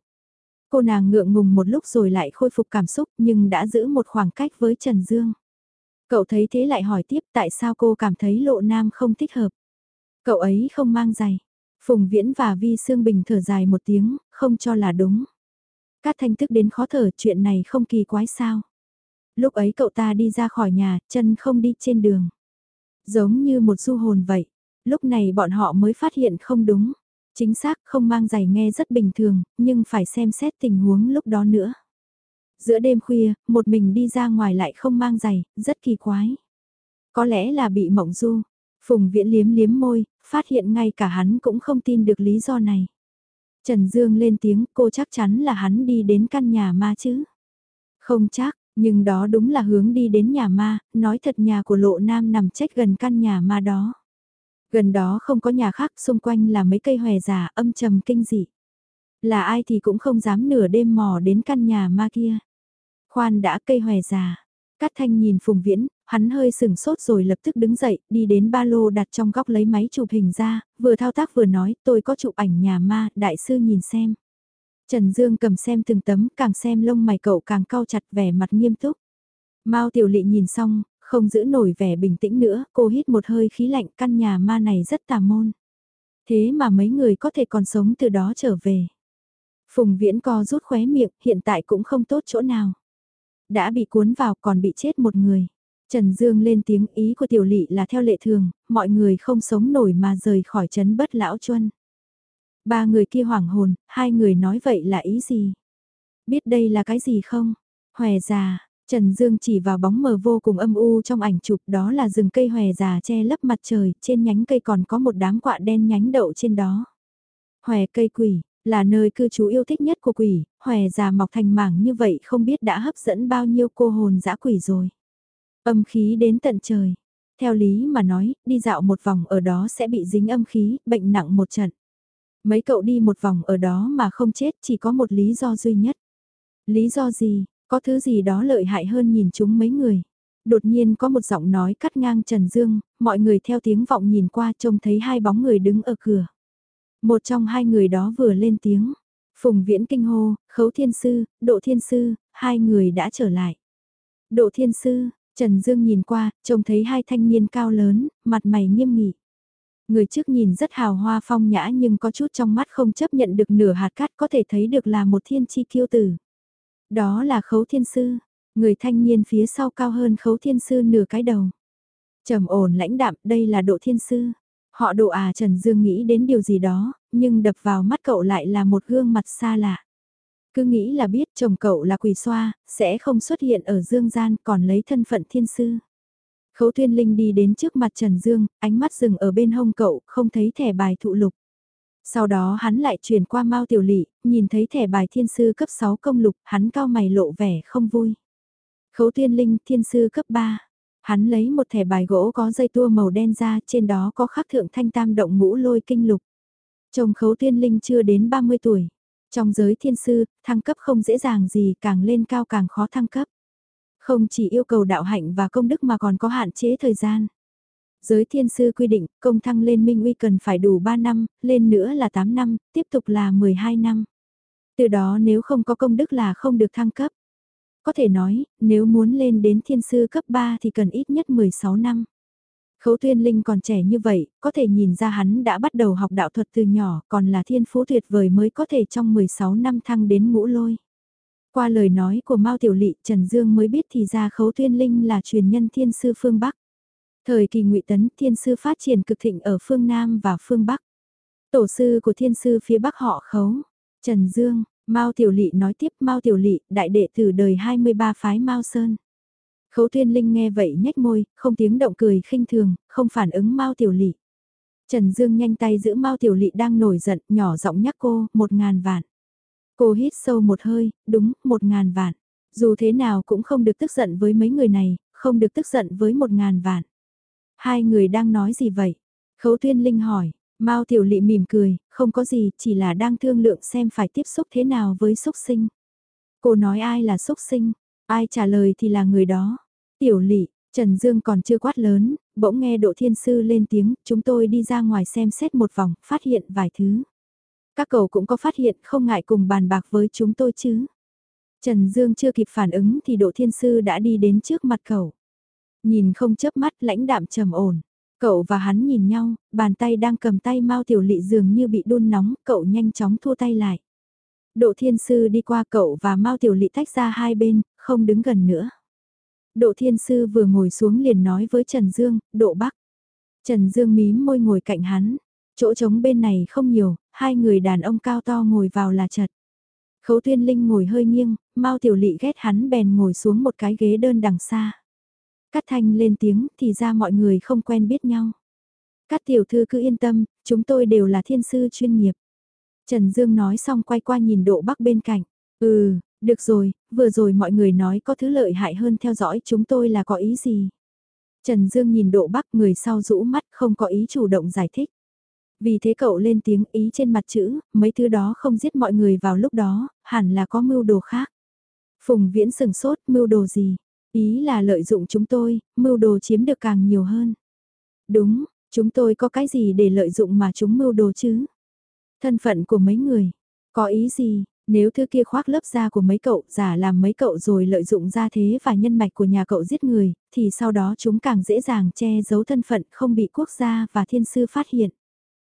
Cô nàng ngượng ngùng một lúc rồi lại khôi phục cảm xúc nhưng đã giữ một khoảng cách với Trần Dương. Cậu thấy thế lại hỏi tiếp tại sao cô cảm thấy lộ nam không thích hợp. Cậu ấy không mang giày. Phùng Viễn và Vi Sương Bình thở dài một tiếng, không cho là đúng. Cát thanh tức đến khó thở chuyện này không kỳ quái sao. Lúc ấy cậu ta đi ra khỏi nhà, chân không đi trên đường. Giống như một du hồn vậy. Lúc này bọn họ mới phát hiện không đúng. Chính xác không mang giày nghe rất bình thường, nhưng phải xem xét tình huống lúc đó nữa. Giữa đêm khuya, một mình đi ra ngoài lại không mang giày, rất kỳ quái. Có lẽ là bị mộng du. Phùng viễn liếm liếm môi, phát hiện ngay cả hắn cũng không tin được lý do này. Trần Dương lên tiếng cô chắc chắn là hắn đi đến căn nhà ma chứ. Không chắc, nhưng đó đúng là hướng đi đến nhà ma, nói thật nhà của lộ nam nằm trách gần căn nhà ma đó. Gần đó không có nhà khác, xung quanh là mấy cây hòe già âm trầm kinh dị. Là ai thì cũng không dám nửa đêm mò đến căn nhà ma kia. Khoan đã cây hòe già. Cát thanh nhìn Phùng Viễn, hắn hơi sừng sốt rồi lập tức đứng dậy, đi đến ba lô đặt trong góc lấy máy chụp hình ra, vừa thao tác vừa nói, tôi có chụp ảnh nhà ma, đại sư nhìn xem. Trần Dương cầm xem từng tấm, càng xem lông mày cậu càng cau chặt vẻ mặt nghiêm túc. Mao Tiểu Lị nhìn xong, không giữ nổi vẻ bình tĩnh nữa, cô hít một hơi khí lạnh căn nhà ma này rất tà môn. Thế mà mấy người có thể còn sống từ đó trở về. Phùng Viễn co rút khóe miệng, hiện tại cũng không tốt chỗ nào. Đã bị cuốn vào còn bị chết một người. Trần Dương lên tiếng ý của tiểu lỵ là theo lệ thường, mọi người không sống nổi mà rời khỏi trấn bất lão chuân. Ba người kia hoảng hồn, hai người nói vậy là ý gì? Biết đây là cái gì không? Hòe già, Trần Dương chỉ vào bóng mờ vô cùng âm u trong ảnh chụp đó là rừng cây hòe già che lấp mặt trời, trên nhánh cây còn có một đám quạ đen nhánh đậu trên đó. Hòe cây quỷ, là nơi cư trú yêu thích nhất của quỷ, hòe già mọc thành mảng như vậy không biết đã hấp dẫn bao nhiêu cô hồn dã quỷ rồi. Âm khí đến tận trời. Theo lý mà nói, đi dạo một vòng ở đó sẽ bị dính âm khí, bệnh nặng một trận. Mấy cậu đi một vòng ở đó mà không chết chỉ có một lý do duy nhất. Lý do gì, có thứ gì đó lợi hại hơn nhìn chúng mấy người. Đột nhiên có một giọng nói cắt ngang Trần Dương, mọi người theo tiếng vọng nhìn qua trông thấy hai bóng người đứng ở cửa. Một trong hai người đó vừa lên tiếng. Phùng Viễn kinh hô, Khấu Thiên Sư, Độ Thiên Sư, hai người đã trở lại. Độ Thiên Sư, Trần Dương nhìn qua, trông thấy hai thanh niên cao lớn, mặt mày nghiêm nghị. Người trước nhìn rất hào hoa phong nhã nhưng có chút trong mắt không chấp nhận được nửa hạt cát có thể thấy được là một thiên chi kiêu tử. Đó là khấu thiên sư, người thanh niên phía sau cao hơn khấu thiên sư nửa cái đầu. trầm ổn lãnh đạm, đây là độ thiên sư. Họ độ à Trần Dương nghĩ đến điều gì đó, nhưng đập vào mắt cậu lại là một gương mặt xa lạ. Cứ nghĩ là biết chồng cậu là quỳ xoa, sẽ không xuất hiện ở dương gian còn lấy thân phận thiên sư. Khấu Thuyên Linh đi đến trước mặt Trần Dương, ánh mắt dừng ở bên hông cậu, không thấy thẻ bài thụ lục. Sau đó hắn lại chuyển qua Mao Tiểu Lị, nhìn thấy thẻ bài thiên sư cấp 6 công lục, hắn cao mày lộ vẻ không vui. Khấu Thuyên Linh, thiên sư cấp 3. Hắn lấy một thẻ bài gỗ có dây tua màu đen ra, trên đó có khắc thượng thanh tam động ngũ lôi kinh lục. Chồng Khấu thiên Linh chưa đến 30 tuổi. Trong giới thiên sư, thăng cấp không dễ dàng gì, càng lên cao càng khó thăng cấp. Không chỉ yêu cầu đạo hạnh và công đức mà còn có hạn chế thời gian. Giới thiên sư quy định, công thăng lên minh uy cần phải đủ 3 năm, lên nữa là 8 năm, tiếp tục là 12 năm. Từ đó nếu không có công đức là không được thăng cấp. Có thể nói, nếu muốn lên đến thiên sư cấp 3 thì cần ít nhất 16 năm. Khấu Tuyên Linh còn trẻ như vậy, có thể nhìn ra hắn đã bắt đầu học đạo thuật từ nhỏ, còn là thiên phú tuyệt vời mới có thể trong 16 năm thăng đến ngũ lôi. Qua lời nói của Mao Tiểu Lị, Trần Dương mới biết thì ra Khấu Tuyên Linh là truyền nhân thiên sư phương Bắc. Thời kỳ ngụy Tấn, thiên sư phát triển cực thịnh ở phương Nam và phương Bắc. Tổ sư của thiên sư phía Bắc họ Khấu, Trần Dương, Mao Tiểu Lị nói tiếp Mao Tiểu Lị, đại đệ tử đời 23 phái Mao Sơn. Khấu Thiên Linh nghe vậy nhếch môi, không tiếng động cười khinh thường, không phản ứng Mao Tiểu Lị. Trần Dương nhanh tay giữ Mao Tiểu Lị đang nổi giận, nhỏ giọng nhắc cô, một ngàn vạn. Cô hít sâu một hơi, đúng, một ngàn vạn. Dù thế nào cũng không được tức giận với mấy người này, không được tức giận với một ngàn vạn. Hai người đang nói gì vậy? Khấu Thiên Linh hỏi, Mao Tiểu Lị mỉm cười, không có gì, chỉ là đang thương lượng xem phải tiếp xúc thế nào với xúc sinh. Cô nói ai là xúc sinh, ai trả lời thì là người đó. Tiểu Lị, Trần Dương còn chưa quát lớn, bỗng nghe Độ Thiên Sư lên tiếng, chúng tôi đi ra ngoài xem xét một vòng, phát hiện vài thứ. Các cậu cũng có phát hiện không ngại cùng bàn bạc với chúng tôi chứ. Trần Dương chưa kịp phản ứng thì Độ Thiên Sư đã đi đến trước mặt cậu. Nhìn không chớp mắt lãnh đạm trầm ổn. Cậu và hắn nhìn nhau, bàn tay đang cầm tay Mao Tiểu Lị dường như bị đun nóng, cậu nhanh chóng thua tay lại. Độ Thiên Sư đi qua cậu và Mao Tiểu Lị tách ra hai bên, không đứng gần nữa. Độ Thiên Sư vừa ngồi xuống liền nói với Trần Dương, Độ Bắc. Trần Dương mím môi ngồi cạnh hắn. Chỗ trống bên này không nhiều, hai người đàn ông cao to ngồi vào là chật. Khấu Tuyên Linh ngồi hơi nghiêng, Mao Tiểu Lị ghét hắn bèn ngồi xuống một cái ghế đơn đằng xa. Cát Thanh lên tiếng thì ra mọi người không quen biết nhau. Cát tiểu thư cứ yên tâm, chúng tôi đều là thiên sư chuyên nghiệp. Trần Dương nói xong quay qua nhìn độ bắc bên cạnh. Ừ, được rồi, vừa rồi mọi người nói có thứ lợi hại hơn theo dõi chúng tôi là có ý gì. Trần Dương nhìn độ bắc người sau rũ mắt không có ý chủ động giải thích. Vì thế cậu lên tiếng ý trên mặt chữ, mấy thứ đó không giết mọi người vào lúc đó, hẳn là có mưu đồ khác. Phùng Viễn sừng sốt, mưu đồ gì? Ý là lợi dụng chúng tôi, mưu đồ chiếm được càng nhiều hơn. Đúng, chúng tôi có cái gì để lợi dụng mà chúng mưu đồ chứ? Thân phận của mấy người, có ý gì? Nếu thứ kia khoác lớp da của mấy cậu, giả làm mấy cậu rồi lợi dụng ra thế và nhân mạch của nhà cậu giết người, thì sau đó chúng càng dễ dàng che giấu thân phận không bị quốc gia và thiên sư phát hiện.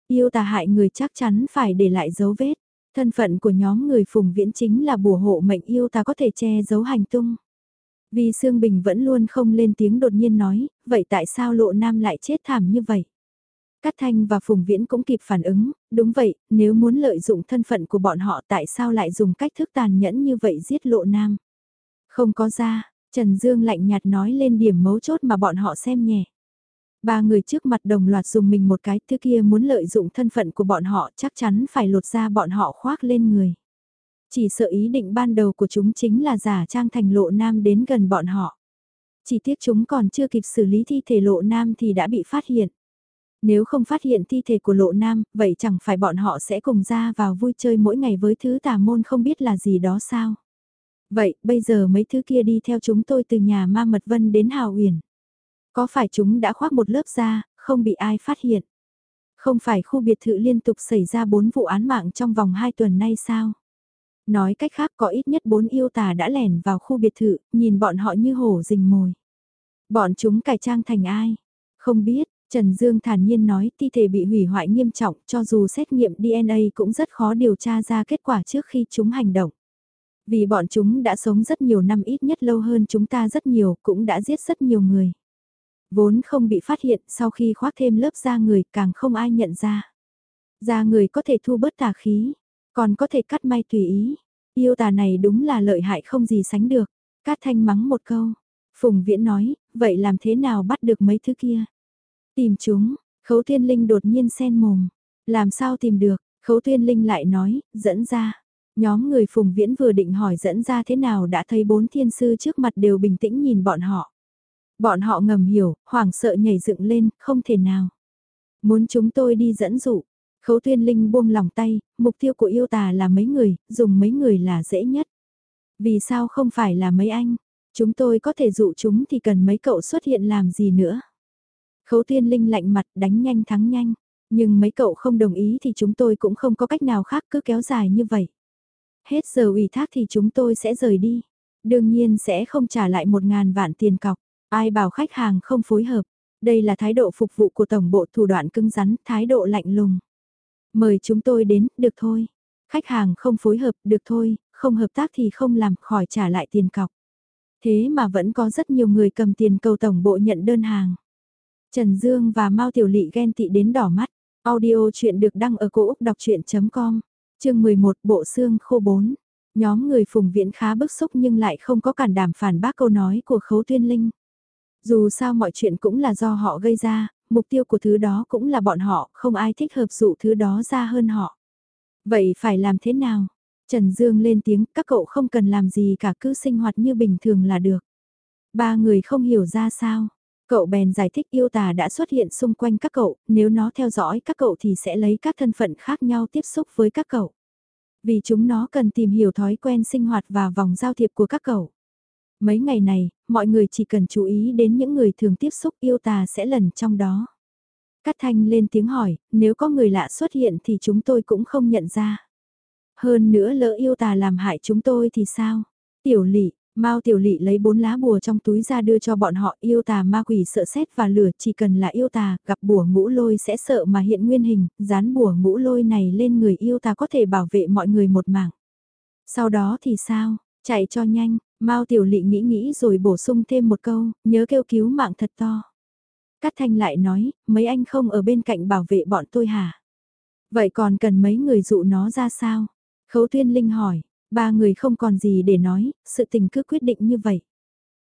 Yêu tà hại người chắc chắn phải để lại dấu vết. Thân phận của nhóm người phùng viễn chính là bùa hộ mệnh yêu ta có thể che giấu hành tung. Vì Sương Bình vẫn luôn không lên tiếng đột nhiên nói, vậy tại sao lộ nam lại chết thảm như vậy? Cát Thanh và Phùng Viễn cũng kịp phản ứng, đúng vậy, nếu muốn lợi dụng thân phận của bọn họ tại sao lại dùng cách thức tàn nhẫn như vậy giết lộ nam? Không có ra, Trần Dương lạnh nhạt nói lên điểm mấu chốt mà bọn họ xem nhẹ. Ba người trước mặt đồng loạt dùng mình một cái, thứ kia muốn lợi dụng thân phận của bọn họ chắc chắn phải lột ra bọn họ khoác lên người. Chỉ sợ ý định ban đầu của chúng chính là giả trang thành lộ nam đến gần bọn họ. Chỉ tiếc chúng còn chưa kịp xử lý thi thể lộ nam thì đã bị phát hiện. Nếu không phát hiện thi thể của lộ nam, vậy chẳng phải bọn họ sẽ cùng ra vào vui chơi mỗi ngày với thứ tà môn không biết là gì đó sao. Vậy, bây giờ mấy thứ kia đi theo chúng tôi từ nhà ma mật vân đến Hào Uyển. Có phải chúng đã khoác một lớp da, không bị ai phát hiện? Không phải khu biệt thự liên tục xảy ra 4 vụ án mạng trong vòng 2 tuần nay sao? Nói cách khác có ít nhất 4 yêu tà đã lẻn vào khu biệt thự, nhìn bọn họ như hổ rình mồi. Bọn chúng cải trang thành ai? Không biết, Trần Dương thản nhiên nói thi thể bị hủy hoại nghiêm trọng cho dù xét nghiệm DNA cũng rất khó điều tra ra kết quả trước khi chúng hành động. Vì bọn chúng đã sống rất nhiều năm ít nhất lâu hơn chúng ta rất nhiều cũng đã giết rất nhiều người. Vốn không bị phát hiện sau khi khoác thêm lớp da người càng không ai nhận ra. Da người có thể thu bớt tà khí, còn có thể cắt may tùy ý. Yêu tà này đúng là lợi hại không gì sánh được. Cát thanh mắng một câu. Phùng Viễn nói, vậy làm thế nào bắt được mấy thứ kia? Tìm chúng, khấu thiên linh đột nhiên sen mồm. Làm sao tìm được, khấu thiên linh lại nói, dẫn ra. Nhóm người Phùng Viễn vừa định hỏi dẫn ra thế nào đã thấy bốn thiên sư trước mặt đều bình tĩnh nhìn bọn họ. Bọn họ ngầm hiểu, hoảng sợ nhảy dựng lên, không thể nào. Muốn chúng tôi đi dẫn dụ. Khấu tuyên linh buông lòng tay, mục tiêu của yêu tà là mấy người, dùng mấy người là dễ nhất. Vì sao không phải là mấy anh? Chúng tôi có thể dụ chúng thì cần mấy cậu xuất hiện làm gì nữa? Khấu tiên linh lạnh mặt đánh nhanh thắng nhanh. Nhưng mấy cậu không đồng ý thì chúng tôi cũng không có cách nào khác cứ kéo dài như vậy. Hết giờ ủy thác thì chúng tôi sẽ rời đi. Đương nhiên sẽ không trả lại một ngàn vạn tiền cọc. Ai bảo khách hàng không phối hợp, đây là thái độ phục vụ của tổng bộ thủ đoạn cứng rắn, thái độ lạnh lùng. Mời chúng tôi đến, được thôi. Khách hàng không phối hợp, được thôi, không hợp tác thì không làm, khỏi trả lại tiền cọc. Thế mà vẫn có rất nhiều người cầm tiền cầu tổng bộ nhận đơn hàng. Trần Dương và Mao Tiểu Lị ghen tị đến đỏ mắt. Audio chuyện được đăng ở cổ Úc đọc chuyện.com, chương 11 Bộ Xương Khô 4. Nhóm người phùng viễn khá bức xúc nhưng lại không có cản đảm phản bác câu nói của Khấu Tuyên Linh. Dù sao mọi chuyện cũng là do họ gây ra, mục tiêu của thứ đó cũng là bọn họ, không ai thích hợp dụ thứ đó ra hơn họ. Vậy phải làm thế nào? Trần Dương lên tiếng, các cậu không cần làm gì cả cứ sinh hoạt như bình thường là được. Ba người không hiểu ra sao. Cậu bèn giải thích yêu tà đã xuất hiện xung quanh các cậu, nếu nó theo dõi các cậu thì sẽ lấy các thân phận khác nhau tiếp xúc với các cậu. Vì chúng nó cần tìm hiểu thói quen sinh hoạt và vòng giao thiệp của các cậu. Mấy ngày này, mọi người chỉ cần chú ý đến những người thường tiếp xúc yêu tà sẽ lần trong đó. Cát Thanh lên tiếng hỏi, nếu có người lạ xuất hiện thì chúng tôi cũng không nhận ra. Hơn nữa lỡ yêu tà làm hại chúng tôi thì sao? Tiểu lỵ, Mao Tiểu Lị lấy bốn lá bùa trong túi ra đưa cho bọn họ yêu tà ma quỷ sợ xét và lửa chỉ cần là yêu tà gặp bùa ngũ lôi sẽ sợ mà hiện nguyên hình, dán bùa ngũ lôi này lên người yêu tà có thể bảo vệ mọi người một mạng. Sau đó thì sao, chạy cho nhanh, Mao Tiểu Lị nghĩ nghĩ rồi bổ sung thêm một câu, nhớ kêu cứu mạng thật to. Cát Thanh lại nói, mấy anh không ở bên cạnh bảo vệ bọn tôi hả? Vậy còn cần mấy người dụ nó ra sao? Khấu Tuyên Linh hỏi, ba người không còn gì để nói, sự tình cứ quyết định như vậy.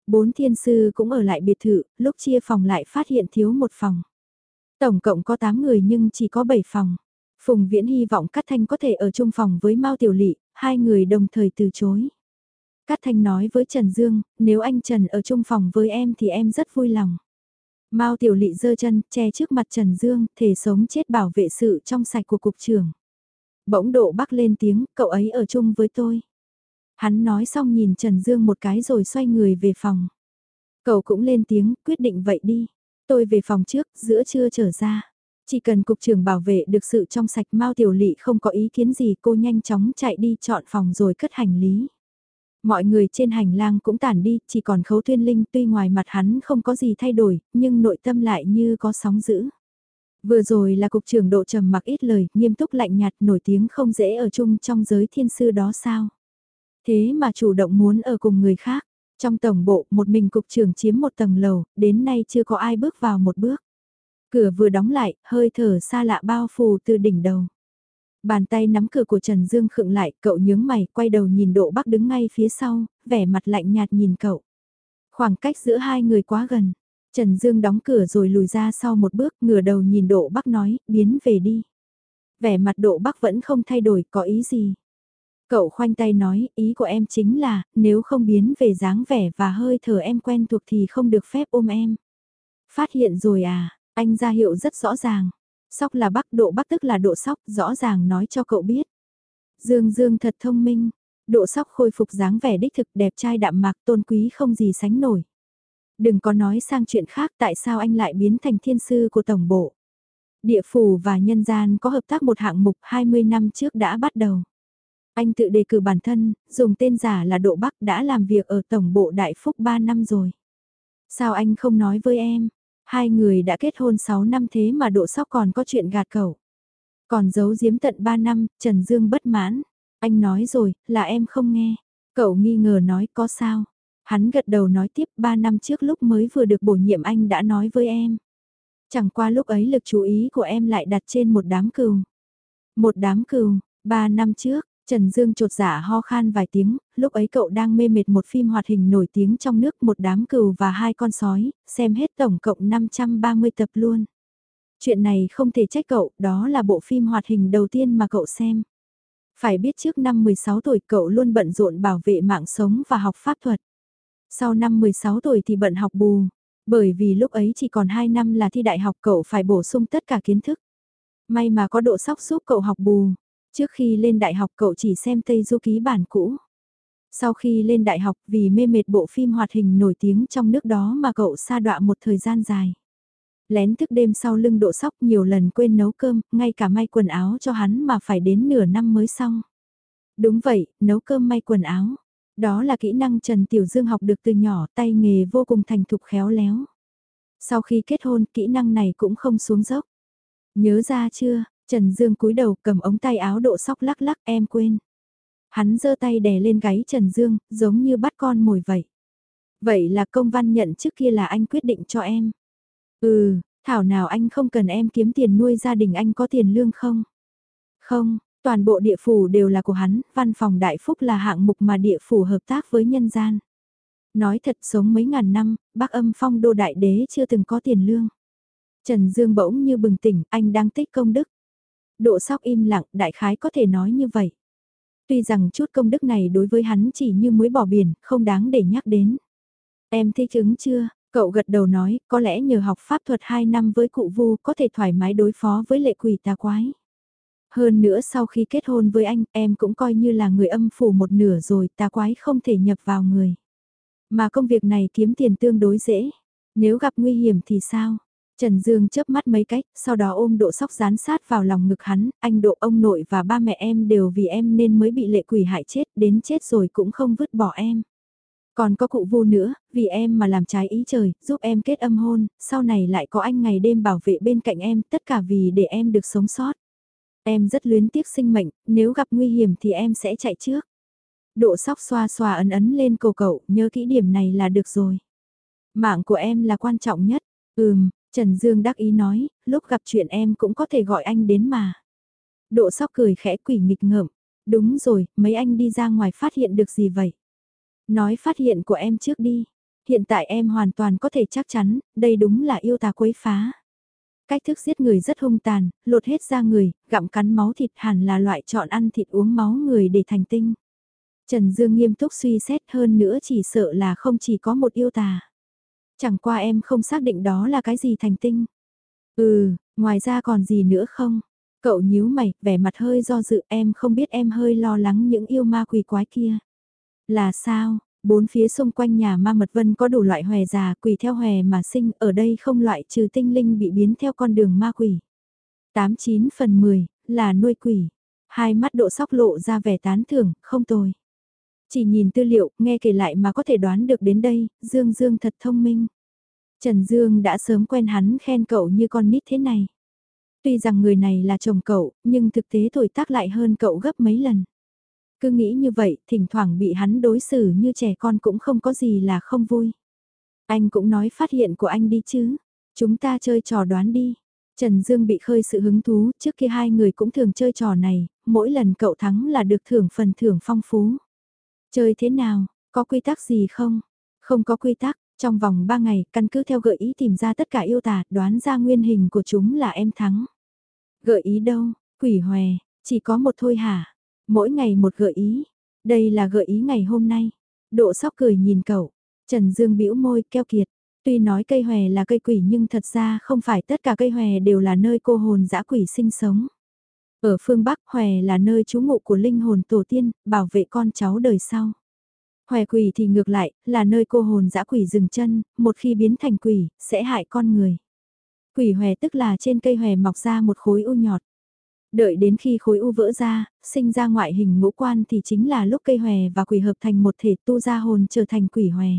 Bốn thiên sư cũng ở lại biệt thự, lúc chia phòng lại phát hiện thiếu một phòng. Tổng cộng có 8 người nhưng chỉ có 7 phòng. Phùng Viễn hy vọng Cát Thanh có thể ở chung phòng với Mao Tiểu Lị, hai người đồng thời từ chối. Cát Thanh nói với Trần Dương, nếu anh Trần ở chung phòng với em thì em rất vui lòng. Mao Tiểu Lị giơ chân, che trước mặt Trần Dương, thể sống chết bảo vệ sự trong sạch của cục trưởng. Bỗng độ bắc lên tiếng, cậu ấy ở chung với tôi. Hắn nói xong nhìn Trần Dương một cái rồi xoay người về phòng. Cậu cũng lên tiếng, quyết định vậy đi. Tôi về phòng trước, giữa trưa trở ra. Chỉ cần cục trưởng bảo vệ được sự trong sạch Mao Tiểu Lị không có ý kiến gì cô nhanh chóng chạy đi chọn phòng rồi cất hành lý. Mọi người trên hành lang cũng tản đi, chỉ còn khấu tuyên linh tuy ngoài mặt hắn không có gì thay đổi, nhưng nội tâm lại như có sóng dữ. Vừa rồi là cục trưởng độ trầm mặc ít lời, nghiêm túc lạnh nhạt nổi tiếng không dễ ở chung trong giới thiên sư đó sao. Thế mà chủ động muốn ở cùng người khác. Trong tổng bộ, một mình cục trưởng chiếm một tầng lầu, đến nay chưa có ai bước vào một bước. Cửa vừa đóng lại, hơi thở xa lạ bao phủ từ đỉnh đầu. Bàn tay nắm cửa của Trần Dương khựng lại, cậu nhướng mày, quay đầu nhìn độ bắc đứng ngay phía sau, vẻ mặt lạnh nhạt nhìn cậu. Khoảng cách giữa hai người quá gần. Trần Dương đóng cửa rồi lùi ra sau một bước, ngửa đầu nhìn độ bắc nói, biến về đi. Vẻ mặt độ bắc vẫn không thay đổi, có ý gì? Cậu khoanh tay nói, ý của em chính là, nếu không biến về dáng vẻ và hơi thở em quen thuộc thì không được phép ôm em. Phát hiện rồi à, anh ra hiệu rất rõ ràng. Sóc là bắc độ bắc tức là độ sóc, rõ ràng nói cho cậu biết. Dương Dương thật thông minh, độ sóc khôi phục dáng vẻ đích thực đẹp trai đạm mạc tôn quý không gì sánh nổi. Đừng có nói sang chuyện khác tại sao anh lại biến thành thiên sư của tổng bộ. Địa phủ và nhân gian có hợp tác một hạng mục 20 năm trước đã bắt đầu. Anh tự đề cử bản thân, dùng tên giả là Độ Bắc đã làm việc ở tổng bộ Đại Phúc 3 năm rồi. Sao anh không nói với em? Hai người đã kết hôn 6 năm thế mà Độ Sóc còn có chuyện gạt cậu. Còn giấu giếm tận 3 năm, Trần Dương bất mãn. Anh nói rồi, là em không nghe. Cậu nghi ngờ nói có sao? Hắn gật đầu nói tiếp 3 năm trước lúc mới vừa được bổ nhiệm anh đã nói với em. Chẳng qua lúc ấy lực chú ý của em lại đặt trên một đám cừu. Một đám cừu, 3 năm trước, Trần Dương trột giả dạ ho khan vài tiếng, lúc ấy cậu đang mê mệt một phim hoạt hình nổi tiếng trong nước một đám cừu và hai con sói, xem hết tổng cộng 530 tập luôn. Chuyện này không thể trách cậu, đó là bộ phim hoạt hình đầu tiên mà cậu xem. Phải biết trước năm 16 tuổi cậu luôn bận rộn bảo vệ mạng sống và học pháp thuật. Sau năm 16 tuổi thì bận học bù, bởi vì lúc ấy chỉ còn 2 năm là thi đại học cậu phải bổ sung tất cả kiến thức. May mà có độ sóc giúp cậu học bù. Trước khi lên đại học cậu chỉ xem Tây Du Ký bản cũ. Sau khi lên đại học vì mê mệt bộ phim hoạt hình nổi tiếng trong nước đó mà cậu sa đọa một thời gian dài. Lén thức đêm sau lưng độ sóc nhiều lần quên nấu cơm, ngay cả may quần áo cho hắn mà phải đến nửa năm mới xong. Đúng vậy, nấu cơm may quần áo. Đó là kỹ năng Trần Tiểu Dương học được từ nhỏ tay nghề vô cùng thành thục khéo léo. Sau khi kết hôn kỹ năng này cũng không xuống dốc. Nhớ ra chưa, Trần Dương cúi đầu cầm ống tay áo độ sóc lắc lắc em quên. Hắn giơ tay đè lên gáy Trần Dương, giống như bắt con mồi vậy. Vậy là công văn nhận trước kia là anh quyết định cho em. Ừ, thảo nào anh không cần em kiếm tiền nuôi gia đình anh có tiền lương không? Không, toàn bộ địa phủ đều là của hắn, văn phòng đại phúc là hạng mục mà địa phủ hợp tác với nhân gian. Nói thật sống mấy ngàn năm, bác âm phong đô đại đế chưa từng có tiền lương. Trần Dương bỗng như bừng tỉnh, anh đang tích công đức. Độ sóc im lặng, đại khái có thể nói như vậy. Tuy rằng chút công đức này đối với hắn chỉ như muối bỏ biển, không đáng để nhắc đến. Em thích ứng chưa? Cậu gật đầu nói, có lẽ nhờ học pháp thuật 2 năm với cụ vu có thể thoải mái đối phó với lệ quỷ tà quái. Hơn nữa sau khi kết hôn với anh, em cũng coi như là người âm phủ một nửa rồi, tà quái không thể nhập vào người. Mà công việc này kiếm tiền tương đối dễ. Nếu gặp nguy hiểm thì sao? Trần Dương chớp mắt mấy cách, sau đó ôm độ sóc dán sát vào lòng ngực hắn, anh độ ông nội và ba mẹ em đều vì em nên mới bị lệ quỷ hại chết, đến chết rồi cũng không vứt bỏ em. Còn có cụ vô nữa, vì em mà làm trái ý trời, giúp em kết âm hôn, sau này lại có anh ngày đêm bảo vệ bên cạnh em, tất cả vì để em được sống sót. Em rất luyến tiếc sinh mệnh, nếu gặp nguy hiểm thì em sẽ chạy trước. Độ sóc xoa xoa ấn ấn lên cổ cậu, nhớ kỹ điểm này là được rồi. Mạng của em là quan trọng nhất. Ừm, Trần Dương đắc ý nói, lúc gặp chuyện em cũng có thể gọi anh đến mà. Độ sóc cười khẽ quỷ nghịch ngợm. Đúng rồi, mấy anh đi ra ngoài phát hiện được gì vậy? Nói phát hiện của em trước đi. Hiện tại em hoàn toàn có thể chắc chắn, đây đúng là yêu tà quấy phá. Cách thức giết người rất hung tàn, lột hết da người, gặm cắn máu thịt hẳn là loại chọn ăn thịt uống máu người để thành tinh. Trần Dương nghiêm túc suy xét hơn nữa chỉ sợ là không chỉ có một yêu tà. Chẳng qua em không xác định đó là cái gì thành tinh. Ừ, ngoài ra còn gì nữa không? Cậu nhíu mày, vẻ mặt hơi do dự em không biết em hơi lo lắng những yêu ma quỷ quái kia. Là sao? Bốn phía xung quanh nhà ma mật vân có đủ loại hòe già quỷ theo hòe mà sinh ở đây không loại trừ tinh linh bị biến theo con đường ma quỷ. 89 phần 10 là nuôi quỷ. Hai mắt độ sóc lộ ra vẻ tán thưởng, không tồi. Chỉ nhìn tư liệu, nghe kể lại mà có thể đoán được đến đây, Dương Dương thật thông minh. Trần Dương đã sớm quen hắn khen cậu như con nít thế này. Tuy rằng người này là chồng cậu, nhưng thực tế tuổi tác lại hơn cậu gấp mấy lần. Cứ nghĩ như vậy, thỉnh thoảng bị hắn đối xử như trẻ con cũng không có gì là không vui. Anh cũng nói phát hiện của anh đi chứ. Chúng ta chơi trò đoán đi. Trần Dương bị khơi sự hứng thú, trước kia hai người cũng thường chơi trò này, mỗi lần cậu thắng là được thưởng phần thưởng phong phú. Chơi thế nào, có quy tắc gì không? Không có quy tắc, trong vòng 3 ngày, căn cứ theo gợi ý tìm ra tất cả yêu tả đoán ra nguyên hình của chúng là em thắng. Gợi ý đâu, quỷ hòe, chỉ có một thôi hả? Mỗi ngày một gợi ý. Đây là gợi ý ngày hôm nay. Độ sóc cười nhìn cậu. Trần Dương bĩu môi keo kiệt. Tuy nói cây hòe là cây quỷ nhưng thật ra không phải tất cả cây hòe đều là nơi cô hồn dã quỷ sinh sống. Ở phương Bắc hòe là nơi trú ngụ của linh hồn tổ tiên, bảo vệ con cháu đời sau. Hòe quỷ thì ngược lại, là nơi cô hồn dã quỷ dừng chân, một khi biến thành quỷ, sẽ hại con người. Quỷ hòe tức là trên cây hòe mọc ra một khối u nhọt. Đợi đến khi khối u vỡ ra, sinh ra ngoại hình ngũ quan thì chính là lúc cây hòe và quỷ hợp thành một thể tu ra hồn trở thành quỷ hòe.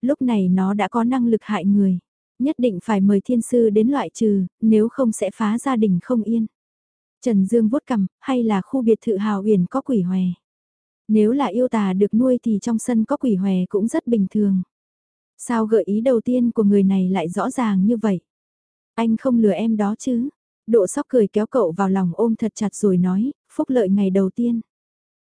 Lúc này nó đã có năng lực hại người. Nhất định phải mời thiên sư đến loại trừ, nếu không sẽ phá gia đình không yên. Trần Dương vuốt cầm, hay là khu biệt thự hào Huyền có quỷ hòe. Nếu là yêu tà được nuôi thì trong sân có quỷ hòe cũng rất bình thường. Sao gợi ý đầu tiên của người này lại rõ ràng như vậy? Anh không lừa em đó chứ? Độ sóc cười kéo cậu vào lòng ôm thật chặt rồi nói, phúc lợi ngày đầu tiên.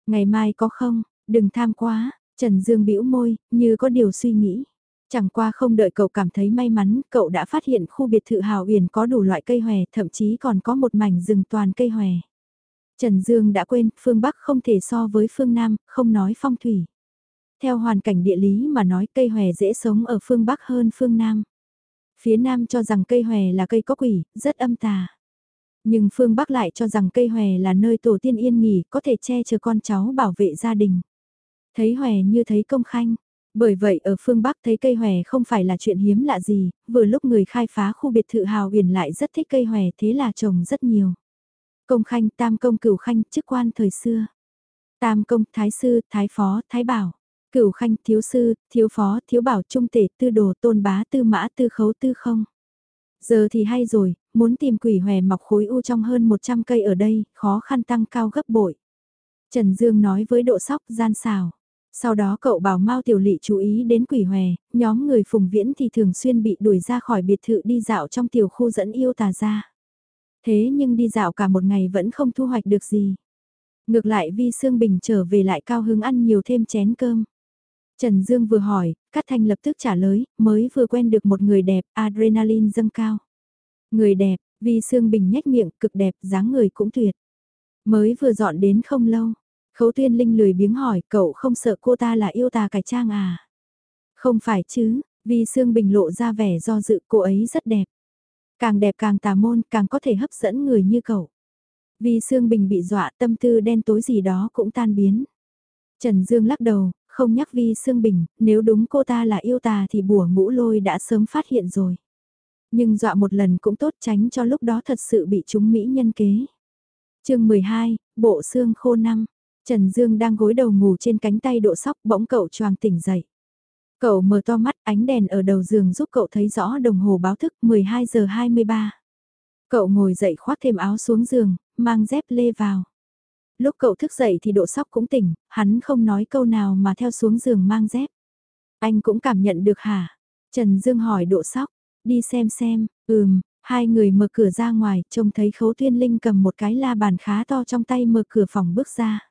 Ngày mai có không, đừng tham quá, Trần Dương bĩu môi, như có điều suy nghĩ. Chẳng qua không đợi cậu cảm thấy may mắn, cậu đã phát hiện khu biệt thự Hào Uyển có đủ loại cây hòe, thậm chí còn có một mảnh rừng toàn cây hòe. Trần Dương đã quên, phương Bắc không thể so với phương Nam, không nói phong thủy. Theo hoàn cảnh địa lý mà nói cây hòe dễ sống ở phương Bắc hơn phương Nam. Phía Nam cho rằng cây hòe là cây có quỷ, rất âm tà. Nhưng phương Bắc lại cho rằng cây hòe là nơi tổ tiên yên nghỉ, có thể che chở con cháu bảo vệ gia đình. Thấy hòe như thấy công khanh. Bởi vậy ở phương Bắc thấy cây hòe không phải là chuyện hiếm lạ gì, vừa lúc người khai phá khu biệt thự hào huyền lại rất thích cây hòe thế là trồng rất nhiều. Công khanh, tam công cửu khanh, chức quan thời xưa. Tam công, thái sư, thái phó, thái bảo. Cửu khanh, thiếu sư, thiếu phó, thiếu bảo, trung tể, tư đồ, tôn bá, tư mã, tư khấu, tư không. Giờ thì hay rồi, muốn tìm quỷ hòe mọc khối u trong hơn 100 cây ở đây, khó khăn tăng cao gấp bội. Trần Dương nói với độ sóc gian xào. Sau đó cậu bảo Mao Tiểu Lị chú ý đến quỷ hòe, nhóm người phùng viễn thì thường xuyên bị đuổi ra khỏi biệt thự đi dạo trong tiểu khu dẫn yêu tà ra. Thế nhưng đi dạo cả một ngày vẫn không thu hoạch được gì. Ngược lại Vi Sương Bình trở về lại cao hứng ăn nhiều thêm chén cơm. Trần Dương vừa hỏi, Cát Thanh lập tức trả lời, mới vừa quen được một người đẹp, adrenaline dâng cao. Người đẹp, Vi Sương Bình nhếch miệng, cực đẹp, dáng người cũng tuyệt. Mới vừa dọn đến không lâu, Khấu tuyên linh lười biếng hỏi cậu không sợ cô ta là yêu tà cải trang à? Không phải chứ, vì Sương Bình lộ ra vẻ do dự cô ấy rất đẹp. Càng đẹp càng tà môn càng có thể hấp dẫn người như cậu. Vì Sương Bình bị dọa tâm tư đen tối gì đó cũng tan biến. Trần Dương lắc đầu, không nhắc Vi Sương Bình, nếu đúng cô ta là yêu tà thì bùa ngũ lôi đã sớm phát hiện rồi. Nhưng dọa một lần cũng tốt tránh cho lúc đó thật sự bị chúng Mỹ nhân kế. chương 12, Bộ xương khô năm. Trần Dương đang gối đầu ngủ trên cánh tay độ sóc bỗng cậu choàng tỉnh dậy. Cậu mở to mắt ánh đèn ở đầu giường giúp cậu thấy rõ đồng hồ báo thức 12 giờ 23. Cậu ngồi dậy khoác thêm áo xuống giường, mang dép lê vào. Lúc cậu thức dậy thì độ sóc cũng tỉnh, hắn không nói câu nào mà theo xuống giường mang dép. Anh cũng cảm nhận được hả? Trần Dương hỏi độ sóc, đi xem xem, ừm, hai người mở cửa ra ngoài, trông thấy khấu tuyên linh cầm một cái la bàn khá to trong tay mở cửa phòng bước ra.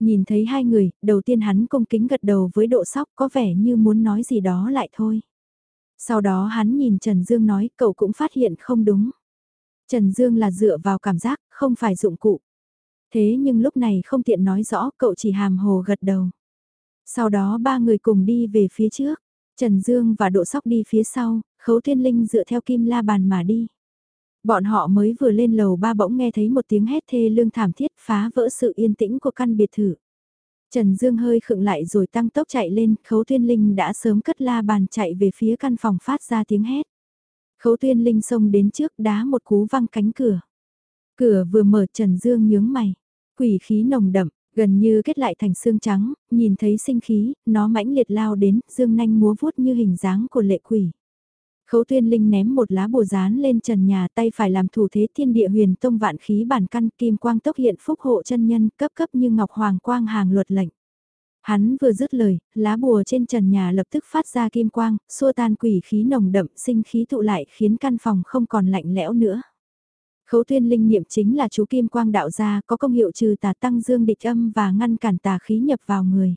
Nhìn thấy hai người, đầu tiên hắn cung kính gật đầu với độ sóc có vẻ như muốn nói gì đó lại thôi. Sau đó hắn nhìn Trần Dương nói cậu cũng phát hiện không đúng. Trần Dương là dựa vào cảm giác, không phải dụng cụ. Thế nhưng lúc này không tiện nói rõ cậu chỉ hàm hồ gật đầu. Sau đó ba người cùng đi về phía trước. Trần Dương và Độ Sóc đi phía sau, Khấu Thiên Linh dựa theo kim la bàn mà đi. Bọn họ mới vừa lên lầu ba bỗng nghe thấy một tiếng hét thê lương thảm thiết phá vỡ sự yên tĩnh của căn biệt thự. Trần Dương hơi khựng lại rồi tăng tốc chạy lên, Khấu Thiên Linh đã sớm cất la bàn chạy về phía căn phòng phát ra tiếng hét. Khấu Thiên Linh xông đến trước đá một cú văng cánh cửa. Cửa vừa mở Trần Dương nhướng mày. Quỷ khí nồng đậm, gần như kết lại thành xương trắng, nhìn thấy sinh khí, nó mãnh liệt lao đến, dương nanh múa vuốt như hình dáng của lệ quỷ. Khấu tuyên linh ném một lá bùa rán lên trần nhà tay phải làm thủ thế thiên địa huyền tông vạn khí bản căn kim quang tốc hiện phúc hộ chân nhân cấp cấp như ngọc hoàng quang hàng luật lệnh. Hắn vừa dứt lời, lá bùa trên trần nhà lập tức phát ra kim quang, xua tan quỷ khí nồng đậm sinh khí tụ lại khiến căn phòng không còn lạnh lẽo nữa. Khấu tuyên linh niệm chính là chú kim quang đạo gia có công hiệu trừ tà tăng dương địch âm và ngăn cản tà khí nhập vào người.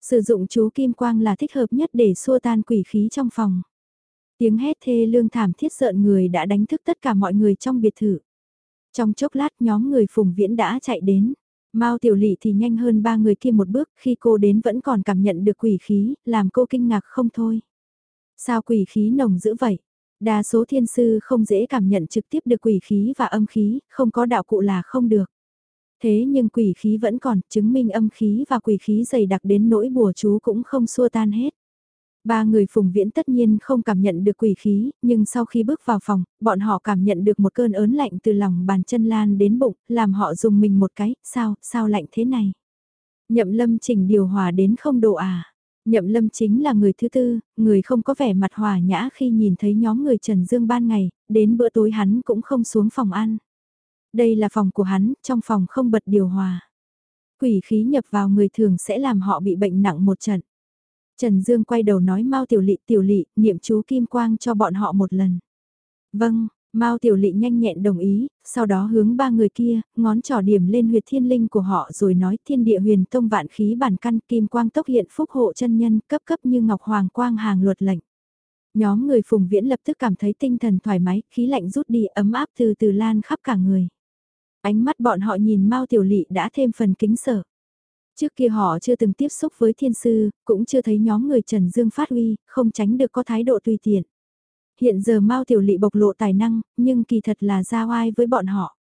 Sử dụng chú kim quang là thích hợp nhất để xua tan quỷ khí trong phòng. Tiếng hét thê lương thảm thiết sợn người đã đánh thức tất cả mọi người trong biệt thự. Trong chốc lát nhóm người phùng viễn đã chạy đến. Mao tiểu lị thì nhanh hơn ba người kia một bước khi cô đến vẫn còn cảm nhận được quỷ khí, làm cô kinh ngạc không thôi. Sao quỷ khí nồng dữ vậy? Đa số thiên sư không dễ cảm nhận trực tiếp được quỷ khí và âm khí, không có đạo cụ là không được. Thế nhưng quỷ khí vẫn còn, chứng minh âm khí và quỷ khí dày đặc đến nỗi bùa chú cũng không xua tan hết. Ba người phùng viễn tất nhiên không cảm nhận được quỷ khí, nhưng sau khi bước vào phòng, bọn họ cảm nhận được một cơn ớn lạnh từ lòng bàn chân lan đến bụng, làm họ dùng mình một cái, sao, sao lạnh thế này? Nhậm lâm chỉnh điều hòa đến không độ à? Nhậm lâm chính là người thứ tư, người không có vẻ mặt hòa nhã khi nhìn thấy nhóm người Trần Dương ban ngày, đến bữa tối hắn cũng không xuống phòng ăn. Đây là phòng của hắn, trong phòng không bật điều hòa. Quỷ khí nhập vào người thường sẽ làm họ bị bệnh nặng một trận. Trần Dương quay đầu nói Mao Tiểu Lị Tiểu Lị, niệm chú Kim Quang cho bọn họ một lần. Vâng, Mao Tiểu Lị nhanh nhẹn đồng ý, sau đó hướng ba người kia, ngón trỏ điểm lên huyệt thiên linh của họ rồi nói thiên địa huyền tông vạn khí bản căn kim quang tốc hiện phúc hộ chân nhân cấp cấp như ngọc hoàng quang hàng luật lệnh. Nhóm người phùng viễn lập tức cảm thấy tinh thần thoải mái, khí lạnh rút đi ấm áp từ từ lan khắp cả người. Ánh mắt bọn họ nhìn Mao Tiểu Lị đã thêm phần kính sợ. Trước kia họ chưa từng tiếp xúc với thiên sư, cũng chưa thấy nhóm người Trần Dương phát huy, không tránh được có thái độ tùy tiện. Hiện giờ Mao Tiểu Lị bộc lộ tài năng, nhưng kỳ thật là ra oai với bọn họ.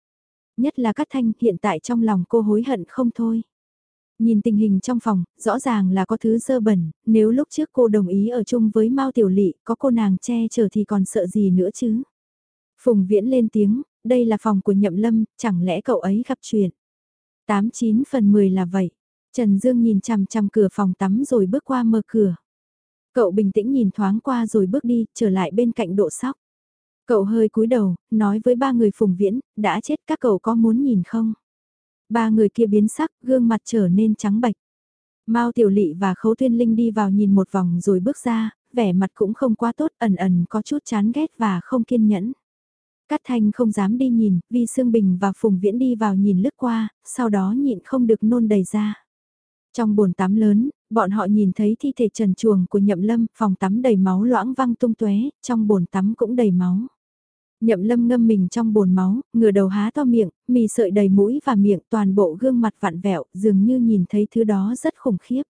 Nhất là Cát Thanh hiện tại trong lòng cô hối hận không thôi. Nhìn tình hình trong phòng, rõ ràng là có thứ dơ bẩn, nếu lúc trước cô đồng ý ở chung với Mao Tiểu Lị, có cô nàng che chở thì còn sợ gì nữa chứ. Phùng Viễn lên tiếng, đây là phòng của Nhậm Lâm, chẳng lẽ cậu ấy gặp chuyện. 89 phần 10 là vậy. Trần Dương nhìn chằm chằm cửa phòng tắm rồi bước qua mở cửa. Cậu bình tĩnh nhìn thoáng qua rồi bước đi, trở lại bên cạnh độ sóc. Cậu hơi cúi đầu, nói với ba người phùng viễn, đã chết các cậu có muốn nhìn không? Ba người kia biến sắc, gương mặt trở nên trắng bạch. Mao Tiểu Lị và Khấu thiên Linh đi vào nhìn một vòng rồi bước ra, vẻ mặt cũng không quá tốt, ẩn ẩn có chút chán ghét và không kiên nhẫn. Cát Thanh không dám đi nhìn, Vi Sương Bình và Phùng Viễn đi vào nhìn lướt qua, sau đó nhịn không được nôn đầy ra. Trong bồn tắm lớn, bọn họ nhìn thấy thi thể trần chuồng của nhậm lâm, phòng tắm đầy máu loãng văng tung tóe trong bồn tắm cũng đầy máu. Nhậm lâm ngâm mình trong bồn máu, ngửa đầu há to miệng, mì sợi đầy mũi và miệng toàn bộ gương mặt vặn vẹo, dường như nhìn thấy thứ đó rất khủng khiếp.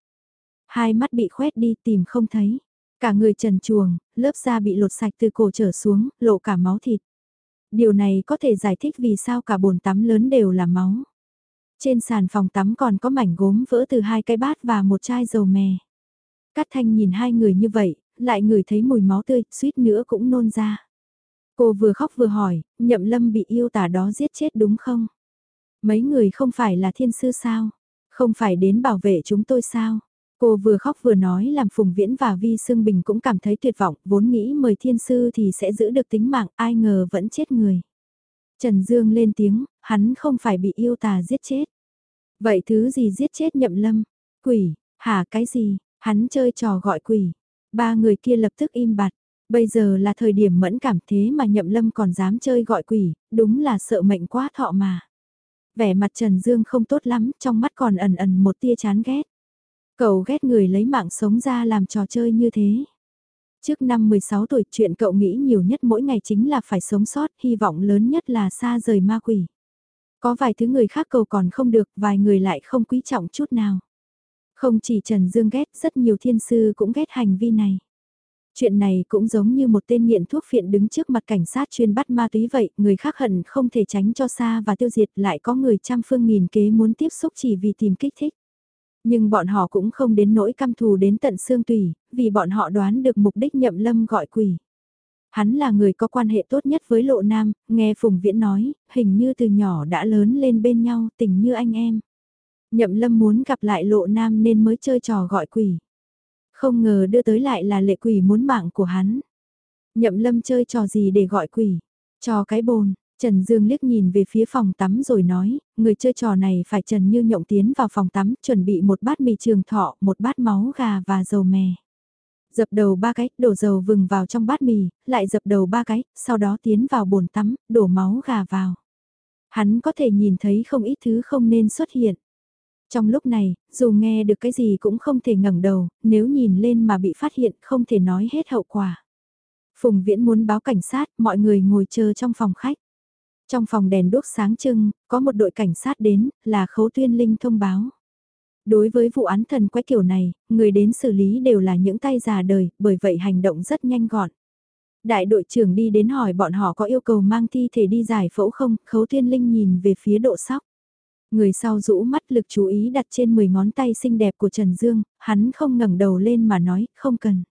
Hai mắt bị khoét đi tìm không thấy. Cả người trần chuồng, lớp da bị lột sạch từ cổ trở xuống, lộ cả máu thịt. Điều này có thể giải thích vì sao cả bồn tắm lớn đều là máu. Trên sàn phòng tắm còn có mảnh gốm vỡ từ hai cái bát và một chai dầu mè. Cát Thanh nhìn hai người như vậy, lại ngửi thấy mùi máu tươi, suýt nữa cũng nôn ra. Cô vừa khóc vừa hỏi, nhậm lâm bị yêu tả đó giết chết đúng không? Mấy người không phải là thiên sư sao? Không phải đến bảo vệ chúng tôi sao? Cô vừa khóc vừa nói làm Phùng Viễn và Vi Sương Bình cũng cảm thấy tuyệt vọng, vốn nghĩ mời thiên sư thì sẽ giữ được tính mạng, ai ngờ vẫn chết người. Trần Dương lên tiếng, hắn không phải bị yêu tà giết chết. Vậy thứ gì giết chết nhậm lâm? Quỷ, hả cái gì? Hắn chơi trò gọi quỷ. Ba người kia lập tức im bặt. Bây giờ là thời điểm mẫn cảm thế mà nhậm lâm còn dám chơi gọi quỷ, đúng là sợ mệnh quá thọ mà. Vẻ mặt Trần Dương không tốt lắm, trong mắt còn ẩn ẩn một tia chán ghét. Cậu ghét người lấy mạng sống ra làm trò chơi như thế. Trước năm 16 tuổi chuyện cậu nghĩ nhiều nhất mỗi ngày chính là phải sống sót, hy vọng lớn nhất là xa rời ma quỷ. Có vài thứ người khác cầu còn không được, vài người lại không quý trọng chút nào. Không chỉ Trần Dương ghét, rất nhiều thiên sư cũng ghét hành vi này. Chuyện này cũng giống như một tên nghiện thuốc phiện đứng trước mặt cảnh sát chuyên bắt ma túy vậy, người khác hận không thể tránh cho xa và tiêu diệt lại có người trăm phương nghìn kế muốn tiếp xúc chỉ vì tìm kích thích. Nhưng bọn họ cũng không đến nỗi căm thù đến tận xương tùy, vì bọn họ đoán được mục đích nhậm lâm gọi quỷ. Hắn là người có quan hệ tốt nhất với lộ nam, nghe Phùng Viễn nói, hình như từ nhỏ đã lớn lên bên nhau, tình như anh em. Nhậm lâm muốn gặp lại lộ nam nên mới chơi trò gọi quỷ. Không ngờ đưa tới lại là lệ quỷ muốn mạng của hắn. Nhậm lâm chơi trò gì để gọi quỷ? Trò cái bồn, Trần Dương liếc nhìn về phía phòng tắm rồi nói, người chơi trò này phải Trần Như Nhộng tiến vào phòng tắm, chuẩn bị một bát mì trường thọ, một bát máu gà và dầu mè. Dập đầu ba cái, đổ dầu vừng vào trong bát mì, lại dập đầu ba cái, sau đó tiến vào bồn tắm, đổ máu gà vào. Hắn có thể nhìn thấy không ít thứ không nên xuất hiện. Trong lúc này, dù nghe được cái gì cũng không thể ngẩng đầu, nếu nhìn lên mà bị phát hiện không thể nói hết hậu quả. Phùng Viễn muốn báo cảnh sát, mọi người ngồi chờ trong phòng khách. Trong phòng đèn đốt sáng trưng, có một đội cảnh sát đến, là khấu tuyên linh thông báo. Đối với vụ án thần quái kiểu này, người đến xử lý đều là những tay già đời, bởi vậy hành động rất nhanh gọn. Đại đội trưởng đi đến hỏi bọn họ có yêu cầu mang thi thể đi giải phẫu không, khấu tuyên linh nhìn về phía độ sóc. Người sau rũ mắt lực chú ý đặt trên 10 ngón tay xinh đẹp của Trần Dương, hắn không ngẩng đầu lên mà nói, không cần.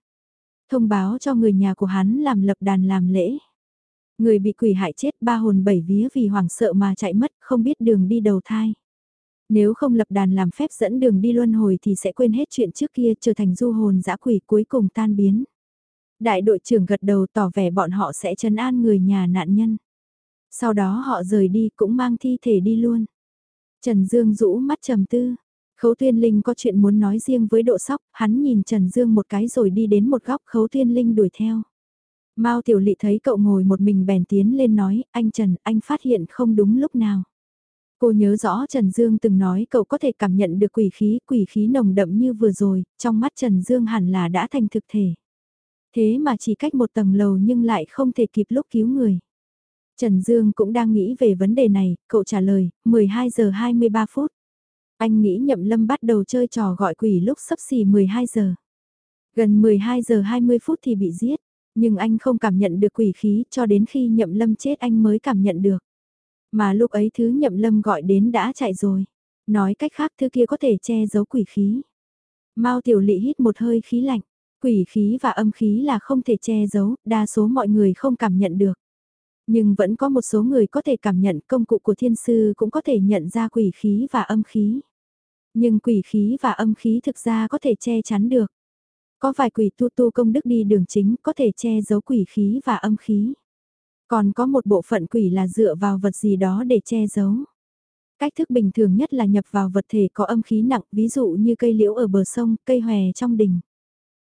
Thông báo cho người nhà của hắn làm lập đàn làm lễ. Người bị quỷ hại chết ba hồn bảy vía vì hoảng sợ mà chạy mất, không biết đường đi đầu thai. Nếu không lập đàn làm phép dẫn đường đi luân hồi thì sẽ quên hết chuyện trước kia trở thành du hồn dã quỷ cuối cùng tan biến. Đại đội trưởng gật đầu tỏ vẻ bọn họ sẽ trấn an người nhà nạn nhân. Sau đó họ rời đi cũng mang thi thể đi luôn. Trần Dương rũ mắt trầm tư. Khấu Tuyên Linh có chuyện muốn nói riêng với độ sóc, hắn nhìn Trần Dương một cái rồi đi đến một góc Khấu Tuyên Linh đuổi theo. Mao Tiểu Lị thấy cậu ngồi một mình bèn tiến lên nói, anh Trần, anh phát hiện không đúng lúc nào. Cô nhớ rõ Trần Dương từng nói cậu có thể cảm nhận được quỷ khí, quỷ khí nồng đậm như vừa rồi, trong mắt Trần Dương hẳn là đã thành thực thể. Thế mà chỉ cách một tầng lầu nhưng lại không thể kịp lúc cứu người. Trần Dương cũng đang nghĩ về vấn đề này, cậu trả lời, 12 giờ 23 phút. Anh nghĩ Nhậm Lâm bắt đầu chơi trò gọi quỷ lúc sắp xỉ 12 giờ. Gần 12 giờ 20 phút thì bị giết. Nhưng anh không cảm nhận được quỷ khí cho đến khi nhậm lâm chết anh mới cảm nhận được. Mà lúc ấy thứ nhậm lâm gọi đến đã chạy rồi. Nói cách khác thứ kia có thể che giấu quỷ khí. Mao tiểu lị hít một hơi khí lạnh. Quỷ khí và âm khí là không thể che giấu, đa số mọi người không cảm nhận được. Nhưng vẫn có một số người có thể cảm nhận công cụ của thiên sư cũng có thể nhận ra quỷ khí và âm khí. Nhưng quỷ khí và âm khí thực ra có thể che chắn được. Có vài quỷ tu tu công đức đi đường chính có thể che giấu quỷ khí và âm khí. Còn có một bộ phận quỷ là dựa vào vật gì đó để che giấu. Cách thức bình thường nhất là nhập vào vật thể có âm khí nặng, ví dụ như cây liễu ở bờ sông, cây hòe trong đình.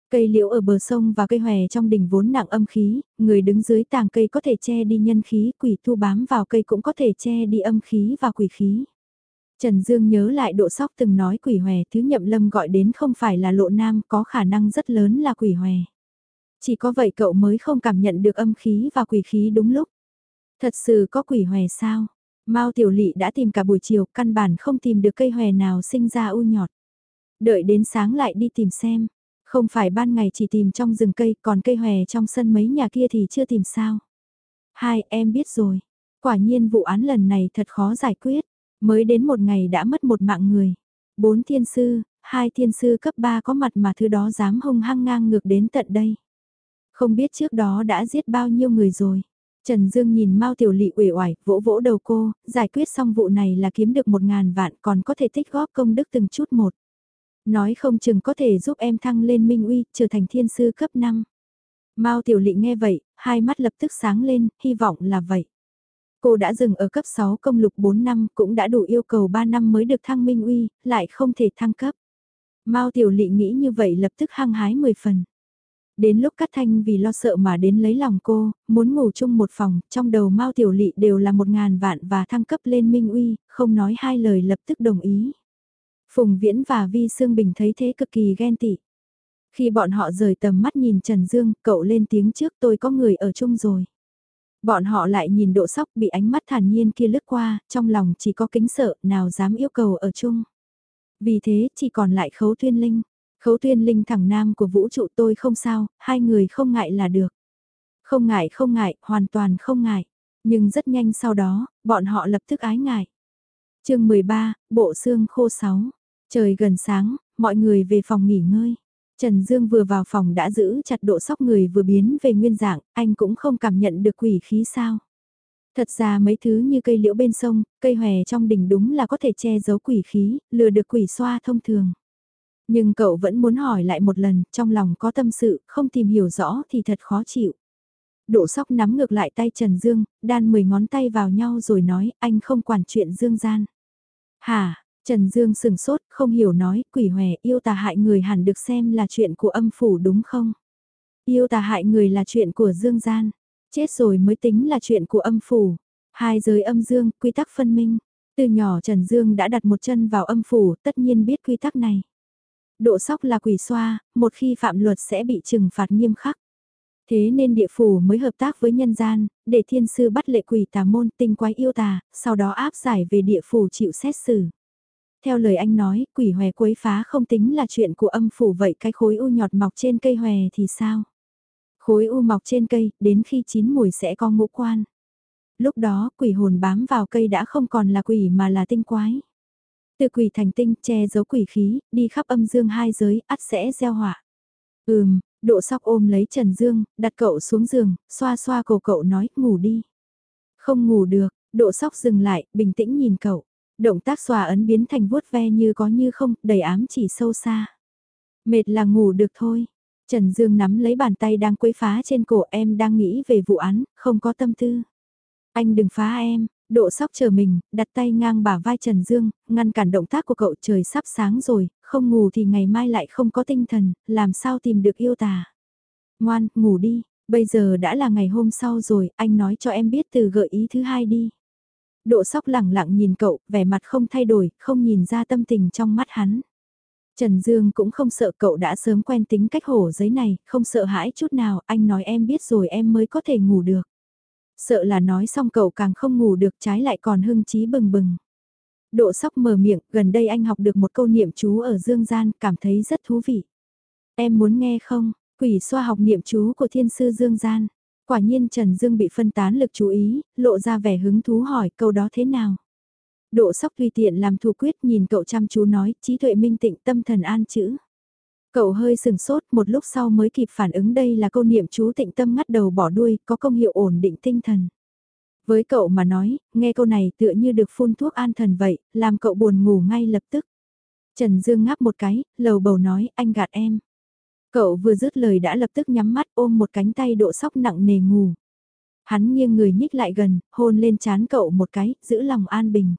Cây liễu ở bờ sông và cây hòe trong đình vốn nặng âm khí, người đứng dưới tàng cây có thể che đi nhân khí, quỷ thu bám vào cây cũng có thể che đi âm khí và quỷ khí. Trần Dương nhớ lại độ sóc từng nói quỷ hòe thứ nhậm lâm gọi đến không phải là lộ nam có khả năng rất lớn là quỷ hòe. Chỉ có vậy cậu mới không cảm nhận được âm khí và quỷ khí đúng lúc. Thật sự có quỷ hòe sao? Mao Tiểu Lị đã tìm cả buổi chiều, căn bản không tìm được cây hòe nào sinh ra u nhọt. Đợi đến sáng lại đi tìm xem. Không phải ban ngày chỉ tìm trong rừng cây, còn cây hòe trong sân mấy nhà kia thì chưa tìm sao. Hai, em biết rồi. Quả nhiên vụ án lần này thật khó giải quyết. Mới đến một ngày đã mất một mạng người. Bốn thiên sư, hai thiên sư cấp 3 có mặt mà thứ đó dám hung hăng ngang ngược đến tận đây. Không biết trước đó đã giết bao nhiêu người rồi. Trần Dương nhìn Mao Tiểu Lị uể oải, vỗ vỗ đầu cô, giải quyết xong vụ này là kiếm được một ngàn vạn còn có thể tích góp công đức từng chút một. Nói không chừng có thể giúp em thăng lên minh uy, trở thành thiên sư cấp 5. Mao Tiểu Lị nghe vậy, hai mắt lập tức sáng lên, hy vọng là vậy. Cô đã dừng ở cấp 6 công lục 4 năm, cũng đã đủ yêu cầu 3 năm mới được thăng minh uy, lại không thể thăng cấp. Mao Tiểu Lị nghĩ như vậy lập tức hăng hái 10 phần. Đến lúc Cát Thanh vì lo sợ mà đến lấy lòng cô, muốn ngủ chung một phòng, trong đầu Mao Tiểu Lị đều là một ngàn vạn và thăng cấp lên Minh Uy, không nói hai lời lập tức đồng ý. Phùng Viễn và Vi Sương Bình thấy thế cực kỳ ghen tị. Khi bọn họ rời tầm mắt nhìn Trần Dương, cậu lên tiếng trước tôi có người ở chung rồi. Bọn họ lại nhìn độ sóc bị ánh mắt thản nhiên kia lướt qua, trong lòng chỉ có kính sợ, nào dám yêu cầu ở chung. Vì thế chỉ còn lại khấu tuyên linh. Khấu tuyên linh thẳng nam của vũ trụ tôi không sao, hai người không ngại là được. Không ngại không ngại, hoàn toàn không ngại. Nhưng rất nhanh sau đó, bọn họ lập tức ái ngại. chương 13, Bộ xương khô 6. Trời gần sáng, mọi người về phòng nghỉ ngơi. Trần Dương vừa vào phòng đã giữ chặt độ sóc người vừa biến về nguyên dạng, anh cũng không cảm nhận được quỷ khí sao. Thật ra mấy thứ như cây liễu bên sông, cây hòe trong đỉnh đúng là có thể che giấu quỷ khí, lừa được quỷ xoa thông thường. Nhưng cậu vẫn muốn hỏi lại một lần, trong lòng có tâm sự, không tìm hiểu rõ thì thật khó chịu. Độ sóc nắm ngược lại tay Trần Dương, đan 10 ngón tay vào nhau rồi nói, anh không quản chuyện Dương gian. Hả, Trần Dương sừng sốt, không hiểu nói, quỷ hòe yêu tà hại người hẳn được xem là chuyện của âm phủ đúng không? Yêu tà hại người là chuyện của Dương gian, chết rồi mới tính là chuyện của âm phủ. Hai giới âm dương, quy tắc phân minh. Từ nhỏ Trần Dương đã đặt một chân vào âm phủ, tất nhiên biết quy tắc này. Độ sóc là quỷ xoa, một khi phạm luật sẽ bị trừng phạt nghiêm khắc. Thế nên địa phủ mới hợp tác với nhân gian, để thiên sư bắt lệ quỷ tà môn tinh quái yêu tà, sau đó áp giải về địa phủ chịu xét xử. Theo lời anh nói, quỷ hòe quấy phá không tính là chuyện của âm phủ vậy cái khối u nhọt mọc trên cây hòe thì sao? Khối u mọc trên cây, đến khi chín mùi sẽ có ngũ quan. Lúc đó quỷ hồn bám vào cây đã không còn là quỷ mà là tinh quái. Từ quỷ thành tinh che giấu quỷ khí, đi khắp âm dương hai giới, ắt sẽ gieo họa. Ừm, độ sóc ôm lấy Trần Dương, đặt cậu xuống giường, xoa xoa cổ cậu nói, ngủ đi. Không ngủ được, độ sóc dừng lại, bình tĩnh nhìn cậu. Động tác xòa ấn biến thành vuốt ve như có như không, đầy ám chỉ sâu xa. Mệt là ngủ được thôi. Trần Dương nắm lấy bàn tay đang quấy phá trên cổ em đang nghĩ về vụ án, không có tâm tư. Anh đừng phá em, độ sóc chờ mình, đặt tay ngang bả vai Trần Dương, ngăn cản động tác của cậu trời sắp sáng rồi, không ngủ thì ngày mai lại không có tinh thần, làm sao tìm được yêu tà. Ngoan, ngủ đi, bây giờ đã là ngày hôm sau rồi, anh nói cho em biết từ gợi ý thứ hai đi. Độ sóc lẳng lặng nhìn cậu, vẻ mặt không thay đổi, không nhìn ra tâm tình trong mắt hắn. Trần Dương cũng không sợ cậu đã sớm quen tính cách hổ giấy này, không sợ hãi chút nào, anh nói em biết rồi em mới có thể ngủ được. Sợ là nói xong cậu càng không ngủ được trái lại còn hưng trí bừng bừng. Độ sóc mở miệng, gần đây anh học được một câu niệm chú ở Dương Gian, cảm thấy rất thú vị. Em muốn nghe không? Quỷ xoa học niệm chú của thiên sư Dương Gian. Quả nhiên Trần Dương bị phân tán lực chú ý, lộ ra vẻ hứng thú hỏi câu đó thế nào. Độ sóc tùy tiện làm thủ quyết nhìn cậu chăm chú nói, trí tuệ minh tịnh tâm thần an chữ. Cậu hơi sừng sốt một lúc sau mới kịp phản ứng đây là câu niệm chú tịnh tâm ngắt đầu bỏ đuôi, có công hiệu ổn định tinh thần. Với cậu mà nói, nghe câu này tựa như được phun thuốc an thần vậy, làm cậu buồn ngủ ngay lập tức. Trần Dương ngáp một cái, lầu bầu nói, anh gạt em. Cậu vừa dứt lời đã lập tức nhắm mắt ôm một cánh tay độ sóc nặng nề ngủ. Hắn nghiêng người nhích lại gần, hôn lên chán cậu một cái, giữ lòng an bình.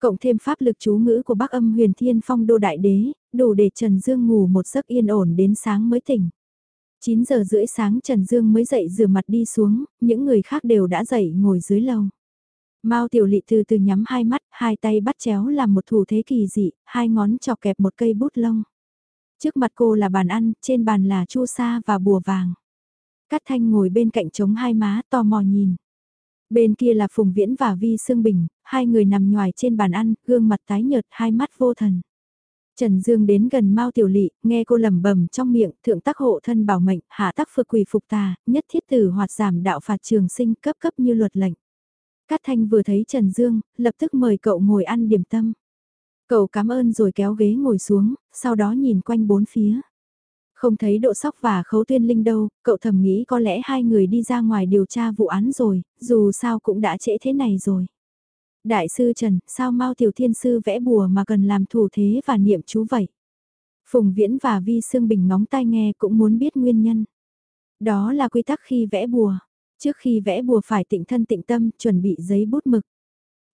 Cộng thêm pháp lực chú ngữ của bác âm huyền thiên phong đô đại đế, đủ để Trần Dương ngủ một giấc yên ổn đến sáng mới tỉnh. 9 giờ rưỡi sáng Trần Dương mới dậy rửa mặt đi xuống, những người khác đều đã dậy ngồi dưới lầu. Mao Tiểu Lị từ từ nhắm hai mắt, hai tay bắt chéo làm một thủ thế kỳ dị, hai ngón chọc kẹp một cây bút lông. Trước mặt cô là bàn ăn, trên bàn là chu sa và bùa vàng. Cát Thanh ngồi bên cạnh chống hai má tò mò nhìn. Bên kia là Phùng Viễn và Vi Sương Bình, hai người nằm nhòi trên bàn ăn, gương mặt tái nhợt, hai mắt vô thần. Trần Dương đến gần Mao Tiểu Lị, nghe cô lẩm bẩm trong miệng, thượng tác hộ thân bảo mệnh, hạ tác phược quỳ phục tà, nhất thiết tử hoạt giảm đạo phạt trường sinh cấp cấp như luật lệnh. Cát Thanh vừa thấy Trần Dương, lập tức mời cậu ngồi ăn điểm tâm. Cậu cảm ơn rồi kéo ghế ngồi xuống, sau đó nhìn quanh bốn phía. Không thấy độ sóc và khấu tuyên linh đâu, cậu thầm nghĩ có lẽ hai người đi ra ngoài điều tra vụ án rồi, dù sao cũng đã trễ thế này rồi. Đại sư Trần, sao Mao Tiểu Thiên Sư vẽ bùa mà cần làm thủ thế và niệm chú vậy? Phùng Viễn và Vi Sương Bình ngóng tai nghe cũng muốn biết nguyên nhân. Đó là quy tắc khi vẽ bùa. Trước khi vẽ bùa phải tịnh thân tịnh tâm, chuẩn bị giấy bút mực.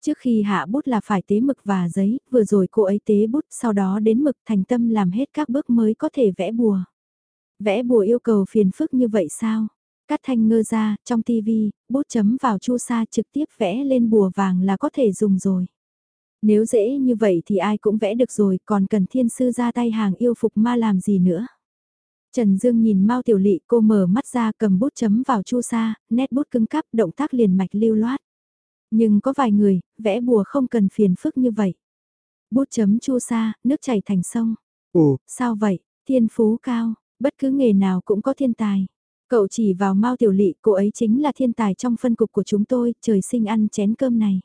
Trước khi hạ bút là phải tế mực và giấy, vừa rồi cô ấy tế bút, sau đó đến mực thành tâm làm hết các bước mới có thể vẽ bùa. Vẽ bùa yêu cầu phiền phức như vậy sao? Cắt thanh ngơ ra, trong tivi, bút chấm vào chu sa trực tiếp vẽ lên bùa vàng là có thể dùng rồi. Nếu dễ như vậy thì ai cũng vẽ được rồi, còn cần thiên sư ra tay hàng yêu phục ma làm gì nữa. Trần Dương nhìn Mao Tiểu Lị cô mở mắt ra cầm bút chấm vào chu sa, nét bút cứng cắp động tác liền mạch lưu loát. Nhưng có vài người, vẽ bùa không cần phiền phức như vậy. Bút chấm chu sa, nước chảy thành sông. Ồ, sao vậy? Thiên phú cao, bất cứ nghề nào cũng có thiên tài. Cậu chỉ vào Mao Tiểu Lị, cô ấy chính là thiên tài trong phân cục của chúng tôi, trời sinh ăn chén cơm này.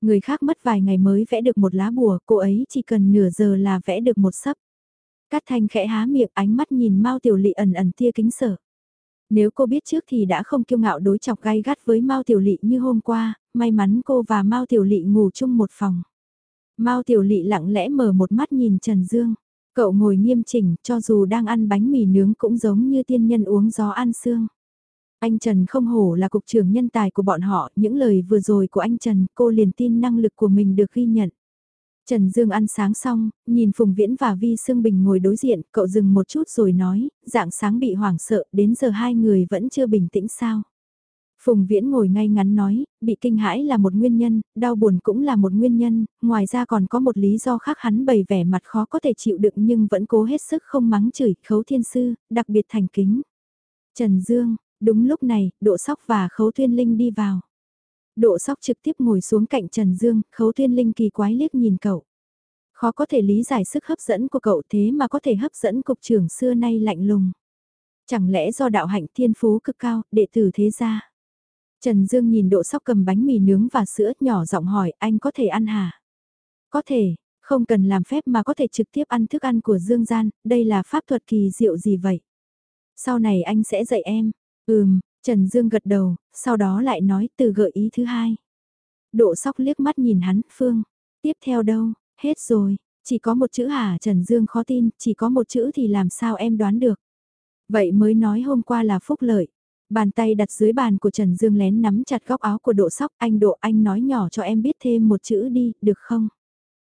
Người khác mất vài ngày mới vẽ được một lá bùa, cô ấy chỉ cần nửa giờ là vẽ được một sấp. Cát Thanh khẽ há miệng ánh mắt nhìn Mao Tiểu Lị ẩn ẩn tia kính sợ. Nếu cô biết trước thì đã không kiêu ngạo đối chọc gai gắt với Mao Tiểu Lị như hôm qua, may mắn cô và Mao Tiểu Lị ngủ chung một phòng. Mao Tiểu Lị lặng lẽ mở một mắt nhìn Trần Dương. Cậu ngồi nghiêm chỉnh, cho dù đang ăn bánh mì nướng cũng giống như tiên nhân uống gió ăn xương. Anh Trần không hổ là cục trưởng nhân tài của bọn họ, những lời vừa rồi của anh Trần, cô liền tin năng lực của mình được ghi nhận. Trần Dương ăn sáng xong, nhìn Phùng Viễn và Vi Sương Bình ngồi đối diện, cậu dừng một chút rồi nói, dạng sáng bị hoảng sợ, đến giờ hai người vẫn chưa bình tĩnh sao. Phùng Viễn ngồi ngay ngắn nói, bị kinh hãi là một nguyên nhân, đau buồn cũng là một nguyên nhân, ngoài ra còn có một lý do khác hắn bày vẻ mặt khó có thể chịu đựng nhưng vẫn cố hết sức không mắng chửi khấu thiên sư, đặc biệt thành kính. Trần Dương, đúng lúc này, Độ Sóc và Khấu Thiên Linh đi vào. Độ Sóc trực tiếp ngồi xuống cạnh Trần Dương, Khấu Thiên Linh kỳ quái liếc nhìn cậu. Khó có thể lý giải sức hấp dẫn của cậu thế mà có thể hấp dẫn cục trưởng xưa nay lạnh lùng. Chẳng lẽ do đạo hạnh thiên phú cực cao, đệ tử thế gia? Trần Dương nhìn độ sóc cầm bánh mì nướng và sữa nhỏ giọng hỏi anh có thể ăn hả? Có thể, không cần làm phép mà có thể trực tiếp ăn thức ăn của Dương Gian, đây là pháp thuật kỳ diệu gì vậy? Sau này anh sẽ dạy em. Ừm, Trần Dương gật đầu, sau đó lại nói từ gợi ý thứ hai. Độ sóc liếc mắt nhìn hắn, Phương. Tiếp theo đâu, hết rồi, chỉ có một chữ hả Trần Dương khó tin, chỉ có một chữ thì làm sao em đoán được. Vậy mới nói hôm qua là phúc lợi. Bàn tay đặt dưới bàn của Trần Dương lén nắm chặt góc áo của độ sóc, anh độ anh nói nhỏ cho em biết thêm một chữ đi, được không?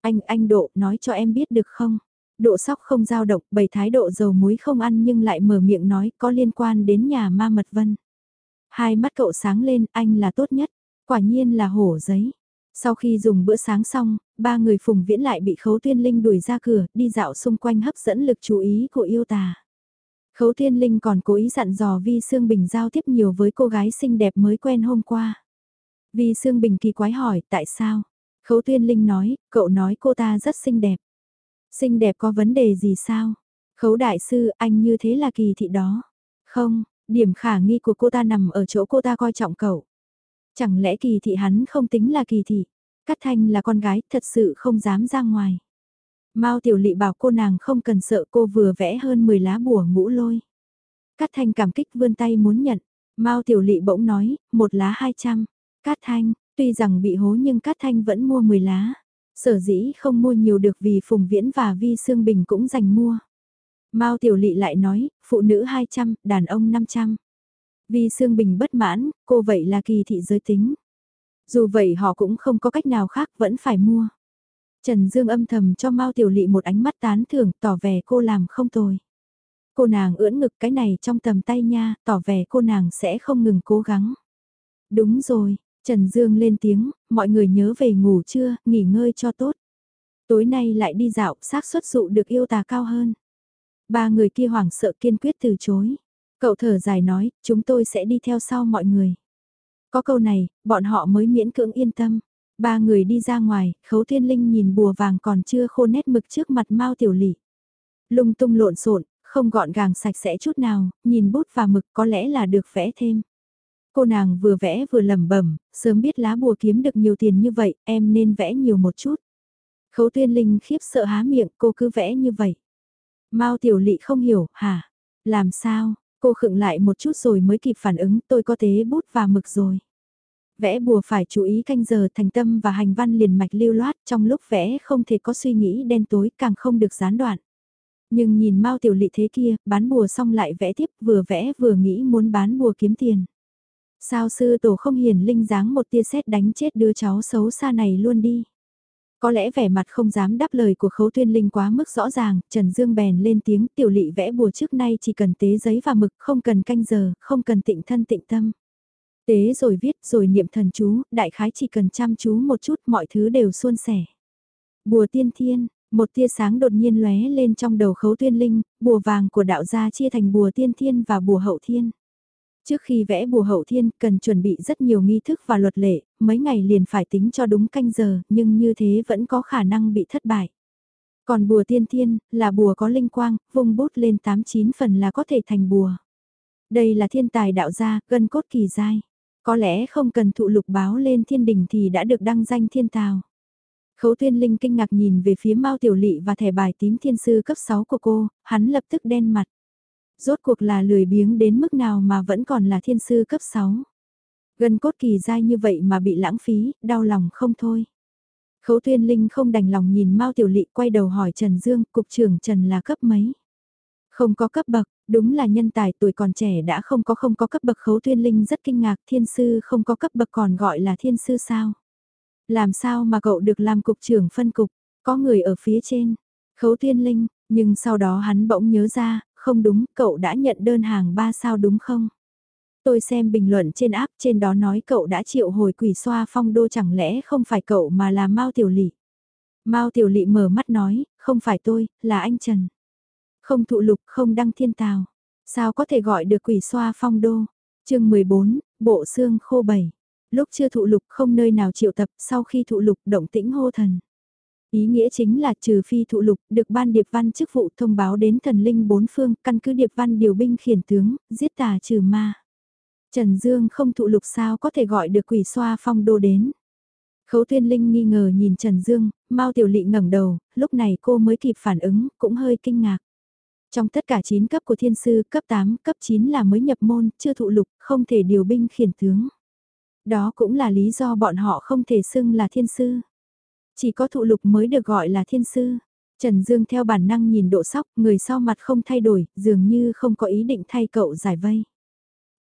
Anh, anh độ, nói cho em biết được không? Độ sóc không giao động, bày thái độ dầu muối không ăn nhưng lại mở miệng nói có liên quan đến nhà ma mật vân. Hai mắt cậu sáng lên, anh là tốt nhất, quả nhiên là hổ giấy. Sau khi dùng bữa sáng xong, ba người phùng viễn lại bị khấu tiên linh đuổi ra cửa, đi dạo xung quanh hấp dẫn lực chú ý của yêu tà. Khấu Thiên Linh còn cố ý dặn dò Vi Sương Bình giao tiếp nhiều với cô gái xinh đẹp mới quen hôm qua. Vi Sương Bình kỳ quái hỏi tại sao? Khấu Thiên Linh nói, cậu nói cô ta rất xinh đẹp. Xinh đẹp có vấn đề gì sao? Khấu Đại Sư, anh như thế là kỳ thị đó. Không, điểm khả nghi của cô ta nằm ở chỗ cô ta coi trọng cậu. Chẳng lẽ kỳ thị hắn không tính là kỳ thị? Cát Thanh là con gái, thật sự không dám ra ngoài. Mao Tiểu Lị bảo cô nàng không cần sợ cô vừa vẽ hơn 10 lá bùa ngũ lôi. Cát Thanh cảm kích vươn tay muốn nhận. Mao Tiểu Lị bỗng nói, một lá 200. Cát Thanh, tuy rằng bị hố nhưng Cát Thanh vẫn mua 10 lá. Sở dĩ không mua nhiều được vì Phùng Viễn và Vi Sương Bình cũng dành mua. Mao Tiểu Lị lại nói, phụ nữ 200, đàn ông 500. Vì Sương Bình bất mãn, cô vậy là kỳ thị giới tính. Dù vậy họ cũng không có cách nào khác vẫn phải mua. Trần Dương âm thầm cho Mao Tiểu Lị một ánh mắt tán thưởng tỏ vẻ cô làm không tồi. Cô nàng ưỡn ngực cái này trong tầm tay nha, tỏ vẻ cô nàng sẽ không ngừng cố gắng. Đúng rồi, Trần Dương lên tiếng, mọi người nhớ về ngủ trưa, nghỉ ngơi cho tốt. Tối nay lại đi dạo, xác suất dụ được yêu tà cao hơn. Ba người kia hoảng sợ kiên quyết từ chối. Cậu thở dài nói, chúng tôi sẽ đi theo sau mọi người. Có câu này, bọn họ mới miễn cưỡng yên tâm. Ba người đi ra ngoài, khấu thiên linh nhìn bùa vàng còn chưa khô nét mực trước mặt Mao Tiểu Lị. Lung tung lộn xộn, không gọn gàng sạch sẽ chút nào, nhìn bút và mực có lẽ là được vẽ thêm. Cô nàng vừa vẽ vừa lẩm bẩm, sớm biết lá bùa kiếm được nhiều tiền như vậy, em nên vẽ nhiều một chút. Khấu tuyên linh khiếp sợ há miệng, cô cứ vẽ như vậy. Mao tiểu lị không hiểu, hả? Làm sao? Cô khựng lại một chút rồi mới kịp phản ứng, tôi có tế bút và mực rồi. Vẽ bùa phải chú ý canh giờ thành tâm và hành văn liền mạch lưu loát, trong lúc vẽ không thể có suy nghĩ đen tối, càng không được gián đoạn. Nhưng nhìn Mao tiểu lị thế kia, bán bùa xong lại vẽ tiếp, vừa vẽ vừa nghĩ muốn bán bùa kiếm tiền. Sao sư tổ không hiền linh dáng một tia sét đánh chết đứa cháu xấu xa này luôn đi. Có lẽ vẻ mặt không dám đáp lời của khấu tuyên linh quá mức rõ ràng, Trần Dương bèn lên tiếng tiểu lị vẽ bùa trước nay chỉ cần tế giấy và mực, không cần canh giờ, không cần tịnh thân tịnh tâm. Tế rồi viết rồi niệm thần chú, đại khái chỉ cần chăm chú một chút mọi thứ đều suôn sẻ. Bùa tiên thiên, một tia sáng đột nhiên lóe lên trong đầu khấu tuyên linh, bùa vàng của đạo gia chia thành bùa tiên thiên và bùa hậu thiên. Trước khi vẽ bùa hậu thiên cần chuẩn bị rất nhiều nghi thức và luật lệ, mấy ngày liền phải tính cho đúng canh giờ, nhưng như thế vẫn có khả năng bị thất bại. Còn bùa tiên thiên, là bùa có linh quang, vung bút lên 89 phần là có thể thành bùa. Đây là thiên tài đạo gia, gân cốt kỳ dai. Có lẽ không cần thụ lục báo lên thiên đình thì đã được đăng danh thiên tào. Khấu tuyên linh kinh ngạc nhìn về phía Mao Tiểu Lị và thẻ bài tím thiên sư cấp 6 của cô, hắn lập tức đen mặt. Rốt cuộc là lười biếng đến mức nào mà vẫn còn là thiên sư cấp 6. Gần cốt kỳ dai như vậy mà bị lãng phí, đau lòng không thôi. Khấu tuyên linh không đành lòng nhìn Mao Tiểu Lị quay đầu hỏi Trần Dương, cục trưởng Trần là cấp mấy? Không có cấp bậc, đúng là nhân tài tuổi còn trẻ đã không có không có cấp bậc khấu tuyên linh rất kinh ngạc thiên sư không có cấp bậc còn gọi là thiên sư sao? Làm sao mà cậu được làm cục trưởng phân cục, có người ở phía trên, khấu tuyên linh, nhưng sau đó hắn bỗng nhớ ra, không đúng, cậu đã nhận đơn hàng 3 sao đúng không? Tôi xem bình luận trên app trên đó nói cậu đã triệu hồi quỷ xoa phong đô chẳng lẽ không phải cậu mà là Mao Tiểu Lị. Mao Tiểu Lị mở mắt nói, không phải tôi, là anh Trần. Không thụ lục, không đăng thiên tào. Sao có thể gọi được quỷ xoa phong đô? chương 14, bộ xương khô bảy. Lúc chưa thụ lục không nơi nào triệu tập, sau khi thụ lục động tĩnh hô thần. Ý nghĩa chính là trừ phi thụ lục được ban điệp văn chức vụ thông báo đến thần linh bốn phương, căn cứ điệp văn điều binh khiển tướng, giết tà trừ ma. Trần Dương không thụ lục sao có thể gọi được quỷ xoa phong đô đến. Khấu Thiên Linh nghi ngờ nhìn Trần Dương, Mao Tiểu Lị ngẩng đầu, lúc này cô mới kịp phản ứng, cũng hơi kinh ngạc. Trong tất cả 9 cấp của thiên sư, cấp 8, cấp 9 là mới nhập môn, chưa thụ lục, không thể điều binh khiển tướng. Đó cũng là lý do bọn họ không thể xưng là thiên sư. Chỉ có thụ lục mới được gọi là thiên sư. Trần Dương theo bản năng nhìn độ sóc, người sau mặt không thay đổi, dường như không có ý định thay cậu giải vây.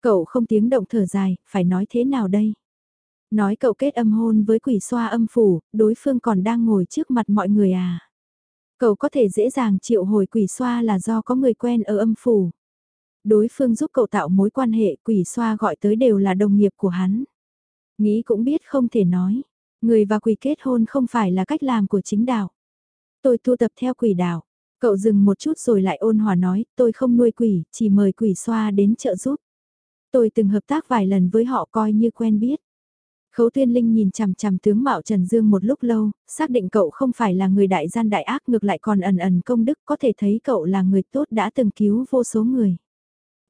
Cậu không tiếng động thở dài, phải nói thế nào đây? Nói cậu kết âm hôn với quỷ xoa âm phủ, đối phương còn đang ngồi trước mặt mọi người à? Cậu có thể dễ dàng triệu hồi quỷ xoa là do có người quen ở âm phủ. Đối phương giúp cậu tạo mối quan hệ quỷ xoa gọi tới đều là đồng nghiệp của hắn. Nghĩ cũng biết không thể nói. Người và quỷ kết hôn không phải là cách làm của chính đạo. Tôi tu tập theo quỷ đạo. Cậu dừng một chút rồi lại ôn hòa nói, tôi không nuôi quỷ, chỉ mời quỷ xoa đến trợ giúp. Tôi từng hợp tác vài lần với họ coi như quen biết. Khấu Tuyên Linh nhìn chằm chằm tướng Mạo Trần Dương một lúc lâu, xác định cậu không phải là người đại gian đại ác ngược lại còn ẩn ẩn công đức có thể thấy cậu là người tốt đã từng cứu vô số người.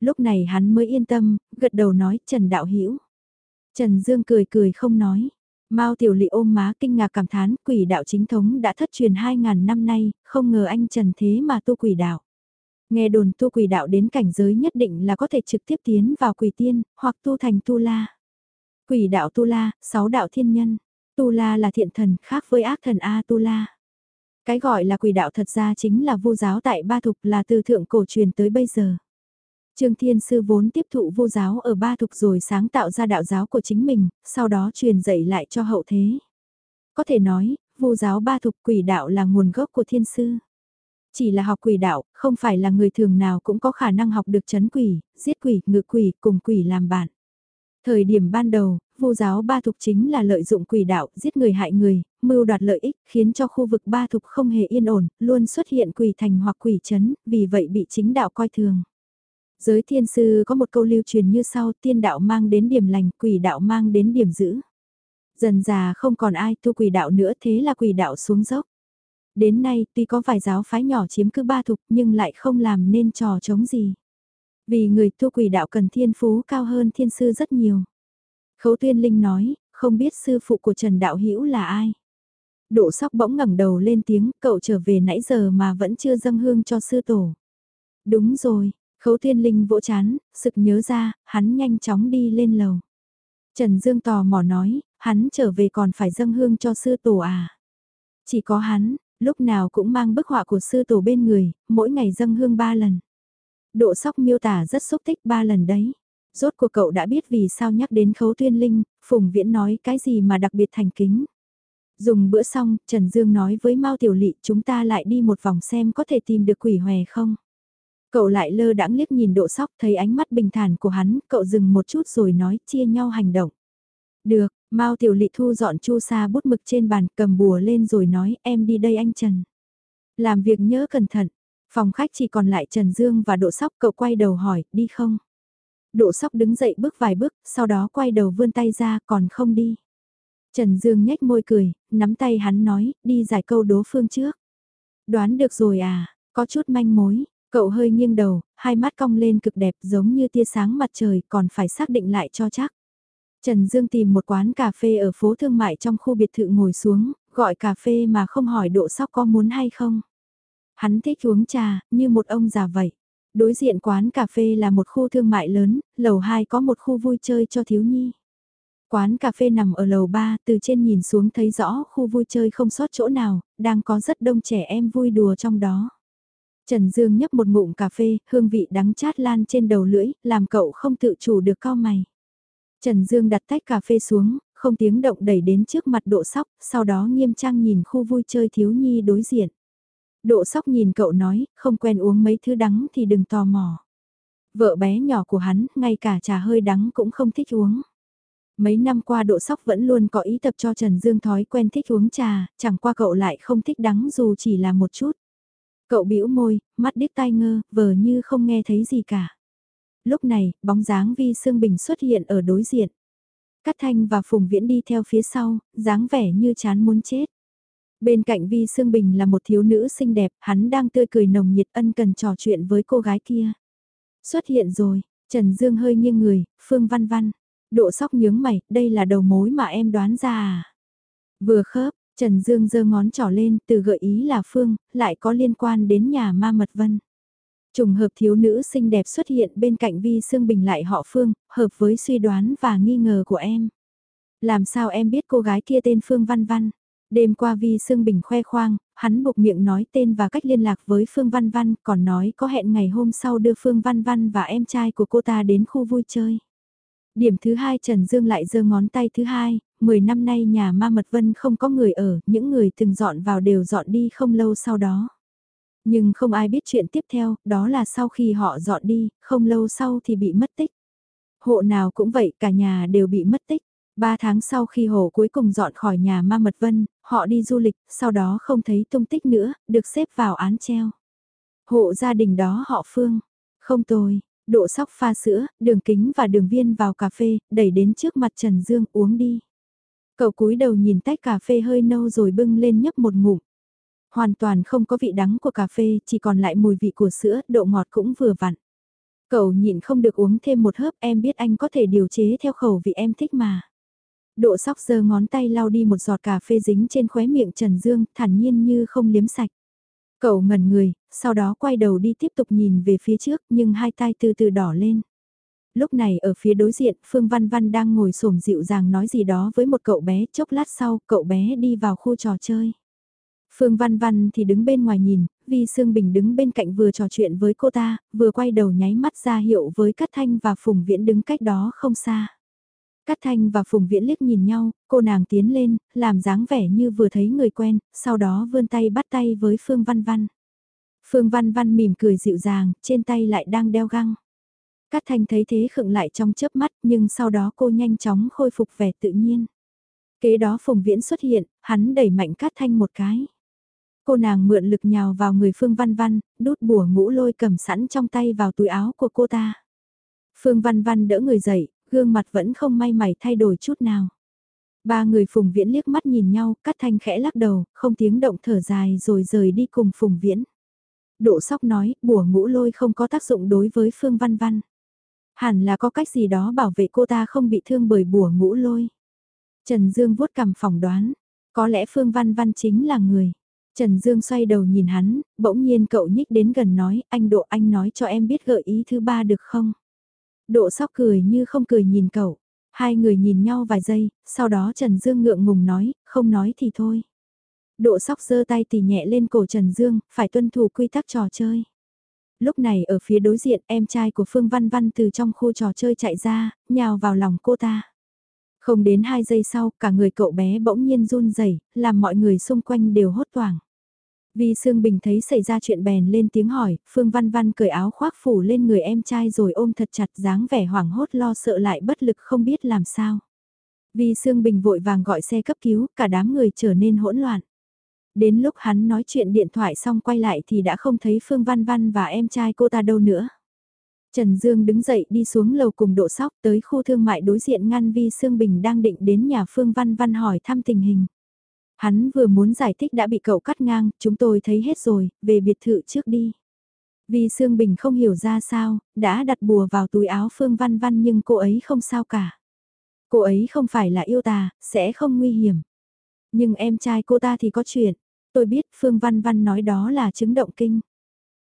Lúc này hắn mới yên tâm, gật đầu nói Trần Đạo Hiểu. Trần Dương cười cười không nói. Mao Tiểu Lị ôm má kinh ngạc cảm thán quỷ đạo chính thống đã thất truyền 2.000 năm nay, không ngờ anh Trần thế mà tu quỷ đạo. Nghe đồn tu quỷ đạo đến cảnh giới nhất định là có thể trực tiếp tiến vào quỷ tiên, hoặc tu thành tu la. Quỷ đạo tu la, sáu đạo thiên nhân. Tu la là thiện thần khác với ác thần A tu la. Cái gọi là quỷ đạo thật ra chính là vô giáo tại ba thục là từ thượng cổ truyền tới bây giờ. Trương Thiên Sư vốn tiếp thụ vô giáo ở ba thục rồi sáng tạo ra đạo giáo của chính mình, sau đó truyền dạy lại cho hậu thế. Có thể nói, vô giáo ba thục quỷ đạo là nguồn gốc của thiên sư. Chỉ là học quỷ đạo, không phải là người thường nào cũng có khả năng học được chấn quỷ, giết quỷ, ngự quỷ, cùng quỷ làm bạn. Thời điểm ban đầu, vô giáo ba thục chính là lợi dụng quỷ đạo, giết người hại người, mưu đoạt lợi ích, khiến cho khu vực ba thục không hề yên ổn, luôn xuất hiện quỷ thành hoặc quỷ chấn, vì vậy bị chính đạo coi thường. Giới thiên sư có một câu lưu truyền như sau tiên đạo mang đến điểm lành, quỷ đạo mang đến điểm dữ. Dần già không còn ai tu quỷ đạo nữa thế là quỷ đạo xuống dốc. Đến nay tuy có vài giáo phái nhỏ chiếm cứ ba thục nhưng lại không làm nên trò chống gì. Vì người tu quỷ đạo cần thiên phú cao hơn thiên sư rất nhiều. Khấu tuyên linh nói, không biết sư phụ của Trần Đạo Hữu là ai. Độ sóc bỗng ngẩng đầu lên tiếng, cậu trở về nãy giờ mà vẫn chưa dâng hương cho sư tổ. Đúng rồi, khấu thiên linh vỗ chán, sực nhớ ra, hắn nhanh chóng đi lên lầu. Trần Dương tò mò nói, hắn trở về còn phải dâng hương cho sư tổ à. Chỉ có hắn, lúc nào cũng mang bức họa của sư tổ bên người, mỗi ngày dâng hương ba lần. Độ sóc miêu tả rất xúc tích ba lần đấy. Rốt của cậu đã biết vì sao nhắc đến khấu tuyên linh, Phùng Viễn nói cái gì mà đặc biệt thành kính. Dùng bữa xong, Trần Dương nói với Mao Tiểu Lị chúng ta lại đi một vòng xem có thể tìm được quỷ hòe không. Cậu lại lơ đãng liếc nhìn độ sóc thấy ánh mắt bình thản của hắn, cậu dừng một chút rồi nói chia nhau hành động. Được, Mao Tiểu Lị thu dọn chu sa bút mực trên bàn cầm bùa lên rồi nói em đi đây anh Trần. Làm việc nhớ cẩn thận, phòng khách chỉ còn lại Trần Dương và độ sóc cậu quay đầu hỏi đi không. Độ sóc đứng dậy bước vài bước, sau đó quay đầu vươn tay ra còn không đi. Trần Dương nhếch môi cười, nắm tay hắn nói, đi giải câu đố phương trước. Đoán được rồi à, có chút manh mối, cậu hơi nghiêng đầu, hai mắt cong lên cực đẹp giống như tia sáng mặt trời còn phải xác định lại cho chắc. Trần Dương tìm một quán cà phê ở phố thương mại trong khu biệt thự ngồi xuống, gọi cà phê mà không hỏi độ sóc có muốn hay không. Hắn thích uống trà, như một ông già vậy. Đối diện quán cà phê là một khu thương mại lớn, lầu 2 có một khu vui chơi cho thiếu nhi. Quán cà phê nằm ở lầu 3, từ trên nhìn xuống thấy rõ khu vui chơi không sót chỗ nào, đang có rất đông trẻ em vui đùa trong đó. Trần Dương nhấp một ngụm cà phê, hương vị đắng chát lan trên đầu lưỡi, làm cậu không tự chủ được cao mày. Trần Dương đặt tách cà phê xuống, không tiếng động đẩy đến trước mặt độ sóc, sau đó nghiêm trang nhìn khu vui chơi thiếu nhi đối diện. Độ sóc nhìn cậu nói, không quen uống mấy thứ đắng thì đừng tò mò. Vợ bé nhỏ của hắn, ngay cả trà hơi đắng cũng không thích uống. Mấy năm qua độ sóc vẫn luôn có ý tập cho Trần Dương thói quen thích uống trà, chẳng qua cậu lại không thích đắng dù chỉ là một chút. Cậu bĩu môi, mắt điếc tai ngơ, vờ như không nghe thấy gì cả. Lúc này, bóng dáng Vi Sương Bình xuất hiện ở đối diện. Cát Thanh và Phùng Viễn đi theo phía sau, dáng vẻ như chán muốn chết. Bên cạnh Vi Sương Bình là một thiếu nữ xinh đẹp, hắn đang tươi cười nồng nhiệt ân cần trò chuyện với cô gái kia. Xuất hiện rồi, Trần Dương hơi nghiêng người, Phương Văn Văn. Độ sóc nhướng mày, đây là đầu mối mà em đoán ra à? Vừa khớp, Trần Dương giơ ngón trỏ lên, từ gợi ý là Phương, lại có liên quan đến nhà ma mật vân. Trùng hợp thiếu nữ xinh đẹp xuất hiện bên cạnh Vi Sương Bình lại họ Phương, hợp với suy đoán và nghi ngờ của em. Làm sao em biết cô gái kia tên Phương Văn Văn? Đêm qua Vi Sương Bình khoe khoang, hắn buộc miệng nói tên và cách liên lạc với Phương Văn Văn, còn nói có hẹn ngày hôm sau đưa Phương Văn Văn và em trai của cô ta đến khu vui chơi. Điểm thứ hai Trần Dương lại giơ ngón tay thứ hai, 10 năm nay nhà ma mật vân không có người ở, những người từng dọn vào đều dọn đi không lâu sau đó. Nhưng không ai biết chuyện tiếp theo, đó là sau khi họ dọn đi, không lâu sau thì bị mất tích. Hộ nào cũng vậy, cả nhà đều bị mất tích. Ba tháng sau khi hồ cuối cùng dọn khỏi nhà ma mật vân, họ đi du lịch, sau đó không thấy tung tích nữa, được xếp vào án treo. Hộ gia đình đó họ Phương. Không tồi, độ sóc pha sữa, đường kính và đường viên vào cà phê, đẩy đến trước mặt Trần Dương uống đi. Cậu cúi đầu nhìn tách cà phê hơi nâu rồi bưng lên nhấp một ngụm. Hoàn toàn không có vị đắng của cà phê, chỉ còn lại mùi vị của sữa, độ ngọt cũng vừa vặn. Cậu nhịn không được uống thêm một hớp, em biết anh có thể điều chế theo khẩu vị em thích mà. Độ sóc giơ ngón tay lau đi một giọt cà phê dính trên khóe miệng Trần Dương, thản nhiên như không liếm sạch. Cậu ngẩn người, sau đó quay đầu đi tiếp tục nhìn về phía trước nhưng hai tay từ từ đỏ lên. Lúc này ở phía đối diện, Phương Văn Văn đang ngồi xổm dịu dàng nói gì đó với một cậu bé, chốc lát sau, cậu bé đi vào khu trò chơi. Phương Văn Văn thì đứng bên ngoài nhìn, Vi Sương Bình đứng bên cạnh vừa trò chuyện với cô ta, vừa quay đầu nháy mắt ra hiệu với Cát Thanh và Phùng Viễn đứng cách đó không xa. Cát Thanh và Phùng Viễn liếc nhìn nhau, cô nàng tiến lên, làm dáng vẻ như vừa thấy người quen, sau đó vươn tay bắt tay với Phương Văn Văn. Phương Văn Văn mỉm cười dịu dàng, trên tay lại đang đeo găng. Cát Thanh thấy thế khựng lại trong chớp mắt, nhưng sau đó cô nhanh chóng khôi phục vẻ tự nhiên. Kế đó Phùng Viễn xuất hiện, hắn đẩy mạnh Cát Thanh một cái. Cô nàng mượn lực nhào vào người Phương Văn Văn, đút bùa ngũ lôi cầm sẵn trong tay vào túi áo của cô ta. Phương Văn Văn đỡ người dậy, gương mặt vẫn không may mày thay đổi chút nào. Ba người Phùng Viễn liếc mắt nhìn nhau, cắt thanh khẽ lắc đầu, không tiếng động thở dài rồi rời đi cùng Phùng Viễn. Độ sóc nói, bùa ngũ lôi không có tác dụng đối với Phương Văn Văn. Hẳn là có cách gì đó bảo vệ cô ta không bị thương bởi bùa ngũ lôi. Trần Dương vuốt cằm phỏng đoán, có lẽ Phương Văn Văn chính là người. Trần Dương xoay đầu nhìn hắn, bỗng nhiên cậu nhích đến gần nói, anh Độ anh nói cho em biết gợi ý thứ ba được không? Độ sóc cười như không cười nhìn cậu. Hai người nhìn nhau vài giây, sau đó Trần Dương ngượng ngùng nói, không nói thì thôi. Độ sóc giơ tay tỉ nhẹ lên cổ Trần Dương, phải tuân thủ quy tắc trò chơi. Lúc này ở phía đối diện em trai của Phương Văn Văn từ trong khu trò chơi chạy ra, nhào vào lòng cô ta. Không đến hai giây sau, cả người cậu bé bỗng nhiên run rẩy, làm mọi người xung quanh đều hốt hoảng. Vì Sương Bình thấy xảy ra chuyện bèn lên tiếng hỏi, Phương Văn Văn cởi áo khoác phủ lên người em trai rồi ôm thật chặt dáng vẻ hoảng hốt lo sợ lại bất lực không biết làm sao. Vì Sương Bình vội vàng gọi xe cấp cứu, cả đám người trở nên hỗn loạn. Đến lúc hắn nói chuyện điện thoại xong quay lại thì đã không thấy Phương Văn Văn và em trai cô ta đâu nữa. Trần Dương đứng dậy đi xuống lầu cùng độ sóc tới khu thương mại đối diện ngăn Vi Sương Bình đang định đến nhà Phương Văn Văn hỏi thăm tình hình. Hắn vừa muốn giải thích đã bị cậu cắt ngang, chúng tôi thấy hết rồi, về biệt thự trước đi. vì Sương Bình không hiểu ra sao, đã đặt bùa vào túi áo Phương Văn Văn nhưng cô ấy không sao cả. Cô ấy không phải là yêu ta sẽ không nguy hiểm. Nhưng em trai cô ta thì có chuyện. Tôi biết Phương Văn Văn nói đó là chứng động kinh.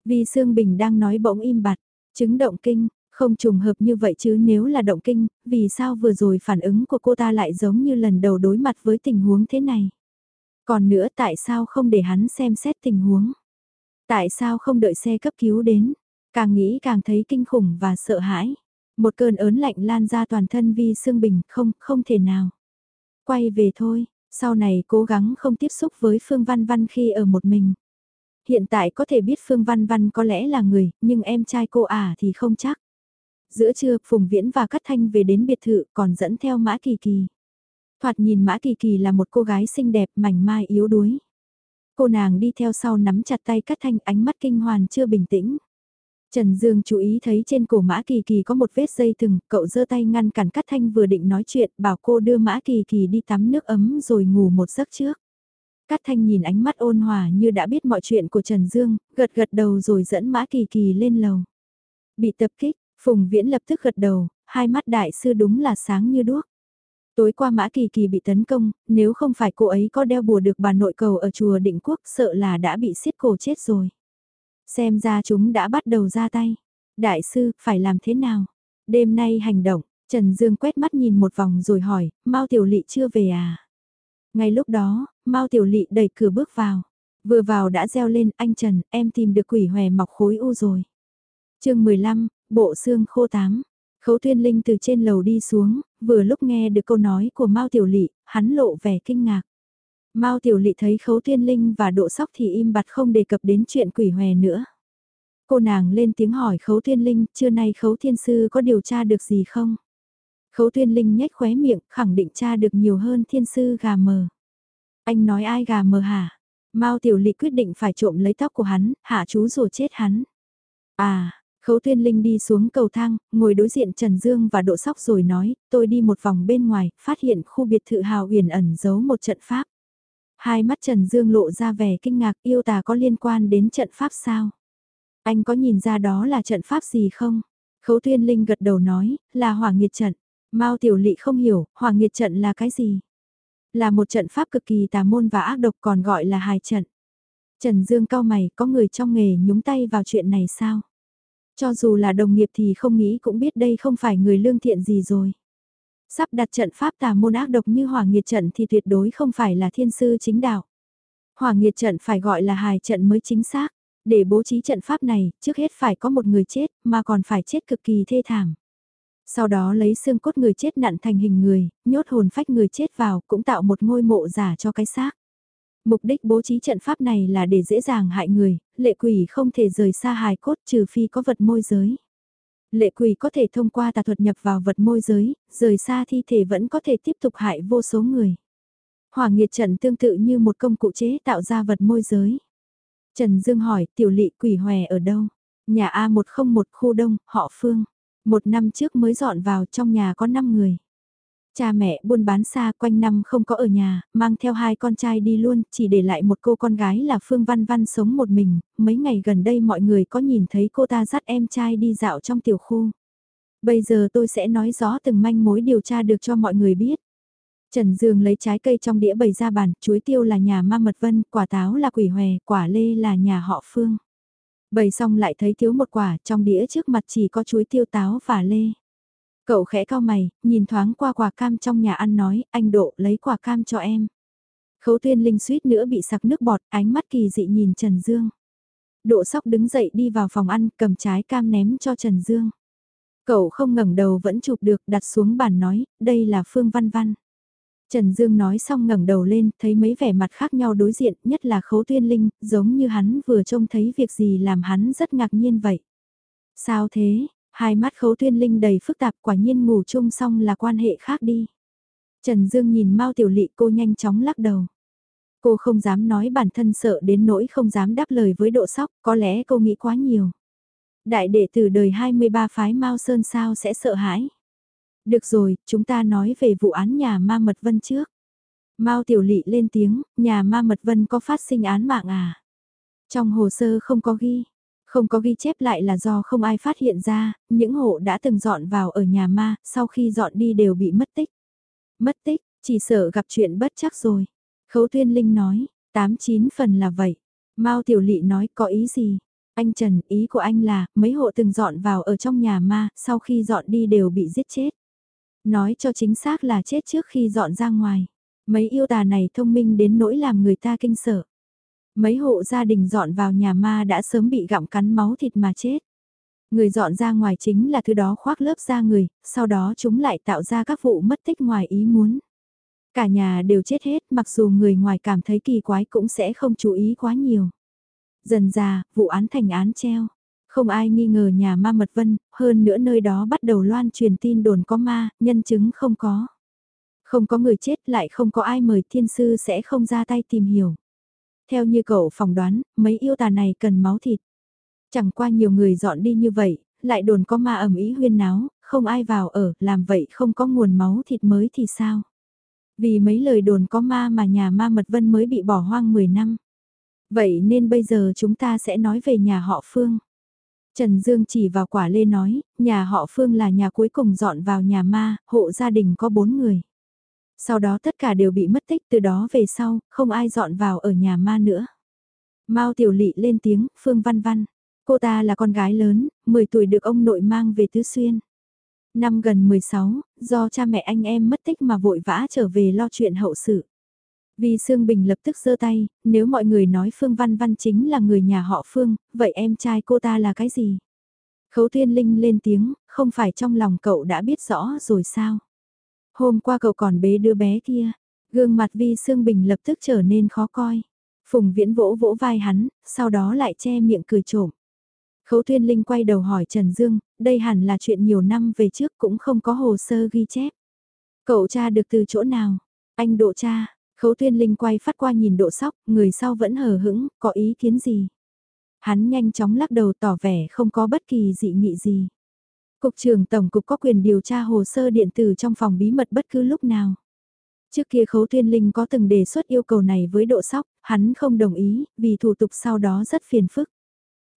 vì Sương Bình đang nói bỗng im bặt. Chứng động kinh, không trùng hợp như vậy chứ nếu là động kinh, vì sao vừa rồi phản ứng của cô ta lại giống như lần đầu đối mặt với tình huống thế này? Còn nữa tại sao không để hắn xem xét tình huống? Tại sao không đợi xe cấp cứu đến? Càng nghĩ càng thấy kinh khủng và sợ hãi. Một cơn ớn lạnh lan ra toàn thân Vi Sương Bình, không, không thể nào. Quay về thôi, sau này cố gắng không tiếp xúc với Phương Văn Văn khi ở một mình hiện tại có thể biết Phương Văn Văn có lẽ là người, nhưng em trai cô à thì không chắc. Giữa trưa, Phùng Viễn và Cát Thanh về đến biệt thự còn dẫn theo Mã Kỳ Kỳ. Thoạt nhìn Mã Kỳ Kỳ là một cô gái xinh đẹp mảnh mai yếu đuối. Cô nàng đi theo sau nắm chặt tay Cát Thanh ánh mắt kinh hoàn chưa bình tĩnh. Trần Dương chú ý thấy trên cổ Mã Kỳ Kỳ có một vết dây thừng, cậu giơ tay ngăn cản Cát Thanh vừa định nói chuyện, bảo cô đưa Mã Kỳ Kỳ đi tắm nước ấm rồi ngủ một giấc trước. Cát Thanh nhìn ánh mắt ôn hòa như đã biết mọi chuyện của Trần Dương, gật gật đầu rồi dẫn Mã Kỳ Kỳ lên lầu. Bị tập kích, Phùng Viễn lập tức gật đầu, hai mắt đại sư đúng là sáng như đuốc. Tối qua Mã Kỳ Kỳ bị tấn công, nếu không phải cô ấy có đeo bùa được bà nội cầu ở chùa Định Quốc sợ là đã bị xiết cổ chết rồi. Xem ra chúng đã bắt đầu ra tay. Đại sư, phải làm thế nào? Đêm nay hành động, Trần Dương quét mắt nhìn một vòng rồi hỏi, Mao Tiểu Lị chưa về à? Ngay lúc đó, Mao Tiểu Lị đẩy cửa bước vào. Vừa vào đã reo lên, anh Trần, em tìm được quỷ hòe mọc khối u rồi. chương 15, Bộ xương khô tám. Khấu Tuyên Linh từ trên lầu đi xuống, vừa lúc nghe được câu nói của Mao Tiểu Lị, hắn lộ vẻ kinh ngạc. Mao Tiểu Lị thấy Khấu Tuyên Linh và Độ Sóc thì im bặt không đề cập đến chuyện quỷ hòe nữa. Cô nàng lên tiếng hỏi Khấu Tuyên Linh, trưa nay Khấu Thiên Sư có điều tra được gì không? Khấu Tuyên Linh nhếch khóe miệng, khẳng định tra được nhiều hơn Thiên Sư gà mờ. Anh nói ai gà mờ hả? Mao Tiểu Lị quyết định phải trộm lấy tóc của hắn, hạ chú rồi chết hắn. À, Khấu Tuyên Linh đi xuống cầu thang, ngồi đối diện Trần Dương và Độ Sóc rồi nói, tôi đi một vòng bên ngoài, phát hiện khu biệt thự hào huyền ẩn giấu một trận pháp. Hai mắt Trần Dương lộ ra vẻ kinh ngạc yêu tà có liên quan đến trận pháp sao? Anh có nhìn ra đó là trận pháp gì không? Khấu Tuyên Linh gật đầu nói, là hỏa nghiệt trận. Mao Tiểu Lị không hiểu, hỏa nghiệt trận là cái gì? Là một trận pháp cực kỳ tà môn và ác độc còn gọi là hài trận. Trần Dương cao mày, có người trong nghề nhúng tay vào chuyện này sao? Cho dù là đồng nghiệp thì không nghĩ cũng biết đây không phải người lương thiện gì rồi. Sắp đặt trận pháp tà môn ác độc như hỏa nghiệt trận thì tuyệt đối không phải là thiên sư chính đạo. Hỏa nghiệt trận phải gọi là hài trận mới chính xác. Để bố trí trận pháp này, trước hết phải có một người chết, mà còn phải chết cực kỳ thê thảm. Sau đó lấy xương cốt người chết nặn thành hình người, nhốt hồn phách người chết vào cũng tạo một ngôi mộ giả cho cái xác. Mục đích bố trí trận pháp này là để dễ dàng hại người, lệ quỷ không thể rời xa hài cốt trừ phi có vật môi giới. Lệ quỷ có thể thông qua tà thuật nhập vào vật môi giới, rời xa thi thể vẫn có thể tiếp tục hại vô số người. Hỏa nghiệt trận tương tự như một công cụ chế tạo ra vật môi giới. Trần Dương hỏi tiểu lị quỷ hòe ở đâu? Nhà A101 khu đông, họ Phương. Một năm trước mới dọn vào trong nhà có 5 người. Cha mẹ buôn bán xa quanh năm không có ở nhà, mang theo hai con trai đi luôn, chỉ để lại một cô con gái là Phương Văn Văn sống một mình, mấy ngày gần đây mọi người có nhìn thấy cô ta dắt em trai đi dạo trong tiểu khu. Bây giờ tôi sẽ nói rõ từng manh mối điều tra được cho mọi người biết. Trần Dương lấy trái cây trong đĩa bày ra bàn, chuối tiêu là nhà ma mật vân, quả táo là quỷ hòe, quả lê là nhà họ Phương. Bày xong lại thấy thiếu một quả, trong đĩa trước mặt chỉ có chuối tiêu táo và lê. Cậu khẽ cao mày, nhìn thoáng qua quả cam trong nhà ăn nói, anh Độ lấy quả cam cho em. Khấu tuyên linh suýt nữa bị sặc nước bọt, ánh mắt kỳ dị nhìn Trần Dương. Độ sóc đứng dậy đi vào phòng ăn, cầm trái cam ném cho Trần Dương. Cậu không ngẩng đầu vẫn chụp được, đặt xuống bàn nói, đây là Phương Văn Văn. Trần Dương nói xong ngẩng đầu lên, thấy mấy vẻ mặt khác nhau đối diện, nhất là khấu tuyên linh, giống như hắn vừa trông thấy việc gì làm hắn rất ngạc nhiên vậy. Sao thế, hai mắt khấu tuyên linh đầy phức tạp quả nhiên ngủ chung xong là quan hệ khác đi. Trần Dương nhìn Mao Tiểu Lị cô nhanh chóng lắc đầu. Cô không dám nói bản thân sợ đến nỗi không dám đáp lời với độ sóc, có lẽ cô nghĩ quá nhiều. Đại đệ tử đời 23 phái Mao Sơn sao sẽ sợ hãi. Được rồi, chúng ta nói về vụ án nhà ma mật vân trước. Mao Tiểu Lị lên tiếng, nhà ma mật vân có phát sinh án mạng à? Trong hồ sơ không có ghi, không có ghi chép lại là do không ai phát hiện ra, những hộ đã từng dọn vào ở nhà ma, sau khi dọn đi đều bị mất tích. Mất tích, chỉ sợ gặp chuyện bất chắc rồi. Khấu Thiên Linh nói, tám chín phần là vậy. Mao Tiểu Lị nói có ý gì? Anh Trần, ý của anh là, mấy hộ từng dọn vào ở trong nhà ma, sau khi dọn đi đều bị giết chết. Nói cho chính xác là chết trước khi dọn ra ngoài. Mấy yêu tà này thông minh đến nỗi làm người ta kinh sợ. Mấy hộ gia đình dọn vào nhà ma đã sớm bị gặm cắn máu thịt mà chết. Người dọn ra ngoài chính là thứ đó khoác lớp ra người, sau đó chúng lại tạo ra các vụ mất tích ngoài ý muốn. Cả nhà đều chết hết mặc dù người ngoài cảm thấy kỳ quái cũng sẽ không chú ý quá nhiều. Dần ra, vụ án thành án treo. Không ai nghi ngờ nhà ma mật vân, hơn nữa nơi đó bắt đầu loan truyền tin đồn có ma, nhân chứng không có. Không có người chết lại không có ai mời thiên sư sẽ không ra tay tìm hiểu. Theo như cậu phỏng đoán, mấy yêu tà này cần máu thịt. Chẳng qua nhiều người dọn đi như vậy, lại đồn có ma ẩm ý huyên náo, không ai vào ở, làm vậy không có nguồn máu thịt mới thì sao? Vì mấy lời đồn có ma mà nhà ma mật vân mới bị bỏ hoang 10 năm. Vậy nên bây giờ chúng ta sẽ nói về nhà họ Phương. Trần Dương chỉ vào quả lê nói, nhà họ Phương là nhà cuối cùng dọn vào nhà ma, hộ gia đình có 4 người. Sau đó tất cả đều bị mất tích từ đó về sau, không ai dọn vào ở nhà ma nữa. Mao Tiểu Lị lên tiếng, Phương Văn Văn. Cô ta là con gái lớn, 10 tuổi được ông nội mang về Tứ Xuyên. Năm gần 16, do cha mẹ anh em mất tích mà vội vã trở về lo chuyện hậu sự. Vì Sương Bình lập tức giơ tay, nếu mọi người nói Phương Văn Văn chính là người nhà họ Phương, vậy em trai cô ta là cái gì? Khấu Thiên Linh lên tiếng, không phải trong lòng cậu đã biết rõ rồi sao? Hôm qua cậu còn bế đứa bé kia, gương mặt Vi Sương Bình lập tức trở nên khó coi. Phùng Viễn vỗ vỗ vai hắn, sau đó lại che miệng cười trộm. Khấu Thiên Linh quay đầu hỏi Trần Dương, đây hẳn là chuyện nhiều năm về trước cũng không có hồ sơ ghi chép. Cậu cha được từ chỗ nào? Anh độ cha, Khấu Thuyên Linh quay phát qua nhìn độ sóc, người sau vẫn hờ hững, có ý kiến gì? Hắn nhanh chóng lắc đầu tỏ vẻ không có bất kỳ dị nghị gì. Cục trưởng Tổng cục có quyền điều tra hồ sơ điện tử trong phòng bí mật bất cứ lúc nào. Trước kia Khấu Tuyên Linh có từng đề xuất yêu cầu này với độ sóc, hắn không đồng ý, vì thủ tục sau đó rất phiền phức.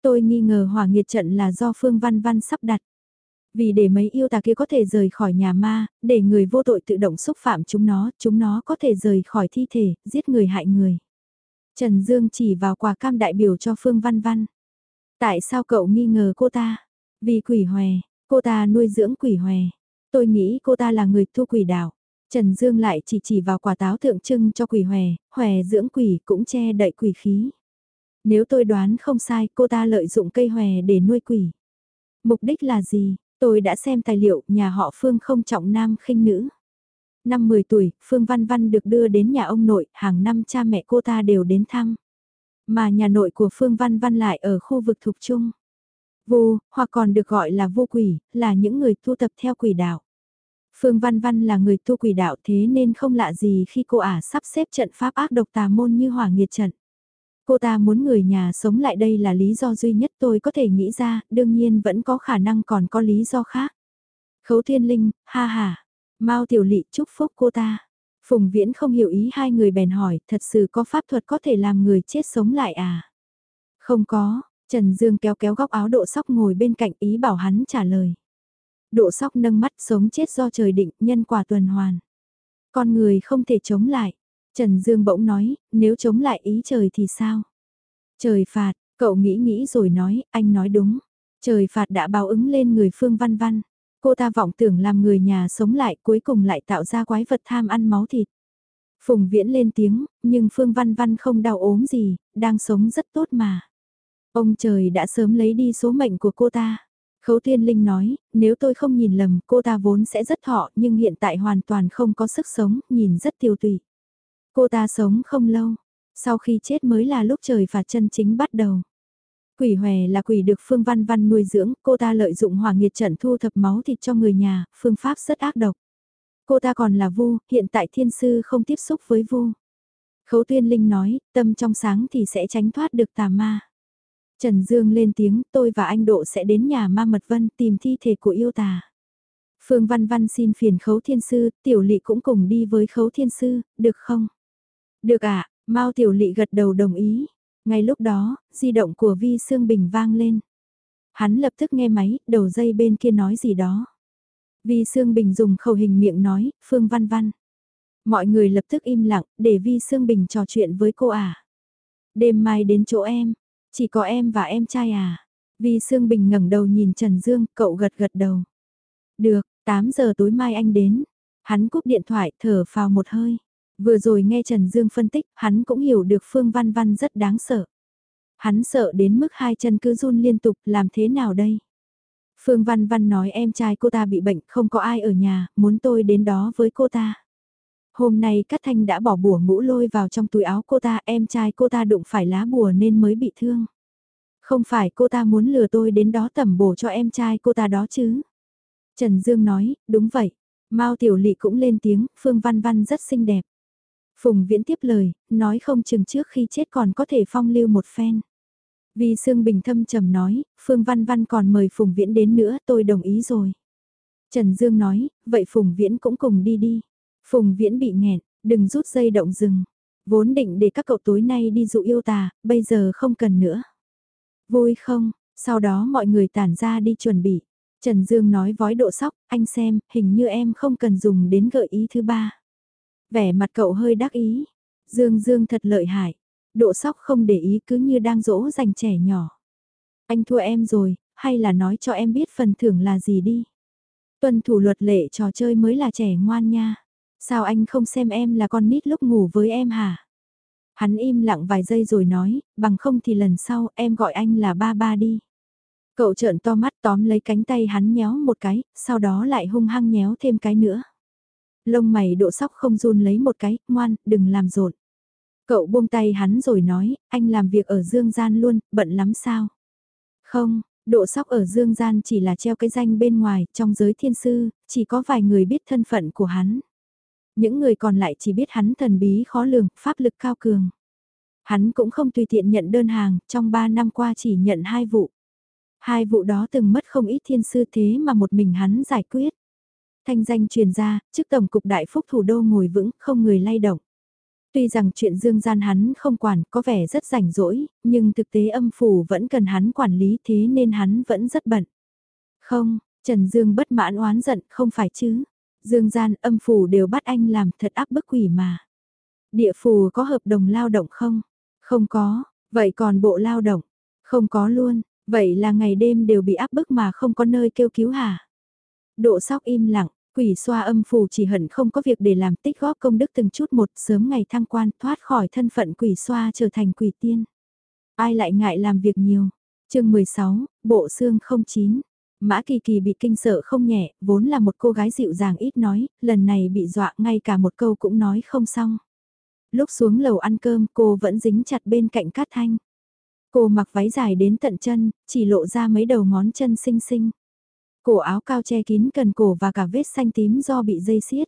Tôi nghi ngờ hỏa nghiệt trận là do Phương Văn Văn sắp đặt. Vì để mấy yêu tà kia có thể rời khỏi nhà ma, để người vô tội tự động xúc phạm chúng nó, chúng nó có thể rời khỏi thi thể, giết người hại người. Trần Dương chỉ vào quả cam đại biểu cho Phương Văn Văn. Tại sao cậu nghi ngờ cô ta? Vì quỷ hòe, cô ta nuôi dưỡng quỷ hòe. Tôi nghĩ cô ta là người thu quỷ đạo. Trần Dương lại chỉ chỉ vào quả táo tượng trưng cho quỷ hòe, hòe dưỡng quỷ cũng che đậy quỷ khí. Nếu tôi đoán không sai, cô ta lợi dụng cây hòe để nuôi quỷ. Mục đích là gì? Tôi đã xem tài liệu, nhà họ Phương không trọng nam khinh nữ. Năm 10 tuổi, Phương Văn Văn được đưa đến nhà ông nội, hàng năm cha mẹ cô ta đều đến thăm. Mà nhà nội của Phương Văn Văn lại ở khu vực thuộc trung. Vô, hoặc còn được gọi là vô quỷ, là những người thu tập theo quỷ đạo. Phương Văn Văn là người tu quỷ đạo thế nên không lạ gì khi cô ả sắp xếp trận pháp ác độc tà môn như hỏa nghiệt trận. Cô ta muốn người nhà sống lại đây là lý do duy nhất tôi có thể nghĩ ra, đương nhiên vẫn có khả năng còn có lý do khác. Khấu Thiên Linh, ha ha, Mao Tiểu Lị chúc phúc cô ta. Phùng Viễn không hiểu ý hai người bèn hỏi, thật sự có pháp thuật có thể làm người chết sống lại à? Không có, Trần Dương kéo kéo góc áo độ sóc ngồi bên cạnh ý bảo hắn trả lời. Độ sóc nâng mắt sống chết do trời định, nhân quả tuần hoàn. Con người không thể chống lại. Trần Dương bỗng nói, nếu chống lại ý trời thì sao? Trời phạt, cậu nghĩ nghĩ rồi nói, anh nói đúng. Trời phạt đã báo ứng lên người Phương Văn Văn. Cô ta vọng tưởng làm người nhà sống lại cuối cùng lại tạo ra quái vật tham ăn máu thịt. Phùng Viễn lên tiếng, nhưng Phương Văn Văn không đau ốm gì, đang sống rất tốt mà. Ông trời đã sớm lấy đi số mệnh của cô ta. Khấu Thiên Linh nói, nếu tôi không nhìn lầm cô ta vốn sẽ rất thọ nhưng hiện tại hoàn toàn không có sức sống, nhìn rất tiêu tùy. Cô ta sống không lâu, sau khi chết mới là lúc trời phạt chân chính bắt đầu. Quỷ hòe là quỷ được Phương Văn Văn nuôi dưỡng, cô ta lợi dụng hỏa nghiệt trận thu thập máu thịt cho người nhà, phương pháp rất ác độc. Cô ta còn là vu, hiện tại thiên sư không tiếp xúc với vu. Khấu Tuyên Linh nói, tâm trong sáng thì sẽ tránh thoát được tà ma. Trần Dương lên tiếng, tôi và anh Độ sẽ đến nhà ma mật vân tìm thi thể của yêu tà. Phương Văn Văn xin phiền khấu thiên sư, tiểu lị cũng cùng đi với khấu thiên sư, được không? Được ạ, à, Mao tiểu lị gật đầu đồng ý. Ngay lúc đó, di động của Vi Sương Bình vang lên. Hắn lập tức nghe máy, đầu dây bên kia nói gì đó. Vi Sương Bình dùng khẩu hình miệng nói, Phương Văn Văn. Mọi người lập tức im lặng, để Vi Sương Bình trò chuyện với cô à. Đêm mai đến chỗ em, chỉ có em và em trai à? Vi Sương Bình ngẩng đầu nhìn Trần Dương, cậu gật gật đầu. Được, 8 giờ tối mai anh đến. Hắn cúp điện thoại thở phào một hơi. Vừa rồi nghe Trần Dương phân tích, hắn cũng hiểu được Phương Văn Văn rất đáng sợ. Hắn sợ đến mức hai chân cứ run liên tục, làm thế nào đây? Phương Văn Văn nói em trai cô ta bị bệnh, không có ai ở nhà, muốn tôi đến đó với cô ta. Hôm nay Cát Thanh đã bỏ bùa ngũ lôi vào trong túi áo cô ta, em trai cô ta đụng phải lá bùa nên mới bị thương. Không phải cô ta muốn lừa tôi đến đó tẩm bổ cho em trai cô ta đó chứ. Trần Dương nói, đúng vậy. Mao Tiểu Lị cũng lên tiếng, Phương Văn Văn rất xinh đẹp. Phùng Viễn tiếp lời, nói không chừng trước khi chết còn có thể phong lưu một phen. Vì Sương Bình thâm trầm nói, Phương Văn Văn còn mời Phùng Viễn đến nữa tôi đồng ý rồi. Trần Dương nói, vậy Phùng Viễn cũng cùng đi đi. Phùng Viễn bị nghẹn, đừng rút dây động rừng. Vốn định để các cậu tối nay đi dụ yêu tà, bây giờ không cần nữa. Vui không, sau đó mọi người tản ra đi chuẩn bị. Trần Dương nói vói độ sóc, anh xem, hình như em không cần dùng đến gợi ý thứ ba. Vẻ mặt cậu hơi đắc ý. Dương Dương thật lợi hại. Độ sóc không để ý cứ như đang dỗ dành trẻ nhỏ. Anh thua em rồi, hay là nói cho em biết phần thưởng là gì đi. Tuân thủ luật lệ trò chơi mới là trẻ ngoan nha. Sao anh không xem em là con nít lúc ngủ với em hả? Hắn im lặng vài giây rồi nói, bằng không thì lần sau em gọi anh là ba ba đi. Cậu trợn to mắt tóm lấy cánh tay hắn nhéo một cái, sau đó lại hung hăng nhéo thêm cái nữa. Lông mày độ sóc không run lấy một cái, ngoan, đừng làm rộn. Cậu buông tay hắn rồi nói, anh làm việc ở Dương Gian luôn, bận lắm sao? Không, độ sóc ở Dương Gian chỉ là treo cái danh bên ngoài, trong giới thiên sư, chỉ có vài người biết thân phận của hắn. Những người còn lại chỉ biết hắn thần bí khó lường, pháp lực cao cường. Hắn cũng không tùy tiện nhận đơn hàng, trong 3 năm qua chỉ nhận hai vụ. Hai vụ đó từng mất không ít thiên sư thế mà một mình hắn giải quyết. Thanh danh truyền ra, chức tổng cục đại phúc thủ đô ngồi vững, không người lay động. Tuy rằng chuyện dương gian hắn không quản, có vẻ rất rảnh rỗi, nhưng thực tế âm phủ vẫn cần hắn quản lý thế nên hắn vẫn rất bận. Không, Trần Dương bất mãn oán giận, không phải chứ. Dương gian âm phủ đều bắt anh làm thật áp bức quỷ mà. Địa phủ có hợp đồng lao động không? Không có, vậy còn bộ lao động? Không có luôn, vậy là ngày đêm đều bị áp bức mà không có nơi kêu cứu hả? Độ sóc im lặng, quỷ xoa âm phủ chỉ hận không có việc để làm tích góp công đức từng chút một sớm ngày thăng quan thoát khỏi thân phận quỷ xoa trở thành quỷ tiên. Ai lại ngại làm việc nhiều? chương 16, Bộ xương 09 Mã Kỳ Kỳ bị kinh sợ không nhẹ, vốn là một cô gái dịu dàng ít nói, lần này bị dọa ngay cả một câu cũng nói không xong. Lúc xuống lầu ăn cơm cô vẫn dính chặt bên cạnh Cát Thanh. Cô mặc váy dài đến tận chân, chỉ lộ ra mấy đầu ngón chân xinh xinh. Cổ áo cao che kín cần cổ và cả vết xanh tím do bị dây xiết.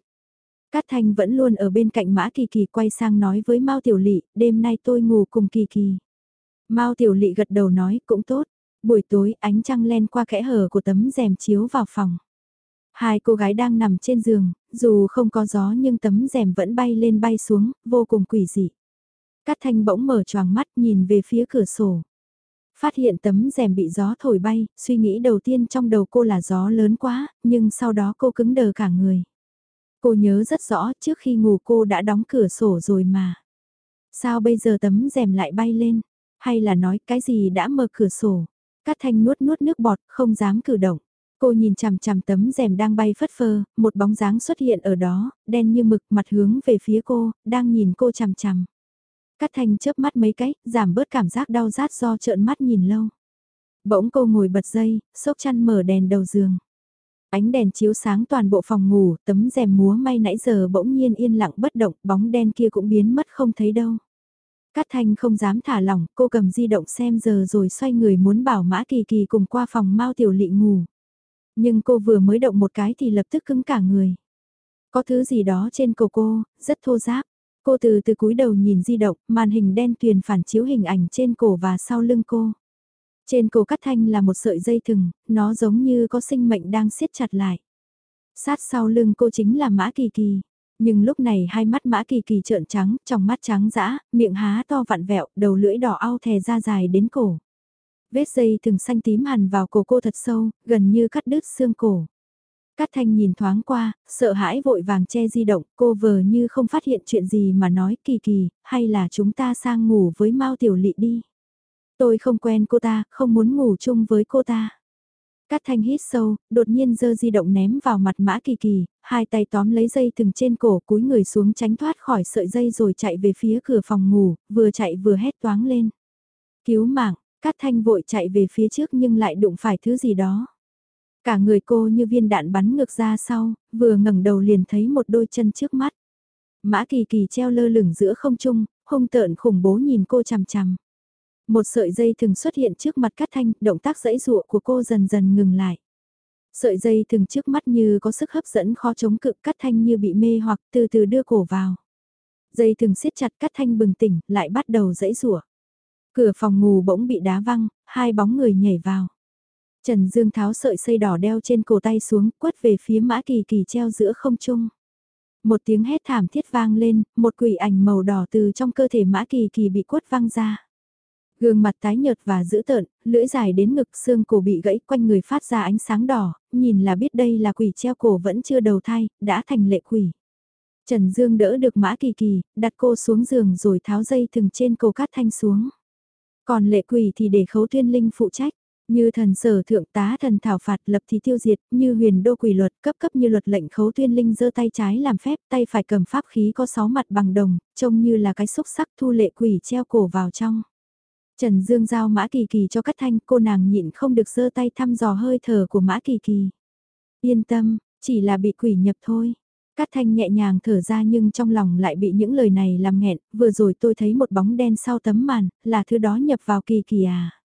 Cát Thanh vẫn luôn ở bên cạnh Mã Kỳ Kỳ quay sang nói với Mao Tiểu Lị, đêm nay tôi ngủ cùng Kỳ Kỳ. Mao Tiểu Lị gật đầu nói, cũng tốt. Buổi tối ánh trăng len qua kẽ hở của tấm rèm chiếu vào phòng. Hai cô gái đang nằm trên giường, dù không có gió nhưng tấm rèm vẫn bay lên bay xuống, vô cùng quỷ dị. Cát Thanh bỗng mở choàng mắt nhìn về phía cửa sổ. Phát hiện tấm rèm bị gió thổi bay, suy nghĩ đầu tiên trong đầu cô là gió lớn quá, nhưng sau đó cô cứng đờ cả người. Cô nhớ rất rõ trước khi ngủ cô đã đóng cửa sổ rồi mà. Sao bây giờ tấm rèm lại bay lên? Hay là nói cái gì đã mở cửa sổ? Cát Thanh nuốt nuốt nước bọt, không dám cử động. Cô nhìn chằm chằm tấm rèm đang bay phất phơ, một bóng dáng xuất hiện ở đó, đen như mực mặt hướng về phía cô, đang nhìn cô chằm chằm. Cát Thanh chớp mắt mấy cái, giảm bớt cảm giác đau rát do trợn mắt nhìn lâu. Bỗng cô ngồi bật dây, sốc chăn mở đèn đầu giường. Ánh đèn chiếu sáng toàn bộ phòng ngủ, tấm rèm múa may nãy giờ bỗng nhiên yên lặng bất động, bóng đen kia cũng biến mất không thấy đâu. Cát Thanh không dám thả lỏng, cô cầm di động xem giờ rồi xoay người muốn bảo Mã Kỳ Kỳ cùng qua phòng Mao Tiểu Lị ngủ. Nhưng cô vừa mới động một cái thì lập tức cứng cả người. Có thứ gì đó trên cổ cô, rất thô ráp. Cô từ từ cúi đầu nhìn di động, màn hình đen tuyền phản chiếu hình ảnh trên cổ và sau lưng cô. Trên cổ Cát thanh là một sợi dây thừng, nó giống như có sinh mệnh đang siết chặt lại. Sát sau lưng cô chính là Mã Kỳ Kỳ. Nhưng lúc này hai mắt Mã Kỳ Kỳ trợn trắng, trong mắt trắng dã, miệng há to vặn vẹo, đầu lưỡi đỏ ao thè ra dài đến cổ. Vết dây thừng xanh tím hằn vào cổ cô thật sâu, gần như cắt đứt xương cổ. Cát Thanh nhìn thoáng qua, sợ hãi vội vàng che di động, cô vờ như không phát hiện chuyện gì mà nói kỳ kỳ, hay là chúng ta sang ngủ với Mao Tiểu Lị đi. Tôi không quen cô ta, không muốn ngủ chung với cô ta. Cát Thanh hít sâu, đột nhiên giơ di động ném vào mặt Mã Kỳ Kỳ, hai tay tóm lấy dây thừng trên cổ cúi người xuống tránh thoát khỏi sợi dây rồi chạy về phía cửa phòng ngủ, vừa chạy vừa hét toáng lên. Cứu mạng, Cát Thanh vội chạy về phía trước nhưng lại đụng phải thứ gì đó. Cả người cô như viên đạn bắn ngược ra sau, vừa ngẩng đầu liền thấy một đôi chân trước mắt. Mã Kỳ Kỳ treo lơ lửng giữa không trung, hung tợn khủng bố nhìn cô chằm chằm. Một sợi dây thường xuất hiện trước mặt Cát Thanh, động tác dãy dụa của cô dần dần ngừng lại. Sợi dây thường trước mắt như có sức hấp dẫn khó chống cự Cát Thanh như bị mê hoặc từ từ đưa cổ vào. Dây thường siết chặt Cát Thanh bừng tỉnh, lại bắt đầu dãy rủa. Cửa phòng ngủ bỗng bị đá văng, hai bóng người nhảy vào. Trần Dương tháo sợi dây đỏ đeo trên cổ tay xuống, quất về phía Mã Kỳ Kỳ treo giữa không trung. Một tiếng hét thảm thiết vang lên, một quỷ ảnh màu đỏ từ trong cơ thể Mã Kỳ Kỳ bị quất văng ra. Gương mặt tái nhợt và dữ tợn, lưỡi dài đến ngực xương cổ bị gãy quanh người phát ra ánh sáng đỏ, nhìn là biết đây là quỷ treo cổ vẫn chưa đầu thai, đã thành lệ quỷ. Trần Dương đỡ được Mã Kỳ Kỳ, đặt cô xuống giường rồi tháo dây thừng trên cổ cát thanh xuống. Còn lệ quỷ thì để khấu Thiên linh phụ trách. Như thần sở thượng tá thần thảo phạt lập thì tiêu diệt, như huyền đô quỷ luật cấp cấp như luật lệnh khấu tuyên linh giơ tay trái làm phép, tay phải cầm pháp khí có sáu mặt bằng đồng, trông như là cái xúc sắc thu lệ quỷ treo cổ vào trong. Trần Dương giao mã kỳ kỳ cho Cát thanh, cô nàng nhịn không được giơ tay thăm dò hơi thở của mã kỳ kỳ. Yên tâm, chỉ là bị quỷ nhập thôi. Cát thanh nhẹ nhàng thở ra nhưng trong lòng lại bị những lời này làm nghẹn, vừa rồi tôi thấy một bóng đen sau tấm màn, là thứ đó nhập vào kỳ kỳ à.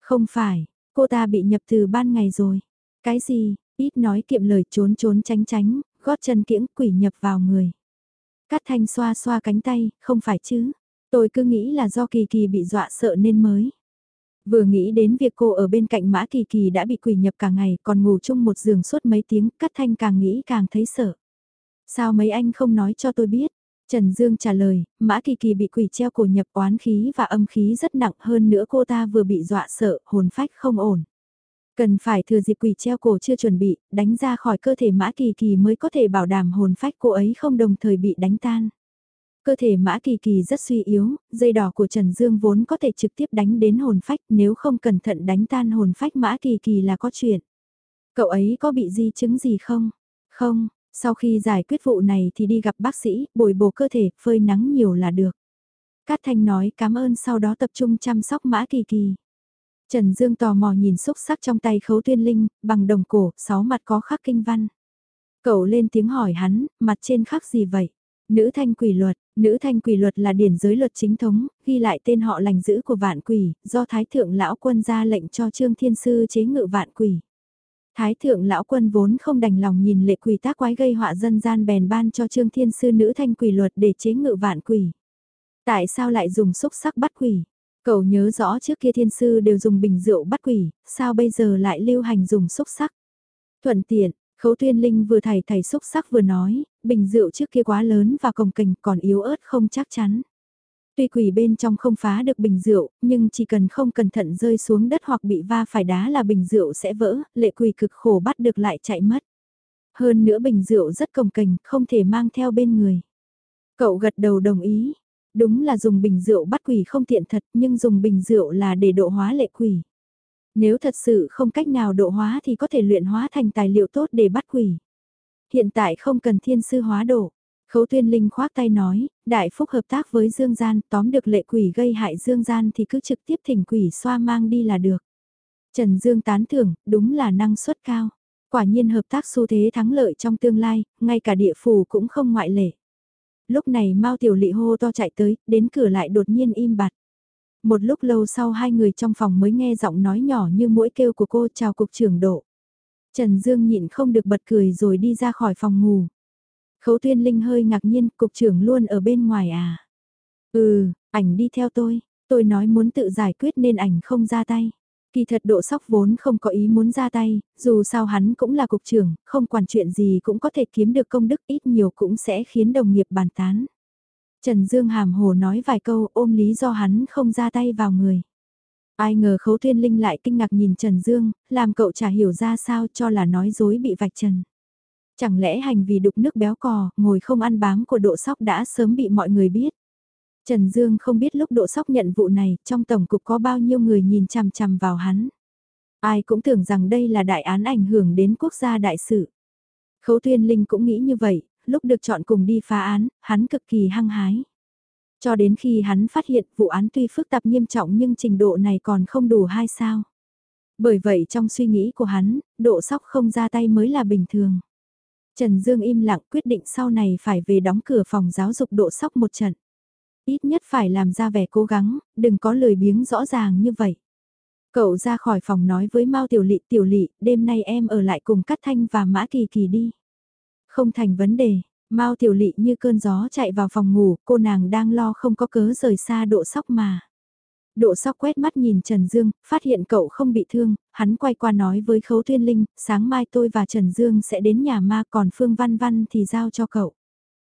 Không phải, cô ta bị nhập từ ban ngày rồi. Cái gì, ít nói kiệm lời trốn trốn tránh tránh, gót chân kiễng quỷ nhập vào người. Cát thanh xoa xoa cánh tay, không phải chứ. Tôi cứ nghĩ là do kỳ kỳ bị dọa sợ nên mới. Vừa nghĩ đến việc cô ở bên cạnh mã kỳ kỳ đã bị quỷ nhập cả ngày còn ngủ chung một giường suốt mấy tiếng, Cát thanh càng nghĩ càng thấy sợ. Sao mấy anh không nói cho tôi biết? Trần Dương trả lời, Mã Kỳ Kỳ bị quỷ treo cổ nhập oán khí và âm khí rất nặng hơn nữa cô ta vừa bị dọa sợ, hồn phách không ổn. Cần phải thừa dịp quỷ treo cổ chưa chuẩn bị, đánh ra khỏi cơ thể Mã Kỳ Kỳ mới có thể bảo đảm hồn phách cô ấy không đồng thời bị đánh tan. Cơ thể Mã Kỳ Kỳ rất suy yếu, dây đỏ của Trần Dương vốn có thể trực tiếp đánh đến hồn phách nếu không cẩn thận đánh tan hồn phách Mã Kỳ Kỳ là có chuyện. Cậu ấy có bị di chứng gì không? Không, sau khi giải quyết vụ này thì đi gặp bác sĩ, bồi bổ cơ thể, phơi nắng nhiều là được. Cát Thanh nói cảm ơn sau đó tập trung chăm sóc Mã Kỳ Kỳ. Trần Dương tò mò nhìn xúc sắc trong tay khấu tuyên linh, bằng đồng cổ, sáu mặt có khắc kinh văn. Cậu lên tiếng hỏi hắn, mặt trên khắc gì vậy? Nữ thanh quỷ luật, nữ thanh quỷ luật là điển giới luật chính thống, ghi lại tên họ lành giữ của vạn quỷ, do Thái Thượng Lão Quân ra lệnh cho Trương Thiên Sư chế ngự vạn quỷ. Thái thượng lão quân vốn không đành lòng nhìn lệ quỷ tác quái gây họa dân gian bèn ban cho trương thiên sư nữ thanh quỷ luật để chế ngự vạn quỷ. Tại sao lại dùng xúc sắc bắt quỷ? Cậu nhớ rõ trước kia thiên sư đều dùng bình rượu bắt quỷ, sao bây giờ lại lưu hành dùng xúc sắc? Thuận tiện, khấu tuyên linh vừa thảy thảy xúc sắc vừa nói, bình rượu trước kia quá lớn và cồng kềnh còn yếu ớt không chắc chắn. Tuy quỷ bên trong không phá được bình rượu, nhưng chỉ cần không cẩn thận rơi xuống đất hoặc bị va phải đá là bình rượu sẽ vỡ, lệ quỷ cực khổ bắt được lại chạy mất. Hơn nữa bình rượu rất cồng kềnh, không thể mang theo bên người. Cậu gật đầu đồng ý. Đúng là dùng bình rượu bắt quỷ không tiện thật nhưng dùng bình rượu là để độ hóa lệ quỷ. Nếu thật sự không cách nào độ hóa thì có thể luyện hóa thành tài liệu tốt để bắt quỷ. Hiện tại không cần thiên sư hóa độ. Khấu tuyên linh khoác tay nói, đại phúc hợp tác với Dương Gian, tóm được lệ quỷ gây hại Dương Gian thì cứ trực tiếp thỉnh quỷ xoa mang đi là được. Trần Dương tán thưởng, đúng là năng suất cao. Quả nhiên hợp tác xu thế thắng lợi trong tương lai, ngay cả địa phủ cũng không ngoại lệ. Lúc này Mao Tiểu Lị hô to chạy tới, đến cửa lại đột nhiên im bặt. Một lúc lâu sau hai người trong phòng mới nghe giọng nói nhỏ như mũi kêu của cô chào cục trưởng độ. Trần Dương nhịn không được bật cười rồi đi ra khỏi phòng ngủ. Khấu tuyên linh hơi ngạc nhiên, cục trưởng luôn ở bên ngoài à? Ừ, ảnh đi theo tôi, tôi nói muốn tự giải quyết nên ảnh không ra tay. Kỳ thật độ sóc vốn không có ý muốn ra tay, dù sao hắn cũng là cục trưởng, không quản chuyện gì cũng có thể kiếm được công đức ít nhiều cũng sẽ khiến đồng nghiệp bàn tán. Trần Dương hàm hồ nói vài câu ôm lý do hắn không ra tay vào người. Ai ngờ khấu Thiên linh lại kinh ngạc nhìn Trần Dương, làm cậu chả hiểu ra sao cho là nói dối bị vạch trần. Chẳng lẽ hành vì đục nước béo cò, ngồi không ăn bám của độ sóc đã sớm bị mọi người biết. Trần Dương không biết lúc độ sóc nhận vụ này, trong tổng cục có bao nhiêu người nhìn chằm chằm vào hắn. Ai cũng tưởng rằng đây là đại án ảnh hưởng đến quốc gia đại sự. Khấu Tuyên Linh cũng nghĩ như vậy, lúc được chọn cùng đi phá án, hắn cực kỳ hăng hái. Cho đến khi hắn phát hiện vụ án tuy phức tạp nghiêm trọng nhưng trình độ này còn không đủ hai sao. Bởi vậy trong suy nghĩ của hắn, độ sóc không ra tay mới là bình thường. Trần Dương im lặng quyết định sau này phải về đóng cửa phòng giáo dục độ sóc một trận. Ít nhất phải làm ra vẻ cố gắng, đừng có lời biếng rõ ràng như vậy. Cậu ra khỏi phòng nói với Mao Tiểu Lị, Tiểu Lị, đêm nay em ở lại cùng Cát Thanh và Mã Kỳ Kỳ đi. Không thành vấn đề, Mao Tiểu Lị như cơn gió chạy vào phòng ngủ, cô nàng đang lo không có cớ rời xa độ sóc mà. Độ sóc quét mắt nhìn Trần Dương, phát hiện cậu không bị thương, hắn quay qua nói với Khấu Thiên Linh, sáng mai tôi và Trần Dương sẽ đến nhà ma còn Phương Văn Văn thì giao cho cậu.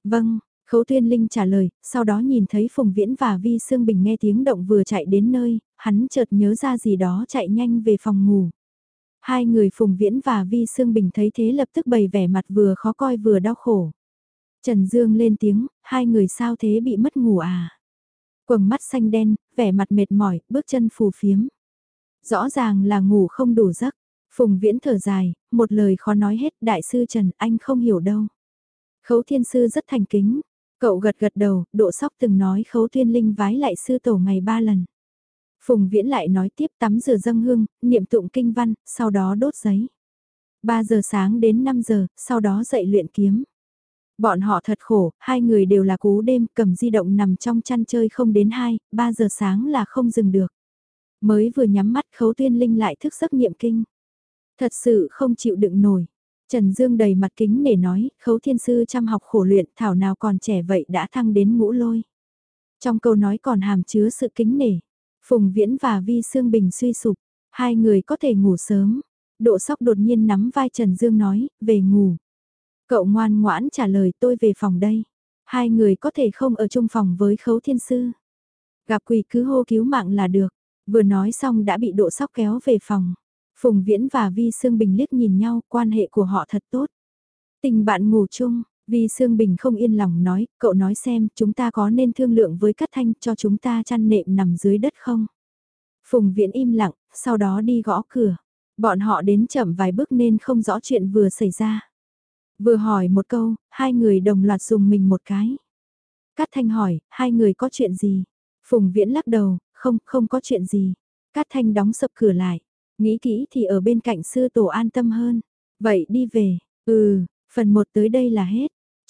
Vâng, Khấu Thiên Linh trả lời, sau đó nhìn thấy Phùng Viễn và Vi Sương Bình nghe tiếng động vừa chạy đến nơi, hắn chợt nhớ ra gì đó chạy nhanh về phòng ngủ. Hai người Phùng Viễn và Vi Sương Bình thấy thế lập tức bày vẻ mặt vừa khó coi vừa đau khổ. Trần Dương lên tiếng, hai người sao thế bị mất ngủ à? Quầng mắt xanh đen, vẻ mặt mệt mỏi, bước chân phù phiếm. Rõ ràng là ngủ không đủ giấc. Phùng Viễn thở dài, một lời khó nói hết, đại sư Trần, anh không hiểu đâu. Khấu thiên sư rất thành kính, Cậu gật gật đầu, độ sóc từng nói khấu Thiên linh vái lại sư tổ ngày ba lần. Phùng Viễn lại nói tiếp tắm rửa dâng hương, niệm tụng kinh văn, sau đó đốt giấy. 3 giờ sáng đến 5 giờ, sau đó dậy luyện kiếm. Bọn họ thật khổ, hai người đều là cú đêm cầm di động nằm trong chăn chơi không đến 2, 3 giờ sáng là không dừng được. Mới vừa nhắm mắt khấu tuyên linh lại thức giấc niệm kinh. Thật sự không chịu đựng nổi. Trần Dương đầy mặt kính để nói, khấu thiên sư chăm học khổ luyện, thảo nào còn trẻ vậy đã thăng đến ngũ lôi. Trong câu nói còn hàm chứa sự kính nể. Phùng Viễn và Vi Sương Bình suy sụp, hai người có thể ngủ sớm. Độ sóc đột nhiên nắm vai Trần Dương nói, về ngủ. Cậu ngoan ngoãn trả lời tôi về phòng đây. Hai người có thể không ở chung phòng với khấu thiên sư. Gặp quỷ cứ hô cứu mạng là được. Vừa nói xong đã bị độ sóc kéo về phòng. Phùng Viễn và Vi Sương Bình liếc nhìn nhau, quan hệ của họ thật tốt. Tình bạn ngủ chung, Vi Sương Bình không yên lòng nói, cậu nói xem chúng ta có nên thương lượng với Cát Thanh cho chúng ta chăn nệm nằm dưới đất không? Phùng Viễn im lặng, sau đó đi gõ cửa. Bọn họ đến chậm vài bước nên không rõ chuyện vừa xảy ra. Vừa hỏi một câu, hai người đồng loạt dùng mình một cái. Cát Thanh hỏi, hai người có chuyện gì? Phùng Viễn lắc đầu, không, không có chuyện gì. Cát Thanh đóng sập cửa lại. Nghĩ kỹ thì ở bên cạnh sư tổ an tâm hơn. Vậy đi về, ừ, phần 1 tới đây là hết.